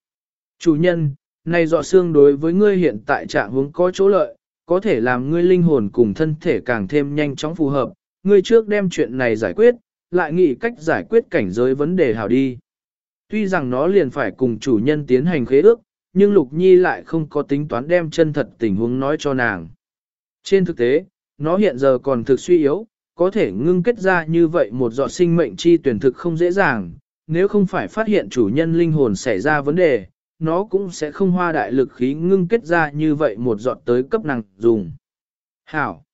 Chủ nhân, này giọt xương đối với ngươi hiện tại trạng huống có chỗ lợi, có thể làm ngươi linh hồn cùng thân thể càng thêm nhanh chóng phù hợp, ngươi trước đem chuyện này giải quyết, lại nghĩ cách giải quyết cảnh giới vấn đề hảo đi. Tuy rằng nó liền phải cùng chủ nhân tiến hành khế ước, nhưng Lục Nhi lại không có tính toán đem chân thật tình huống nói cho nàng. Trên thực tế, nó hiện giờ còn thực suy yếu, có thể ngưng kết ra như vậy một dọa sinh mệnh chi tuyển thực không dễ dàng, nếu không phải phát hiện chủ nhân linh hồn xảy ra vấn đề, nó cũng sẽ không hoa đại lực khí ngưng kết ra như vậy một giọt tới cấp năng dùng. Hảo!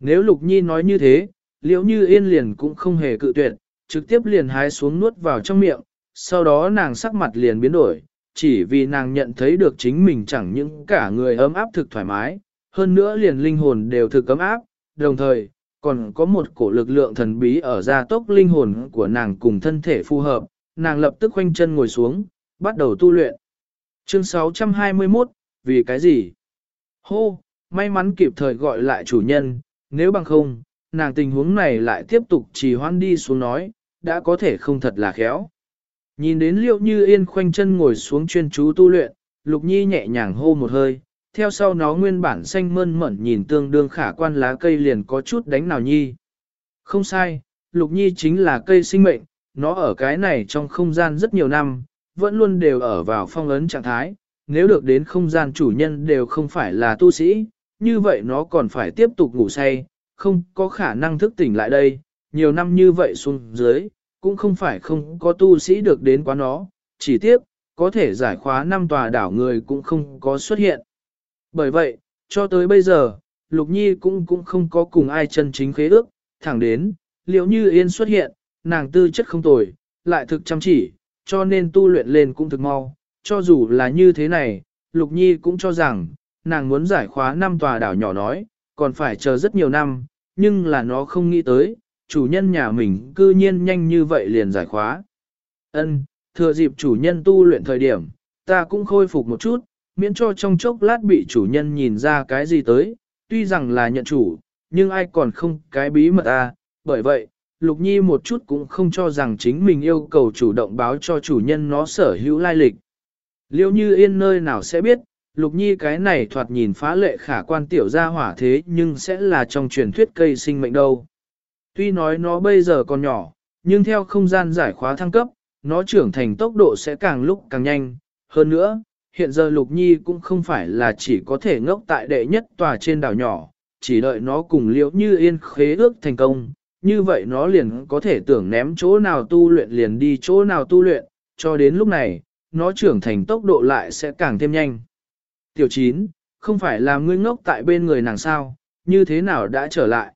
Nếu Lục Nhi nói như thế, liễu như yên liền cũng không hề cự tuyệt, trực tiếp liền hái xuống nuốt vào trong miệng, sau đó nàng sắc mặt liền biến đổi, chỉ vì nàng nhận thấy được chính mình chẳng những cả người ấm áp thực thoải mái, hơn nữa liền linh hồn đều thực ấm áp, đồng thời, còn có một cổ lực lượng thần bí ở gia tốc linh hồn của nàng cùng thân thể phù hợp, nàng lập tức khoanh chân ngồi xuống, bắt đầu tu luyện. Chương 621, vì cái gì? Hô, may mắn kịp thời gọi lại chủ nhân, nếu bằng không, nàng tình huống này lại tiếp tục trì hoãn đi xuống nói, đã có thể không thật là khéo. Nhìn đến liệu như yên khoanh chân ngồi xuống chuyên chú tu luyện, lục nhi nhẹ nhàng hô một hơi, theo sau nó nguyên bản xanh mơn mẩn nhìn tương đương khả quan lá cây liền có chút đánh nào nhi. Không sai, lục nhi chính là cây sinh mệnh, nó ở cái này trong không gian rất nhiều năm, vẫn luôn đều ở vào phong ấn trạng thái, nếu được đến không gian chủ nhân đều không phải là tu sĩ, như vậy nó còn phải tiếp tục ngủ say, không có khả năng thức tỉnh lại đây, nhiều năm như vậy xuống dưới, cũng không phải không có tu sĩ được đến quá nó, chỉ tiếc, có thể giải khóa năm tòa đảo người cũng không có xuất hiện. Bởi vậy, cho tới bây giờ, Lục Nhi cũng cũng không có cùng ai chân chính khế ước, thẳng đến, liệu như yên xuất hiện, nàng tư chất không tồi, lại thực chăm chỉ, cho nên tu luyện lên cũng thực mau. Cho dù là như thế này, Lục Nhi cũng cho rằng, nàng muốn giải khóa năm tòa đảo nhỏ nói, còn phải chờ rất nhiều năm, nhưng là nó không nghĩ tới, chủ nhân nhà mình cư nhiên nhanh như vậy liền giải khóa. Ân, thừa dịp chủ nhân tu luyện thời điểm, ta cũng khôi phục một chút, miễn cho trong chốc lát bị chủ nhân nhìn ra cái gì tới, tuy rằng là nhận chủ, nhưng ai còn không cái bí mật à, bởi vậy, Lục Nhi một chút cũng không cho rằng chính mình yêu cầu chủ động báo cho chủ nhân nó sở hữu lai lịch. Liêu như yên nơi nào sẽ biết, Lục Nhi cái này thoạt nhìn phá lệ khả quan tiểu gia hỏa thế nhưng sẽ là trong truyền thuyết cây sinh mệnh đâu. Tuy nói nó bây giờ còn nhỏ, nhưng theo không gian giải khóa thăng cấp, nó trưởng thành tốc độ sẽ càng lúc càng nhanh. Hơn nữa, hiện giờ Lục Nhi cũng không phải là chỉ có thể ngốc tại đệ nhất tòa trên đảo nhỏ, chỉ đợi nó cùng liễu như yên khế ước thành công, như vậy nó liền có thể tưởng ném chỗ nào tu luyện liền đi chỗ nào tu luyện, cho đến lúc này, nó trưởng thành tốc độ lại sẽ càng thêm nhanh. Tiểu chín, không phải là ngươi ngốc tại bên người nàng sao, như thế nào đã trở lại.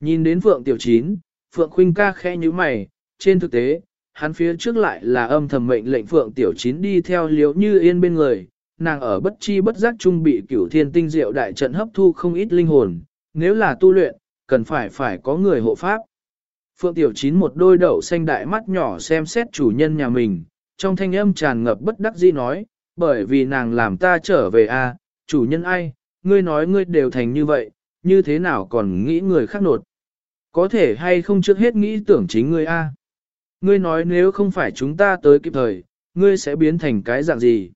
Nhìn đến Phượng Tiểu Chín, Phượng Khuynh ca khẽ như mày, trên thực tế, hắn phía trước lại là âm thầm mệnh lệnh Phượng Tiểu Chín đi theo liếu như yên bên người, nàng ở bất chi bất giác trung bị cửu thiên tinh diệu đại trận hấp thu không ít linh hồn, nếu là tu luyện, cần phải phải có người hộ pháp. Phượng Tiểu Chín một đôi đậu xanh đại mắt nhỏ xem xét chủ nhân nhà mình, trong thanh âm tràn ngập bất đắc dĩ nói, bởi vì nàng làm ta trở về a, à, chủ nhân ai, ngươi nói ngươi đều thành như vậy, như thế nào còn nghĩ người khác nột. Có thể hay không trước hết nghĩ tưởng chính ngươi a. Ngươi nói nếu không phải chúng ta tới kịp thời, ngươi sẽ biến thành cái dạng gì?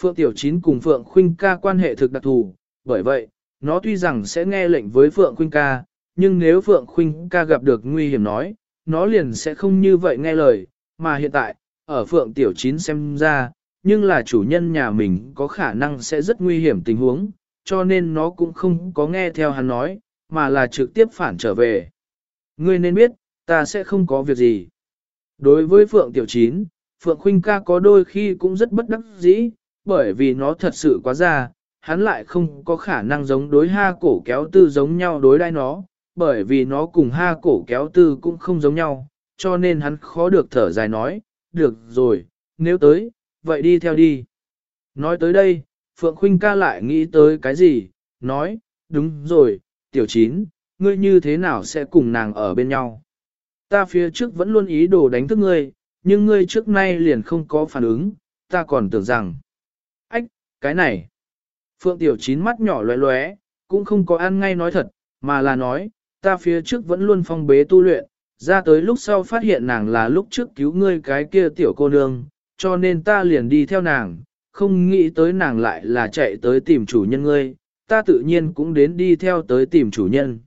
Phượng Tiểu Chín cùng Phượng Khuynh ca quan hệ thực đặc thù, bởi vậy, nó tuy rằng sẽ nghe lệnh với Phượng Khuynh ca, nhưng nếu Phượng Khuynh ca gặp được nguy hiểm nói, nó liền sẽ không như vậy nghe lời, mà hiện tại, ở Phượng Tiểu Chín xem ra, nhưng là chủ nhân nhà mình có khả năng sẽ rất nguy hiểm tình huống, cho nên nó cũng không có nghe theo hắn nói, mà là trực tiếp phản trở về. Ngươi nên biết, ta sẽ không có việc gì. Đối với Phượng Tiểu Chín, Phượng Khuynh ca có đôi khi cũng rất bất đắc dĩ, bởi vì nó thật sự quá già, hắn lại không có khả năng giống đối ha cổ kéo tư giống nhau đối đai nó, bởi vì nó cùng ha cổ kéo tư cũng không giống nhau, cho nên hắn khó được thở dài nói, được rồi, nếu tới, vậy đi theo đi. Nói tới đây, Phượng Khuynh ca lại nghĩ tới cái gì, nói, đúng rồi, tiểu chín, ngươi như thế nào sẽ cùng nàng ở bên nhau. Ta phía trước vẫn luôn ý đồ đánh thức ngươi, nhưng ngươi trước nay liền không có phản ứng, ta còn tưởng rằng. Ách, cái này. Phượng tiểu chín mắt nhỏ lóe lóe, cũng không có ăn ngay nói thật, mà là nói, ta phía trước vẫn luôn phong bế tu luyện, ra tới lúc sau phát hiện nàng là lúc trước cứu ngươi cái kia tiểu cô nương, cho nên ta liền đi theo nàng, không nghĩ tới nàng lại là chạy tới tìm chủ nhân ngươi, ta tự nhiên cũng đến đi theo tới tìm chủ nhân.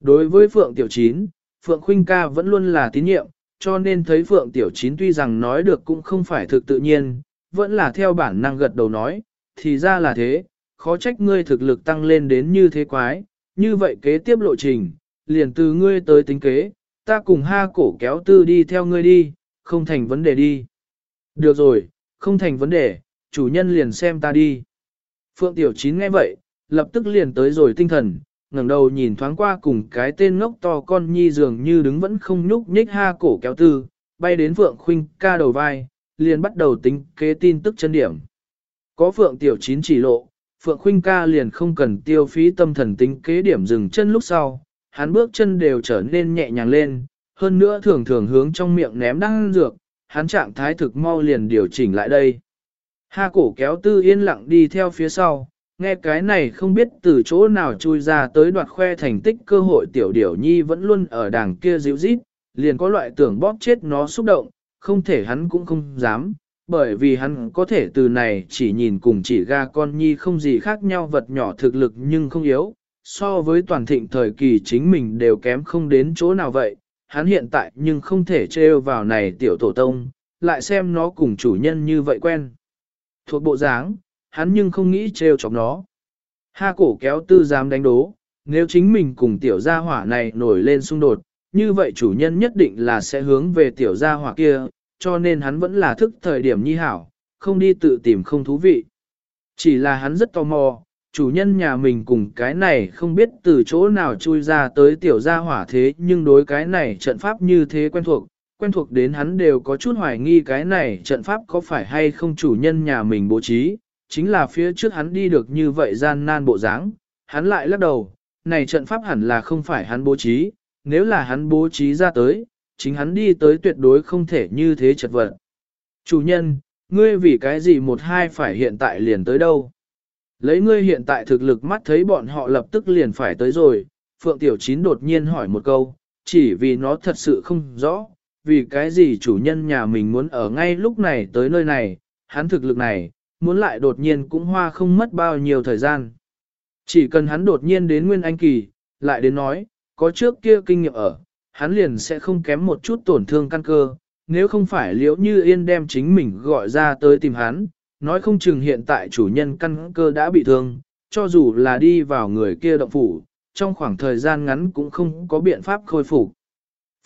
Đối với Phượng Tiểu Chín, Phượng Khuynh ca vẫn luôn là tín nhiệm, cho nên thấy Phượng Tiểu Chín tuy rằng nói được cũng không phải thực tự nhiên, vẫn là theo bản năng gật đầu nói, thì ra là thế, khó trách ngươi thực lực tăng lên đến như thế quái, như vậy kế tiếp lộ trình, liền từ ngươi tới tính kế, ta cùng ha cổ kéo tư đi theo ngươi đi, không thành vấn đề đi. Được rồi, không thành vấn đề, chủ nhân liền xem ta đi. Phượng Tiểu Chín nghe vậy, lập tức liền tới rồi tinh thần, ngẩng đầu nhìn thoáng qua cùng cái tên ngốc to con nhi dường như đứng vẫn không nhúc nhích ha cổ kéo tư, bay đến Phượng Khuynh ca đầu vai, liền bắt đầu tính kế tin tức chân điểm. Có Phượng Tiểu Chín chỉ lộ, Phượng Khuynh ca liền không cần tiêu phí tâm thần tính kế điểm dừng chân lúc sau, hắn bước chân đều trở nên nhẹ nhàng lên, hơn nữa thường thường hướng trong miệng ném đăng dược, hắn trạng thái thực mau liền điều chỉnh lại đây. Ha cổ kéo tư yên lặng đi theo phía sau, nghe cái này không biết từ chỗ nào chui ra tới đoạt khoe thành tích cơ hội tiểu điểu nhi vẫn luôn ở đằng kia dịu rít, liền có loại tưởng bóp chết nó xúc động, không thể hắn cũng không dám, bởi vì hắn có thể từ này chỉ nhìn cùng chỉ ga con nhi không gì khác nhau vật nhỏ thực lực nhưng không yếu, so với toàn thịnh thời kỳ chính mình đều kém không đến chỗ nào vậy, hắn hiện tại nhưng không thể trêu vào này tiểu tổ tông, lại xem nó cùng chủ nhân như vậy quen. Thuộc bộ dáng, hắn nhưng không nghĩ trêu chọc nó. Ha cổ kéo tư dám đánh đố, nếu chính mình cùng tiểu gia hỏa này nổi lên xung đột, như vậy chủ nhân nhất định là sẽ hướng về tiểu gia hỏa kia, cho nên hắn vẫn là thức thời điểm nhi hảo, không đi tự tìm không thú vị. Chỉ là hắn rất tò mò, chủ nhân nhà mình cùng cái này không biết từ chỗ nào chui ra tới tiểu gia hỏa thế nhưng đối cái này trận pháp như thế quen thuộc, quen thuộc đến hắn đều có chút hoài nghi cái này trận pháp có phải hay không chủ nhân nhà mình bố trí, chính là phía trước hắn đi được như vậy gian nan bộ dáng, hắn lại lắc đầu, này trận pháp hẳn là không phải hắn bố trí, nếu là hắn bố trí ra tới, chính hắn đi tới tuyệt đối không thể như thế chật vật. Chủ nhân, ngươi vì cái gì một hai phải hiện tại liền tới đâu? Lấy ngươi hiện tại thực lực mắt thấy bọn họ lập tức liền phải tới rồi, Phượng Tiểu Chín đột nhiên hỏi một câu, chỉ vì nó thật sự không rõ, vì cái gì chủ nhân nhà mình muốn ở ngay lúc này tới nơi này, hắn thực lực này, muốn lại đột nhiên cũng hoa không mất bao nhiêu thời gian. Chỉ cần hắn đột nhiên đến Nguyên Anh Kỳ, lại đến nói, có trước kia kinh nghiệm ở, hắn liền sẽ không kém một chút tổn thương căn cơ, nếu không phải liễu như yên đem chính mình gọi ra tới tìm hắn, nói không chừng hiện tại chủ nhân căn cơ đã bị thương, cho dù là đi vào người kia động phủ, trong khoảng thời gian ngắn cũng không có biện pháp khôi phục.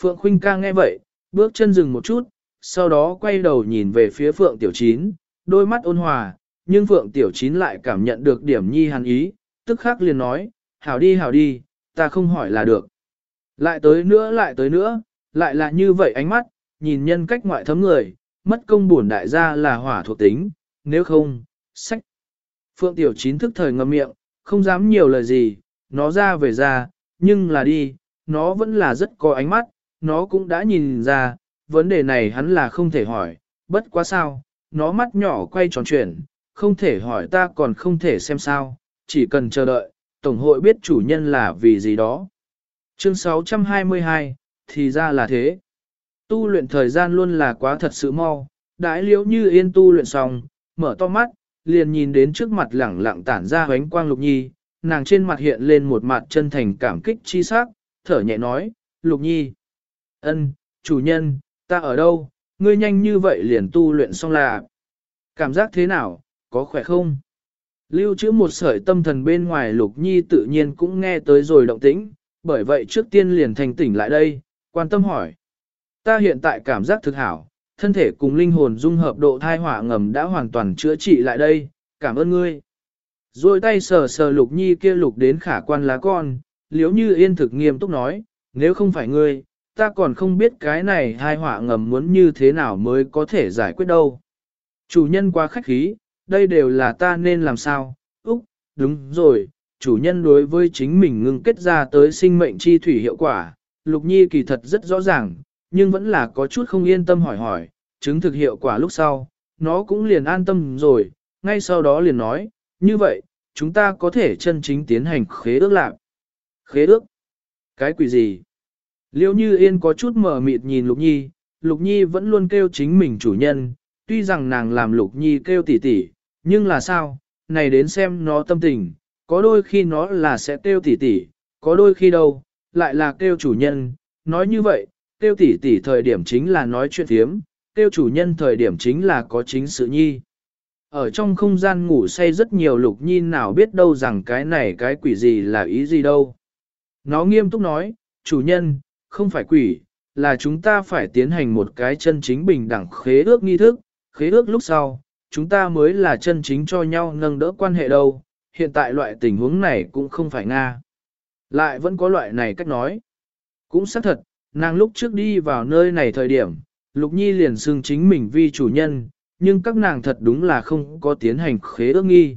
Phượng Khuynh ca nghe vậy, bước chân dừng một chút, sau đó quay đầu nhìn về phía Phượng Tiểu Chín, đôi mắt ôn hòa, nhưng Phượng Tiểu Chín lại cảm nhận được điểm nhi hàn ý, tức khắc liền nói, hảo đi hảo đi, ta không hỏi là được. Lại tới nữa lại tới nữa, lại là như vậy ánh mắt, nhìn nhân cách ngoại thấm người, mất công buồn đại gia là hỏa thuộc tính, nếu không, sách. Phượng Tiểu Chín thức thời ngậm miệng, không dám nhiều lời gì, nó ra về ra, nhưng là đi, nó vẫn là rất có ánh mắt, nó cũng đã nhìn ra, vấn đề này hắn là không thể hỏi, bất quá sao, nó mắt nhỏ quay tròn chuyển, không thể hỏi ta còn không thể xem sao, chỉ cần chờ đợi, Tổng hội biết chủ nhân là vì gì đó. Chương 622, thì ra là thế. Tu luyện thời gian luôn là quá thật sự mau, đãi liễu như yên tu luyện xong, mở to mắt, liền nhìn đến trước mặt lẳng lặng tản ra ánh quang lục nhi, nàng trên mặt hiện lên một mặt chân thành cảm kích chi sắc, thở nhẹ nói, lục nhi. ân, chủ nhân, ta ở đâu, ngươi nhanh như vậy liền tu luyện xong là. Cảm giác thế nào, có khỏe không? Lưu trữ một sợi tâm thần bên ngoài lục nhi tự nhiên cũng nghe tới rồi động tĩnh, bởi vậy trước tiên liền thành tỉnh lại đây, quan tâm hỏi. Ta hiện tại cảm giác thực hảo, thân thể cùng linh hồn dung hợp độ thai hỏa ngầm đã hoàn toàn chữa trị lại đây, cảm ơn ngươi. Rồi tay sờ sờ lục nhi kia lục đến khả quan lá con, liếu như yên thực nghiêm túc nói, nếu không phải ngươi, ta còn không biết cái này hai hỏa ngầm muốn như thế nào mới có thể giải quyết đâu. Chủ nhân quá khách khí, đây đều là ta nên làm sao, úc, đúng rồi, chủ nhân đối với chính mình ngưng kết ra tới sinh mệnh chi thủy hiệu quả, lục nhi kỳ thật rất rõ ràng, nhưng vẫn là có chút không yên tâm hỏi hỏi, chứng thực hiệu quả lúc sau, nó cũng liền an tâm rồi, ngay sau đó liền nói, như vậy, chúng ta có thể chân chính tiến hành khế ước lạc. Khế ước? Cái quỷ gì? Liêu như yên có chút mở mịt nhìn Lục Nhi, Lục Nhi vẫn luôn kêu chính mình chủ nhân, tuy rằng nàng làm Lục Nhi kêu tỉ tỉ, Nhưng là sao, này đến xem nó tâm tình, có đôi khi nó là sẽ kêu tỉ tỉ, có đôi khi đâu, lại là kêu chủ nhân, nói như vậy, Tiêu tỷ tỷ thời điểm chính là nói chuyện thiếm, tiêu chủ nhân thời điểm chính là có chính sự nhi. Ở trong không gian ngủ say rất nhiều lục nhi nào biết đâu rằng cái này cái quỷ gì là ý gì đâu. Nó nghiêm túc nói, chủ nhân, không phải quỷ, là chúng ta phải tiến hành một cái chân chính bình đẳng khế ước nghi thức, khế ước lúc sau, chúng ta mới là chân chính cho nhau nâng đỡ quan hệ đâu, hiện tại loại tình huống này cũng không phải Nga. Lại vẫn có loại này cách nói. Cũng xác thật, nàng lúc trước đi vào nơi này thời điểm, Lục Nhi liền xưng chính mình vi chủ nhân, nhưng các nàng thật đúng là không có tiến hành khế ước nghi.